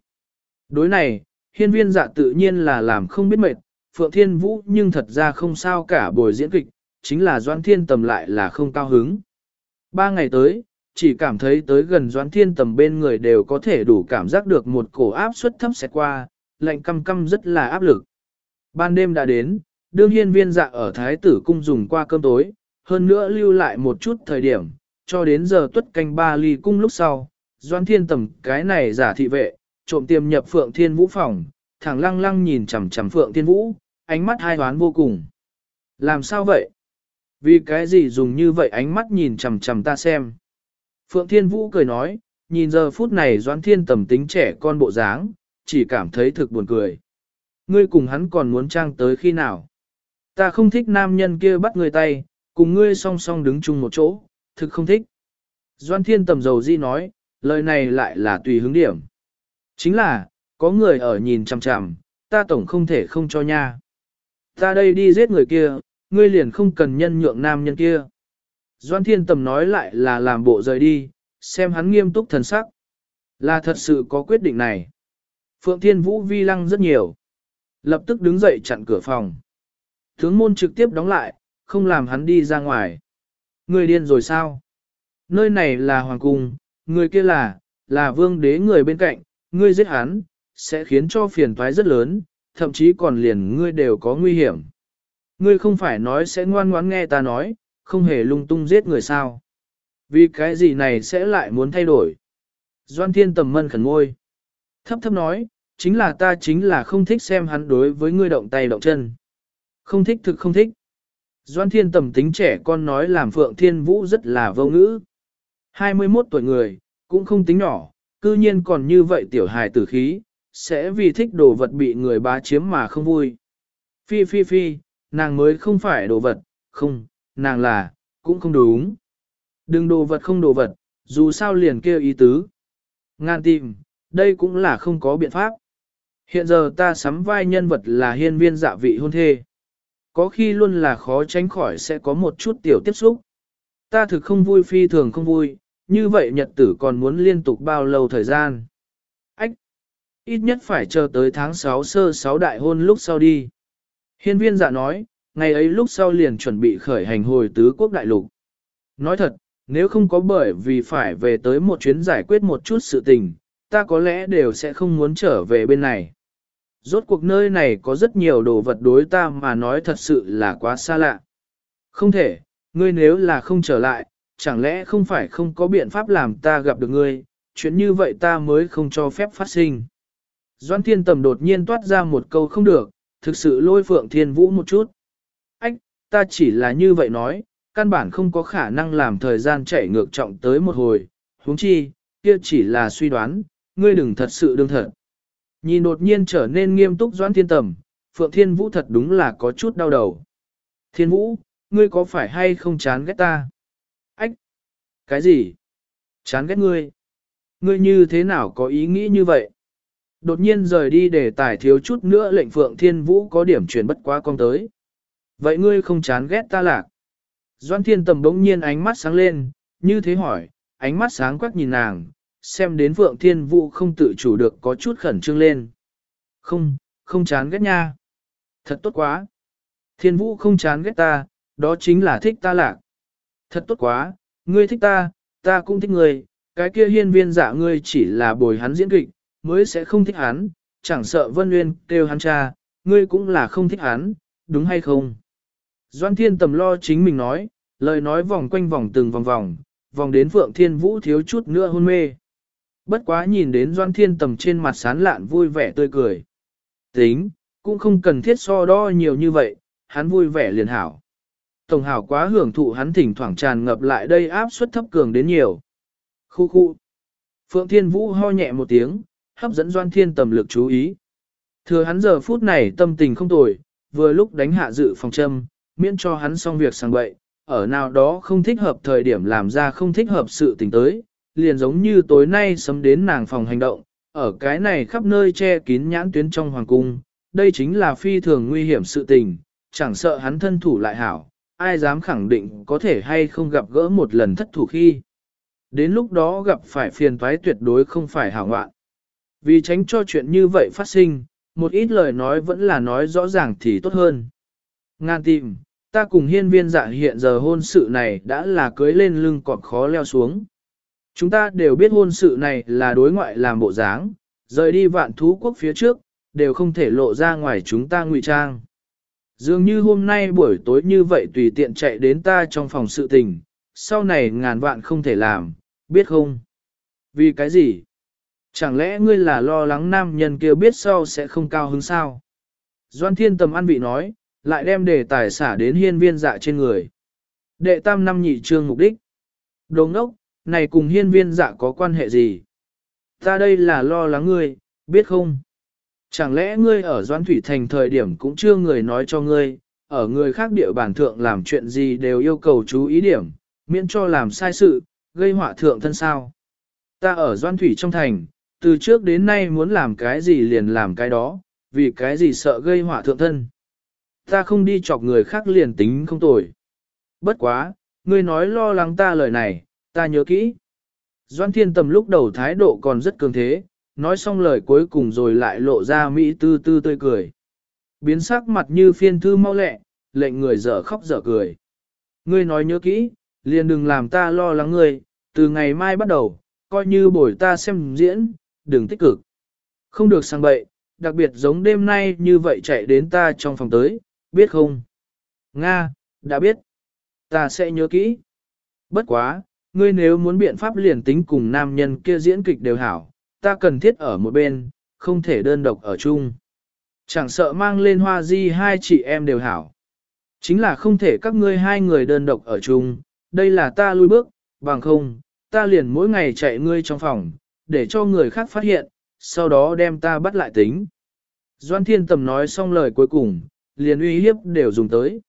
Đối này, hiên viên dạ tự nhiên là làm không biết mệt, Phượng Thiên Vũ nhưng thật ra không sao cả buổi diễn kịch, chính là Doan Thiên Tầm lại là không cao hứng. Ba ngày tới, chỉ cảm thấy tới gần Doan Thiên Tầm bên người đều có thể đủ cảm giác được một cổ áp suất thấp sẽ qua, lạnh căm căm rất là áp lực. Ban đêm đã đến, đương hiên viên dạ ở Thái tử cung dùng qua cơm tối, hơn nữa lưu lại một chút thời điểm, cho đến giờ tuất canh ba ly cung lúc sau, Doan Thiên Tầm cái này giả thị vệ, trộm tiềm nhập Phượng Thiên Vũ phòng, thẳng lăng lăng nhìn chằm chằm Phượng Thiên Vũ, ánh mắt hai hoán vô cùng. Làm sao vậy? Vì cái gì dùng như vậy ánh mắt nhìn chằm chằm ta xem? Phượng Thiên Vũ cười nói, nhìn giờ phút này Doãn Thiên tầm tính trẻ con bộ dáng, chỉ cảm thấy thực buồn cười. Ngươi cùng hắn còn muốn trang tới khi nào? Ta không thích nam nhân kia bắt người tay, cùng ngươi song song đứng chung một chỗ, thực không thích. Doan Thiên tầm dầu di nói, lời này lại là tùy hứng điểm. Chính là, có người ở nhìn chằm chằm, ta tổng không thể không cho nha. Ta đây đi giết người kia, ngươi liền không cần nhân nhượng nam nhân kia. Doan Thiên Tầm nói lại là làm bộ rời đi, xem hắn nghiêm túc thần sắc. Là thật sự có quyết định này. Phượng Thiên Vũ vi lăng rất nhiều. Lập tức đứng dậy chặn cửa phòng. Tướng môn trực tiếp đóng lại, không làm hắn đi ra ngoài. Người điên rồi sao? Nơi này là hoàng cung, người kia là, là vương đế người bên cạnh, ngươi giết hắn, sẽ khiến cho phiền toái rất lớn, thậm chí còn liền ngươi đều có nguy hiểm. Ngươi không phải nói sẽ ngoan ngoãn nghe ta nói, không hề lung tung giết người sao. Vì cái gì này sẽ lại muốn thay đổi. Doan thiên tầm mân khẩn ngôi. Thấp thấp nói, chính là ta chính là không thích xem hắn đối với ngươi động tay động chân. Không thích thực không thích. Doan thiên tầm tính trẻ con nói làm phượng thiên vũ rất là vô ngữ. 21 tuổi người, cũng không tính nhỏ, cư nhiên còn như vậy tiểu hài tử khí, sẽ vì thích đồ vật bị người bá chiếm mà không vui. Phi phi phi, nàng mới không phải đồ vật, không, nàng là, cũng không đúng. Đừng đồ vật không đồ vật, dù sao liền kêu ý tứ. Ngan tìm, đây cũng là không có biện pháp. Hiện giờ ta sắm vai nhân vật là hiên viên dạ vị hôn thê. Có khi luôn là khó tránh khỏi sẽ có một chút tiểu tiếp xúc. Ta thực không vui phi thường không vui, như vậy nhật tử còn muốn liên tục bao lâu thời gian. Ách! Ít nhất phải chờ tới tháng 6 sơ 6 đại hôn lúc sau đi. Hiên viên dạ nói, ngày ấy lúc sau liền chuẩn bị khởi hành hồi tứ quốc đại lục. Nói thật, nếu không có bởi vì phải về tới một chuyến giải quyết một chút sự tình, ta có lẽ đều sẽ không muốn trở về bên này. Rốt cuộc nơi này có rất nhiều đồ vật đối ta mà nói thật sự là quá xa lạ. Không thể, ngươi nếu là không trở lại, chẳng lẽ không phải không có biện pháp làm ta gặp được ngươi, chuyện như vậy ta mới không cho phép phát sinh. Doan thiên tầm đột nhiên toát ra một câu không được, thực sự lôi phượng thiên vũ một chút. Ta chỉ là như vậy nói, căn bản không có khả năng làm thời gian chạy ngược trọng tới một hồi, huống chi, kia chỉ là suy đoán, ngươi đừng thật sự đương thật. Nhìn đột nhiên trở nên nghiêm túc doãn thiên tầm, phượng thiên vũ thật đúng là có chút đau đầu. Thiên vũ, ngươi có phải hay không chán ghét ta? Ách! Cái gì? Chán ghét ngươi? Ngươi như thế nào có ý nghĩ như vậy? Đột nhiên rời đi để tài thiếu chút nữa lệnh Phượng Thiên Vũ có điểm chuyển bất quá con tới. Vậy ngươi không chán ghét ta lạc? Doan Thiên Tầm bỗng nhiên ánh mắt sáng lên, như thế hỏi, ánh mắt sáng quắc nhìn nàng, xem đến Phượng Thiên Vũ không tự chủ được có chút khẩn trương lên. Không, không chán ghét nha. Thật tốt quá. Thiên Vũ không chán ghét ta, đó chính là thích ta lạc. Thật tốt quá, ngươi thích ta, ta cũng thích ngươi, cái kia hiên viên giả ngươi chỉ là bồi hắn diễn kịch, mới sẽ không thích hắn, chẳng sợ Vân Nguyên kêu hắn cha, ngươi cũng là không thích hắn, đúng hay không? Doan Thiên tầm lo chính mình nói, lời nói vòng quanh vòng từng vòng vòng, vòng đến Phượng Thiên Vũ thiếu chút nữa hôn mê. Bất quá nhìn đến Doan Thiên tầm trên mặt sán lạn vui vẻ tươi cười. Tính, cũng không cần thiết so đo nhiều như vậy, hắn vui vẻ liền hảo. Tổng hảo quá hưởng thụ hắn thỉnh thoảng tràn ngập lại đây áp suất thấp cường đến nhiều. Khu khu. Phượng Thiên Vũ ho nhẹ một tiếng, hấp dẫn Doan Thiên tầm lực chú ý. Thừa hắn giờ phút này tâm tình không tồi, vừa lúc đánh hạ dự phòng châm, miễn cho hắn xong việc sang bậy, ở nào đó không thích hợp thời điểm làm ra không thích hợp sự tình tới, liền giống như tối nay sấm đến nàng phòng hành động, ở cái này khắp nơi che kín nhãn tuyến trong hoàng cung, đây chính là phi thường nguy hiểm sự tình, chẳng sợ hắn thân thủ lại hảo, ai dám khẳng định có thể hay không gặp gỡ một lần thất thủ khi. Đến lúc đó gặp phải phiền toái tuyệt đối không phải hảo ngoạn. Vì tránh cho chuyện như vậy phát sinh, một ít lời nói vẫn là nói rõ ràng thì tốt hơn. Ngan tìm, ta cùng hiên viên dạ hiện giờ hôn sự này đã là cưới lên lưng còn khó leo xuống. Chúng ta đều biết hôn sự này là đối ngoại làm bộ dáng, rời đi vạn thú quốc phía trước, đều không thể lộ ra ngoài chúng ta ngụy trang. Dường như hôm nay buổi tối như vậy tùy tiện chạy đến ta trong phòng sự tình, sau này ngàn vạn không thể làm, biết không? Vì cái gì? Chẳng lẽ ngươi là lo lắng nam nhân kia biết sau sẽ không cao hứng sao? Doan thiên tầm ăn vị nói, lại đem đề tài xả đến hiên viên dạ trên người. Đệ tam năm nhị trương mục đích. Đồ ngốc, này cùng hiên viên dạ có quan hệ gì? Ta đây là lo lắng ngươi, biết không? Chẳng lẽ ngươi ở Doan Thủy Thành thời điểm cũng chưa người nói cho ngươi, ở người khác địa bản thượng làm chuyện gì đều yêu cầu chú ý điểm, miễn cho làm sai sự, gây họa thượng thân sao. Ta ở Doan Thủy trong thành, từ trước đến nay muốn làm cái gì liền làm cái đó, vì cái gì sợ gây họa thượng thân. Ta không đi chọc người khác liền tính không tồi. Bất quá, ngươi nói lo lắng ta lời này, ta nhớ kỹ. Doan Thiên Tầm lúc đầu thái độ còn rất cường thế, nói xong lời cuối cùng rồi lại lộ ra Mỹ tư tư tươi cười. Biến sắc mặt như phiên thư mau lẹ, lệnh người dở khóc dở cười. Ngươi nói nhớ kỹ, liền đừng làm ta lo lắng ngươi, từ ngày mai bắt đầu, coi như bồi ta xem diễn, đừng tích cực. Không được sang bậy, đặc biệt giống đêm nay như vậy chạy đến ta trong phòng tới, biết không? Nga, đã biết. Ta sẽ nhớ kỹ. Bất quá, ngươi nếu muốn biện pháp liền tính cùng nam nhân kia diễn kịch đều hảo, ta cần thiết ở một bên, không thể đơn độc ở chung. Chẳng sợ mang lên hoa di hai chị em đều hảo. Chính là không thể các ngươi hai người đơn độc ở chung, đây là ta lui bước, bằng không, ta liền mỗi ngày chạy ngươi trong phòng, để cho người khác phát hiện, sau đó đem ta bắt lại tính. Doan Thiên Tầm nói xong lời cuối cùng, liền uy hiếp đều dùng tới.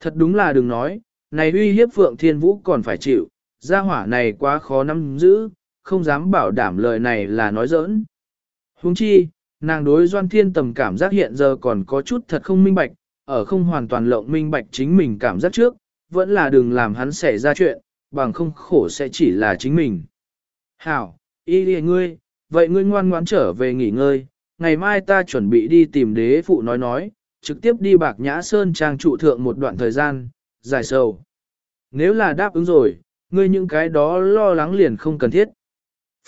Thật đúng là đừng nói, này uy hiếp Phượng Thiên Vũ còn phải chịu, gia hỏa này quá khó nắm giữ, không dám bảo đảm lời này là nói giỡn. Huống chi, nàng đối Doan Thiên Tầm cảm giác hiện giờ còn có chút thật không minh bạch, ở không hoàn toàn lộng minh bạch chính mình cảm giác trước, vẫn là đừng làm hắn xảy ra chuyện, bằng không khổ sẽ chỉ là chính mình. Hảo, y lìa ngươi, vậy ngươi ngoan ngoãn trở về nghỉ ngơi, ngày mai ta chuẩn bị đi tìm đế phụ nói nói, trực tiếp đi bạc nhã sơn trang trụ thượng một đoạn thời gian, dài sầu. Nếu là đáp ứng rồi, ngươi những cái đó lo lắng liền không cần thiết.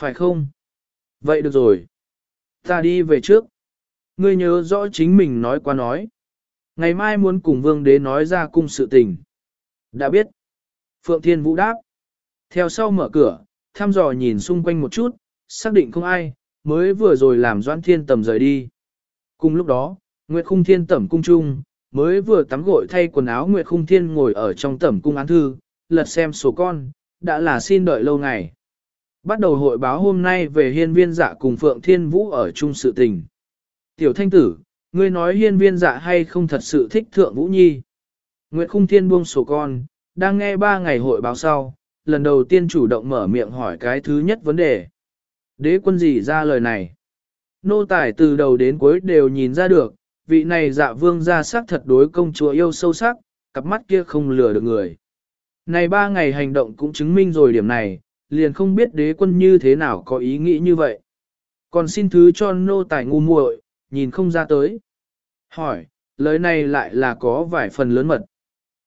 Phải không? Vậy được rồi. Ta đi về trước. Ngươi nhớ rõ chính mình nói qua nói. Ngày mai muốn cùng vương đế nói ra cung sự tình. Đã biết. Phượng Thiên Vũ đáp. Theo sau mở cửa, thăm dò nhìn xung quanh một chút, xác định không ai, mới vừa rồi làm doãn Thiên Tầm rời đi. Cùng lúc đó, Nguyệt Khung Thiên tẩm cung trung, mới vừa tắm gội thay quần áo Nguyệt Khung Thiên ngồi ở trong tẩm cung án thư, lật xem sổ con, đã là xin đợi lâu ngày. Bắt đầu hội báo hôm nay về hiên viên dạ cùng Phượng Thiên Vũ ở chung sự tình. Tiểu thanh tử, ngươi nói hiên viên dạ hay không thật sự thích thượng Vũ Nhi. Nguyệt Khung Thiên buông sổ con, đang nghe ba ngày hội báo sau, lần đầu tiên chủ động mở miệng hỏi cái thứ nhất vấn đề. Đế quân gì ra lời này? Nô tài từ đầu đến cuối đều nhìn ra được, vị này dạ vương ra sắc thật đối công chúa yêu sâu sắc, cặp mắt kia không lừa được người. Này ba ngày hành động cũng chứng minh rồi điểm này, liền không biết đế quân như thế nào có ý nghĩ như vậy. Còn xin thứ cho nô tài ngu muội, nhìn không ra tới. Hỏi, lời này lại là có vài phần lớn mật.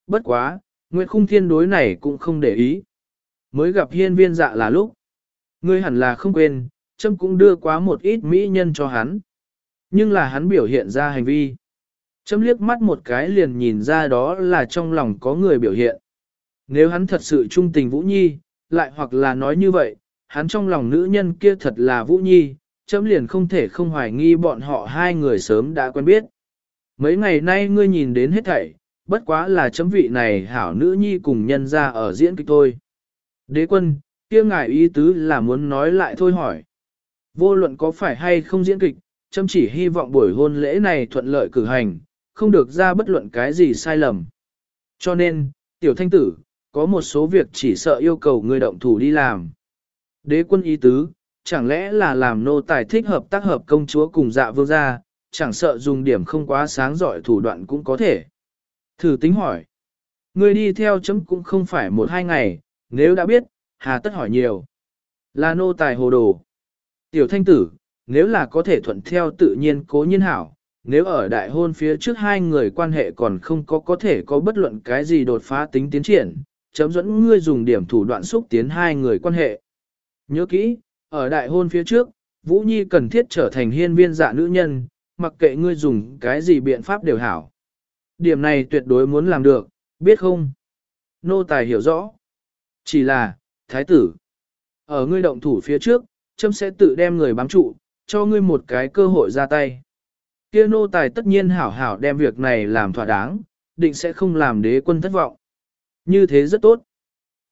Bất quá, Nguyệt Khung Thiên đối này cũng không để ý. Mới gặp hiên viên dạ là lúc. Ngươi hẳn là không quên, châm cũng đưa quá một ít mỹ nhân cho hắn. Nhưng là hắn biểu hiện ra hành vi. Châm liếc mắt một cái liền nhìn ra đó là trong lòng có người biểu hiện. Nếu hắn thật sự trung tình Vũ Nhi, lại hoặc là nói như vậy, hắn trong lòng nữ nhân kia thật là Vũ Nhi, chấm liền không thể không hoài nghi bọn họ hai người sớm đã quen biết. Mấy ngày nay ngươi nhìn đến hết thảy, bất quá là chấm vị này hảo nữ nhi cùng nhân ra ở diễn kịch thôi. Đế quân, kia ngài ý tứ là muốn nói lại thôi hỏi. Vô luận có phải hay không diễn kịch, châm chỉ hy vọng buổi hôn lễ này thuận lợi cử hành, không được ra bất luận cái gì sai lầm. Cho nên, tiểu thanh tử, có một số việc chỉ sợ yêu cầu người động thủ đi làm. Đế quân ý tứ, chẳng lẽ là làm nô tài thích hợp tác hợp công chúa cùng dạ vương gia, chẳng sợ dùng điểm không quá sáng giỏi thủ đoạn cũng có thể. Thử tính hỏi. Người đi theo chấm cũng không phải một hai ngày, nếu đã biết, hà tất hỏi nhiều. Là nô tài hồ đồ. Tiểu thanh tử, nếu là có thể thuận theo tự nhiên cố nhiên hảo, nếu ở đại hôn phía trước hai người quan hệ còn không có có thể có bất luận cái gì đột phá tính tiến triển, chấm dẫn ngươi dùng điểm thủ đoạn xúc tiến hai người quan hệ. Nhớ kỹ, ở đại hôn phía trước, Vũ Nhi cần thiết trở thành hiên viên dạ nữ nhân, mặc kệ ngươi dùng cái gì biện pháp đều hảo. Điểm này tuyệt đối muốn làm được, biết không? Nô tài hiểu rõ. Chỉ là, thái tử, ở ngươi động thủ phía trước, châm sẽ tự đem người bám trụ, cho ngươi một cái cơ hội ra tay. Kia nô tài tất nhiên hảo hảo đem việc này làm thỏa đáng, định sẽ không làm đế quân thất vọng. Như thế rất tốt.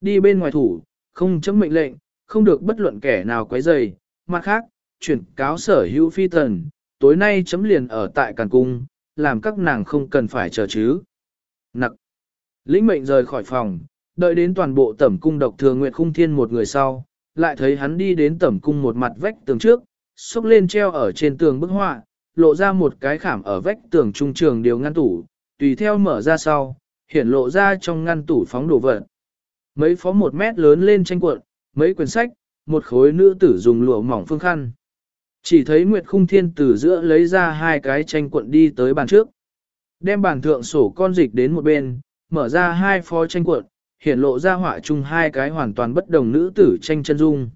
Đi bên ngoài thủ, không chấm mệnh lệnh, không được bất luận kẻ nào quấy rầy. Mặt khác, chuyển cáo sở hữu phi tần, tối nay chấm liền ở tại Càn Cung, làm các nàng không cần phải chờ chứ. Nặc. Lĩnh mệnh rời khỏi phòng, đợi đến toàn bộ tẩm cung độc thừa nguyện khung thiên một người sau, lại thấy hắn đi đến tẩm cung một mặt vách tường trước, xúc lên treo ở trên tường bức họa, lộ ra một cái khảm ở vách tường trung trường điều ngăn tủ, tùy theo mở ra sau, hiển lộ ra trong ngăn tủ phóng đồ vật. Mấy phó một mét lớn lên tranh cuộn, mấy quyển sách, một khối nữ tử dùng lụa mỏng phương khăn. Chỉ thấy Nguyệt Khung Thiên từ giữa lấy ra hai cái tranh cuộn đi tới bàn trước. Đem bàn thượng sổ con dịch đến một bên, mở ra hai phó tranh cuộn, hiển lộ ra họa chung hai cái hoàn toàn bất đồng nữ tử tranh chân dung.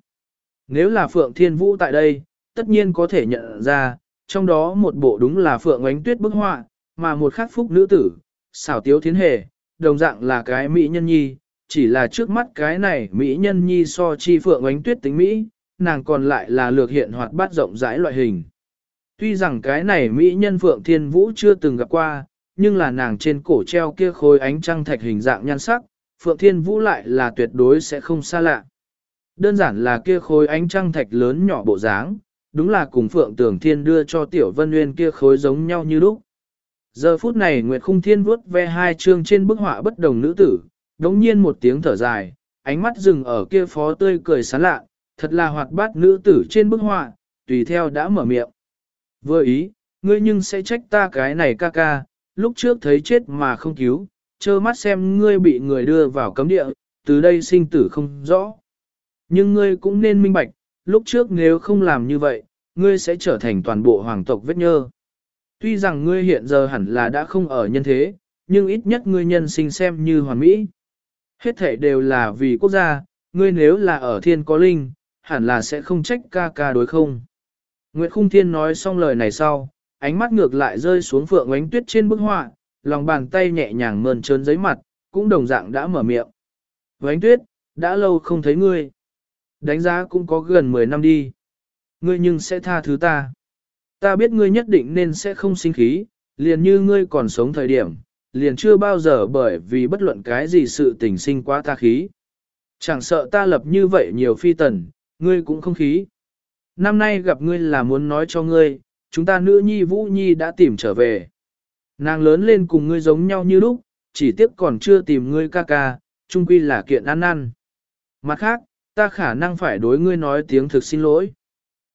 Nếu là Phượng Thiên Vũ tại đây, tất nhiên có thể nhận ra, trong đó một bộ đúng là Phượng Ánh Tuyết bức họa, mà một khắc phúc nữ tử, xảo tiếu thiến hề, đồng dạng là cái Mỹ nhân nhi, chỉ là trước mắt cái này Mỹ nhân nhi so chi Phượng Ánh Tuyết tính Mỹ, nàng còn lại là lược hiện hoạt bát rộng rãi loại hình. Tuy rằng cái này Mỹ nhân Phượng Thiên Vũ chưa từng gặp qua, nhưng là nàng trên cổ treo kia khối ánh trăng thạch hình dạng nhan sắc, Phượng Thiên Vũ lại là tuyệt đối sẽ không xa lạ. Đơn giản là kia khối ánh trăng thạch lớn nhỏ bộ dáng, đúng là cùng Phượng Tưởng Thiên đưa cho Tiểu Vân Nguyên kia khối giống nhau như lúc. Giờ phút này Nguyệt Khung Thiên vuốt ve hai chương trên bức họa bất đồng nữ tử, đống nhiên một tiếng thở dài, ánh mắt dừng ở kia phó tươi cười sán lạ, thật là hoạt bát nữ tử trên bức họa, tùy theo đã mở miệng. Vừa ý, ngươi nhưng sẽ trách ta cái này ca ca, lúc trước thấy chết mà không cứu, trơ mắt xem ngươi bị người đưa vào cấm địa, từ đây sinh tử không rõ. Nhưng ngươi cũng nên minh bạch, lúc trước nếu không làm như vậy, ngươi sẽ trở thành toàn bộ hoàng tộc vết nhơ. Tuy rằng ngươi hiện giờ hẳn là đã không ở nhân thế, nhưng ít nhất ngươi nhân sinh xem như hoàn mỹ. Hết thể đều là vì quốc gia, ngươi nếu là ở thiên có linh, hẳn là sẽ không trách ca ca đối không. Nguyệt Khung Thiên nói xong lời này sau, ánh mắt ngược lại rơi xuống phượng ánh tuyết trên bức họa, lòng bàn tay nhẹ nhàng mơn trơn giấy mặt, cũng đồng dạng đã mở miệng. Ánh tuyết, đã lâu không thấy ngươi. Đánh giá cũng có gần 10 năm đi. Ngươi nhưng sẽ tha thứ ta. Ta biết ngươi nhất định nên sẽ không sinh khí, liền như ngươi còn sống thời điểm, liền chưa bao giờ bởi vì bất luận cái gì sự tình sinh quá ta khí. Chẳng sợ ta lập như vậy nhiều phi tần, ngươi cũng không khí. Năm nay gặp ngươi là muốn nói cho ngươi, chúng ta nữ nhi Vũ Nhi đã tìm trở về. Nàng lớn lên cùng ngươi giống nhau như lúc, chỉ tiếc còn chưa tìm ngươi ca ca, chung quy là kiện ăn ăn. Mặt khác, ta khả năng phải đối ngươi nói tiếng thực xin lỗi.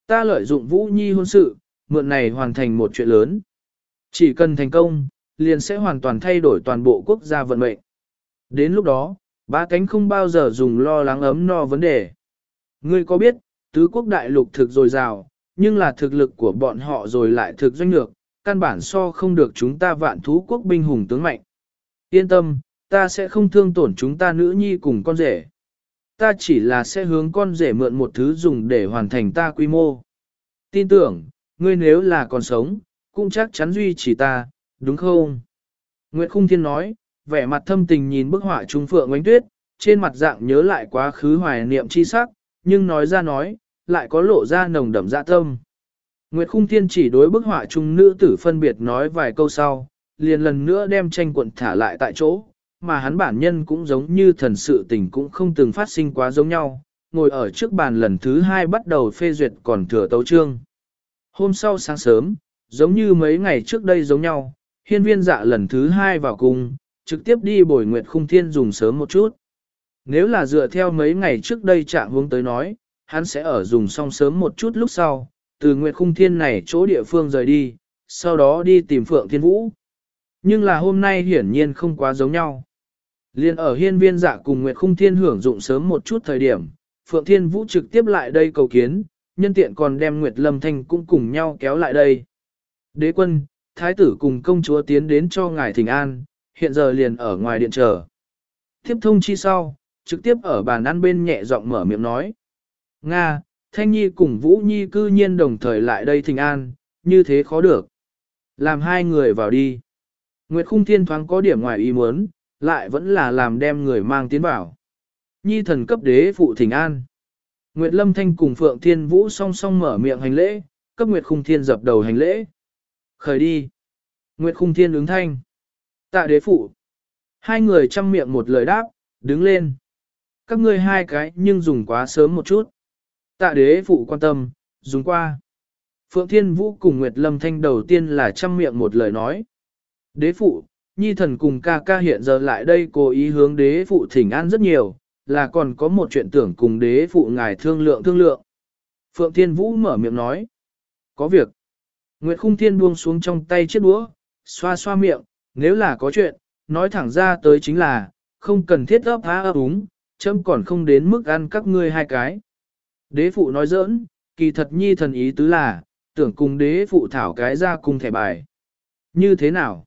Ta lợi dụng Vũ Nhi hôn sự, mượn này hoàn thành một chuyện lớn. Chỉ cần thành công, liền sẽ hoàn toàn thay đổi toàn bộ quốc gia vận mệnh. Đến lúc đó, ba cánh không bao giờ dùng lo lắng ấm no vấn đề. Ngươi có biết, tứ quốc đại lục thực dồi dào, nhưng là thực lực của bọn họ rồi lại thực doanh lược, căn bản so không được chúng ta vạn thú quốc binh hùng tướng mạnh. Yên tâm, ta sẽ không thương tổn chúng ta nữ nhi cùng con rể. Ta chỉ là sẽ hướng con rể mượn một thứ dùng để hoàn thành ta quy mô. Tin tưởng, ngươi nếu là còn sống, cũng chắc chắn duy trì ta, đúng không? Nguyệt Khung Thiên nói, vẻ mặt thâm tình nhìn bức họa trung phượng ánh tuyết, trên mặt dạng nhớ lại quá khứ hoài niệm chi sắc, nhưng nói ra nói, lại có lộ ra nồng đậm dạ tâm. Nguyệt Khung Thiên chỉ đối bức họa trung nữ tử phân biệt nói vài câu sau, liền lần nữa đem tranh quận thả lại tại chỗ, mà hắn bản nhân cũng giống như thần sự tình cũng không từng phát sinh quá giống nhau, ngồi ở trước bàn lần thứ hai bắt đầu phê duyệt còn thừa tấu trương. Hôm sau sáng sớm, giống như mấy ngày trước đây giống nhau, hiên viên dạ lần thứ hai vào cung, trực tiếp đi bồi nguyệt khung thiên dùng sớm một chút. Nếu là dựa theo mấy ngày trước đây trạng hướng tới nói, hắn sẽ ở dùng xong sớm một chút lúc sau, từ nguyệt khung thiên này chỗ địa phương rời đi, sau đó đi tìm Phượng Thiên Vũ. Nhưng là hôm nay hiển nhiên không quá giống nhau. Liên ở hiên viên dạ cùng Nguyệt Khung Thiên hưởng dụng sớm một chút thời điểm, Phượng Thiên Vũ trực tiếp lại đây cầu kiến, nhân tiện còn đem Nguyệt Lâm Thanh cũng cùng nhau kéo lại đây. Đế quân, thái tử cùng công chúa tiến đến cho ngài thỉnh an, hiện giờ liền ở ngoài điện chờ. Tiếp thông chi sau, trực tiếp ở bàn ăn bên nhẹ giọng mở miệng nói. Nga, Thanh Nhi cùng Vũ Nhi cư nhiên đồng thời lại đây thỉnh an, như thế khó được. Làm hai người vào đi. Nguyệt Khung Thiên thoáng có điểm ngoài ý muốn, lại vẫn là làm đem người mang tiến bảo Nhi thần cấp đế phụ thỉnh an. Nguyệt Lâm Thanh cùng Phượng Thiên Vũ song song mở miệng hành lễ, cấp Nguyệt Khung Thiên dập đầu hành lễ. Khởi đi. Nguyệt Khung Thiên ứng thanh. Tạ đế phụ. Hai người chăm miệng một lời đáp, đứng lên. Các ngươi hai cái nhưng dùng quá sớm một chút. Tạ đế phụ quan tâm, dùng qua. Phượng Thiên Vũ cùng Nguyệt Lâm Thanh đầu tiên là chăm miệng một lời nói. Đế phụ, nhi thần cùng ca ca hiện giờ lại đây cố ý hướng đế phụ thỉnh an rất nhiều, là còn có một chuyện tưởng cùng đế phụ ngài thương lượng thương lượng. Phượng Thiên Vũ mở miệng nói. Có việc. Nguyệt Khung Thiên buông xuống trong tay chiếc đũa, xoa xoa miệng, nếu là có chuyện, nói thẳng ra tới chính là, không cần thiết ấp há ấp úng, chấm còn không đến mức ăn các ngươi hai cái. Đế phụ nói giỡn, kỳ thật nhi thần ý tứ là, tưởng cùng đế phụ thảo cái ra cùng thẻ bài. Như thế nào?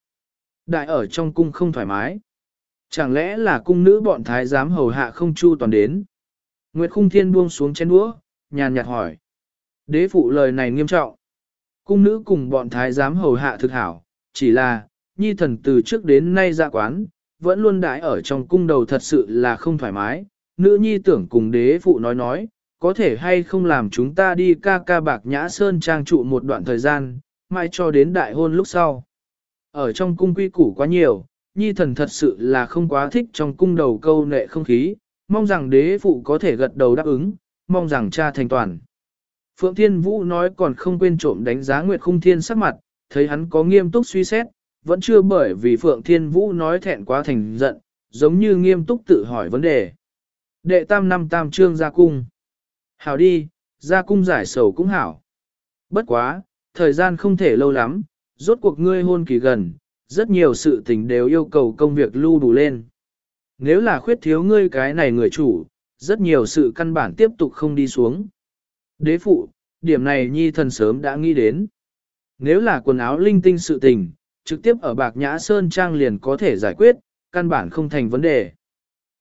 Đại ở trong cung không thoải mái. Chẳng lẽ là cung nữ bọn thái giám hầu hạ không chu toàn đến? Nguyệt khung thiên buông xuống chén đũa, nhàn nhạt hỏi. Đế phụ lời này nghiêm trọng. Cung nữ cùng bọn thái giám hầu hạ thực hảo, chỉ là, nhi thần từ trước đến nay ra quán, vẫn luôn đãi ở trong cung đầu thật sự là không thoải mái. Nữ nhi tưởng cùng đế phụ nói nói, có thể hay không làm chúng ta đi ca ca bạc nhã sơn trang trụ một đoạn thời gian, mai cho đến đại hôn lúc sau. Ở trong cung quy củ quá nhiều, nhi thần thật sự là không quá thích trong cung đầu câu nệ không khí, mong rằng đế phụ có thể gật đầu đáp ứng, mong rằng cha thành toàn. Phượng Thiên Vũ nói còn không quên trộm đánh giá Nguyệt Khung Thiên sắc mặt, thấy hắn có nghiêm túc suy xét, vẫn chưa bởi vì Phượng Thiên Vũ nói thẹn quá thành giận, giống như nghiêm túc tự hỏi vấn đề. Đệ tam năm tam trương ra cung. Hảo đi, ra cung giải sầu cũng hảo. Bất quá, thời gian không thể lâu lắm, rốt cuộc ngươi hôn kỳ gần, rất nhiều sự tình đều yêu cầu công việc lưu đủ lên. Nếu là khuyết thiếu ngươi cái này người chủ, rất nhiều sự căn bản tiếp tục không đi xuống. Đế phụ, điểm này nhi thần sớm đã nghĩ đến. Nếu là quần áo linh tinh sự tình, trực tiếp ở bạc nhã sơn trang liền có thể giải quyết, căn bản không thành vấn đề.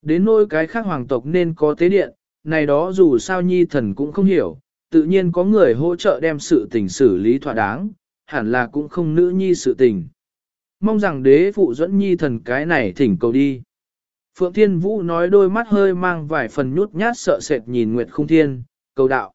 Đến nỗi cái khác hoàng tộc nên có tế điện, này đó dù sao nhi thần cũng không hiểu, tự nhiên có người hỗ trợ đem sự tình xử lý thỏa đáng, hẳn là cũng không nữ nhi sự tình. Mong rằng đế phụ dẫn nhi thần cái này thỉnh cầu đi. Phượng Thiên Vũ nói đôi mắt hơi mang vài phần nhút nhát sợ sệt nhìn Nguyệt Khung Thiên, cầu đạo.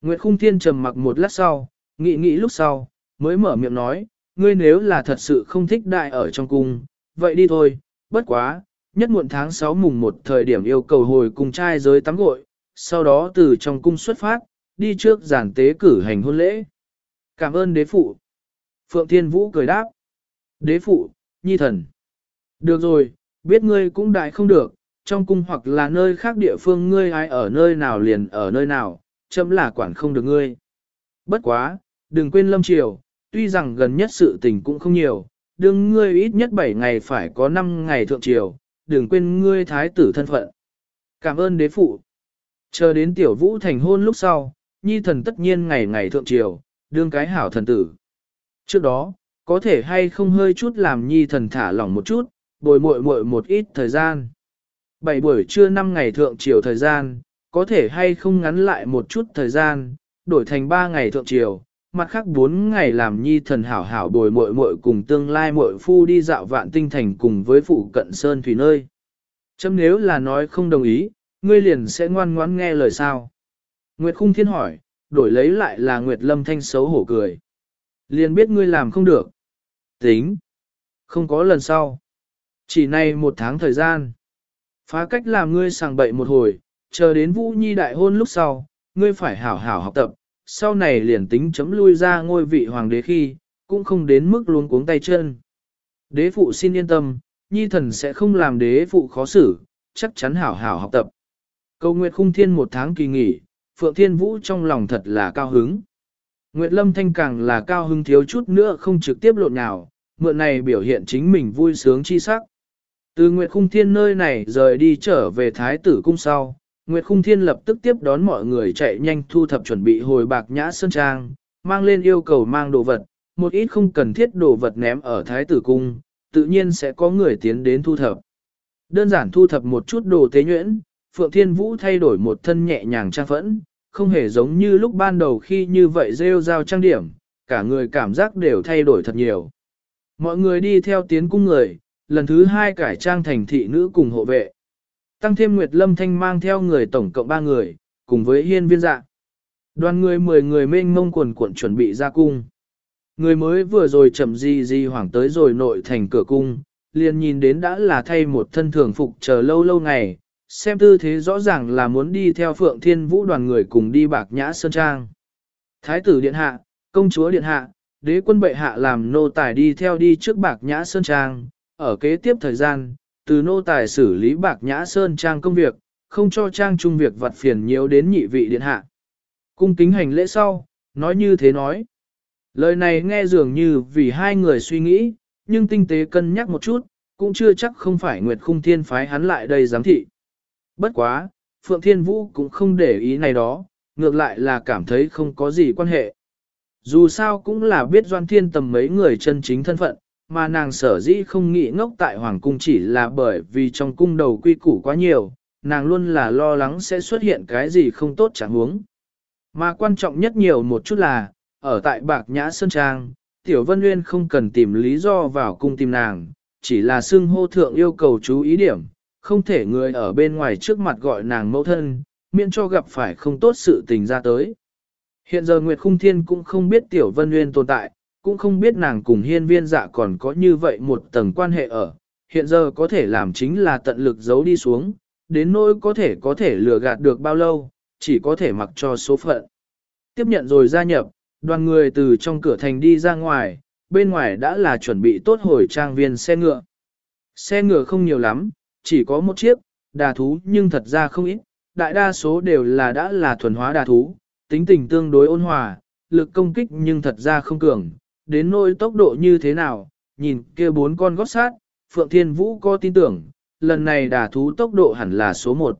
Nguyệt Khung Thiên trầm mặc một lát sau, nghĩ nghĩ lúc sau, mới mở miệng nói, ngươi nếu là thật sự không thích đại ở trong cung, vậy đi thôi, bất quá, nhất muộn tháng 6 mùng một thời điểm yêu cầu hồi cùng trai giới tắm gội, sau đó từ trong cung xuất phát, đi trước giản tế cử hành hôn lễ. Cảm ơn đế phụ. Phượng Thiên Vũ cười đáp. Đế phụ, nhi thần. Được rồi, biết ngươi cũng đại không được, trong cung hoặc là nơi khác địa phương ngươi ai ở nơi nào liền ở nơi nào, chấm là quản không được ngươi. Bất quá, đừng quên lâm triều, tuy rằng gần nhất sự tình cũng không nhiều, đừng ngươi ít nhất 7 ngày phải có 5 ngày thượng triều, đừng quên ngươi thái tử thân phận. Cảm ơn đế phụ. Chờ đến tiểu vũ thành hôn lúc sau, nhi thần tất nhiên ngày ngày thượng triều, đương cái hảo thần tử. Trước đó, có thể hay không hơi chút làm nhi thần thả lỏng một chút, bồi muội muội một ít thời gian. Bảy buổi trưa năm ngày thượng chiều thời gian, có thể hay không ngắn lại một chút thời gian, đổi thành ba ngày thượng chiều mặt khác bốn ngày làm nhi thần hảo hảo bồi muội muội cùng tương lai muội phu đi dạo vạn tinh thành cùng với phụ cận sơn thủy nơi. Chấm nếu là nói không đồng ý, ngươi liền sẽ ngoan ngoãn nghe lời sao. Nguyệt khung thiên hỏi, đổi lấy lại là Nguyệt lâm thanh xấu hổ cười. Liền biết ngươi làm không được. Tính. Không có lần sau. Chỉ này một tháng thời gian. Phá cách làm ngươi sàng bậy một hồi, chờ đến Vũ Nhi đại hôn lúc sau, ngươi phải hảo hảo học tập, sau này liền tính chấm lui ra ngôi vị hoàng đế khi, cũng không đến mức luôn cuống tay chân. Đế phụ xin yên tâm, Nhi thần sẽ không làm đế phụ khó xử, chắc chắn hảo hảo học tập. Cầu Nguyệt Khung Thiên một tháng kỳ nghỉ, Phượng Thiên Vũ trong lòng thật là cao hứng. Nguyệt Lâm Thanh càng là cao hứng thiếu chút nữa không trực tiếp lộn nào, mượn này biểu hiện chính mình vui sướng chi sắc. Từ Nguyệt Khung Thiên nơi này rời đi trở về Thái tử cung sau, Nguyệt Khung Thiên lập tức tiếp đón mọi người chạy nhanh thu thập chuẩn bị hồi bạc nhã sơn trang, mang lên yêu cầu mang đồ vật, một ít không cần thiết đồ vật ném ở Thái tử cung, tự nhiên sẽ có người tiến đến thu thập. Đơn giản thu thập một chút đồ tế nhuyễn, Phượng Thiên Vũ thay đổi một thân nhẹ nhàng trang phẫn, không hề giống như lúc ban đầu khi như vậy rêu rao trang điểm, cả người cảm giác đều thay đổi thật nhiều. Mọi người đi theo tiến cung người, lần thứ hai cải trang thành thị nữ cùng hộ vệ. Tăng thêm Nguyệt Lâm Thanh mang theo người tổng cộng ba người, cùng với hiên viên dạ. Đoàn người mười người mênh mông quần cuộn chuẩn bị ra cung. Người mới vừa rồi chậm gì gì hoảng tới rồi nội thành cửa cung, liền nhìn đến đã là thay một thân thường phục chờ lâu lâu ngày, xem tư thế rõ ràng là muốn đi theo Phượng Thiên Vũ đoàn người cùng đi bạc nhã sơn trang. Thái tử điện hạ, công chúa điện hạ, đế quân bệ hạ làm nô tài đi theo đi trước bạc nhã sơn trang, ở kế tiếp thời gian, từ nô tài xử lý bạc nhã sơn trang công việc, không cho trang trung việc vặt phiền nhiều đến nhị vị điện hạ. Cung kính hành lễ sau, nói như thế nói. Lời này nghe dường như vì hai người suy nghĩ, nhưng tinh tế cân nhắc một chút, cũng chưa chắc không phải Nguyệt Khung Thiên phái hắn lại đây giám thị. Bất quá, Phượng Thiên Vũ cũng không để ý này đó, ngược lại là cảm thấy không có gì quan hệ. Dù sao cũng là biết Doan Thiên tầm mấy người chân chính thân phận, mà nàng sở dĩ không nghĩ ngốc tại Hoàng Cung chỉ là bởi vì trong cung đầu quy củ quá nhiều, nàng luôn là lo lắng sẽ xuất hiện cái gì không tốt chẳng huống. Mà quan trọng nhất nhiều một chút là, ở tại Bạc Nhã Sơn Trang, Tiểu Vân Nguyên không cần tìm lý do vào cung tìm nàng, chỉ là xưng hô thượng yêu cầu chú ý điểm, không thể người ở bên ngoài trước mặt gọi nàng mẫu thân, miễn cho gặp phải không tốt sự tình ra tới. Hiện giờ Nguyệt Khung Thiên cũng không biết Tiểu Vân Nguyên tồn tại, cũng không biết nàng cùng hiên viên dạ còn có như vậy một tầng quan hệ ở, hiện giờ có thể làm chính là tận lực giấu đi xuống, đến nỗi có thể có thể lừa gạt được bao lâu, chỉ có thể mặc cho số phận. Tiếp nhận rồi gia nhập, đoàn người từ trong cửa thành đi ra ngoài, bên ngoài đã là chuẩn bị tốt hồi trang viên xe ngựa. Xe ngựa không nhiều lắm, chỉ có một chiếc, đà thú nhưng thật ra không ít, đại đa số đều là đã là thuần hóa đà thú, tính tình tương đối ôn hòa, lực công kích nhưng thật ra không cường, đến nỗi tốc độ như thế nào, nhìn kia bốn con gót sát, Phượng Thiên Vũ có tin tưởng, lần này đà thú tốc độ hẳn là số một.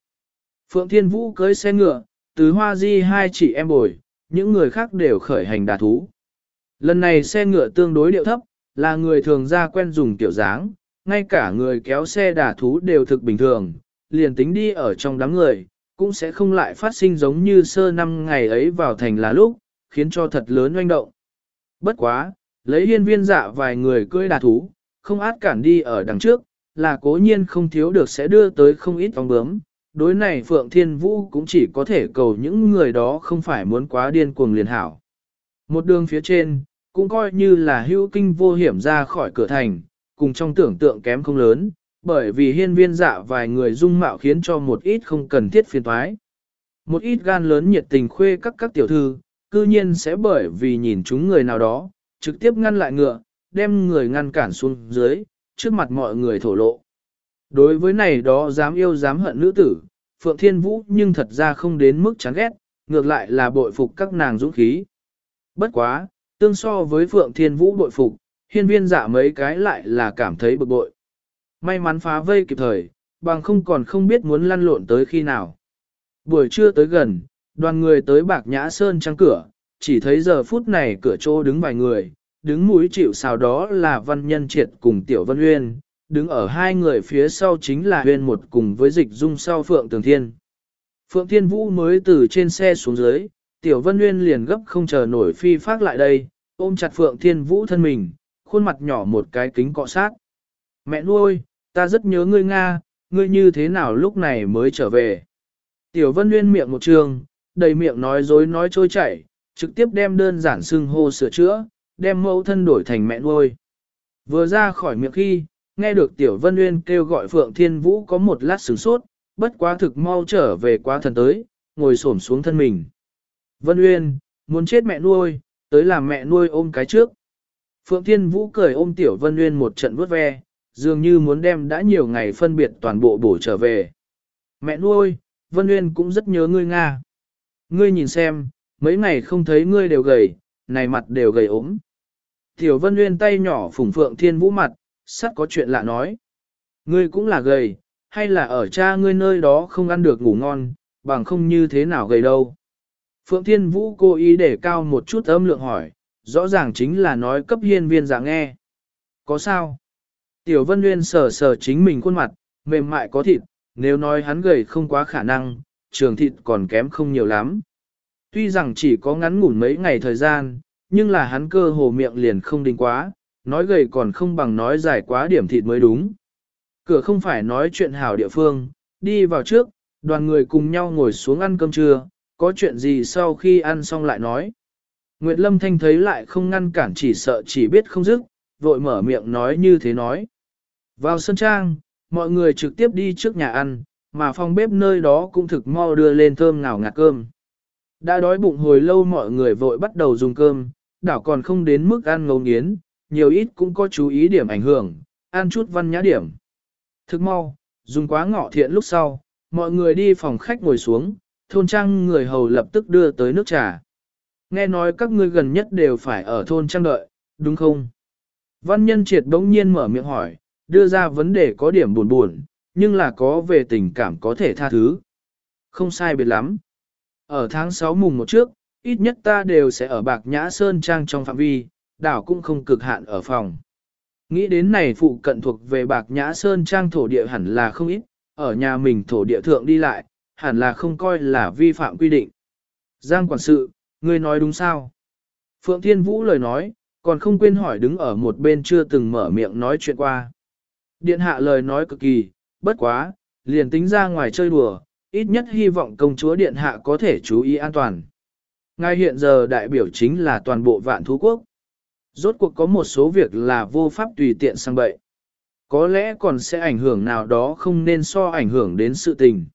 Phượng Thiên Vũ cưới xe ngựa, từ hoa di hai chị em bồi, những người khác đều khởi hành đà thú. Lần này xe ngựa tương đối điệu thấp, là người thường ra quen dùng tiểu dáng, ngay cả người kéo xe đả thú đều thực bình thường, liền tính đi ở trong đám người, cũng sẽ không lại phát sinh giống như sơ năm ngày ấy vào thành là lúc, khiến cho thật lớn oanh động. Bất quá, lấy hiên viên dạ vài người cưỡi đà thú, không át cản đi ở đằng trước, là cố nhiên không thiếu được sẽ đưa tới không ít vòng bướm. Đối này Phượng Thiên Vũ cũng chỉ có thể cầu những người đó không phải muốn quá điên cuồng liền hảo. Một đường phía trên, cũng coi như là hữu kinh vô hiểm ra khỏi cửa thành, cùng trong tưởng tượng kém không lớn, bởi vì hiên viên dạ vài người dung mạo khiến cho một ít không cần thiết phiền thoái. Một ít gan lớn nhiệt tình khuê các các tiểu thư, cư nhiên sẽ bởi vì nhìn chúng người nào đó, trực tiếp ngăn lại ngựa, đem người ngăn cản xuống dưới, trước mặt mọi người thổ lộ. Đối với này đó dám yêu dám hận nữ tử, Phượng Thiên Vũ nhưng thật ra không đến mức chán ghét, ngược lại là bội phục các nàng dũng khí. Bất quá, tương so với Phượng Thiên Vũ bội phục, hiên viên dạ mấy cái lại là cảm thấy bực bội. May mắn phá vây kịp thời, bằng không còn không biết muốn lăn lộn tới khi nào. Buổi trưa tới gần, đoàn người tới bạc nhã sơn trăng cửa, chỉ thấy giờ phút này cửa chỗ đứng vài người, đứng mũi chịu sao đó là văn nhân triệt cùng tiểu vân uyên, đứng ở hai người phía sau chính là huyên một cùng với dịch dung sau Phượng Tường Thiên. Phượng Thiên Vũ mới từ trên xe xuống dưới, tiểu vân uyên liền gấp không chờ nổi phi phát lại đây, ôm chặt Phượng Thiên Vũ thân mình, khuôn mặt nhỏ một cái kính cọ sát. Mẹ nuôi, ta rất nhớ ngươi Nga, ngươi như thế nào lúc này mới trở về. Tiểu Vân Nguyên miệng một trường, đầy miệng nói dối nói trôi chảy, trực tiếp đem đơn giản xưng hô sửa chữa, đem mẫu thân đổi thành mẹ nuôi. Vừa ra khỏi miệng khi, nghe được Tiểu Vân Nguyên kêu gọi Phượng Thiên Vũ có một lát sửng sốt, bất quá thực mau trở về quá thần tới, ngồi xổm xuống thân mình. Vân Nguyên, muốn chết mẹ nuôi, tới làm mẹ nuôi ôm cái trước. Phượng Thiên Vũ cười ôm Tiểu Vân Nguyên một trận vuốt ve, dường như muốn đem đã nhiều ngày phân biệt toàn bộ bổ trở về. Mẹ nuôi, Vân Nguyên cũng rất nhớ ngươi Nga. Ngươi nhìn xem, mấy ngày không thấy ngươi đều gầy, này mặt đều gầy ốm. Tiểu Vân Nguyên tay nhỏ phủng Phượng Thiên Vũ mặt, sắt có chuyện lạ nói. Ngươi cũng là gầy, hay là ở cha ngươi nơi đó không ăn được ngủ ngon, bằng không như thế nào gầy đâu. Phượng Thiên Vũ cố ý để cao một chút âm lượng hỏi, rõ ràng chính là nói cấp hiên viên dạng nghe. Có sao? Tiểu Vân Nguyên sờ sờ chính mình khuôn mặt, mềm mại có thịt, nếu nói hắn gầy không quá khả năng, trường thịt còn kém không nhiều lắm. Tuy rằng chỉ có ngắn ngủn mấy ngày thời gian, nhưng là hắn cơ hồ miệng liền không đình quá, nói gầy còn không bằng nói dài quá điểm thịt mới đúng. Cửa không phải nói chuyện hảo địa phương, đi vào trước, đoàn người cùng nhau ngồi xuống ăn cơm trưa, có chuyện gì sau khi ăn xong lại nói. Nguyệt Lâm Thanh thấy lại không ngăn cản chỉ sợ chỉ biết không dứt, vội mở miệng nói như thế nói. Vào sân trang, mọi người trực tiếp đi trước nhà ăn, mà phòng bếp nơi đó cũng thực mau đưa lên thơm ngào ngạt cơm. Đã đói bụng hồi lâu mọi người vội bắt đầu dùng cơm, đảo còn không đến mức ăn ngấu nghiến, nhiều ít cũng có chú ý điểm ảnh hưởng, ăn chút văn nhã điểm. Thực mau, dùng quá ngọ thiện lúc sau, mọi người đi phòng khách ngồi xuống, thôn trang người hầu lập tức đưa tới nước trà. Nghe nói các ngươi gần nhất đều phải ở thôn trang đợi, đúng không? Văn nhân triệt đống nhiên mở miệng hỏi, đưa ra vấn đề có điểm buồn buồn, nhưng là có về tình cảm có thể tha thứ. Không sai biệt lắm. Ở tháng 6 mùng một trước, ít nhất ta đều sẽ ở Bạc Nhã Sơn Trang trong phạm vi, đảo cũng không cực hạn ở phòng. Nghĩ đến này phụ cận thuộc về Bạc Nhã Sơn Trang thổ địa hẳn là không ít, ở nhà mình thổ địa thượng đi lại, hẳn là không coi là vi phạm quy định. Giang quản sự, ngươi nói đúng sao? Phượng Thiên Vũ lời nói, còn không quên hỏi đứng ở một bên chưa từng mở miệng nói chuyện qua. Điện hạ lời nói cực kỳ, bất quá, liền tính ra ngoài chơi đùa, ít nhất hy vọng công chúa điện hạ có thể chú ý an toàn. Ngay hiện giờ đại biểu chính là toàn bộ vạn thú quốc. Rốt cuộc có một số việc là vô pháp tùy tiện sang bậy. Có lẽ còn sẽ ảnh hưởng nào đó không nên so ảnh hưởng đến sự tình.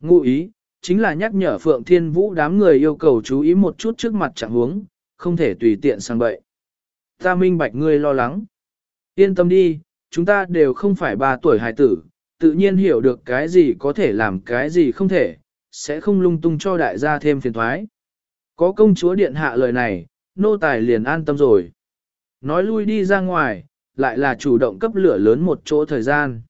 Ngụ ý, chính là nhắc nhở Phượng Thiên Vũ đám người yêu cầu chú ý một chút trước mặt trạng huống, không thể tùy tiện sang bậy. Ta minh bạch ngươi lo lắng. Yên tâm đi, chúng ta đều không phải ba tuổi hài tử, tự nhiên hiểu được cái gì có thể làm cái gì không thể, sẽ không lung tung cho đại gia thêm phiền thoái. Có công chúa điện hạ lời này, nô tài liền an tâm rồi. Nói lui đi ra ngoài, lại là chủ động cấp lửa lớn một chỗ thời gian.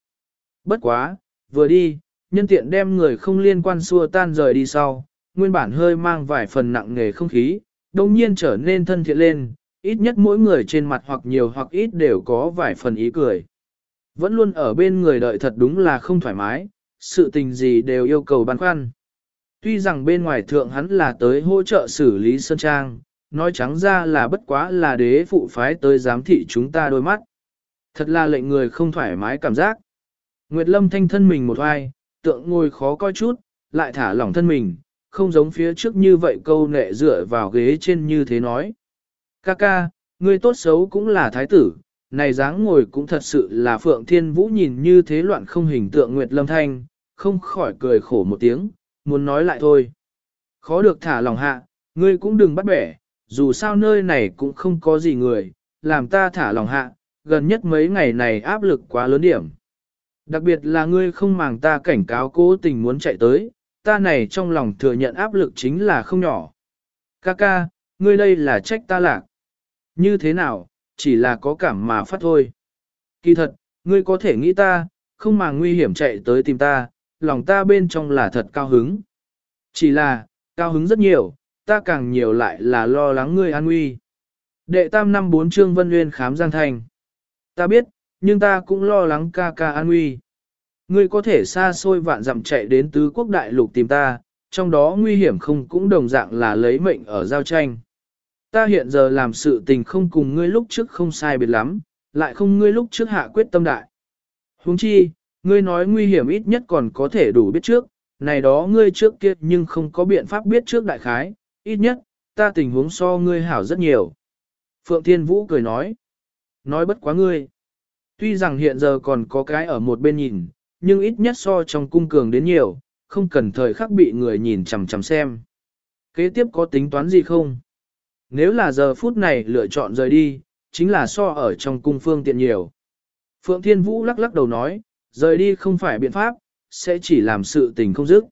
Bất quá, vừa đi, nhân tiện đem người không liên quan xua tan rời đi sau, nguyên bản hơi mang vài phần nặng nghề không khí, đồng nhiên trở nên thân thiện lên, ít nhất mỗi người trên mặt hoặc nhiều hoặc ít đều có vài phần ý cười. Vẫn luôn ở bên người đợi thật đúng là không thoải mái, sự tình gì đều yêu cầu băn khoăn. Tuy rằng bên ngoài thượng hắn là tới hỗ trợ xử lý Sơn Trang, nói trắng ra là bất quá là đế phụ phái tới giám thị chúng ta đôi mắt. Thật là lệnh người không thoải mái cảm giác. Nguyệt Lâm thanh thân mình một oai, tượng ngồi khó coi chút, lại thả lỏng thân mình, không giống phía trước như vậy câu nệ dựa vào ghế trên như thế nói. Ca ca, ngươi tốt xấu cũng là thái tử, này dáng ngồi cũng thật sự là Phượng Thiên Vũ nhìn như thế loạn không hình tượng Nguyệt Lâm Thanh, không khỏi cười khổ một tiếng, muốn nói lại thôi. Khó được thả lòng hạ, ngươi cũng đừng bắt bẻ, dù sao nơi này cũng không có gì người, làm ta thả lòng hạ, gần nhất mấy ngày này áp lực quá lớn điểm. Đặc biệt là ngươi không màng ta cảnh cáo cố tình muốn chạy tới, ta này trong lòng thừa nhận áp lực chính là không nhỏ. Kaka, ngươi đây là trách ta lạc. Như thế nào, chỉ là có cảm mà phát thôi. Kỳ thật, ngươi có thể nghĩ ta, không màng nguy hiểm chạy tới tìm ta, lòng ta bên trong là thật cao hứng. Chỉ là, cao hứng rất nhiều, ta càng nhiều lại là lo lắng ngươi an nguy. Đệ tam năm bốn trương Vân Nguyên khám Giang Thành. Ta biết, nhưng ta cũng lo lắng ca ca an nguy. Ngươi có thể xa xôi vạn dặm chạy đến tứ quốc đại lục tìm ta, trong đó nguy hiểm không cũng đồng dạng là lấy mệnh ở giao tranh. Ta hiện giờ làm sự tình không cùng ngươi lúc trước không sai biệt lắm, lại không ngươi lúc trước hạ quyết tâm đại. Huống chi, ngươi nói nguy hiểm ít nhất còn có thể đủ biết trước, này đó ngươi trước kia nhưng không có biện pháp biết trước đại khái, ít nhất, ta tình huống so ngươi hảo rất nhiều. Phượng Thiên Vũ cười nói, nói bất quá ngươi. Tuy rằng hiện giờ còn có cái ở một bên nhìn, nhưng ít nhất so trong cung cường đến nhiều, không cần thời khắc bị người nhìn chằm chằm xem. Kế tiếp có tính toán gì không? Nếu là giờ phút này lựa chọn rời đi, chính là so ở trong cung phương tiện nhiều. Phượng Thiên Vũ lắc lắc đầu nói, rời đi không phải biện pháp, sẽ chỉ làm sự tình không dứt.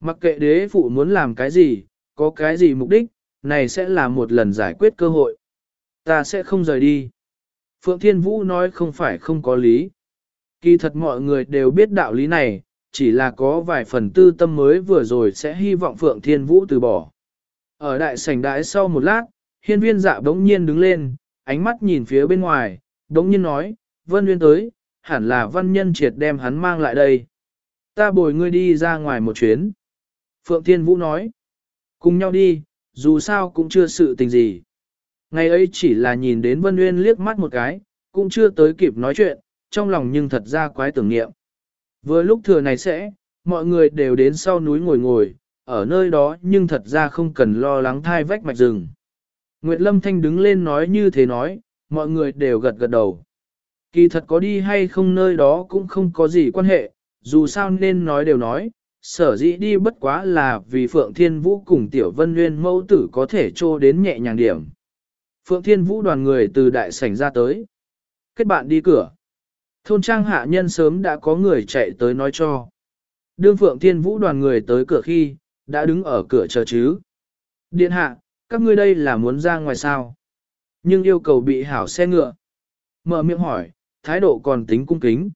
Mặc kệ đế phụ muốn làm cái gì, có cái gì mục đích, này sẽ là một lần giải quyết cơ hội. Ta sẽ không rời đi. Phượng Thiên Vũ nói không phải không có lý. Kỳ thật mọi người đều biết đạo lý này, chỉ là có vài phần tư tâm mới vừa rồi sẽ hy vọng Phượng Thiên Vũ từ bỏ. Ở đại sảnh đại sau một lát, hiên viên dạ bỗng nhiên đứng lên, ánh mắt nhìn phía bên ngoài, bỗng nhiên nói, Vân Nguyên tới, hẳn là văn nhân triệt đem hắn mang lại đây. Ta bồi ngươi đi ra ngoài một chuyến. Phượng Thiên Vũ nói, cùng nhau đi, dù sao cũng chưa sự tình gì. Ngày ấy chỉ là nhìn đến Vân Nguyên liếc mắt một cái, cũng chưa tới kịp nói chuyện, trong lòng nhưng thật ra quái tưởng niệm. Vừa lúc thừa này sẽ, mọi người đều đến sau núi ngồi ngồi, ở nơi đó nhưng thật ra không cần lo lắng thai vách mạch rừng. Nguyệt Lâm Thanh đứng lên nói như thế nói, mọi người đều gật gật đầu. Kỳ thật có đi hay không nơi đó cũng không có gì quan hệ, dù sao nên nói đều nói, sở dĩ đi bất quá là vì Phượng Thiên Vũ cùng Tiểu Vân Nguyên mẫu tử có thể trô đến nhẹ nhàng điểm. Phượng Thiên Vũ đoàn người từ đại sảnh ra tới. Kết bạn đi cửa. Thôn trang hạ nhân sớm đã có người chạy tới nói cho. Đương Phượng Thiên Vũ đoàn người tới cửa khi, đã đứng ở cửa chờ chứ. Điện hạ, các ngươi đây là muốn ra ngoài sao? Nhưng yêu cầu bị hảo xe ngựa. Mở miệng hỏi, thái độ còn tính cung kính.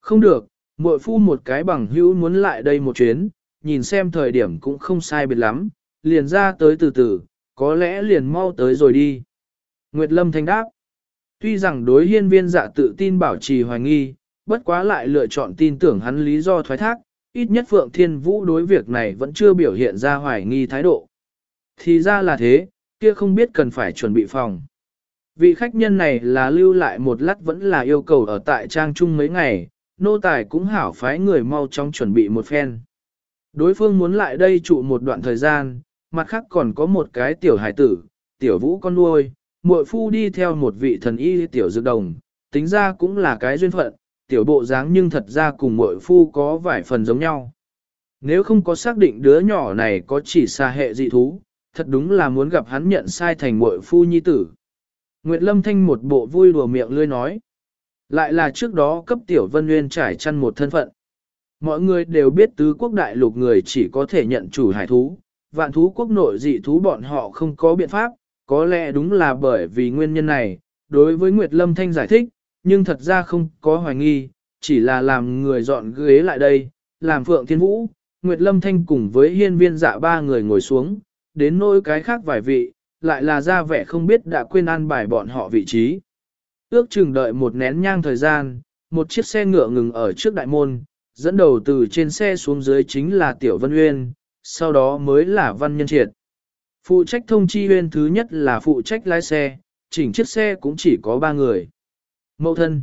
Không được, muội phu một cái bằng hữu muốn lại đây một chuyến, nhìn xem thời điểm cũng không sai biệt lắm, liền ra tới từ từ, có lẽ liền mau tới rồi đi. Nguyệt Lâm thanh đáp. Tuy rằng đối hiên viên dạ tự tin bảo trì hoài nghi, bất quá lại lựa chọn tin tưởng hắn lý do thoái thác, ít nhất Phượng Thiên Vũ đối việc này vẫn chưa biểu hiện ra hoài nghi thái độ. Thì ra là thế, kia không biết cần phải chuẩn bị phòng. Vị khách nhân này là lưu lại một lát vẫn là yêu cầu ở tại trang trung mấy ngày, nô tài cũng hảo phái người mau chóng chuẩn bị một phen. Đối phương muốn lại đây trụ một đoạn thời gian, mặt khác còn có một cái tiểu hải tử, tiểu vũ con nuôi, muội phu đi theo một vị thần y tiểu dược đồng, tính ra cũng là cái duyên phận, tiểu bộ dáng nhưng thật ra cùng muội phu có vài phần giống nhau. Nếu không có xác định đứa nhỏ này có chỉ xa hệ dị thú, thật đúng là muốn gặp hắn nhận sai thành muội phu nhi tử. Nguyệt Lâm Thanh một bộ vui đùa miệng lươi nói. Lại là trước đó cấp tiểu vân nguyên trải chăn một thân phận. Mọi người đều biết tứ quốc đại lục người chỉ có thể nhận chủ hải thú, vạn thú quốc nội dị thú bọn họ không có biện pháp, có lẽ đúng là bởi vì nguyên nhân này, đối với Nguyệt Lâm Thanh giải thích, nhưng thật ra không có hoài nghi, chỉ là làm người dọn ghế lại đây, làm Phượng Thiên Vũ, Nguyệt Lâm Thanh cùng với hiên viên dạ ba người ngồi xuống, đến nỗi cái khác vài vị, lại là ra vẻ không biết đã quên an bài bọn họ vị trí. Ước chừng đợi một nén nhang thời gian, một chiếc xe ngựa ngừng ở trước đại môn, dẫn đầu từ trên xe xuống dưới chính là Tiểu Vân Uyên, sau đó mới là Văn Nhân Triệt. Phụ trách thông chi huyên thứ nhất là phụ trách lái xe, chỉnh chiếc xe cũng chỉ có ba người. Mậu thân.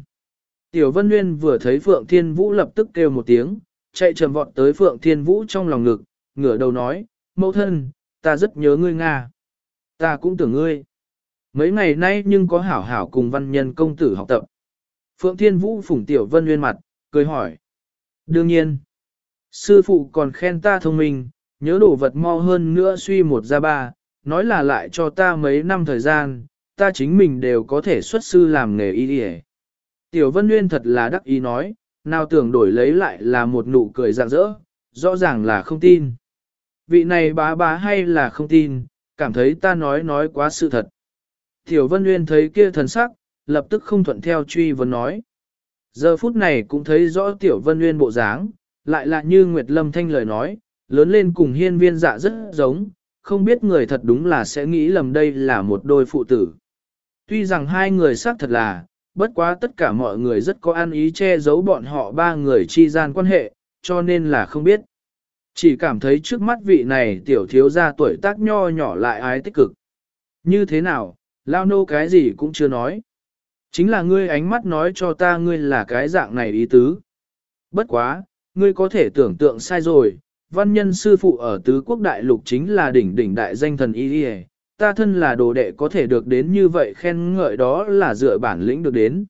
Tiểu Vân Nguyên vừa thấy Phượng Thiên Vũ lập tức kêu một tiếng, chạy trầm vọt tới Phượng Thiên Vũ trong lòng ngực, ngửa đầu nói, mẫu thân, ta rất nhớ ngươi Nga. Ta cũng tưởng ngươi. Mấy ngày nay nhưng có hảo hảo cùng văn nhân công tử học tập. Phượng Thiên Vũ phủng Tiểu Vân Nguyên mặt, cười hỏi. Đương nhiên, sư phụ còn khen ta thông minh, nhớ đồ vật mau hơn nữa suy một ra ba, nói là lại cho ta mấy năm thời gian, ta chính mình đều có thể xuất sư làm nghề y đi Tiểu Vân Nguyên thật là đắc ý nói, nào tưởng đổi lấy lại là một nụ cười rạng rỡ, rõ ràng là không tin. Vị này bá bá hay là không tin, cảm thấy ta nói nói quá sự thật. Tiểu Vân Nguyên thấy kia thần sắc, lập tức không thuận theo truy vấn nói. Giờ phút này cũng thấy rõ Tiểu Vân Nguyên bộ dáng, lại là như Nguyệt Lâm Thanh lời nói, lớn lên cùng hiên viên dạ rất giống, không biết người thật đúng là sẽ nghĩ lầm đây là một đôi phụ tử. Tuy rằng hai người xác thật là, bất quá tất cả mọi người rất có ăn ý che giấu bọn họ ba người chi gian quan hệ, cho nên là không biết. Chỉ cảm thấy trước mắt vị này tiểu thiếu gia tuổi tác nho nhỏ lại ái tích cực. Như thế nào, lao nô cái gì cũng chưa nói. Chính là ngươi ánh mắt nói cho ta ngươi là cái dạng này ý tứ. Bất quá, ngươi có thể tưởng tượng sai rồi, văn nhân sư phụ ở tứ quốc đại lục chính là đỉnh đỉnh đại danh thần y ta thân là đồ đệ có thể được đến như vậy khen ngợi đó là dựa bản lĩnh được đến.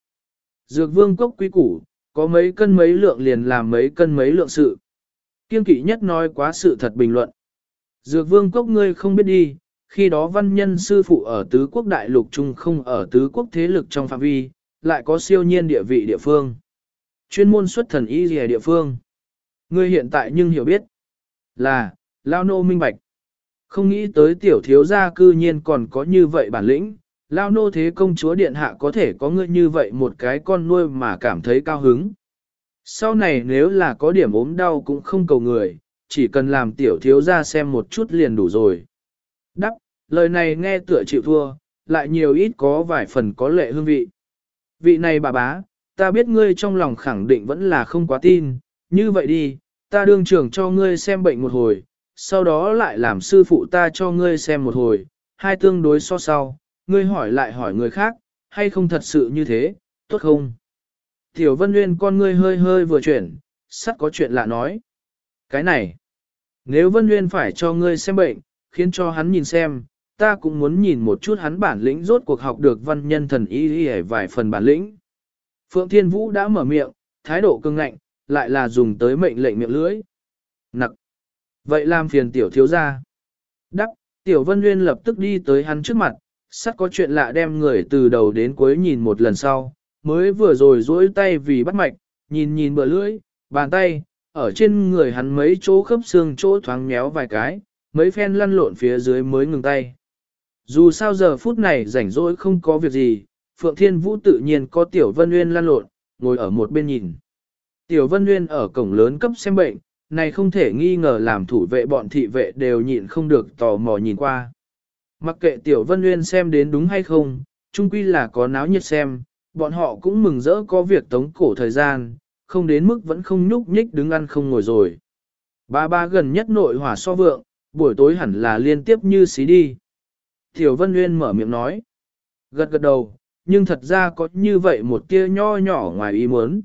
Dược vương cốc quý củ, có mấy cân mấy lượng liền làm mấy cân mấy lượng sự. Kiên kỵ nhất nói quá sự thật bình luận. Dược vương cốc ngươi không biết đi, khi đó văn nhân sư phụ ở tứ quốc đại lục chung không ở tứ quốc thế lực trong phạm vi, lại có siêu nhiên địa vị địa phương. Chuyên môn xuất thần y gì địa phương. Ngươi hiện tại nhưng hiểu biết là, lao nô minh bạch. Không nghĩ tới tiểu thiếu gia cư nhiên còn có như vậy bản lĩnh, lao nô thế công chúa điện hạ có thể có ngươi như vậy một cái con nuôi mà cảm thấy cao hứng. Sau này nếu là có điểm ốm đau cũng không cầu người, chỉ cần làm tiểu thiếu gia xem một chút liền đủ rồi. Đắp, lời này nghe tựa chịu thua, lại nhiều ít có vài phần có lệ hương vị. Vị này bà bá, ta biết ngươi trong lòng khẳng định vẫn là không quá tin, như vậy đi, ta đương trưởng cho ngươi xem bệnh một hồi, sau đó lại làm sư phụ ta cho ngươi xem một hồi, hai tương đối so sau, ngươi hỏi lại hỏi người khác, hay không thật sự như thế, tốt không? Tiểu Vân Nguyên con ngươi hơi hơi vừa chuyển, sắp có chuyện lạ nói. Cái này, nếu Vân Nguyên phải cho ngươi xem bệnh, khiến cho hắn nhìn xem, ta cũng muốn nhìn một chút hắn bản lĩnh rốt cuộc học được văn nhân thần y y vài phần bản lĩnh. Phượng Thiên Vũ đã mở miệng, thái độ cương ngạnh, lại là dùng tới mệnh lệnh miệng lưỡi. Nặc. Vậy làm phiền tiểu thiếu gia. Đắc, tiểu vân nguyên lập tức đi tới hắn trước mặt, sắt có chuyện lạ đem người từ đầu đến cuối nhìn một lần sau, mới vừa rồi duỗi tay vì bắt mạch, nhìn nhìn bờ lưỡi, bàn tay, ở trên người hắn mấy chỗ khớp xương chỗ thoáng méo vài cái, mấy phen lăn lộn phía dưới mới ngừng tay. Dù sao giờ phút này rảnh rỗi không có việc gì, Phượng Thiên Vũ tự nhiên có Tiểu Vân Nguyên lăn lộn, ngồi ở một bên nhìn. Tiểu Vân Nguyên ở cổng lớn cấp xem bệnh, này không thể nghi ngờ làm thủ vệ bọn thị vệ đều nhịn không được tò mò nhìn qua. Mặc kệ Tiểu Vân Nguyên xem đến đúng hay không, chung quy là có náo nhiệt xem, bọn họ cũng mừng rỡ có việc tống cổ thời gian, không đến mức vẫn không nhúc nhích đứng ăn không ngồi rồi. Ba ba gần nhất nội hỏa so vượng, buổi tối hẳn là liên tiếp như xí đi. Tiểu Vân Nguyên mở miệng nói. Gật gật đầu, nhưng thật ra có như vậy một tia nho nhỏ ngoài ý muốn.